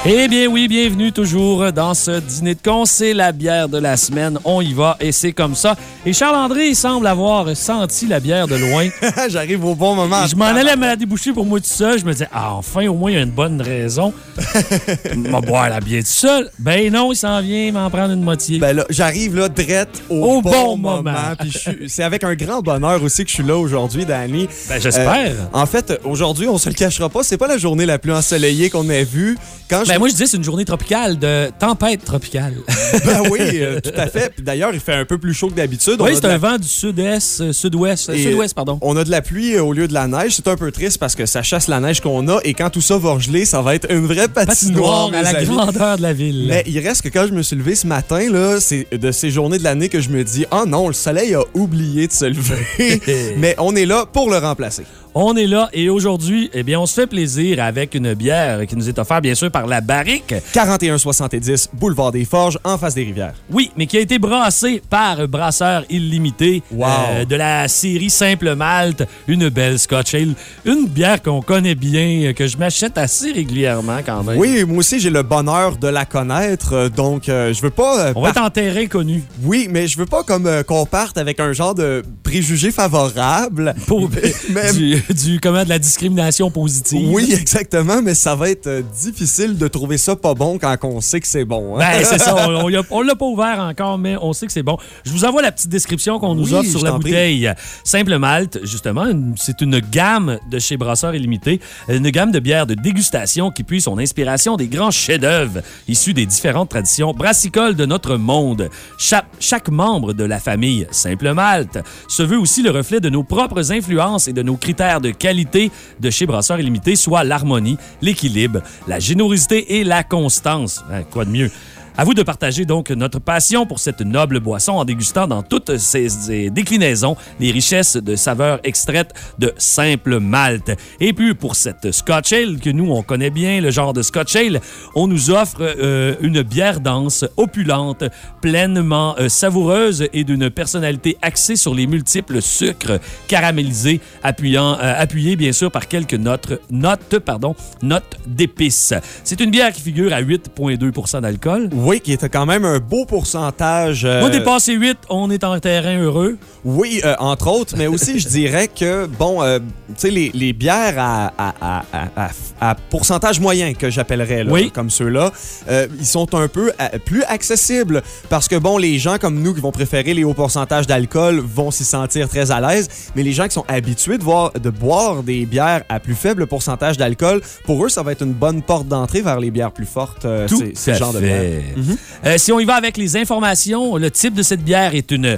Eh bien oui, bienvenue toujours dans ce dîner de con. C'est la bière de la semaine. On y va et c'est comme ça. Et Charles-André il semble avoir senti la bière de loin. J'arrive au bon moment. Et je m'en allais me la déboucher pour moi tout seul. Je me disais, ah, enfin, au moins, il y a une bonne raison. M'a boire la bière tout seul. Ben non, il s'en vient m'en prendre une moitié. Ben là, j'arrive là, drette au, Au bon, bon moment. moment. Puis c'est avec un grand bonheur aussi que je suis là aujourd'hui, Danny. Ben, j'espère. en fait, aujourd'hui, on se le cachera pas, c'est pas la journée la plus ensoleillée qu'on ait vue. Quand je Ben moi, je dis c'est une journée tropicale, de tempête tropicale. Ben oui, euh, tout à fait. Puis D'ailleurs, il fait un peu plus chaud que d'habitude. On oui, a c'est la- un vent du sud-est, euh, sud-ouest, euh, sud-ouest, pardon. On a de la pluie au lieu de la neige. C'est un peu triste parce que ça chasse la neige qu'on a. Et quand tout ça va geler, ça va être une vraie patinoire. Patinoire à la amis. grandeur de la ville. Mais il reste que quand je me suis levé ce matin, là, c'est de ces journées de l'année que je me dis Ah non, le soleil a oublié de se lever. Mais on est là pour le remplacer. On est là et aujourd'hui, eh bien, on se fait plaisir avec une bière qui nous est offerte, bien sûr, par la Barrique. 4170 Boulevard des Forges, en face des rivières. Oui, mais qui a été brassée par Brasseur Illimité Wow. euh, de la série Simple Malte, une belle Scotch Ale, une bière qu'on connaît bien, que je m'achète assez régulièrement quand même. Oui, moi aussi, j'ai le bonheur de la connaître. euh, Donc, euh, je veux pas. euh, On va être en terrain connu. Oui, mais je veux pas comme qu'on parte avec un genre de préjugé favorable. Pour Même- du, du- comment, de la discrimination positive. Oui, exactement, mais ça va être euh, difficile de trouver ça pas bon quand on sait que c'est bon. hein. Ben, c'est ça. On, on l'a pas ouvert encore, mais on sait que c'est bon. Je vous envoie la petite description qu'on nous Oui, offre sur la prie. bouteille. Simple Malte, justement, c'est une gamme de chez Brasseur Illimité, une gamme de bières de dégustation qui puise son inspiration des grands chefs-d'œuvre issus des différentes traditions brassicoles de notre monde. Cha- chaque membre de la famille Simple Malte se veut aussi le reflet de nos propres influences et de nos critères de qualité de chez Brasseur Illimité, soit l'harmonie, l'équilibre, la générosité et la constance. Hein, quoi de mieux? À vous de partager donc notre passion pour cette noble boisson en dégustant dans toutes ses, déclinaisons les richesses de saveurs extraites de simple malt. Et puis pour cette Scotch Ale que nous on connaît bien, le genre de Scotch Ale, on nous offre euh, une bière dense, opulente, pleinement euh, savoureuse et d'une personnalité axée sur les multiples sucres caramélisés, appuyant, euh, appuyés bien sûr par quelques notes, notes, pardon, notes d'épices. C'est une bière qui figure à 8,2% d'alcool. Qui était quand même un beau pourcentage. euh, Moi, dépassé 8, on est en terrain heureux. Oui, euh, entre autres, mais aussi je dirais que, bon, euh, tu sais, les, les bières à, à- à- à- à- à pourcentage moyen que j'appellerais, Oui. comme ceux-là, euh, ils sont un peu plus accessibles parce que, bon, les gens comme nous qui vont préférer les hauts pourcentages d'alcool vont s'y sentir très à l'aise, mais les gens qui sont habitués de, voir, de boire des bières à plus faible pourcentage d'alcool, pour eux, ça va être une bonne porte d'entrée vers les bières plus fortes, Tout ces- ce à genre de fait. Bière. Euh, si on y va avec les informations, le type de cette bière est une,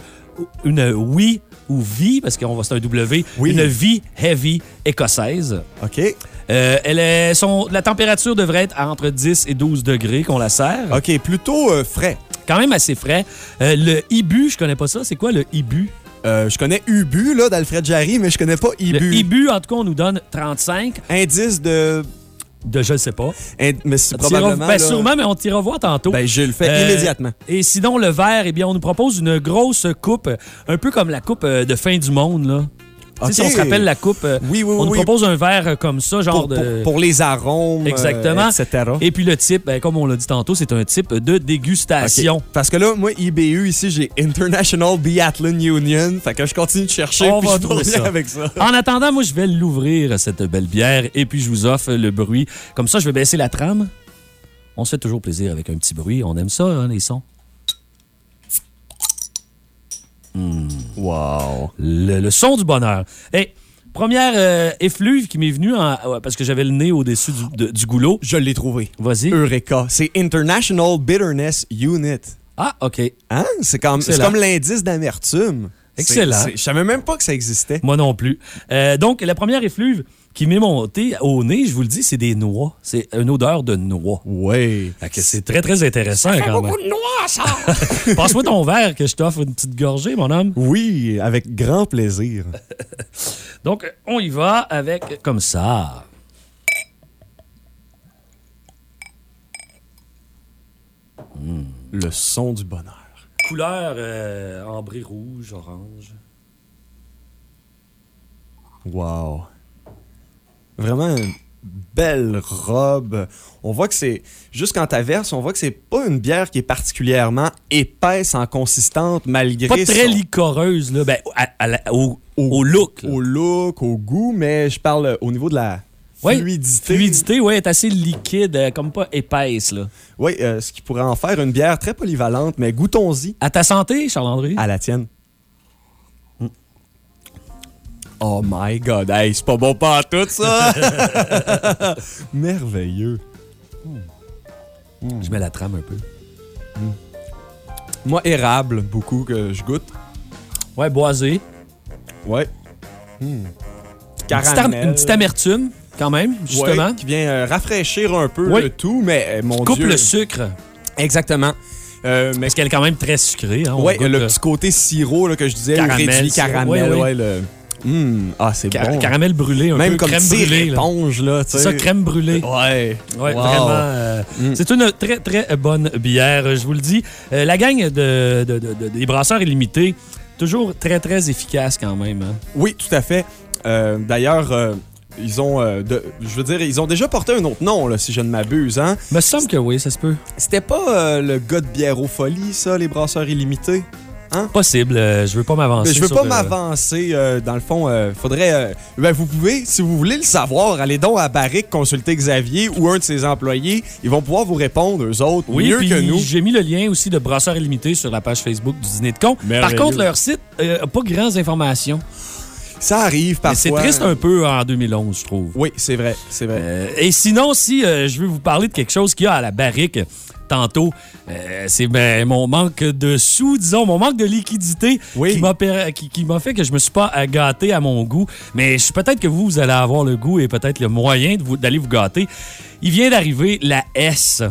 une oui ou vie, parce qu'on va c'est un W, une vie heavy écossaise. OK. Euh, elle est, son, la température devrait être entre 10 et 12 degrés qu'on la sert. OK, plutôt euh, frais. quand même assez frais. Euh, le Ibu, je connais pas ça. C'est quoi le Ibu? Je connais Ubu là, d'Alfred Jarry, mais je connais pas Ibu. Le Ibu, en tout cas, on nous donne 35. Indice de. De je ne sais pas. Ind- Mais c'est probablement. ben, là- sûrement, mais on t'ira voir tantôt. Ben, je le fais Euh, immédiatement. Et sinon, le verre, eh bien, on nous propose une grosse coupe, un peu comme la coupe euh, de fin du monde, là. Si on se rappelle la coupe, euh, Oui, oui, on nous propose un verre euh, comme ça, genre Pour, de... pour- pour les arômes, euh, Exactement. etc. Et puis le type, ben, comme on l'a dit tantôt, c'est un type de dégustation. Parce que là, moi, IBU, ici, j'ai International Biathlon Union. Fait que je continue de chercher. On puis va je trouver ça. avec ça. En attendant, moi, je vais l'ouvrir, cette belle bière, et puis je vous offre le bruit. Comme ça, je vais baisser la trame. On se fait toujours plaisir avec un petit bruit. On aime ça, hein, les sons. Hmm. Wow. Le, le son du bonheur. Et première euh, effluve qui m'est venue en- ouais, parce que j'avais le nez au-dessus du, de- du goulot. Je l'ai trouvé. Vas-y. Eureka. C'est International Bitterness Unit. Ah, OK. Hein? C'est comme, comme l'indice d'amertume. Excellent. Je savais même pas que ça existait. Moi non plus. Euh, donc, la première effluve qui m'est montée au nez, je vous le dis, c'est des noix. C'est une odeur de noix. Oui. c'est très, très intéressant quand même. de noix, ça! Passe-moi ton verre que je t'offre une petite gorgée, mon homme. Oui, avec grand plaisir. Donc, on y va avec comme ça. Le son du bonheur. Couleur euh, ambré rouge, orange. Wow. Vraiment une belle robe. On voit que c'est. Juste quand t'averses, on voit que c'est pas une bière qui est particulièrement épaisse en consistante, malgré. Pas très son- licoreuse, là. Ben, à- à la- au, au look. là. Au look, au goût, mais je parle au niveau de la fluidité. Fluidité, oui, est assez liquide, euh, comme pas épaisse, là. Oui, euh, ce qui pourrait en faire une bière très polyvalente, mais goûtons-y. À ta santé, Charles-André? À la tienne. Oh my god, hey, c'est pas bon pas tout ça! Merveilleux. Je mets la trame un peu. Moi, érable, beaucoup que je goûte. Ouais, boisé. Ouais. Hmm. Une petite, ar- Caramel. une petite amertume, quand même, justement. Ouais, qui vient euh, rafraîchir un peu Ouais. le tout, mais euh, mon Coupe Dieu. le sucre. Exactement. Euh, mais Parce qu'elle est quand même très sucrée. Hein, goûte, le euh, petit côté sirop là, que je disais, Caramel, réduit caramel, ouais, le. Hmm, ah, c'est car- bon. Caramel brûlé, un Même peu comme crème brûlée. là. éponge, là, C'est ça, crème brûlée. Ouais. Ouais, Wow. vraiment. euh, Mm. C'est une très, très bonne bière, je vous le dis. Euh, la gang de, de- de- de- des brasseurs illimités, toujours très, très efficace quand même. hein. Oui, tout à fait. Euh, D'ailleurs, ils ont, euh, de- je veux dire, ils ont déjà porté un autre nom, là, si je ne m'abuse, hein. Me semble que oui, ça se peut. C'était pas euh, le gars de Bièreau-Folie, ça, les brasseurs illimités? Possible, euh, je veux pas m'avancer. Je veux pas euh, m'avancer. euh, dans le fond, euh, faudrait. euh, ben, vous pouvez, si vous voulez le savoir, allez donc à Barrick consulter Xavier ou un de ses employés. Ils vont pouvoir vous répondre, eux autres, Oui, mieux que nous. j'ai mis le lien aussi de Brasseurs Illimités sur la page Facebook du Dîner de Con. Par contre, leur site euh, a pas grandes informations. Ça arrive Mais c'est parfois. triste un peu en 2011, je trouve. Oui, c'est vrai, c'est vrai. Euh, et sinon, si euh, je veux vous parler de quelque chose qu'il y a à la barrique tantôt, euh, c'est ben, mon manque de sous, disons, mon manque de liquidité qui m'a qui, fait que je me suis pas gâté à mon goût. Mais peut-être que vous, vous allez avoir le goût et peut-être le moyen de vous- d'aller vous gâter. Il vient d'arriver la S.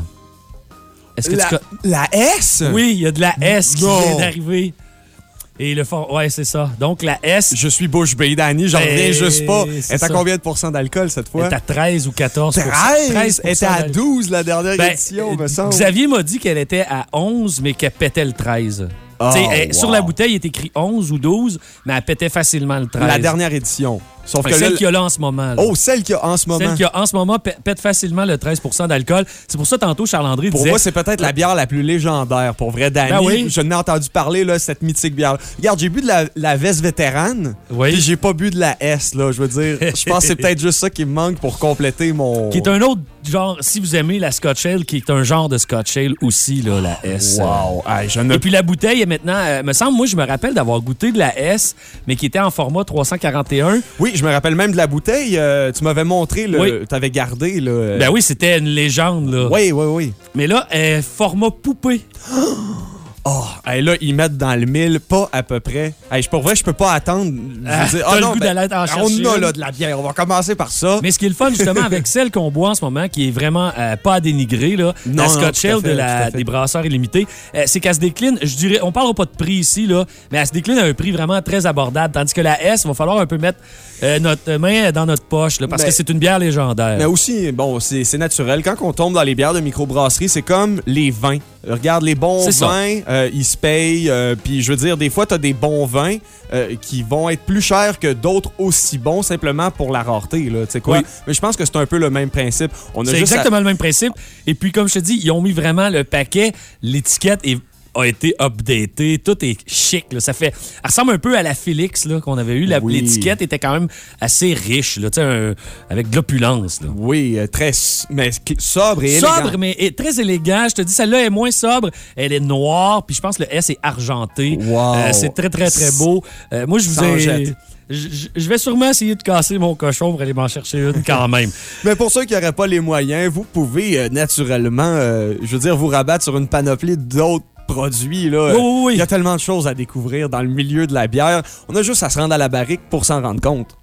Est-ce que La, tu la S? Oui, il y a de la S qui Non. vient d'arriver. Et le fort. Ouais, c'est ça. Donc la S. Je suis Bush Bay, Danny, j'en Ben, reviens juste pas. Elle est à combien de pourcents d'alcool cette fois? Elle est à 13 ou 14 13? Elle était à d'alcool. 12 la dernière Ben, édition, me semble. Xavier m'a dit qu'elle était à 11, mais qu'elle pétait le 13. Oh, Sur wow. la bouteille, il est écrit 11 ou 12, mais elle pétait facilement le 13. La dernière édition. Sauf Fait que celle là- qu'il y a là en ce moment. là. Oh, celle qu'il y a en ce moment. Celle qu'il y a en ce moment pè- pète facilement le 13% d'alcool. C'est pour ça, tantôt, Charles-André Pour disait... moi, c'est peut-être la bière la plus légendaire. Pour vrai, Danny, Ben oui. je n'ai entendu parler, là, cette mythique bière. Regarde, j'ai bu de la, la veste vétérane, Oui. puis j'ai pas bu de la S, là. Je veux dire, je pense que c'est peut-être juste ça qui me manque pour compléter mon... Qui est un autre genre, si vous aimez la Scotch Ale, qui est un genre de Scotch Ale aussi, là, la S. Wow. Hey, je ne- Et puis la bouteille est maintenant, euh, me semble, moi je me rappelle d'avoir goûté de la S, mais qui était en format 341. Oui, je me rappelle même de la bouteille. euh, tu m'avais montré, le... Oui. t'avais gardé, là. euh, Ben oui, c'était une légende, là. Oui, oui, oui. Mais là, format poupée. Oh, hey, là, ils mettent dans le mille, pas à peu près. Hey, je- pour vrai, je peux pas attendre. Je Ah, ah le non, goût ben, en on a là de la bière. On va commencer par ça. Mais ce qui est le fun, justement, avec celle qu'on boit en ce moment, qui est vraiment euh, pas à dénigrer, là, Non, la Scotch Ale de la- des brasseurs illimités, euh, c'est qu'elle se décline, je dirais, on parlera pas de prix ici, là, mais elle se décline à un prix vraiment très abordable. Tandis que la S, il va falloir un peu mettre euh, notre main dans notre poche, là, parce Mais- que c'est une bière légendaire. Mais aussi, bon, c'est naturel. Quand on tombe dans les bières de microbrasserie, c'est comme les vins. Regarde, les bons vins, euh, ils se payent. euh, Puis je veux dire, des fois, tu as des bons vins euh, qui vont être plus chers que d'autres aussi bons simplement pour la rareté. Là, tu sais quoi? Oui. Mais je pense que c'est un peu le même principe. C'est à- exactement le même principe. Et puis, comme je te dis, ils ont mis vraiment le paquet. L'étiquette est- a été updatée. Tout est chic. là. Ça fait, elle ressemble un peu à la Félix qu'on avait Oui. L'étiquette était quand même assez riche, là, un- avec de l'opulence. Oui, euh, très mais sobre et élégant. Sobre, mais très élégant. Je te dis, celle-là est moins sobre. Elle est noire. Puis je pense que le S est argenté. Wow. Euh, c'est très, très, très beau. Euh, moi, je vous ai. jette. Je je- je vais sûrement essayer de casser mon cochon pour aller m'en chercher une quand même. Mais pour ceux qui n'auraient pas les moyens, vous pouvez euh, naturellement, euh, je veux dire, vous rabattre sur une panoplie d'autres produits. Là. Oui, oui, oui. Il y a tellement de choses à découvrir dans le milieu de la bière. On a juste à se rendre à la barrique pour s'en rendre compte.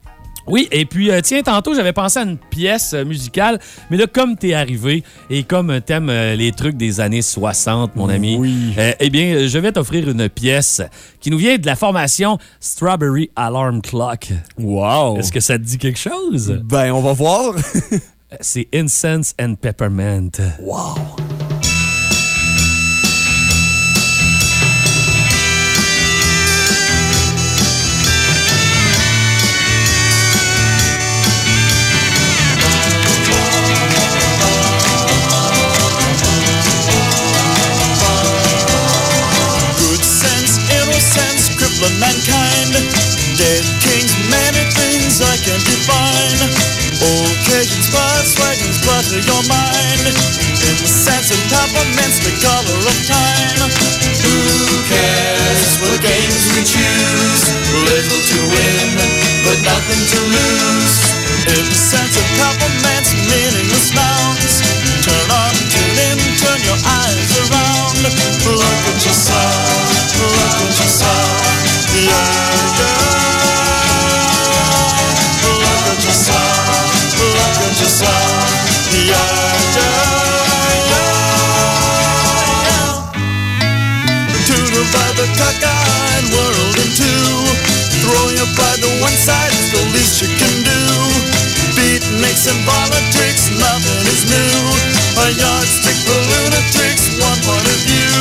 Oui, et puis, euh, tiens, tantôt, j'avais pensé à une pièce euh, musicale, mais là, comme t'es arrivé et comme t'aimes euh, les trucs des années 60, mon ami, euh, eh bien, euh, je vais t'offrir une pièce qui nous vient de la formation Strawberry Alarm Clock. Wow! Est-ce que ça te dit quelque chose? Ben, on va voir. C'est Incense and Peppermint. Wow! Butter your mind. In the sense of peppermints, the color of time. Who cares what games we choose? Little to win, but nothing to lose. In the sense of peppermints, meaningless nouns. Turn on, tune in, turn your eyes around. Look at yourself, look at yourself. Yeah, yeah. Your pride to one side, it's the least you can do. Beatniks and politics, nothing is new. A yardstick for lunatics, one point of view.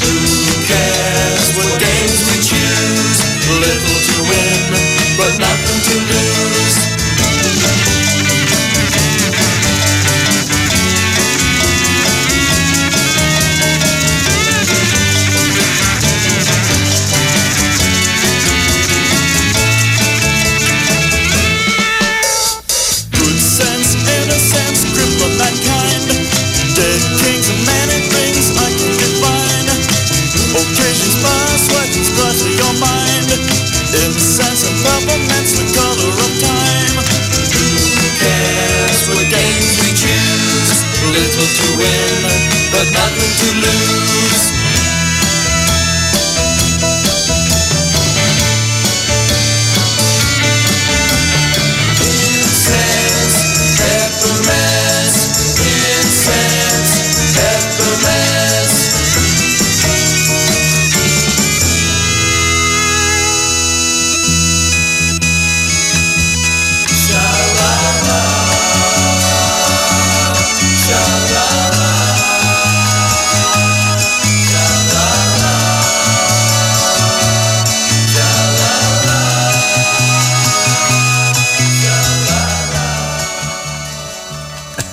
Who cares what games we choose? Little to win, but nothing to lose. Little to win, but nothing to lose.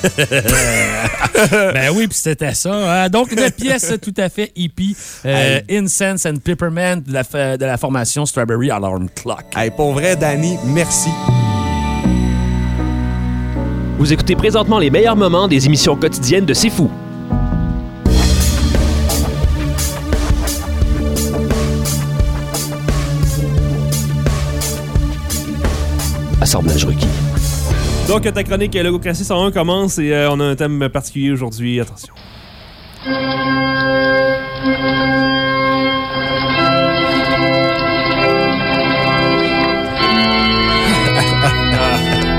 ben oui, puis c'était ça. hein. Donc, une pièce tout à fait hippie. euh, Incense and Peppermint de la, fa- de la formation Strawberry Alarm Clock. Hey, pour vrai, Danny, merci. Vous écoutez présentement les meilleurs moments des émissions quotidiennes de C'est Fou. Assemblage requis. Donc, ta chronique Logocratie 101 commence et euh, on a un thème particulier aujourd'hui. Attention.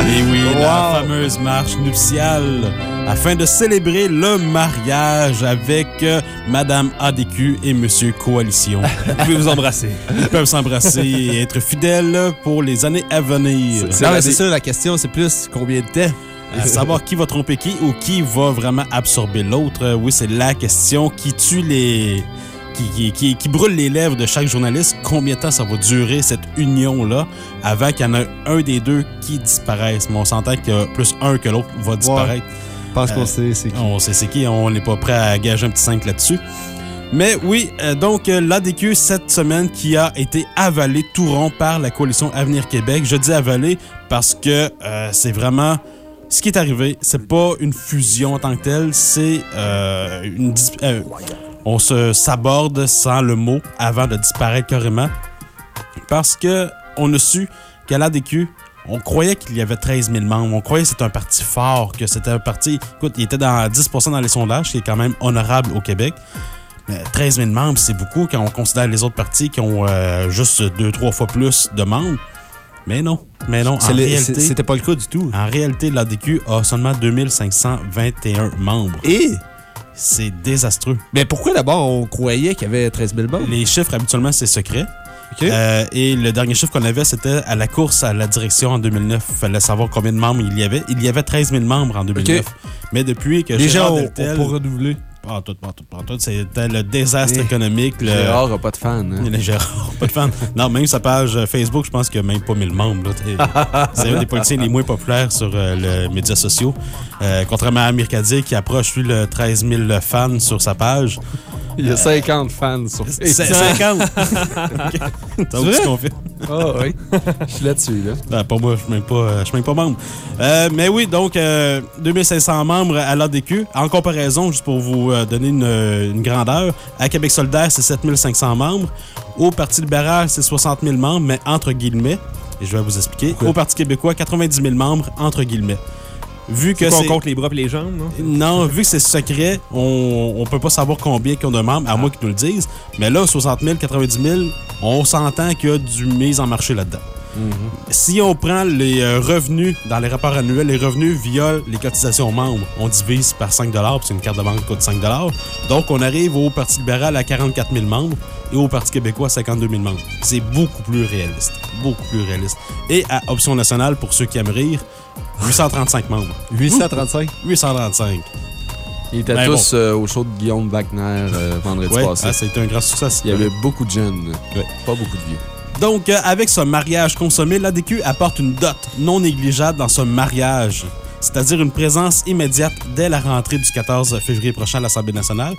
Et oui, la fameuse marche nuptiale afin de célébrer le mariage avec euh, Madame ADQ et Monsieur Coalition. Vous pouvez vous embrasser. Ils peuvent s'embrasser et être fidèles pour les années à venir. C'est ça, la question, c'est plus combien de temps? À savoir qui va tromper qui ou qui va vraiment absorber l'autre. Euh, Oui, c'est la question qui tue les. Qui, qui, qui- qui brûle les lèvres de chaque journaliste. Combien de temps ça va durer, cette union-là, avant qu'il y en ait un des deux qui disparaisse? Mais on s'entend que plus un que l'autre va disparaître. Pense qu'on sait c'est qui. On sait c'est qui, on n'est pas prêt à gager un petit 5 là-dessus. Mais oui, euh, donc euh, l'ADQ cette semaine qui a été avalé tout rond par la coalition Avenir Québec. Je dis avalé parce que euh, c'est vraiment ce qui est arrivé. C'est pas une fusion en tant que telle, c'est euh, une euh, on se s'aborde sans le mot avant de disparaître carrément parce que on a su qu'à l'ADQ, on croyait qu'il y avait 13 000 membres. On croyait que c'était un parti fort, que c'était un parti. Écoute, il était dans 10 dans les sondages, ce qui est quand même honorable au Québec. Mais 13 000 membres, c'est beaucoup quand on considère les autres partis qui ont euh, juste deux, trois fois plus de membres. Mais non, mais non. En le- réalité, c'était pas le cas du tout. En réalité, l'ADQ a seulement 2521 membres. Et? C'est désastreux. Mais pourquoi d'abord on croyait qu'il y avait 13 000 membres? Les chiffres, habituellement, c'est secret. Euh, et le dernier chiffre qu'on avait, c'était à la course à la direction en 2009. Il fallait savoir combien de membres il y avait. Il y avait 13 000 membres en 2009. Ok. Mais depuis que Les Gérard gens ont- Deltel- ont pas renouvelé. Pas en tout, pas en tout, pas en tout. C'était le désastre économique. le- Gérard a pas de fans. hein. Gérard, pas de fans. Non, même sa page euh, Facebook, je pense qu'il n'y a même pas 1000 membres. C'est un des politiciens les moins populaires sur euh, les médias sociaux. Euh, contrairement à Amir Kadir, qui approche, lui, le 13 000 fans sur sa page. Il y a 50 fans sur C'est Facebook. 50? T'as où vrai? tu confirmes? Ah oui. Je suis là-dessus, là. Ben, pas moi, je je suis même pas membre. Euh, mais oui, donc euh, 2500 membres à l'ADQ. En comparaison, juste pour vous euh, donner une, une grandeur, à Québec solidaire, c'est 7500 membres. Au Parti libéral, c'est 60 000 membres, mais entre guillemets. Et je vais vous expliquer. Au Parti québécois, 90 000 membres, entre guillemets. Vu que C'est quoi, on c'est- compte les bras et les jambes, non? non, vu que c'est secret, on, on peut pas savoir combien qu'ils ont de membres, à moins qu'ils nous le disent. Mais là, 60 000, 90 000, on s'entend qu'il y a du mise en marché là-dedans. Si on prend les euh, revenus dans les rapports annuels, les revenus via les cotisations aux membres, on divise par 5 puis c'est une carte de banque qui coûte 5 Donc, on arrive au Parti libéral à 44 000 membres et au Parti québécois à 52 000 membres. C'est beaucoup plus réaliste. Beaucoup plus réaliste. Et à Option nationale, pour ceux qui aiment rire, 835 membres. 835? 835. Ils étaient Ben tous euh, au show de Guillaume Wagner euh, vendredi Ouais, passé. ah, ça a été un grand succès. Il y avait beaucoup de jeunes, pas beaucoup de vieux. Donc, euh, avec ce mariage consommé, l'ADQ apporte une dot non négligeable dans ce mariage, c'est-à-dire une présence immédiate dès la rentrée du 14 février prochain à l'Assemblée nationale.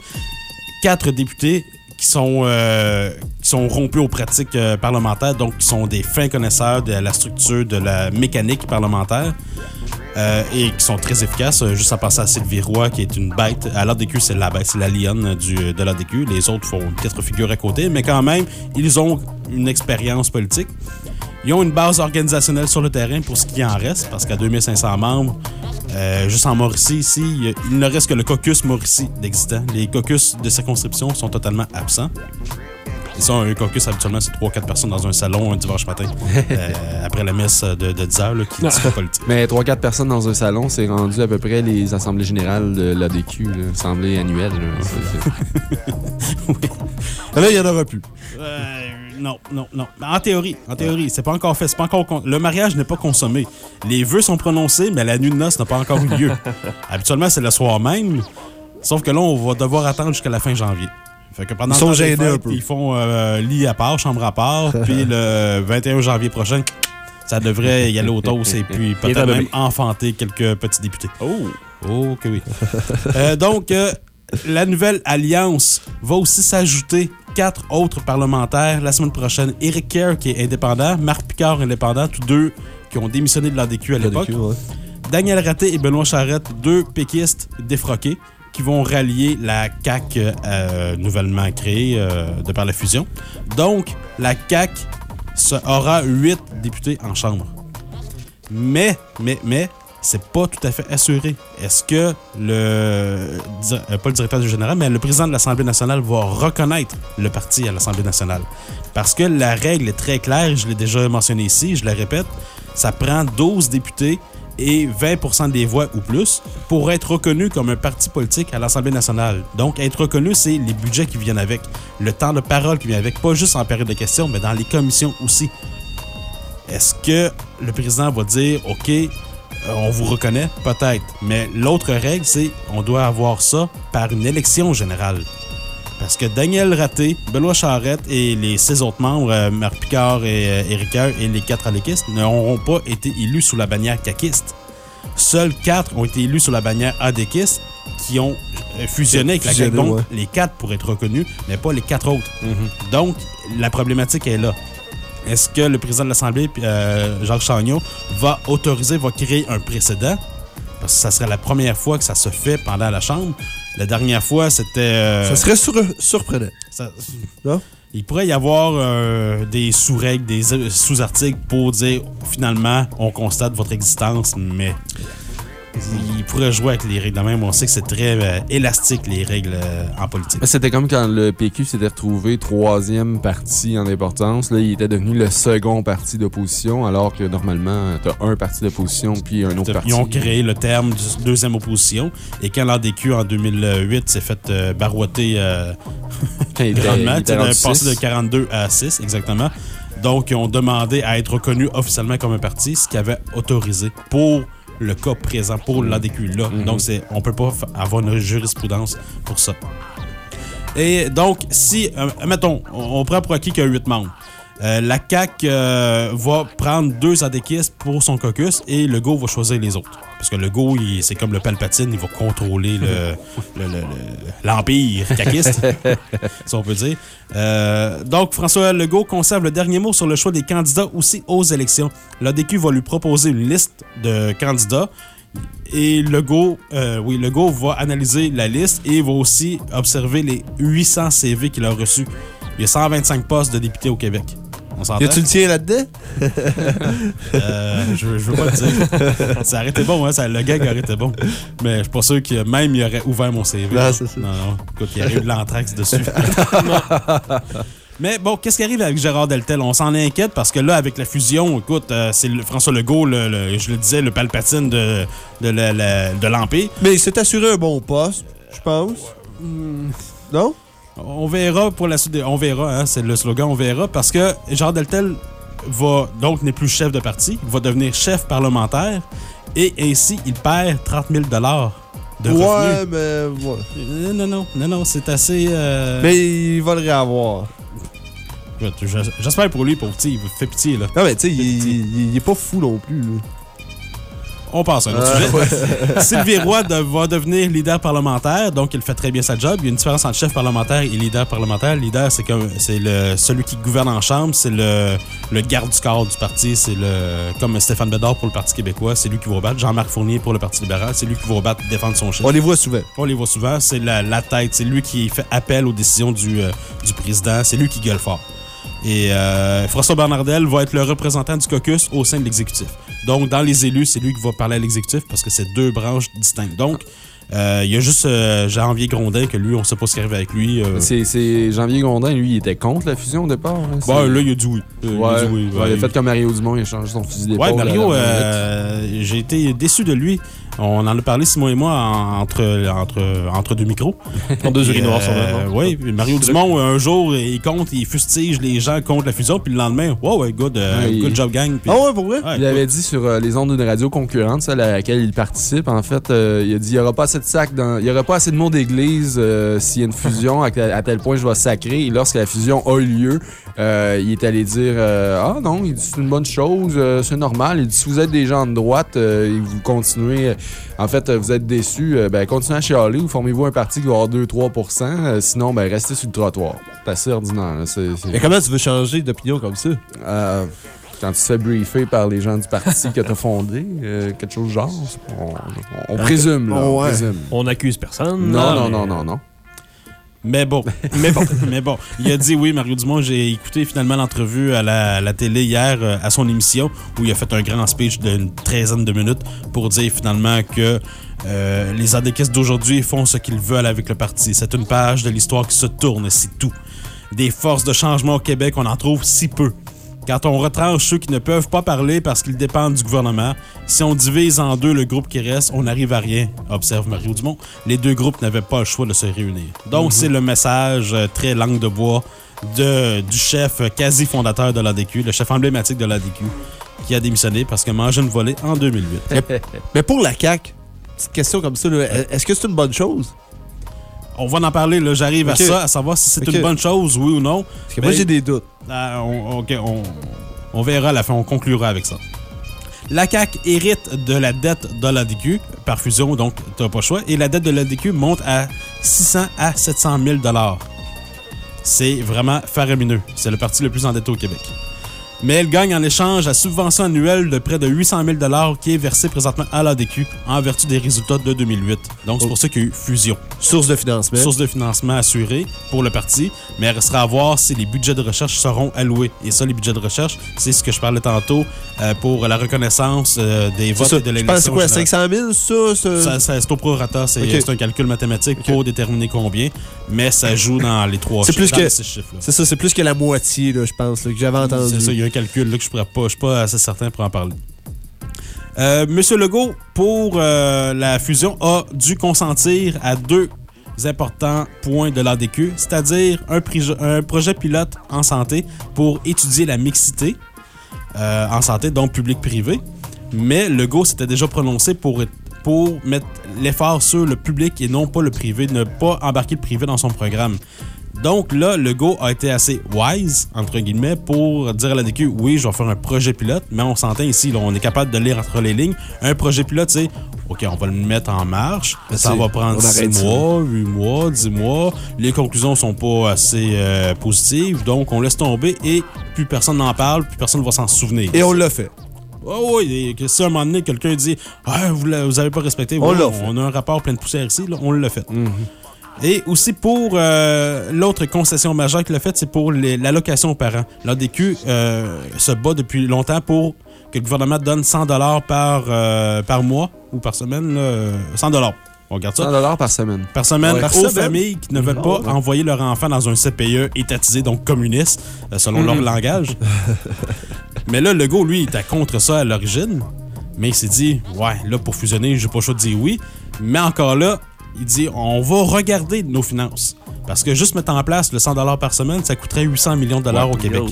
Quatre députés qui sont, euh, qui sont rompus aux pratiques euh, parlementaires, donc qui sont des fins connaisseurs de la structure de la mécanique parlementaire. euh, et qui sont très efficaces. Juste à passer à Sylvie Roy, qui est une bête. À l'ADQ, c'est la bête, c'est la lionne de l'ADQ. Les autres font quatre figures à côté, mais quand même, ils ont une expérience politique. Ils ont une base organisationnelle sur le terrain pour ce qui en reste, parce qu'à 2500 membres, euh, juste en Mauricie, ici, il ne reste que le caucus Mauricie d'existant. Les caucus de circonscription sont totalement absents. Ils sont un caucus, habituellement, c'est 3-4 personnes dans un salon un dimanche matin, euh, après la messe de, de 10 heures, là, qui discute politique. Mais 3-4 personnes dans un salon, c'est rendu à peu près les assemblées générales de l'ADQ, là, assemblée annuelle. là. C'est- Là, il n'y en aura plus. Non, non, non. En théorie, en théorie, c'est pas encore fait. C'est pas encore con- Le mariage n'est pas consommé. Les vœux sont prononcés, mais la nuit de noces n'a pas encore eu lieu. Habituellement, c'est le soir même. Sauf que là, on va devoir attendre jusqu'à la fin janvier. Fait que pendant Ils sont gênés un peu. Ils font euh, lit à part, chambre à part. puis le 21 janvier prochain, ça devrait y aller au toast et puis peut-être même enfanter quelques petits députés. Oh! Oh, que oui. Euh, donc, euh, la nouvelle alliance va aussi s'ajouter quatre autres parlementaires la semaine prochaine. Éric Kerr, qui est indépendant, Marc Picard, indépendant, tous deux qui ont démissionné de l'ADQ à l'époque. Daniel Raté et Benoît Charette, deux péquistes défroqués qui vont rallier la CAQ euh, nouvellement créée euh, de par la fusion. Donc, la CAQ se- aura huit députés en chambre. Mais, mais, mais, c'est pas tout à fait assuré. Est-ce que le, euh, pas le directeur général, mais le président de l'Assemblée nationale va reconnaître le parti à l'Assemblée nationale? Parce que la règle est très claire, je l'ai déjà mentionné ici, je le répète, ça prend 12 députés et 20% des voix ou plus pour être reconnu comme un parti politique à l'Assemblée nationale. Donc, être reconnu, c'est les budgets qui viennent avec, le temps de parole qui vient avec, pas juste en période de questions, mais dans les commissions aussi. Est-ce que le président va dire, OK, on vous reconnaît? Peut-être. Mais l'autre règle, c'est on doit avoir ça par une élection générale. Parce que Daniel Raté, Benoît Charette et les six autres membres, euh, Marc Picard et euh, Éric Heure et les quatre aléquistes, n'auront pas été élus sous la bannière caquiste. Seuls quatre ont été élus sous la bannière adéquiste qui ont euh, fusionné avec la CAQ. Donc, ouais. les quatre pourraient être reconnus, mais pas les quatre autres. Donc, la problématique est là. Est-ce que le président de l'Assemblée, euh, Jacques Chagnon, va autoriser, va créer un précédent? Parce que ça serait la première fois que ça se fait pendant la Chambre. La dernière fois, c'était... euh, Ça serait sur- surprenant. ça- Non? il pourrait y avoir euh, des sous-règles, des sous-articles pour dire finalement, on constate votre existence, mais il pourrait jouer avec les règles de même. On sait que c'est très euh, élastique, les règles euh, en politique. C'était comme quand le PQ s'était retrouvé troisième parti en importance. Là, il était devenu le second parti d'opposition, alors que normalement, t'as un parti d'opposition puis un autre parti. Ils ont créé le terme de deuxième opposition. Et quand l'ADQ en 2008 s'est fait euh, barouetter euh, grandement, il tu rendu passé de six. 42 à 6, exactement. Donc, ils ont demandé à être reconnus officiellement comme un parti, ce qui avait autorisé pour le cas présent, pour l'ADQ là. Mhm. Donc, c'est, on peut pas avoir une jurisprudence pour ça. Et donc, si, euh, mettons, on, on prend pour acquis qu'il y a 8 membres. Euh, la CAQ euh, va prendre deux adéquistes pour son caucus et le go va choisir les autres. Parce que le go, il- c'est comme le Palpatine, il va contrôler le- le- le- le- l'empire caquiste, si on peut dire. Euh, donc, François Legault conserve le dernier mot sur le choix des candidats aussi aux élections. L'ADQ va lui proposer une liste de candidats et Legault, euh, oui, Legault va analyser la liste et va aussi observer les 800 CV qu'il a reçus. Il y a 125 postes de députés au Québec. On s'entend? Y a-tu le tien là-dedans? Euh, je, veux- je veux pas le dire. Ça aurait été bon, hein, ça, le gag aurait été bon. Mais je suis pas sûr que même il aurait ouvert mon CV. Non, c'est ça. Non, non. Écoute, il y aurait eu de l'anthrax dessus. Mais bon, qu'est-ce qui arrive avec Gérard Deltel? On s'en inquiète parce que là, avec la fusion, écoute, euh, c'est le- François Legault, le- le- je le disais, le palpatine de, de l'Empire. Mais il s'est assuré un bon poste, je pense. Non? On verra pour la suite. des- On verra, hein, c'est le slogan, on verra, parce que Gérard Deltel va donc n'est plus chef de parti, il va devenir chef parlementaire et ainsi il perd 30 000 de ouais, revenus. mais. ouais. Euh, Non, non, non, non, c'est assez. euh, Mais il va le réavoir. J'espère pour lui, pauvre petit, il fait pitié, là. Non, mais tu sais, il, il- il est pas fou non plus. là. On passe à un autre Euh, sujet. Sylvie Roy de- va devenir leader parlementaire, donc il fait très bien sa job. Il y a une différence entre chef parlementaire et leader parlementaire. Leader, c'est comme c'est le celui qui gouverne en chambre, c'est le, le garde du corps du parti, c'est le comme Stéphane Bédard pour le Parti québécois, c'est lui qui va battre. Jean-Marc Fournier pour le Parti libéral, c'est lui qui va battre défendre son chef. On les voit souvent. On les voit souvent, c'est la, la tête, c'est lui qui fait appel aux décisions du, euh, du président, c'est lui qui gueule fort. Et euh, François Bernardel va être le représentant du caucus au sein de l'exécutif. Donc, dans les élus, c'est lui qui va parler à l'exécutif parce que c'est deux branches distinctes. Donc, euh, il y a juste euh, Janvier Grondin que lui, on sait pas ce qui arrive avec lui. euh. C'est- Janvier Gondin, lui, il était contre la fusion au départ. hein, c'est- là, il a dit oui. Euh, il a dit oui, ouais, ouais. il a fait comme Mario Dumont, il a changé son fusil d'épaule. Ouais, Mario, j'ai été déçu de lui. On en a parlé, Simon et moi, en- entre, entre, entre deux micros. En deux urinoirs, sûrement, non? Oui, Mario Dumont, un jour, il compte, il fustige les gens contre la fusion, puis le lendemain, wow, ouais, good, euh, Ouais, good il- job, gang. Puis- Ah ouais, pour vrai? Ouais, Il avait dit sur euh, les ondes d'une radio concurrente, celle à laquelle il participe, en fait, euh, il a dit il n'y aura pas assez de sacs dans, il y aura pas assez de mots d'église euh, s'il y a une fusion à, à tel point je vais sacrer. Et lorsque la fusion a eu lieu, euh, il est allé dire euh, ah non, il dit c'est une bonne chose, euh, c'est normal. Il dit si vous êtes des gens de droite euh, et vous continuez, euh, en fait, euh, vous êtes déçus, euh, ben continuez à chialer ou formez-vous un parti qui va avoir 2-3% euh, sinon ben restez sur le trottoir. C'est assez ordinaire. là, Mais comment tu veux changer d'opinion comme ça? euh, quand tu te fais briefer par les gens du parti que tu as fondé, euh, quelque chose genre, on, on- on présume, là. on Ouais. présume. On n'accuse personne. Non, non, mais- non, non, non. Mais bon, mais bon, mais bon. Il a dit oui, Mario Dumont. J'ai écouté finalement l'entrevue à la, la télé hier euh, à son émission où il a fait un grand speech d'une treizaine de minutes pour dire finalement que euh, les adéquistes d'aujourd'hui font ce qu'ils veulent avec le parti. C'est une page de l'histoire qui se tourne, c'est tout. Des forces de changement au Québec, on en trouve si peu. Quand on retranche ceux qui ne peuvent pas parler parce qu'ils dépendent du gouvernement, si on divise en deux le groupe qui reste, on n'arrive à rien, observe Mario Dumont. Les deux groupes n'avaient pas le choix de se réunir. Donc, Mhm. c'est le message euh, très langue de bois de, du chef euh, quasi fondateur de l'ADQ, le chef emblématique de l'ADQ, qui a démissionné parce que mangé une volée en 2008. Mais pour la CAQ, petite question comme ça, est-ce que c'est une bonne chose? On va en parler, là, j'arrive à ça, à savoir si c'est une bonne chose, oui ou non. Parce que moi, j'ai des doutes. Ah, on, ok, on- on verra à la fin, on conclura avec ça. La CAQ hérite de la dette de l'ADQ par fusion, donc t'as pas le choix, et la dette de l'ADQ monte à 600 à 700 000 C'est vraiment faramineux. C'est le parti le plus endetté au Québec. Mais elle gagne en échange la subvention annuelle de près de 800 000 qui est versée présentement à l'ADQ en vertu des résultats de 2008. Donc, c'est pour ça qu'il y a eu fusion. Source de financement. Source de financement assurée pour le parti, mais il restera à voir si les budgets de recherche seront alloués. Et ça, les budgets de recherche, c'est ce que je parlais tantôt euh, pour la reconnaissance euh, des C'est votes ça. et de l'élection. c'est quoi, générale. 500 000, ça? ça? Ça, c'est au prorata, c'est Ok. c'est un calcul mathématique pour déterminer combien, mais ça joue dans les trois C'est chiffres, plus dans que c'est ça, c'est plus que la moitié, là, je pense, là, que j'avais entendu. C'est ça, il y a un calcul là, je je suis pas assez certain pour en parler. Euh, Monsieur Legault, pour euh, la fusion, a dû consentir à deux importants points de l'ADQ, c'est-à-dire un projet pilote en santé pour étudier la mixité euh, en santé, donc public-privé. Mais Legault s'était déjà prononcé pour, pour mettre l'effort sur le public et non pas le privé, ne pas embarquer le privé dans son programme. Donc là, Legault a été assez wise, entre guillemets, pour dire à la DQ, oui, je vais faire un projet pilote, mais on s'entend ici, là, on est capable de lire entre les lignes. Un projet pilote, c'est, OK, on va le mettre en marche, Ben, ça va prendre on 6 arrête ça. mois, 8 mois, 10 mois. Les conclusions sont pas assez euh, positives, donc on laisse tomber et plus personne n'en parle, plus personne ne va s'en souvenir. Et on l'a fait. Oh oui, et que si à un moment donné, quelqu'un dit Ah, vous, l'a- vous avez pas respecté, On Oui, on a un rapport plein de poussière ici, là, on l'a fait. Et aussi pour euh, l'autre concession majeure qu'il a faite, c'est pour l'allocation aux parents. L'ADQ euh, se bat depuis longtemps pour que le gouvernement donne 100 par, euh, par mois ou par semaine. là, euh, 100 On regarde ça. 100 par semaine. Par semaine Ouais. Par aux familles qui ne veulent pas ouais. envoyer leur enfant dans un CPE étatisé, donc communiste, selon leur Mhm. langage. Mais là, Legault, lui, il était contre ça à l'origine. Mais il s'est dit, ouais, là, pour fusionner, j'ai pas le choix de dire oui. Mais encore là, il dit, on va regarder nos finances. Parce que juste mettre en place le 100 par semaine, ça coûterait 800 millions de dollars au Québec.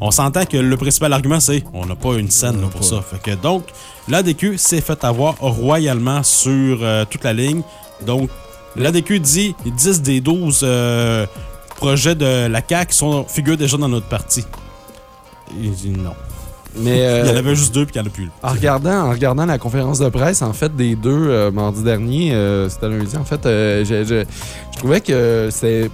On s'entend que le principal argument, c'est on n'a pas une scène là, pour ça. Fait que donc, l'ADQ s'est fait avoir royalement sur euh, toute la ligne. Donc, l'ADQ dit 10 des 12 euh, projets de la CAQ sont, figurent déjà dans notre parti. Il dit non. Mais, euh, il y en avait juste deux, puis il n'y en a plus. En regardant, en regardant la conférence de presse, en fait, des deux, euh, mardi dernier, euh, c'était lundi, en fait, euh, je, je- je trouvais que c'est.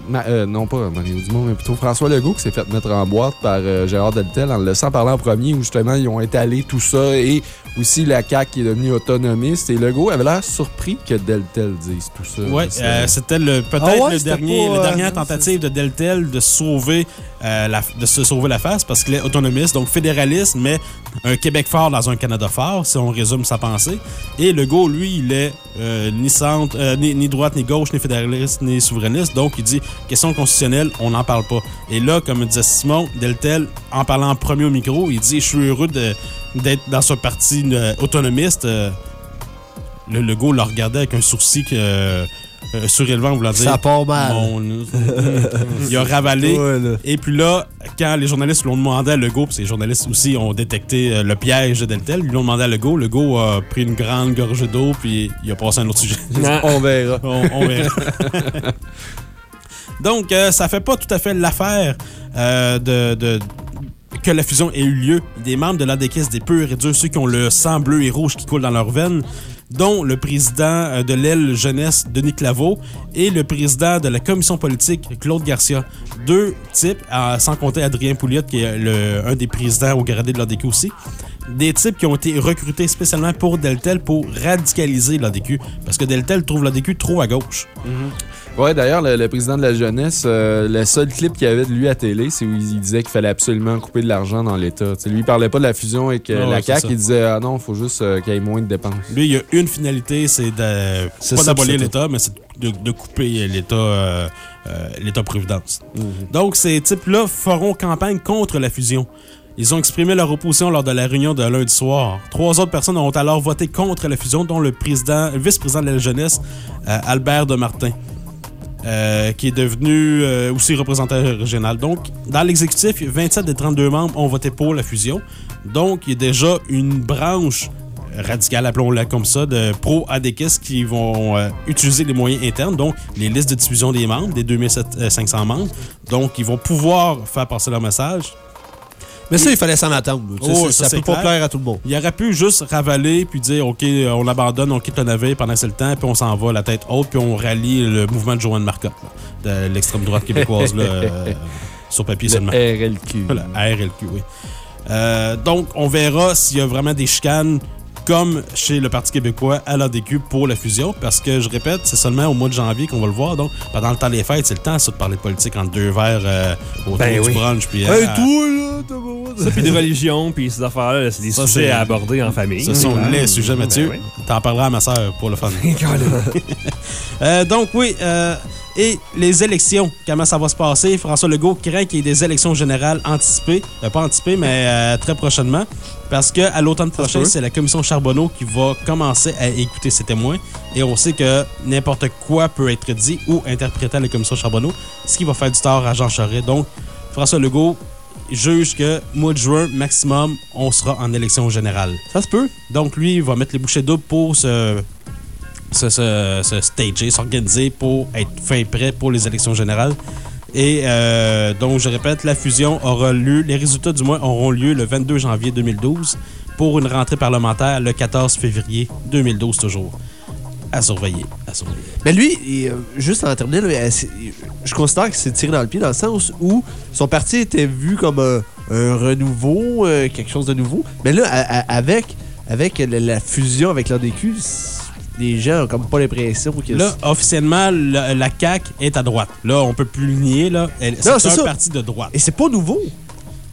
non, pas Mario Dumont, mais plutôt François Legault qui s'est fait mettre en boîte par euh, Gérard Deltel en le laissant parler en premier, où justement, ils ont étalé tout ça et aussi la CAQ qui est devenue autonomiste. Et Legault avait l'air surpris que Deltel dise tout ça. Euh, c'était le peut-être Ah ouais, le c'était dernier, pas, la dernière tentative de Deltel de sauver euh, la, de se sauver la face parce qu'il est autonomiste, donc fédéraliste, mais un Québec fort dans un Canada fort, si on résume sa pensée. Et Legault, lui, il est euh, ni centre, euh, ni, ni droite, ni gauche, ni fédéraliste, ni souverainiste. Donc, il dit question constitutionnelle, on n'en parle pas. Et là, comme disait Simon, Deltel, en parlant en premier au micro, il dit Je suis heureux d'être dans ce parti euh, autonomiste. Le Legault le regardait avec un sourcil que, euh, surélevant, voulant dire. Ça part mal. Mon- il a ravalé. Ouais. Et puis là, quand les journalistes l'ont demandé à Legault, puis ces journalistes aussi ont détecté euh, le piège de Deltel, ils l'ont demandé à Legault. Legault a pris une grande gorgée d'eau, puis il a passé à un autre sujet. On verra. on, on verra. Donc, euh, ça fait pas tout à fait l'affaire euh, de, de- que la fusion ait eu lieu. Des membres de l'ADQ, des purs et durs, ceux qui ont le sang bleu et rouge qui coule dans leurs veines, dont le président euh, de l'aile jeunesse, Denis Claveau, et le président de la commission politique, Claude Garcia. Deux types, euh, sans compter Adrien Pouliot, qui est un des présidents au gradé de l'ADQ aussi, des types qui ont été recrutés spécialement pour Deltel pour radicaliser l'ADQ. Parce que Deltel trouve l'ADQ trop à gauche. Ouais, d'ailleurs, le, le président de la jeunesse, euh, le seul clip qu'il y avait de lui à télé, c'est où il disait qu'il fallait absolument couper de l'argent dans l'État. Lui, il parlait pas de la fusion avec euh, Ah la CAQ, il disait Ah non, il faut juste euh, qu'il y ait moins de dépenses. Lui, il y a une finalité, c'est de pas d'abolir l'État, mais c'est de, de couper l'État euh, euh, l'État-providence. Donc, ces types-là feront campagne contre la fusion. Ils ont exprimé leur opposition lors de la réunion de lundi soir. Trois autres personnes ont alors voté contre la fusion, dont le président, le vice-président de la jeunesse, euh, Albert de Martin. euh, qui est devenu euh, aussi représentant régional. Donc, dans l'exécutif, 27 des 32 membres ont voté pour la fusion. Donc, il y a déjà une branche radicale, appelons-la comme ça, de pro-ADKIS qui vont utiliser les moyens internes, donc les listes de diffusion des membres, des 2500 membres. Donc, ils vont pouvoir faire passer leur message. Mais ça, il fallait s'en attendre. Oh, ça c'est peut pas plaire à tout le monde. Il aurait pu juste ravaler puis dire OK, on abandonne, on quitte le navire pendant ce temps, puis on s'en va la tête haute, puis on rallie le mouvement de Joanne Marcotte, là, de l'extrême droite québécoise, là, euh, sur papier Le seulement. RLQ. Voilà, RLQ, oui. Euh, donc, on verra s'il y a vraiment des chicanes comme chez le Parti québécois à l'ADQ pour la fusion, parce que, je répète, c'est seulement au mois de janvier qu'on va le voir. Donc, pendant le temps des fêtes, c'est le temps, ça, de parler de politique entre deux verres euh, autour Ben du oui. brunch. Puis, Hey, euh, toi, là, t'as pas- Ça, puis de religion, puis ces affaires-là, là, c'est des Ça, sujets à aborder en famille. Ce sont Ouais. les sujets, Mathieu. Ben oui. T'en parleras à ma soeur pour le fun. Euh, donc, oui. euh, et les élections, comment ça va se passer? François Legault craint qu'il y ait des élections générales anticipées. Euh, pas anticipées, mais euh, très prochainement. Parce qu'à l'automne prochain, c'est la commission Charbonneau qui va commencer à écouter ses témoins. Et on sait que n'importe quoi peut être dit ou interprété à la commission Charbonneau, ce qui va faire du tort à Jean Charest. Donc, François Legault juge que mois de juin maximum, on sera en élection générale. Ça se peut. Donc lui, il va mettre les bouchées doubles pour se, se, se, se stager, s'organiser pour être fin prêt pour les élections générales. Et euh, donc, je répète, la fusion aura lieu, les résultats du mois auront lieu le 22 janvier 2012 pour une rentrée parlementaire le 14 février 2012 toujours. À surveiller, à surveiller. Mais lui, euh, juste en c'est- je considère que c'est tiré dans le pied dans le sens où son parti était vu comme un, renouveau, euh, quelque chose de nouveau. Mais là, avec, avec la, fusion avec l'ADQ, les gens ont comme pas l'impression que Là, officiellement, la, la CAQ est à droite. Là, on peut plus le nier. Là. Elle- Non, C'est un parti de droite. Et c'est pas nouveau.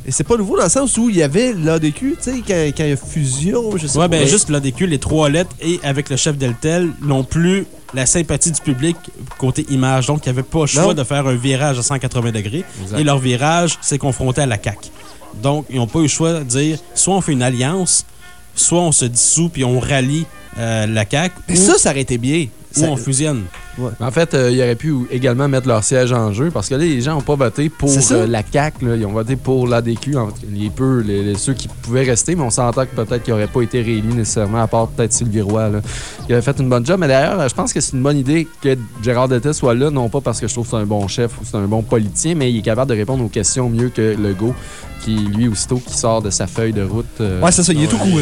Et c'est pas nouveau dans le sens où il y avait l'ADQ, tu sais, quand, quand il y a fusion, je sais Ouais, pas. ben juste l'ADQ, les trois lettres et avec le chef Deltel n'ont plus la sympathie du public côté image. Donc, il n'y avait pas le choix Non. de faire un virage à 180 degrés. Exact. Et leur virage s'est confronté à la CAQ. Donc, ils n'ont pas eu le choix de dire soit on fait une alliance, soit on se dissout puis on rallie la CAQ. Ça, ça aurait été bien. ou Ça- on fusionne. En fait, euh, il aurait pu également mettre leur siège en jeu parce que là, les gens n'ont pas voté pour euh, la CAQ. là. Ils ont voté pour l'ADQ, les peu, les, les- ceux qui pouvaient rester, mais on s'entend que peut-être qu'ils n'auraient pas été réélus nécessairement, à part peut-être Sylvie Roy. Là. Il avait fait une bonne job. Mais d'ailleurs, je pense que c'est une bonne idée que Gérard Deltel soit là, non pas parce que je trouve que c'est un bon chef ou c'est un bon politicien, mais il est capable de répondre aux questions mieux que Legault, qui lui, aussitôt, qui sort de sa feuille de route. euh, Ouais, c'est ça, il est tout courant.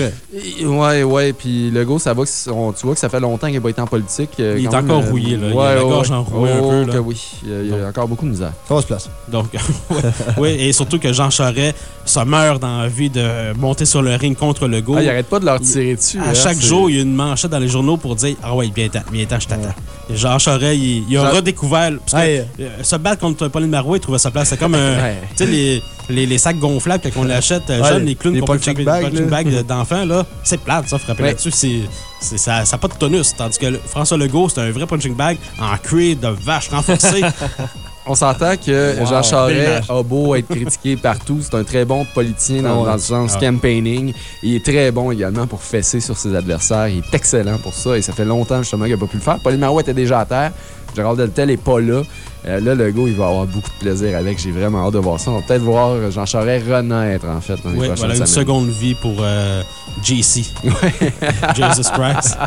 Ouais, ouais, puis Legault, ça va on- tu vois que ça fait longtemps qu'il n'a pas été en politique. euh, Il est encore euh, rouillé, là. Il a Ouais, la ouais, gorge ouais. enrouée un Oh, peu, là. que oui, il y a, il y a encore beaucoup de misère. Ça va se place. Donc, ouais, ouais, et surtout que Jean Charest se meurt dans la vie de monter sur le ring contre Legault. Ah, il arrête pas de leur tirer dessus. À hein, chaque jour, il y a une manchette dans les journaux pour dire Ah ouais, bien temps, bien temps, je t'attends. Et Jean Charest, il, il a Jean- redécouvert. Parce que, Ouais. euh, se battre contre Pauline Marois, il trouvait sa place. C'est comme un. Ouais. Tu sais, les, les, les sacs gonflables quand on l'achète euh, Ouais, jeune, les clowns les qu'on peut bags, bags de- d'enfants, là. C'est plate, ça, frapper Ouais. là-dessus. C'est. Ça n'a pas de tonus. Tandis que le- François Legault, c'est un vrai punching bag en cuir de vache renforcé. On s'entend que Wow, Jean Charest a beau être critiqué partout, c'est un très bon politicien dans, ouais. dans le sens Ah ouais. campaigning. Il est très bon également pour fesser sur ses adversaires. Il est excellent pour ça et ça fait longtemps justement qu'il n'a pas pu le faire. Pauline Marois était déjà à terre. Gérald Deltel n'est pas là. Euh, là, le gars, il va avoir beaucoup de plaisir avec. J'ai vraiment hâte de voir ça. On va peut-être voir Jean Charest renaître, en fait, dans les Oui, prochaines voilà, une semaines. seconde vie pour euh, JC. Jesus Christ.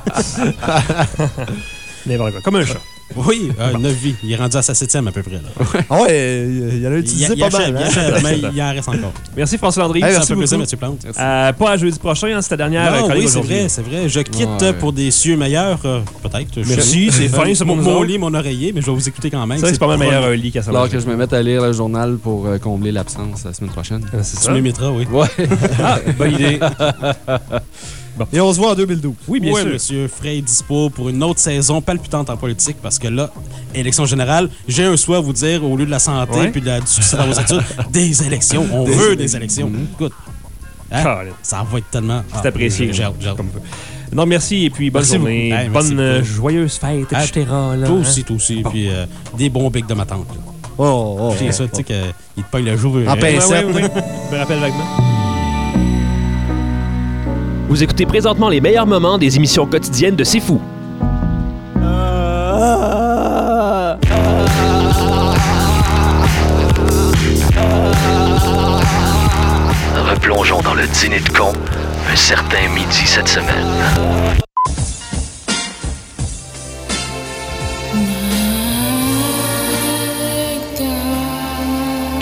N'importe quoi. Comme un chat. Oui, 9 vies. Il est rendu à sa septième à peu près. Là. Ouais, il y en a utilisé Il- il pas mal. il hein? achève, mais il en reste encore. Merci François Landry. Hey, merci fait plaisir, beaucoup. Mathieu Plante. Euh, pas à jeudi prochain, hein, c'est ta dernière Non, oui, c'est vrai, c'est vrai. Je quitte Ouais. pour des cieux meilleurs, euh, peut-être. Je- Merci, c'est fin, ça, mon, mon lit, mon oreiller, mais je vais vous écouter quand même. Ça, c'est pas mal meilleur un lit qu'à ça. Alors que je me mette à lire le journal pour euh, combler l'absence la semaine prochaine. c'est Tu m'imiteras, oui. Ouais. Ah, bonne idée. Et on se voit en 2012. Oui, bien Ouais, sûr. monsieur Frey dispo pour une autre saison palpitante en politique parce que là, élection générale, j'ai un souhait à vous dire au lieu de la santé Ouais. puis de la, du succès dans vos études, des élections. On Des veut élections. des élections. Écoute, hein, ça va être tellement. C'est Ah, apprécié. J'ai hâte, j'ai hâte. Non, merci et puis bonne Merci journée. Hey, bonne euh, joyeuse fête, Ah, etc. là, Toi hein. aussi, toi aussi. Puis euh, des bons becs de ma tante. là. Oh, oh, J'ai oh, ça, oh. tu sais, qu'il te paye le jour. En euh, pincette. Ouais, ouais, ouais. Je me rappelle vaguement. Vous écoutez présentement les meilleurs moments des émissions quotidiennes de C'est Fou. Replongeons dans le dîner de con un certain midi cette semaine.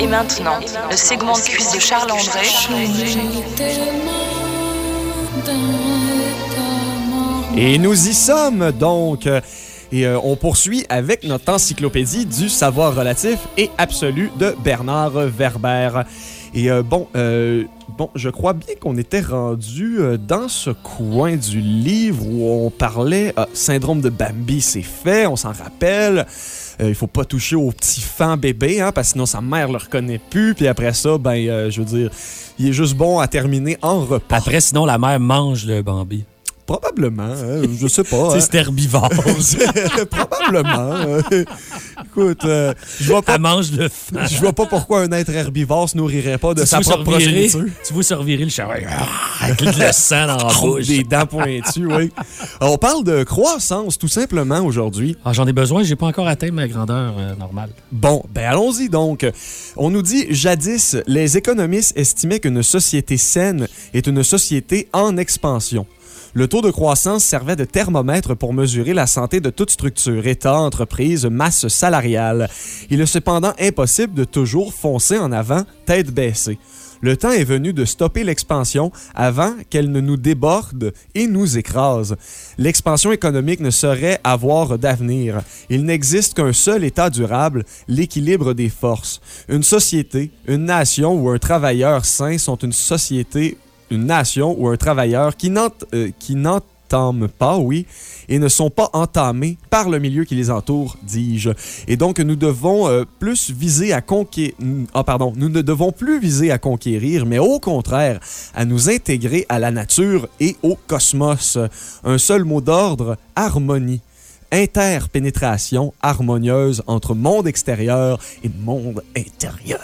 Et maintenant, le segment de cuisse de Charles André. Et nous y sommes donc. euh, Et euh, on poursuit avec notre encyclopédie du savoir relatif et absolu de Bernard Werber. Et euh, bon, je crois bien qu'on était rendu dans ce coin du livre où on parlait syndrome de Bambi, c'est fait, on s'en rappelle. Euh, il faut pas toucher au petit fan bébé, hein, parce que sinon sa mère le reconnaît plus. Puis après ça, ben, euh, je veux dire, il est juste bon à terminer en repas. Après, sinon, la mère mange le Bambi. Probablement, hein, je sais pas. C'est hein. c'est herbivore. Probablement. euh, écoute, euh, je vois pas. Elle mange le fan. Je vois pas pourquoi un être herbivore se nourrirait pas de Tu sa propre progéniture. Tu veux se revirer le ah, avec le sang dans la bouche. Des dents pointues, oui. Alors, on parle de croissance, tout simplement, aujourd'hui. Ah, J'en ai besoin, j'ai pas encore atteint ma grandeur euh, normale. Bon, ben allons-y donc. On nous dit jadis, les économistes estimaient qu'une société saine est une société en expansion. Le taux de croissance servait de thermomètre pour mesurer la santé de toute structure, État, entreprise, masse salariale. Il est cependant impossible de toujours foncer en avant, tête baissée. Le temps est venu de stopper l'expansion avant qu'elle ne nous déborde et nous écrase. L'expansion économique ne saurait avoir d'avenir. Il n'existe qu'un seul état durable, l'équilibre des forces. Une société, une nation ou un travailleur sain sont une société, une nation ou un travailleur qui n'ent- euh, n'entament pas, oui, et ne sont pas entamés par le milieu qui les entoure, dis-je. Et donc, nous devons euh, plus viser à conquérir... Ah, pardon. Nous ne devons plus viser à conquérir, mais au contraire, à nous intégrer à la nature et au cosmos. Un seul mot d'ordre, harmonie. Interpénétration harmonieuse entre monde extérieur et monde intérieur.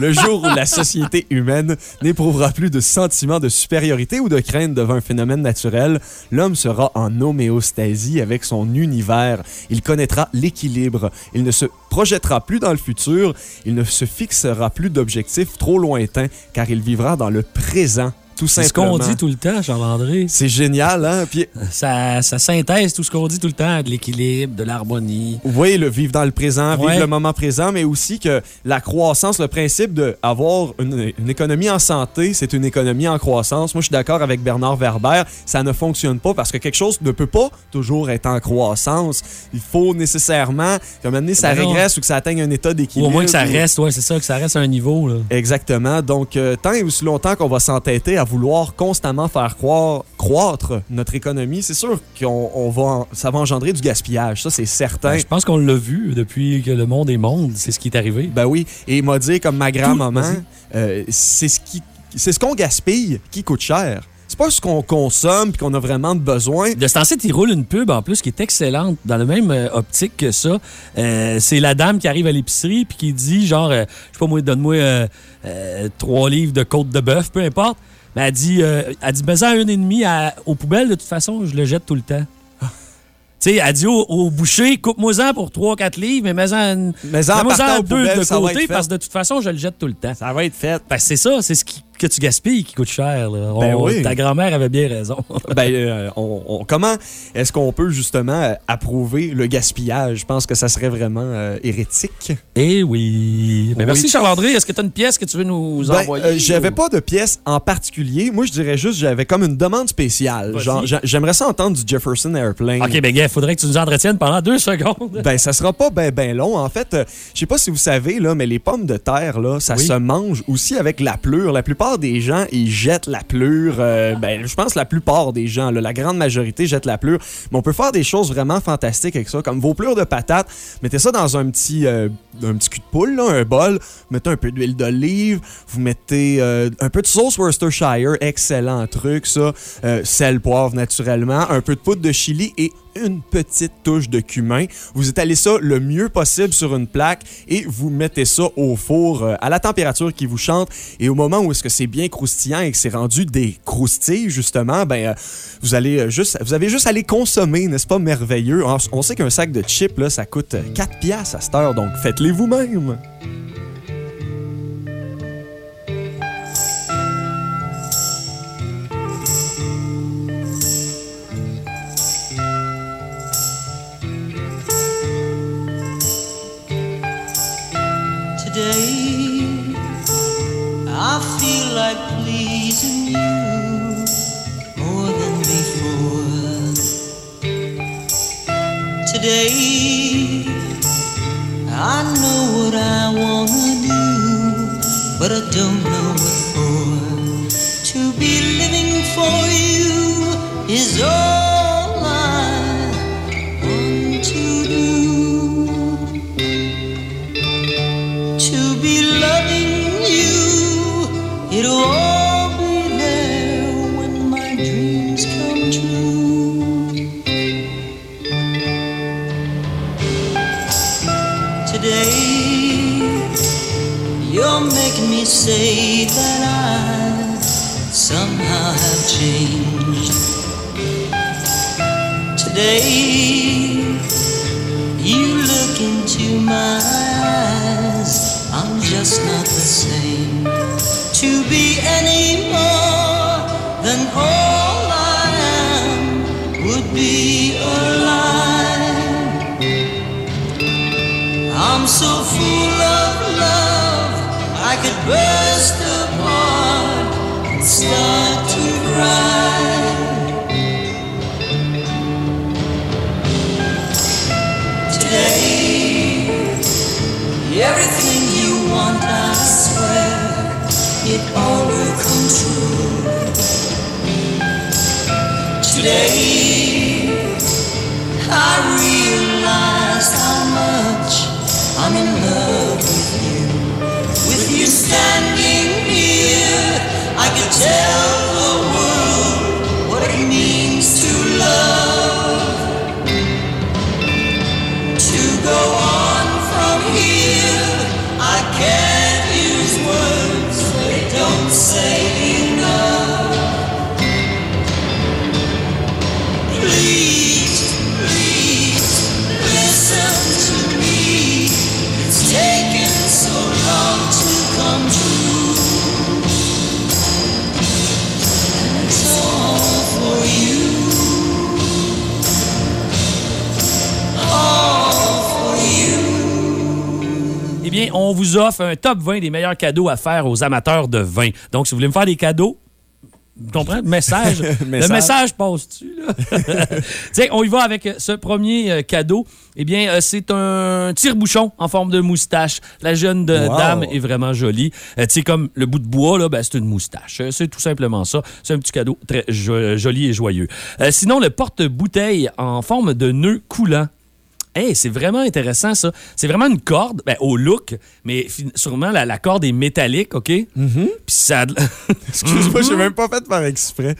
Le jour où la société humaine n'éprouvera plus de sentiment de supériorité ou de crainte devant un phénomène naturel, l'homme sera en homéostasie avec son univers. Il connaîtra l'équilibre. Il ne se projettera plus dans le futur. Il ne se fixera plus d'objectifs trop lointains car il vivra dans le présent. Tout C'est ce simplement. qu'on dit tout le temps, Charles-André. C'est génial, hein? Puis Ça, ça synthèse tout ce qu'on dit tout le temps, de l'équilibre, de l'harmonie. Oui, le vivre dans le présent, vivre le moment présent, mais aussi que la croissance, le principe d'avoir une, une économie en santé, c'est une économie en croissance. Moi, je suis d'accord avec Bernard Werber, ça ne fonctionne pas parce que quelque chose ne peut pas toujours être en croissance. Il faut nécessairement, comme donné, ça Ben non. régresse ou que ça atteigne un état Ou d'équilibre. au moins que ça reste, ouais, c'est ça, que ça reste à un niveau. Là. Exactement. Donc, euh, tant et aussi longtemps qu'on va s'entêter à vouloir constamment faire croire, croître notre économie, c'est sûr qu'on on va, ça va engendrer du gaspillage. Ça, c'est certain. Ben, je pense qu'on l'a vu depuis que le monde est monde, c'est ce qui est arrivé. Ben oui. Et il m'a dit, comme ma grand-maman, euh, c'est ce qui, c'est ce qu'on gaspille qui coûte cher. C'est pas ce qu'on consomme puis qu'on a vraiment de besoin. De ce temps-ci, il roule une pub en plus qui est excellente, dans la même euh, optique que ça. Euh, c'est la dame qui arrive à l'épicerie puis qui dit genre, euh, je sais pas moi, donne-moi trois livres de côte de bœuf, peu importe. Mais elle dit, euh, elle dit, mets-en un et demi à- aux poubelles, de toute façon, je le jette tout le temps. Tu sais, elle dit au, au boucher, coupe-moi-en pour 3-4 livres, mais mets-en une- aux deux de ça côté parce que de toute façon, je le jette tout le temps. Ça va être fait. Ben, c'est ça, c'est ce qui que tu gaspilles qui coûte cher. là. Ben On- oui. Ta grand-mère avait bien raison. Ben, euh, on- on- comment est-ce qu'on peut justement euh, approuver le gaspillage? Je pense que ça serait vraiment euh, hérétique. Eh oui. Ben, Oui. Merci Charles-André. Est-ce que tu as une pièce que tu veux nous Ben, envoyer? euh, j'avais ou- pas de pièce en particulier. Moi, je dirais juste j'avais comme une demande spéciale. Genre, j'aimerais ça entendre du Jefferson Airplane. OK, ben il faudrait que tu nous entretiennes pendant deux secondes. Ben, ça sera pas ben, ben long. En fait, je sais pas si vous savez, là, mais les pommes de terre, là, ça Oui. se mange aussi avec la pleure. La plupart des gens, ils jettent la pleure. euh, ben, je pense la plupart des gens, la grande majorité jettent la pleure. Mais on peut faire des choses vraiment fantastiques avec ça, comme vos pleurs de patates. Mettez ça dans un petit, euh, un petit cul de poule, là, un bol. Mettez un peu d'huile d'olive. Vous mettez euh, un peu de sauce Worcestershire. Excellent truc, ça. Euh, sel, poivre, naturellement. Un peu de poudre de chili et une petite touche de cumin. Vous étalez ça le mieux possible sur une plaque et vous mettez ça au four euh, à la température qui vous chante. Et au moment où est-ce que c'est bien croustillant et que c'est rendu des croustilles, justement, ben, euh, vous allez euh, juste, vous avez juste à les consommer, n'est-ce pas? Merveilleux? On, sait qu'un sac de chips, là, ça coûte euh, 4 piastres à cette heure, donc faites-les vous-même. Today, I know what I wanna do, but I don't know what for. To be living for you is all Today, you look into my eyes, I'm just not the same. To be any more than all I am would be a lie. I'm so full of love, I could burst apart and start to cry. Everything you want, I swear, it all will come true. Today, I realize how much I'm in love with you. With you standing here, I could tell bien, on vous offre un top 20 des meilleurs cadeaux à faire aux amateurs de vin. Donc, si vous voulez me faire des cadeaux, comprends? Le message. Le Message. message passe-tu, là? Tiens, on y va avec ce premier euh, cadeau. Eh bien, euh, c'est un tire-bouchon en forme de moustache. La jeune de- Wow. dame est vraiment jolie. Euh, tu sais, comme le bout de bois, là, ben, c'est une moustache. Euh, C'est tout simplement ça. C'est un petit cadeau très jo- joli et joyeux. Sinon, le porte-bouteille en forme de nœud coulant. Hey, c'est vraiment intéressant, ça. C'est vraiment une corde, ben, au look, mais sûrement la, la corde est métallique, OK? Puis ça. Excuse-moi, j'ai même pas fait par exprès.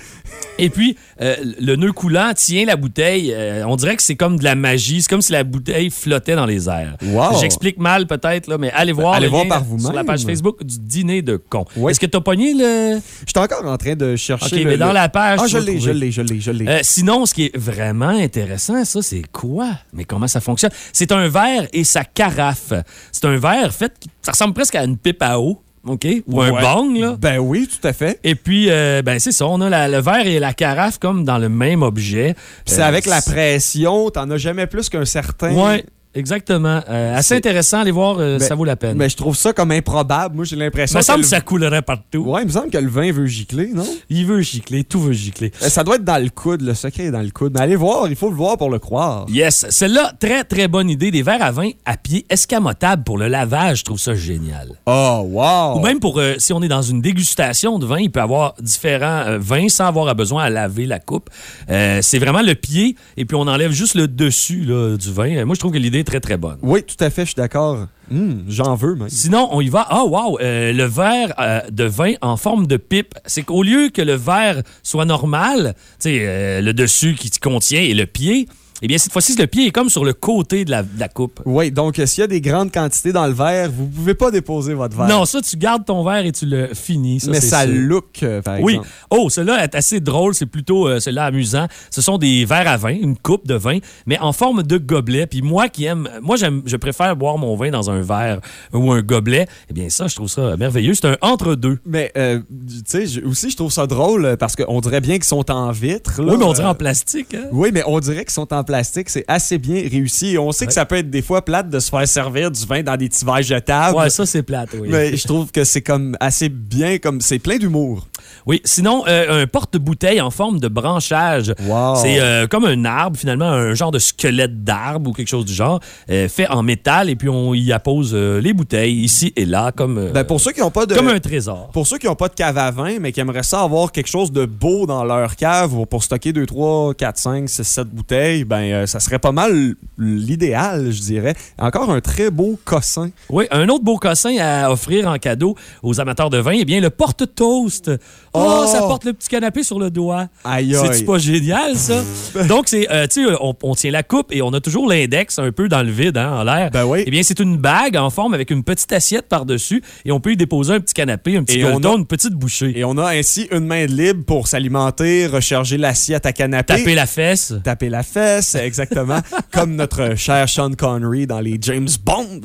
Et puis, euh, le nœud coulant tient la bouteille. euh, on dirait que c'est comme de la magie. C'est comme si la bouteille flottait dans les airs. Wow. J'explique mal peut-être, là, mais allez voir, Allez le voir par vous-même. sur la page Facebook du dîner de con. Est-ce que tu as pogné le. J'étais encore en train de chercher. OK, le- mais dans le- la page. Ah, je l'ai, je l'ai, je l'ai, je l'ai. Euh, sinon, ce qui est vraiment intéressant, ça, c'est quoi? Mais comment ça fonctionne? C'est un verre et sa carafe. C'est un verre fait, ça ressemble presque à une pipe à eau. OK? Ou un bong, là. Ben oui, tout à fait. Et puis, euh, ben c'est ça, on a la- le verre et la carafe comme dans le même objet. Puis c'est Euh, avec la pression, t'en as jamais plus qu'un certain. Ouais, exactement. Euh, assez intéressant, allez voir, euh, Ben, ça vaut la peine. Mais je trouve ça comme improbable. Moi, j'ai l'impression Ça me semble le- que ça coulerait partout. Ouais, il me semble que le vin veut gicler, non? Il veut gicler, tout veut gicler. Euh, Ça doit être dans le coude, le secret est dans le coude. Mais allez voir, il faut le voir pour le croire. Yes, celle-là, très très bonne idée. Des verres à vin à pied escamotables pour le lavage, je trouve ça génial. Oh, wow! Ou même pour, euh, si on est dans une dégustation de vin, il peut y avoir différents vins sans avoir besoin à laver la coupe. C'est vraiment le pied et puis on enlève juste le dessus là, du vin. Moi, je trouve que l'idée très très bonne. Oui, tout à fait, je suis d'accord. Hum, J'en veux, même. Sinon, on y va. Ah, wow! euh, le verre euh, de vin en forme de pipe. C'est qu'au lieu que le verre soit normal, tu sais, euh, le dessus qui contient et le pied, eh bien, cette fois-ci, le pied est comme sur le côté de la, de la coupe. Oui, donc euh, s'il y a des grandes quantités dans le verre, vous pouvez pas déposer votre verre. Non, ça, tu gardes ton verre et tu le finis. mais ça sûr. look, euh, par Oui. exemple. Oh, celui-là est assez drôle. C'est plutôt euh, celui-là amusant. Ce sont des verres à vin, une coupe de vin, mais en forme de gobelet. Puis moi qui aime, moi j'aime, je préfère boire mon vin dans un verre ou un gobelet. Eh bien ça, je trouve ça merveilleux. C'est un entre-deux. Mais euh, tu sais, aussi, je trouve ça drôle parce qu'on dirait bien qu'ils sont en vitre. là. Oui, mais on dirait en plastique. hein? Oui, mais on dirait qu'ils sont en plastique. C'est assez bien réussi. Et on sait que ça peut être des fois plate de se faire servir du vin dans des petits verres jetables. Ouais, ça c'est plate. Oui. Mais je trouve que c'est comme assez bien, comme c'est plein d'humour. Oui, sinon, euh, un porte-bouteille en forme de branchage. C'est euh, comme un arbre, finalement, un genre de squelette d'arbre ou quelque chose du genre, euh, fait en métal, et puis on y appose les bouteilles ici et là, comme, Ben, pour ceux qui n'ont pas de. comme un trésor. Pour ceux qui n'ont pas de cave à vin, mais qui aimeraient ça avoir quelque chose de beau dans leur cave pour- pour stocker 2, 3, 4, 5, 6, 7 bouteilles, ben euh, ça serait pas mal l'idéal, je dirais. Encore un très beau cossin. Oui, un autre beau cossin à offrir en cadeau aux amateurs de vin, eh bien, le porte-toast. Oh, Oh! ça porte le petit canapé sur le doigt. Aïe, C'est pas génial, ça? Donc, c'est, euh, tu sais, on, on tient la coupe et on a toujours l'index un peu dans le vide, hein, en l'air. Ben oui. Eh bien, c'est une bague en forme avec une petite assiette par-dessus et on peut y déposer un petit canapé, un petit Et on gueuleton, a- une petite bouchée. Et on a ainsi une main libre pour s'alimenter, recharger l'assiette à canapé. Taper la fesse. Taper la fesse, exactement. comme notre cher Sean Connery dans les James Bond.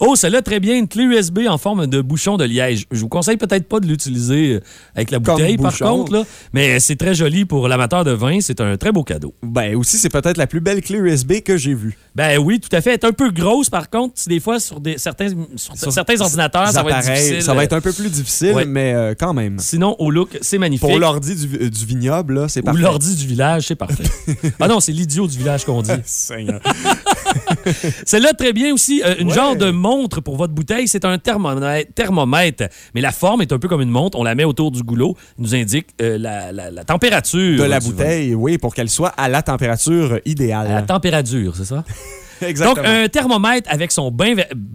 Oh, celle-là, très bien, une clé USB en forme de bouchon de liège. Je vous conseille peut-être pas de l'utiliser euh, avec la bouteille, par contre, là, mais c'est très joli pour l'amateur de vin. C'est un très beau cadeau. Ben aussi, c'est peut-être la plus belle clé USB que j'ai vue. Ben oui, tout à fait. Elle est un peu grosse, par contre. Des fois, sur, des, certains, sur, Sur- certains ordinateurs, ça va être difficile. Ça va être un peu plus difficile, Ouais. mais euh, quand même. Sinon, au look, c'est magnifique. Pour l'ordi du, euh, du vignoble, c'est Ou parfait. l'ordi du village, c'est parfait. ah non, c'est l'idiot du village qu'on dit. Celle-là, très bien aussi, euh, une genre de montre pour votre bouteille. C'est un thermomètre, mais la forme est un peu comme une montre. On la met autour du goulot. Il nous indique euh, la, la- la température de la du vin. bouteille, oui, pour qu'elle soit à la température idéale. À la température, c'est ça? Exactement. Donc, un thermomètre avec son bain,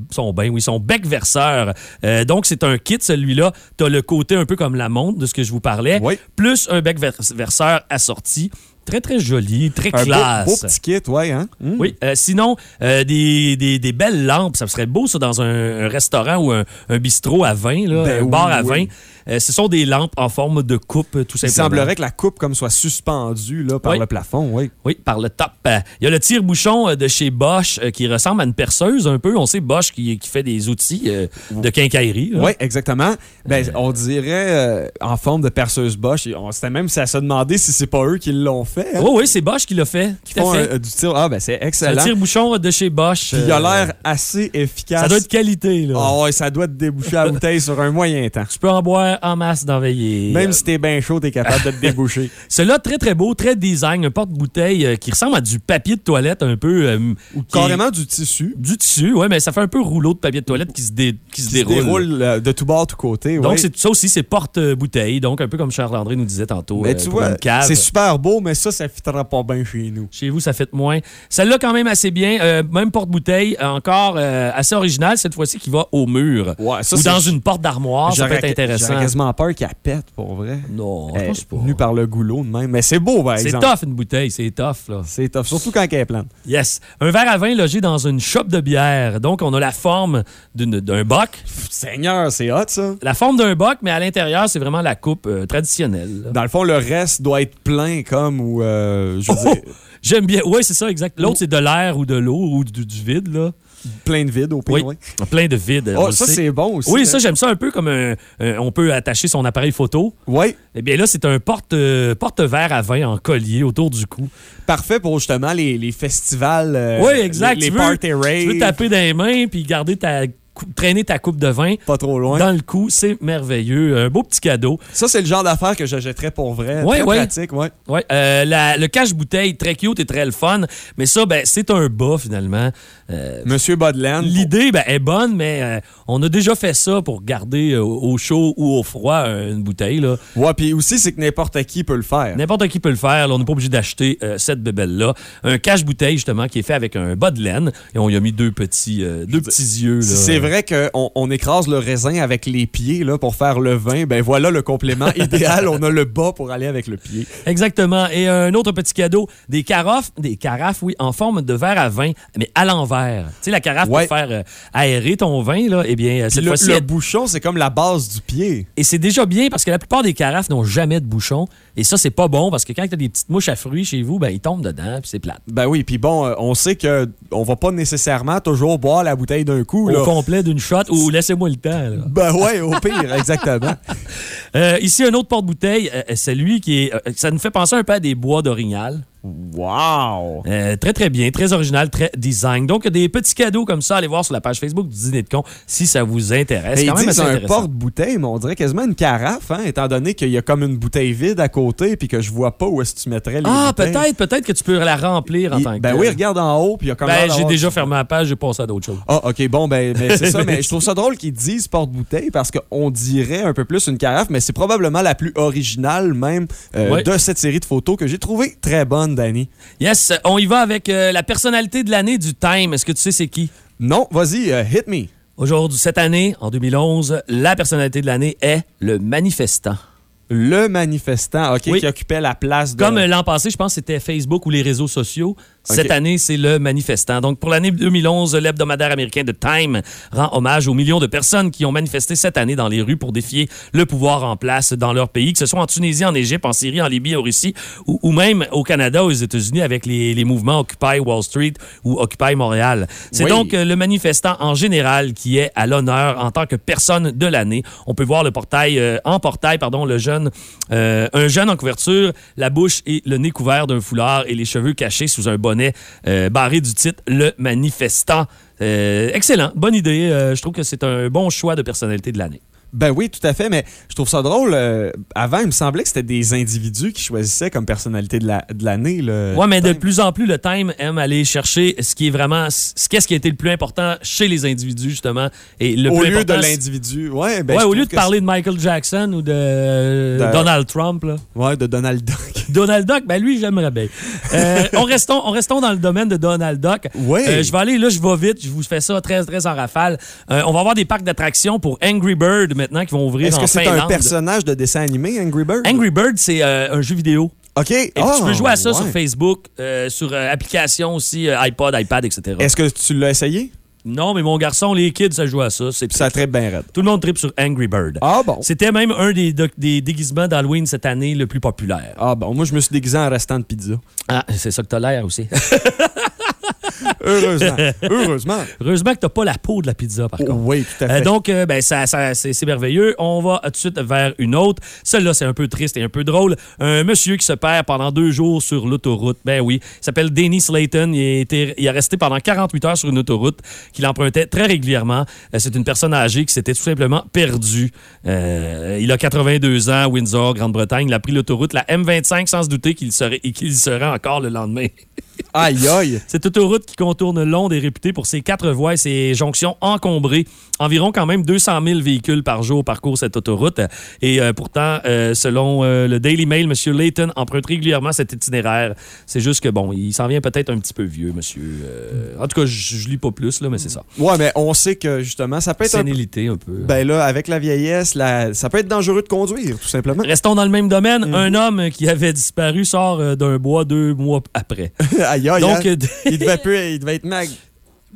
son bain, oui, son bec verseur. Euh, donc, c'est un kit, celui-là. Tu as le côté un peu comme la montre de ce que je vous parlais, plus un bec vers- verseur assorti. Très, très joli, très Un beau- classe. beau, petit kit, ouais, hein? Mm. Oui, euh, sinon, euh, des, des- des belles lampes, ça serait beau, ça, dans un, un restaurant ou un, un bistrot à vin, là, Ben un bar oui, à vin. Euh, ce sont des lampes en forme de coupe, tout Il simplement. semblerait que la coupe comme soit suspendue là, par Oui. le plafond, oui. Oui, par le top. Euh, Il y a le tire-bouchon euh, de chez Bosch qui ressemble à une perceuse un peu. On sait Bosch qui, qui fait des outils euh, de quincaillerie. là. Oui, exactement. Ben, on dirait en forme de perceuse Bosch. On s'était même ça se demander si c'est pas eux qui l'ont fait. hein. Oh oui, c'est Bosch qui l'a fait. Qui à font fait. un- du tir. Ah, ben c'est un excellent. tire-bouchon de chez Bosch. Il a l'air assez efficace. Ça doit être qualité, là. Ah ouais, ça doit te déboucher la bouteille sur un moyen temps. Tu peux en boire en masse veiller. Même si t'es bien chaud, t'es capable de te déboucher. Celui-là, très très beau, très design, un porte-bouteille euh, qui ressemble à du papier de toilette un peu. euh, qui Carrément est- du tissu. Du tissu, oui, mais ça fait un peu rouleau de papier de toilette qui se, dé- qui se Qui se déroule. déroule euh, de tout bord, tout côté. Donc, c'est ça aussi, c'est porte-bouteille. Donc, un peu comme Charles-André nous disait tantôt. Mais tu vois, c'est super beau, mais ça, ça fitera pas bien chez nous. Chez vous, ça fait moins. Celle-là, quand même, assez bien. Même porte-bouteille, encore assez original cette fois-ci, qui va au mur. Ouais, ça, Ou dans une porte d'armoire, ça peut être intéressant. Quasiment peur qu'elle pète, pour vrai. Non, je pense pas. venue par le goulot de même. Mais c'est beau, par C'est exemple. tough, une bouteille, c'est tough, là. C'est tough, surtout quand elle est pleine. Yes. Un verre à vin logé dans une shop de bière. Donc, on a la forme d'une- d'un boc. Seigneur, c'est hot, ça. La forme d'un boc, mais à l'intérieur, c'est vraiment la coupe euh, traditionnelle. là. Dans le fond, le reste doit être plein, comme, ou, euh, Oh! dire, J'aime bien. Oui, c'est ça, exact. L'autre, c'est de l'air ou de l'eau ou du, du vide, là. Plein de vide au pire. Oui, plein de vide. Oh, le ça, c'est bon aussi, Oui, hein. ça, j'aime ça un peu comme un, un- on peut attacher son appareil photo. Oui. Eh bien là, c'est un porte, euh, porte-verre à vin en collier autour du cou. Parfait pour justement les, les festivals. euh, oui, exact. Les, les tu, veux, party raves. tu veux taper dans les mains puis garder ta traîner ta coupe de vin Pas trop loin. dans le cou, c'est merveilleux. Un beau petit cadeau. Ça, c'est le genre d'affaire que j'achèterais pour vrai. Ouais, Très ouais. pratique, ouais. Ouais, euh, la- le cache-bouteille, très cute et très le fun. Mais ça, ben, c'est un bas, finalement. Euh, Monsieur Bodland. L'idée ben, est bonne, mais euh, on a déjà fait ça pour garder au chaud ou au froid une bouteille. Là. Ouais, puis aussi, c'est que n'importe qui peut le faire. N'importe qui peut le faire. là. on n'est pas obligé d'acheter cette bébelle-là. Un cache-bouteille, justement, qui est fait avec un bas de laine. Et on y a mis deux petits, deux petits yeux. là. C'est vrai qu'on on écrase le raisin avec les pieds là, pour faire le vin. Ben voilà le complément idéal. On a le bas pour aller avec le pied. Exactement. Et un autre petit cadeau, des carafes, des carafes, oui, en forme de verre à vin, mais à l'envers. Tu sais, la carafe Ouais. pour faire euh, aérer ton vin, là, eh bien, euh, Puis cette le, fois-ci, le elle- bouchon, c'est comme la base du pied. Et c'est déjà bien parce que la plupart des carafes n'ont jamais de bouchon. Et ça, c'est pas bon parce que quand tu as des petites mouches à fruits chez vous, ben, ils tombent dedans puis c'est plate. Ben oui, puis bon, euh, on sait que on va pas nécessairement toujours boire la bouteille d'un coup. Au là. complet d'une shot ou laissez-moi le temps. là. Ben ouais, au pire, exactement. Euh, ici, un autre porte-bouteille, euh, c'est lui qui est. euh, ça nous fait penser un peu à des bois d'orignal. Wow! Euh, très, très bien, très original, très design. Donc, des petits cadeaux comme ça, allez voir sur la page Facebook du Dîner de con si ça vous intéresse. Mais quand même assez un porte-bouteille, mais on dirait quasiment une carafe, hein, étant donné qu'il y a comme une bouteille vide à côté puis que je vois pas où est-ce que tu mettrais les Ah, peut-être, peut-être que tu peux la remplir en Il- tant que Ben oui, regarde en haut, puis il y a comme Ben, j'ai déjà fermé la page, j'ai passé à d'autres choses. Ah, OK, bon, ben, ben, c'est ça, mais je trouve ça drôle qu'ils disent porte-bouteille parce qu'on dirait un peu plus une carafe, mais c'est probablement la plus originale même euh, de cette série de photos que j'ai trouvé très bonne, Danny. Yes, on y va avec euh, la personnalité de l'année du Time. Est-ce que tu sais c'est qui? Non, vas-y, euh, hit me. Aujourd'hui, cette année, en 2011, la personnalité de l'année est le manifestant. Le manifestant, OK, Oui. qui occupait la place de... Comme euh, l'an passé, je pense que c'était Facebook ou les réseaux sociaux. Cette année, c'est le manifestant. Donc, pour l'année 2011, l'hebdomadaire américain de Time rend hommage aux millions de personnes qui ont manifesté cette année dans les rues pour défier le pouvoir en place dans leur pays, que ce soit en Tunisie, en Égypte, en Syrie, en Libye, en Russie ou, ou même au Canada, aux États-Unis, avec les, les mouvements Occupy Wall Street ou Occupy Montréal. C'est Oui. donc euh, le manifestant en général qui est à l'honneur en tant que personne de l'année. On peut voir le portail, euh, en portail, pardon, le jeune, euh, un jeune en couverture, la bouche et le nez couvert d'un foulard et les cheveux cachés sous un euh, barré du titre Le Manifestant. Euh, excellent, bonne idée. Euh, je trouve que c'est un bon choix de personnalité de l'année. Ben oui, tout à fait, mais je trouve ça drôle. euh, avant, il me semblait que c'était des individus qui choisissaient comme personnalité de la- de l'année. Ouais, mais de plus en plus, le Time aime aller chercher ce qui est vraiment, ce qu'est-ce qui a été le plus important chez les individus justement, et le Au plus lieu de l'individu. Ouais, ben, ouais, au lieu de parler de Michael Jackson ou de, De- Donald Trump, là. Ouais, de Donald Duck. Donald Duck, ben lui, j'aimerais bien. Euh, on, restons, on restons dans le domaine de Donald Duck. Ouais. Euh, je vais aller, là, je vais vite, je vous fais ça très, très en rafale. Euh, on va avoir des parcs d'attractions pour Angry Bird maintenant qui vont ouvrir Est-ce que c'est un personnage de dessin animé, Angry Bird? Angry Bird, c'est euh, un jeu vidéo. OK. Et Ah, tu peux jouer à ça sur. Facebook, euh, sur euh, application aussi, euh, iPod, iPad, etc. Est-ce que tu l'as essayé? Non, mais mon garçon, les kids, ça joue à ça. C'est Ça traite bien raide. Tout le monde tripe sur Angry Bird. Ah bon? C'était même un des, des déguisements d'Halloween cette année le plus populaire. Ah bon, moi je me suis déguisé en restant de pizza. Ah, c'est ça que t'as l'air aussi. Heureusement. Heureusement. Heureusement que t'as pas la peau de la pizza, par contre. Oui, tout à Euh, fait. donc, euh, ben, ça, ça- c'est merveilleux. On va tout de suite vers une autre. Celle-là, c'est un peu triste et un peu drôle. Un monsieur qui se perd pendant deux jours sur l'autoroute. Ben oui, il s'appelle Danny Slayton. Il il a resté pendant 48 heures sur une autoroute qu'il empruntait très régulièrement. Euh, c'est une personne âgée qui s'était tout simplement perdue. Euh, il a 82 ans, Windsor, Grande-Bretagne. Il a pris l'autoroute, la M25, sans se douter qu'il serait, qu'il y serait encore le lendemain. Aïe, aïe. Cette autoroute qui contourne Londres est réputée pour ses quatre voies et ses jonctions encombrées. Environ quand même 200 000 véhicules par jour parcourent cette autoroute. Et euh, pourtant, euh, selon euh, le Daily Mail, M. Layton emprunte régulièrement cet itinéraire. C'est juste que, bon, il s'en vient peut-être un petit peu vieux, monsieur. En tout cas, je lis pas plus, là, mais c'est ça. Ouais, mais on sait que justement, ça peut être Sénilité un peu. Ben là, avec la vieillesse, la- ça peut être dangereux de conduire, tout simplement. Restons dans le même domaine. Mhm. Un homme qui avait disparu sort d'un bois deux mois après. aïe, aïe. Donc, hein? euh, il, devait il devait être mag.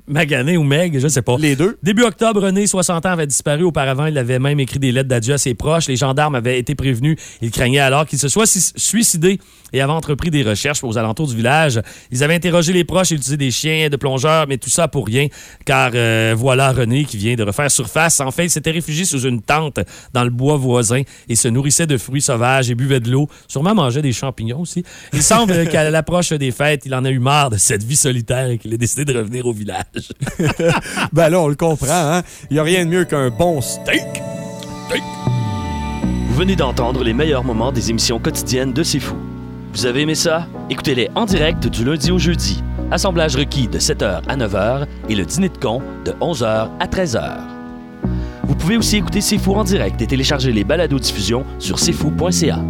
magané ou Meg, je sais pas. Les deux. Début octobre, René, 60 ans, avait disparu. Auparavant, il avait même écrit des lettres d'adieu à ses proches. Les gendarmes avaient été prévenus. Ils craignaient alors qu'il se soit suicidé et avaient entrepris des recherches aux alentours du village. Ils avaient interrogé les proches et utilisé des chiens de plongeurs, mais tout ça pour rien, car euh, voilà René qui vient de refaire surface. En fait, il s'était réfugié sous une tente dans le bois voisin et se nourrissait de fruits sauvages et buvait de l'eau. Sûrement mangeait des champignons aussi. Il semble qu'à l'approche des fêtes, il en a eu marre de cette vie solitaire et qu'il a décidé de revenir au village. ben là, on le comprend, hein? Il n'y a rien de mieux qu'un bon steak. Vous venez d'entendre les meilleurs moments des émissions quotidiennes de C'est Fou. Vous avez aimé ça? Écoutez-les en direct du lundi au jeudi. Assemblage requis de 7h à 9h et le dîner de con de 11h à 13h. Vous pouvez aussi écouter C'est en direct et télécharger les balados diffusion sur cfou.ca.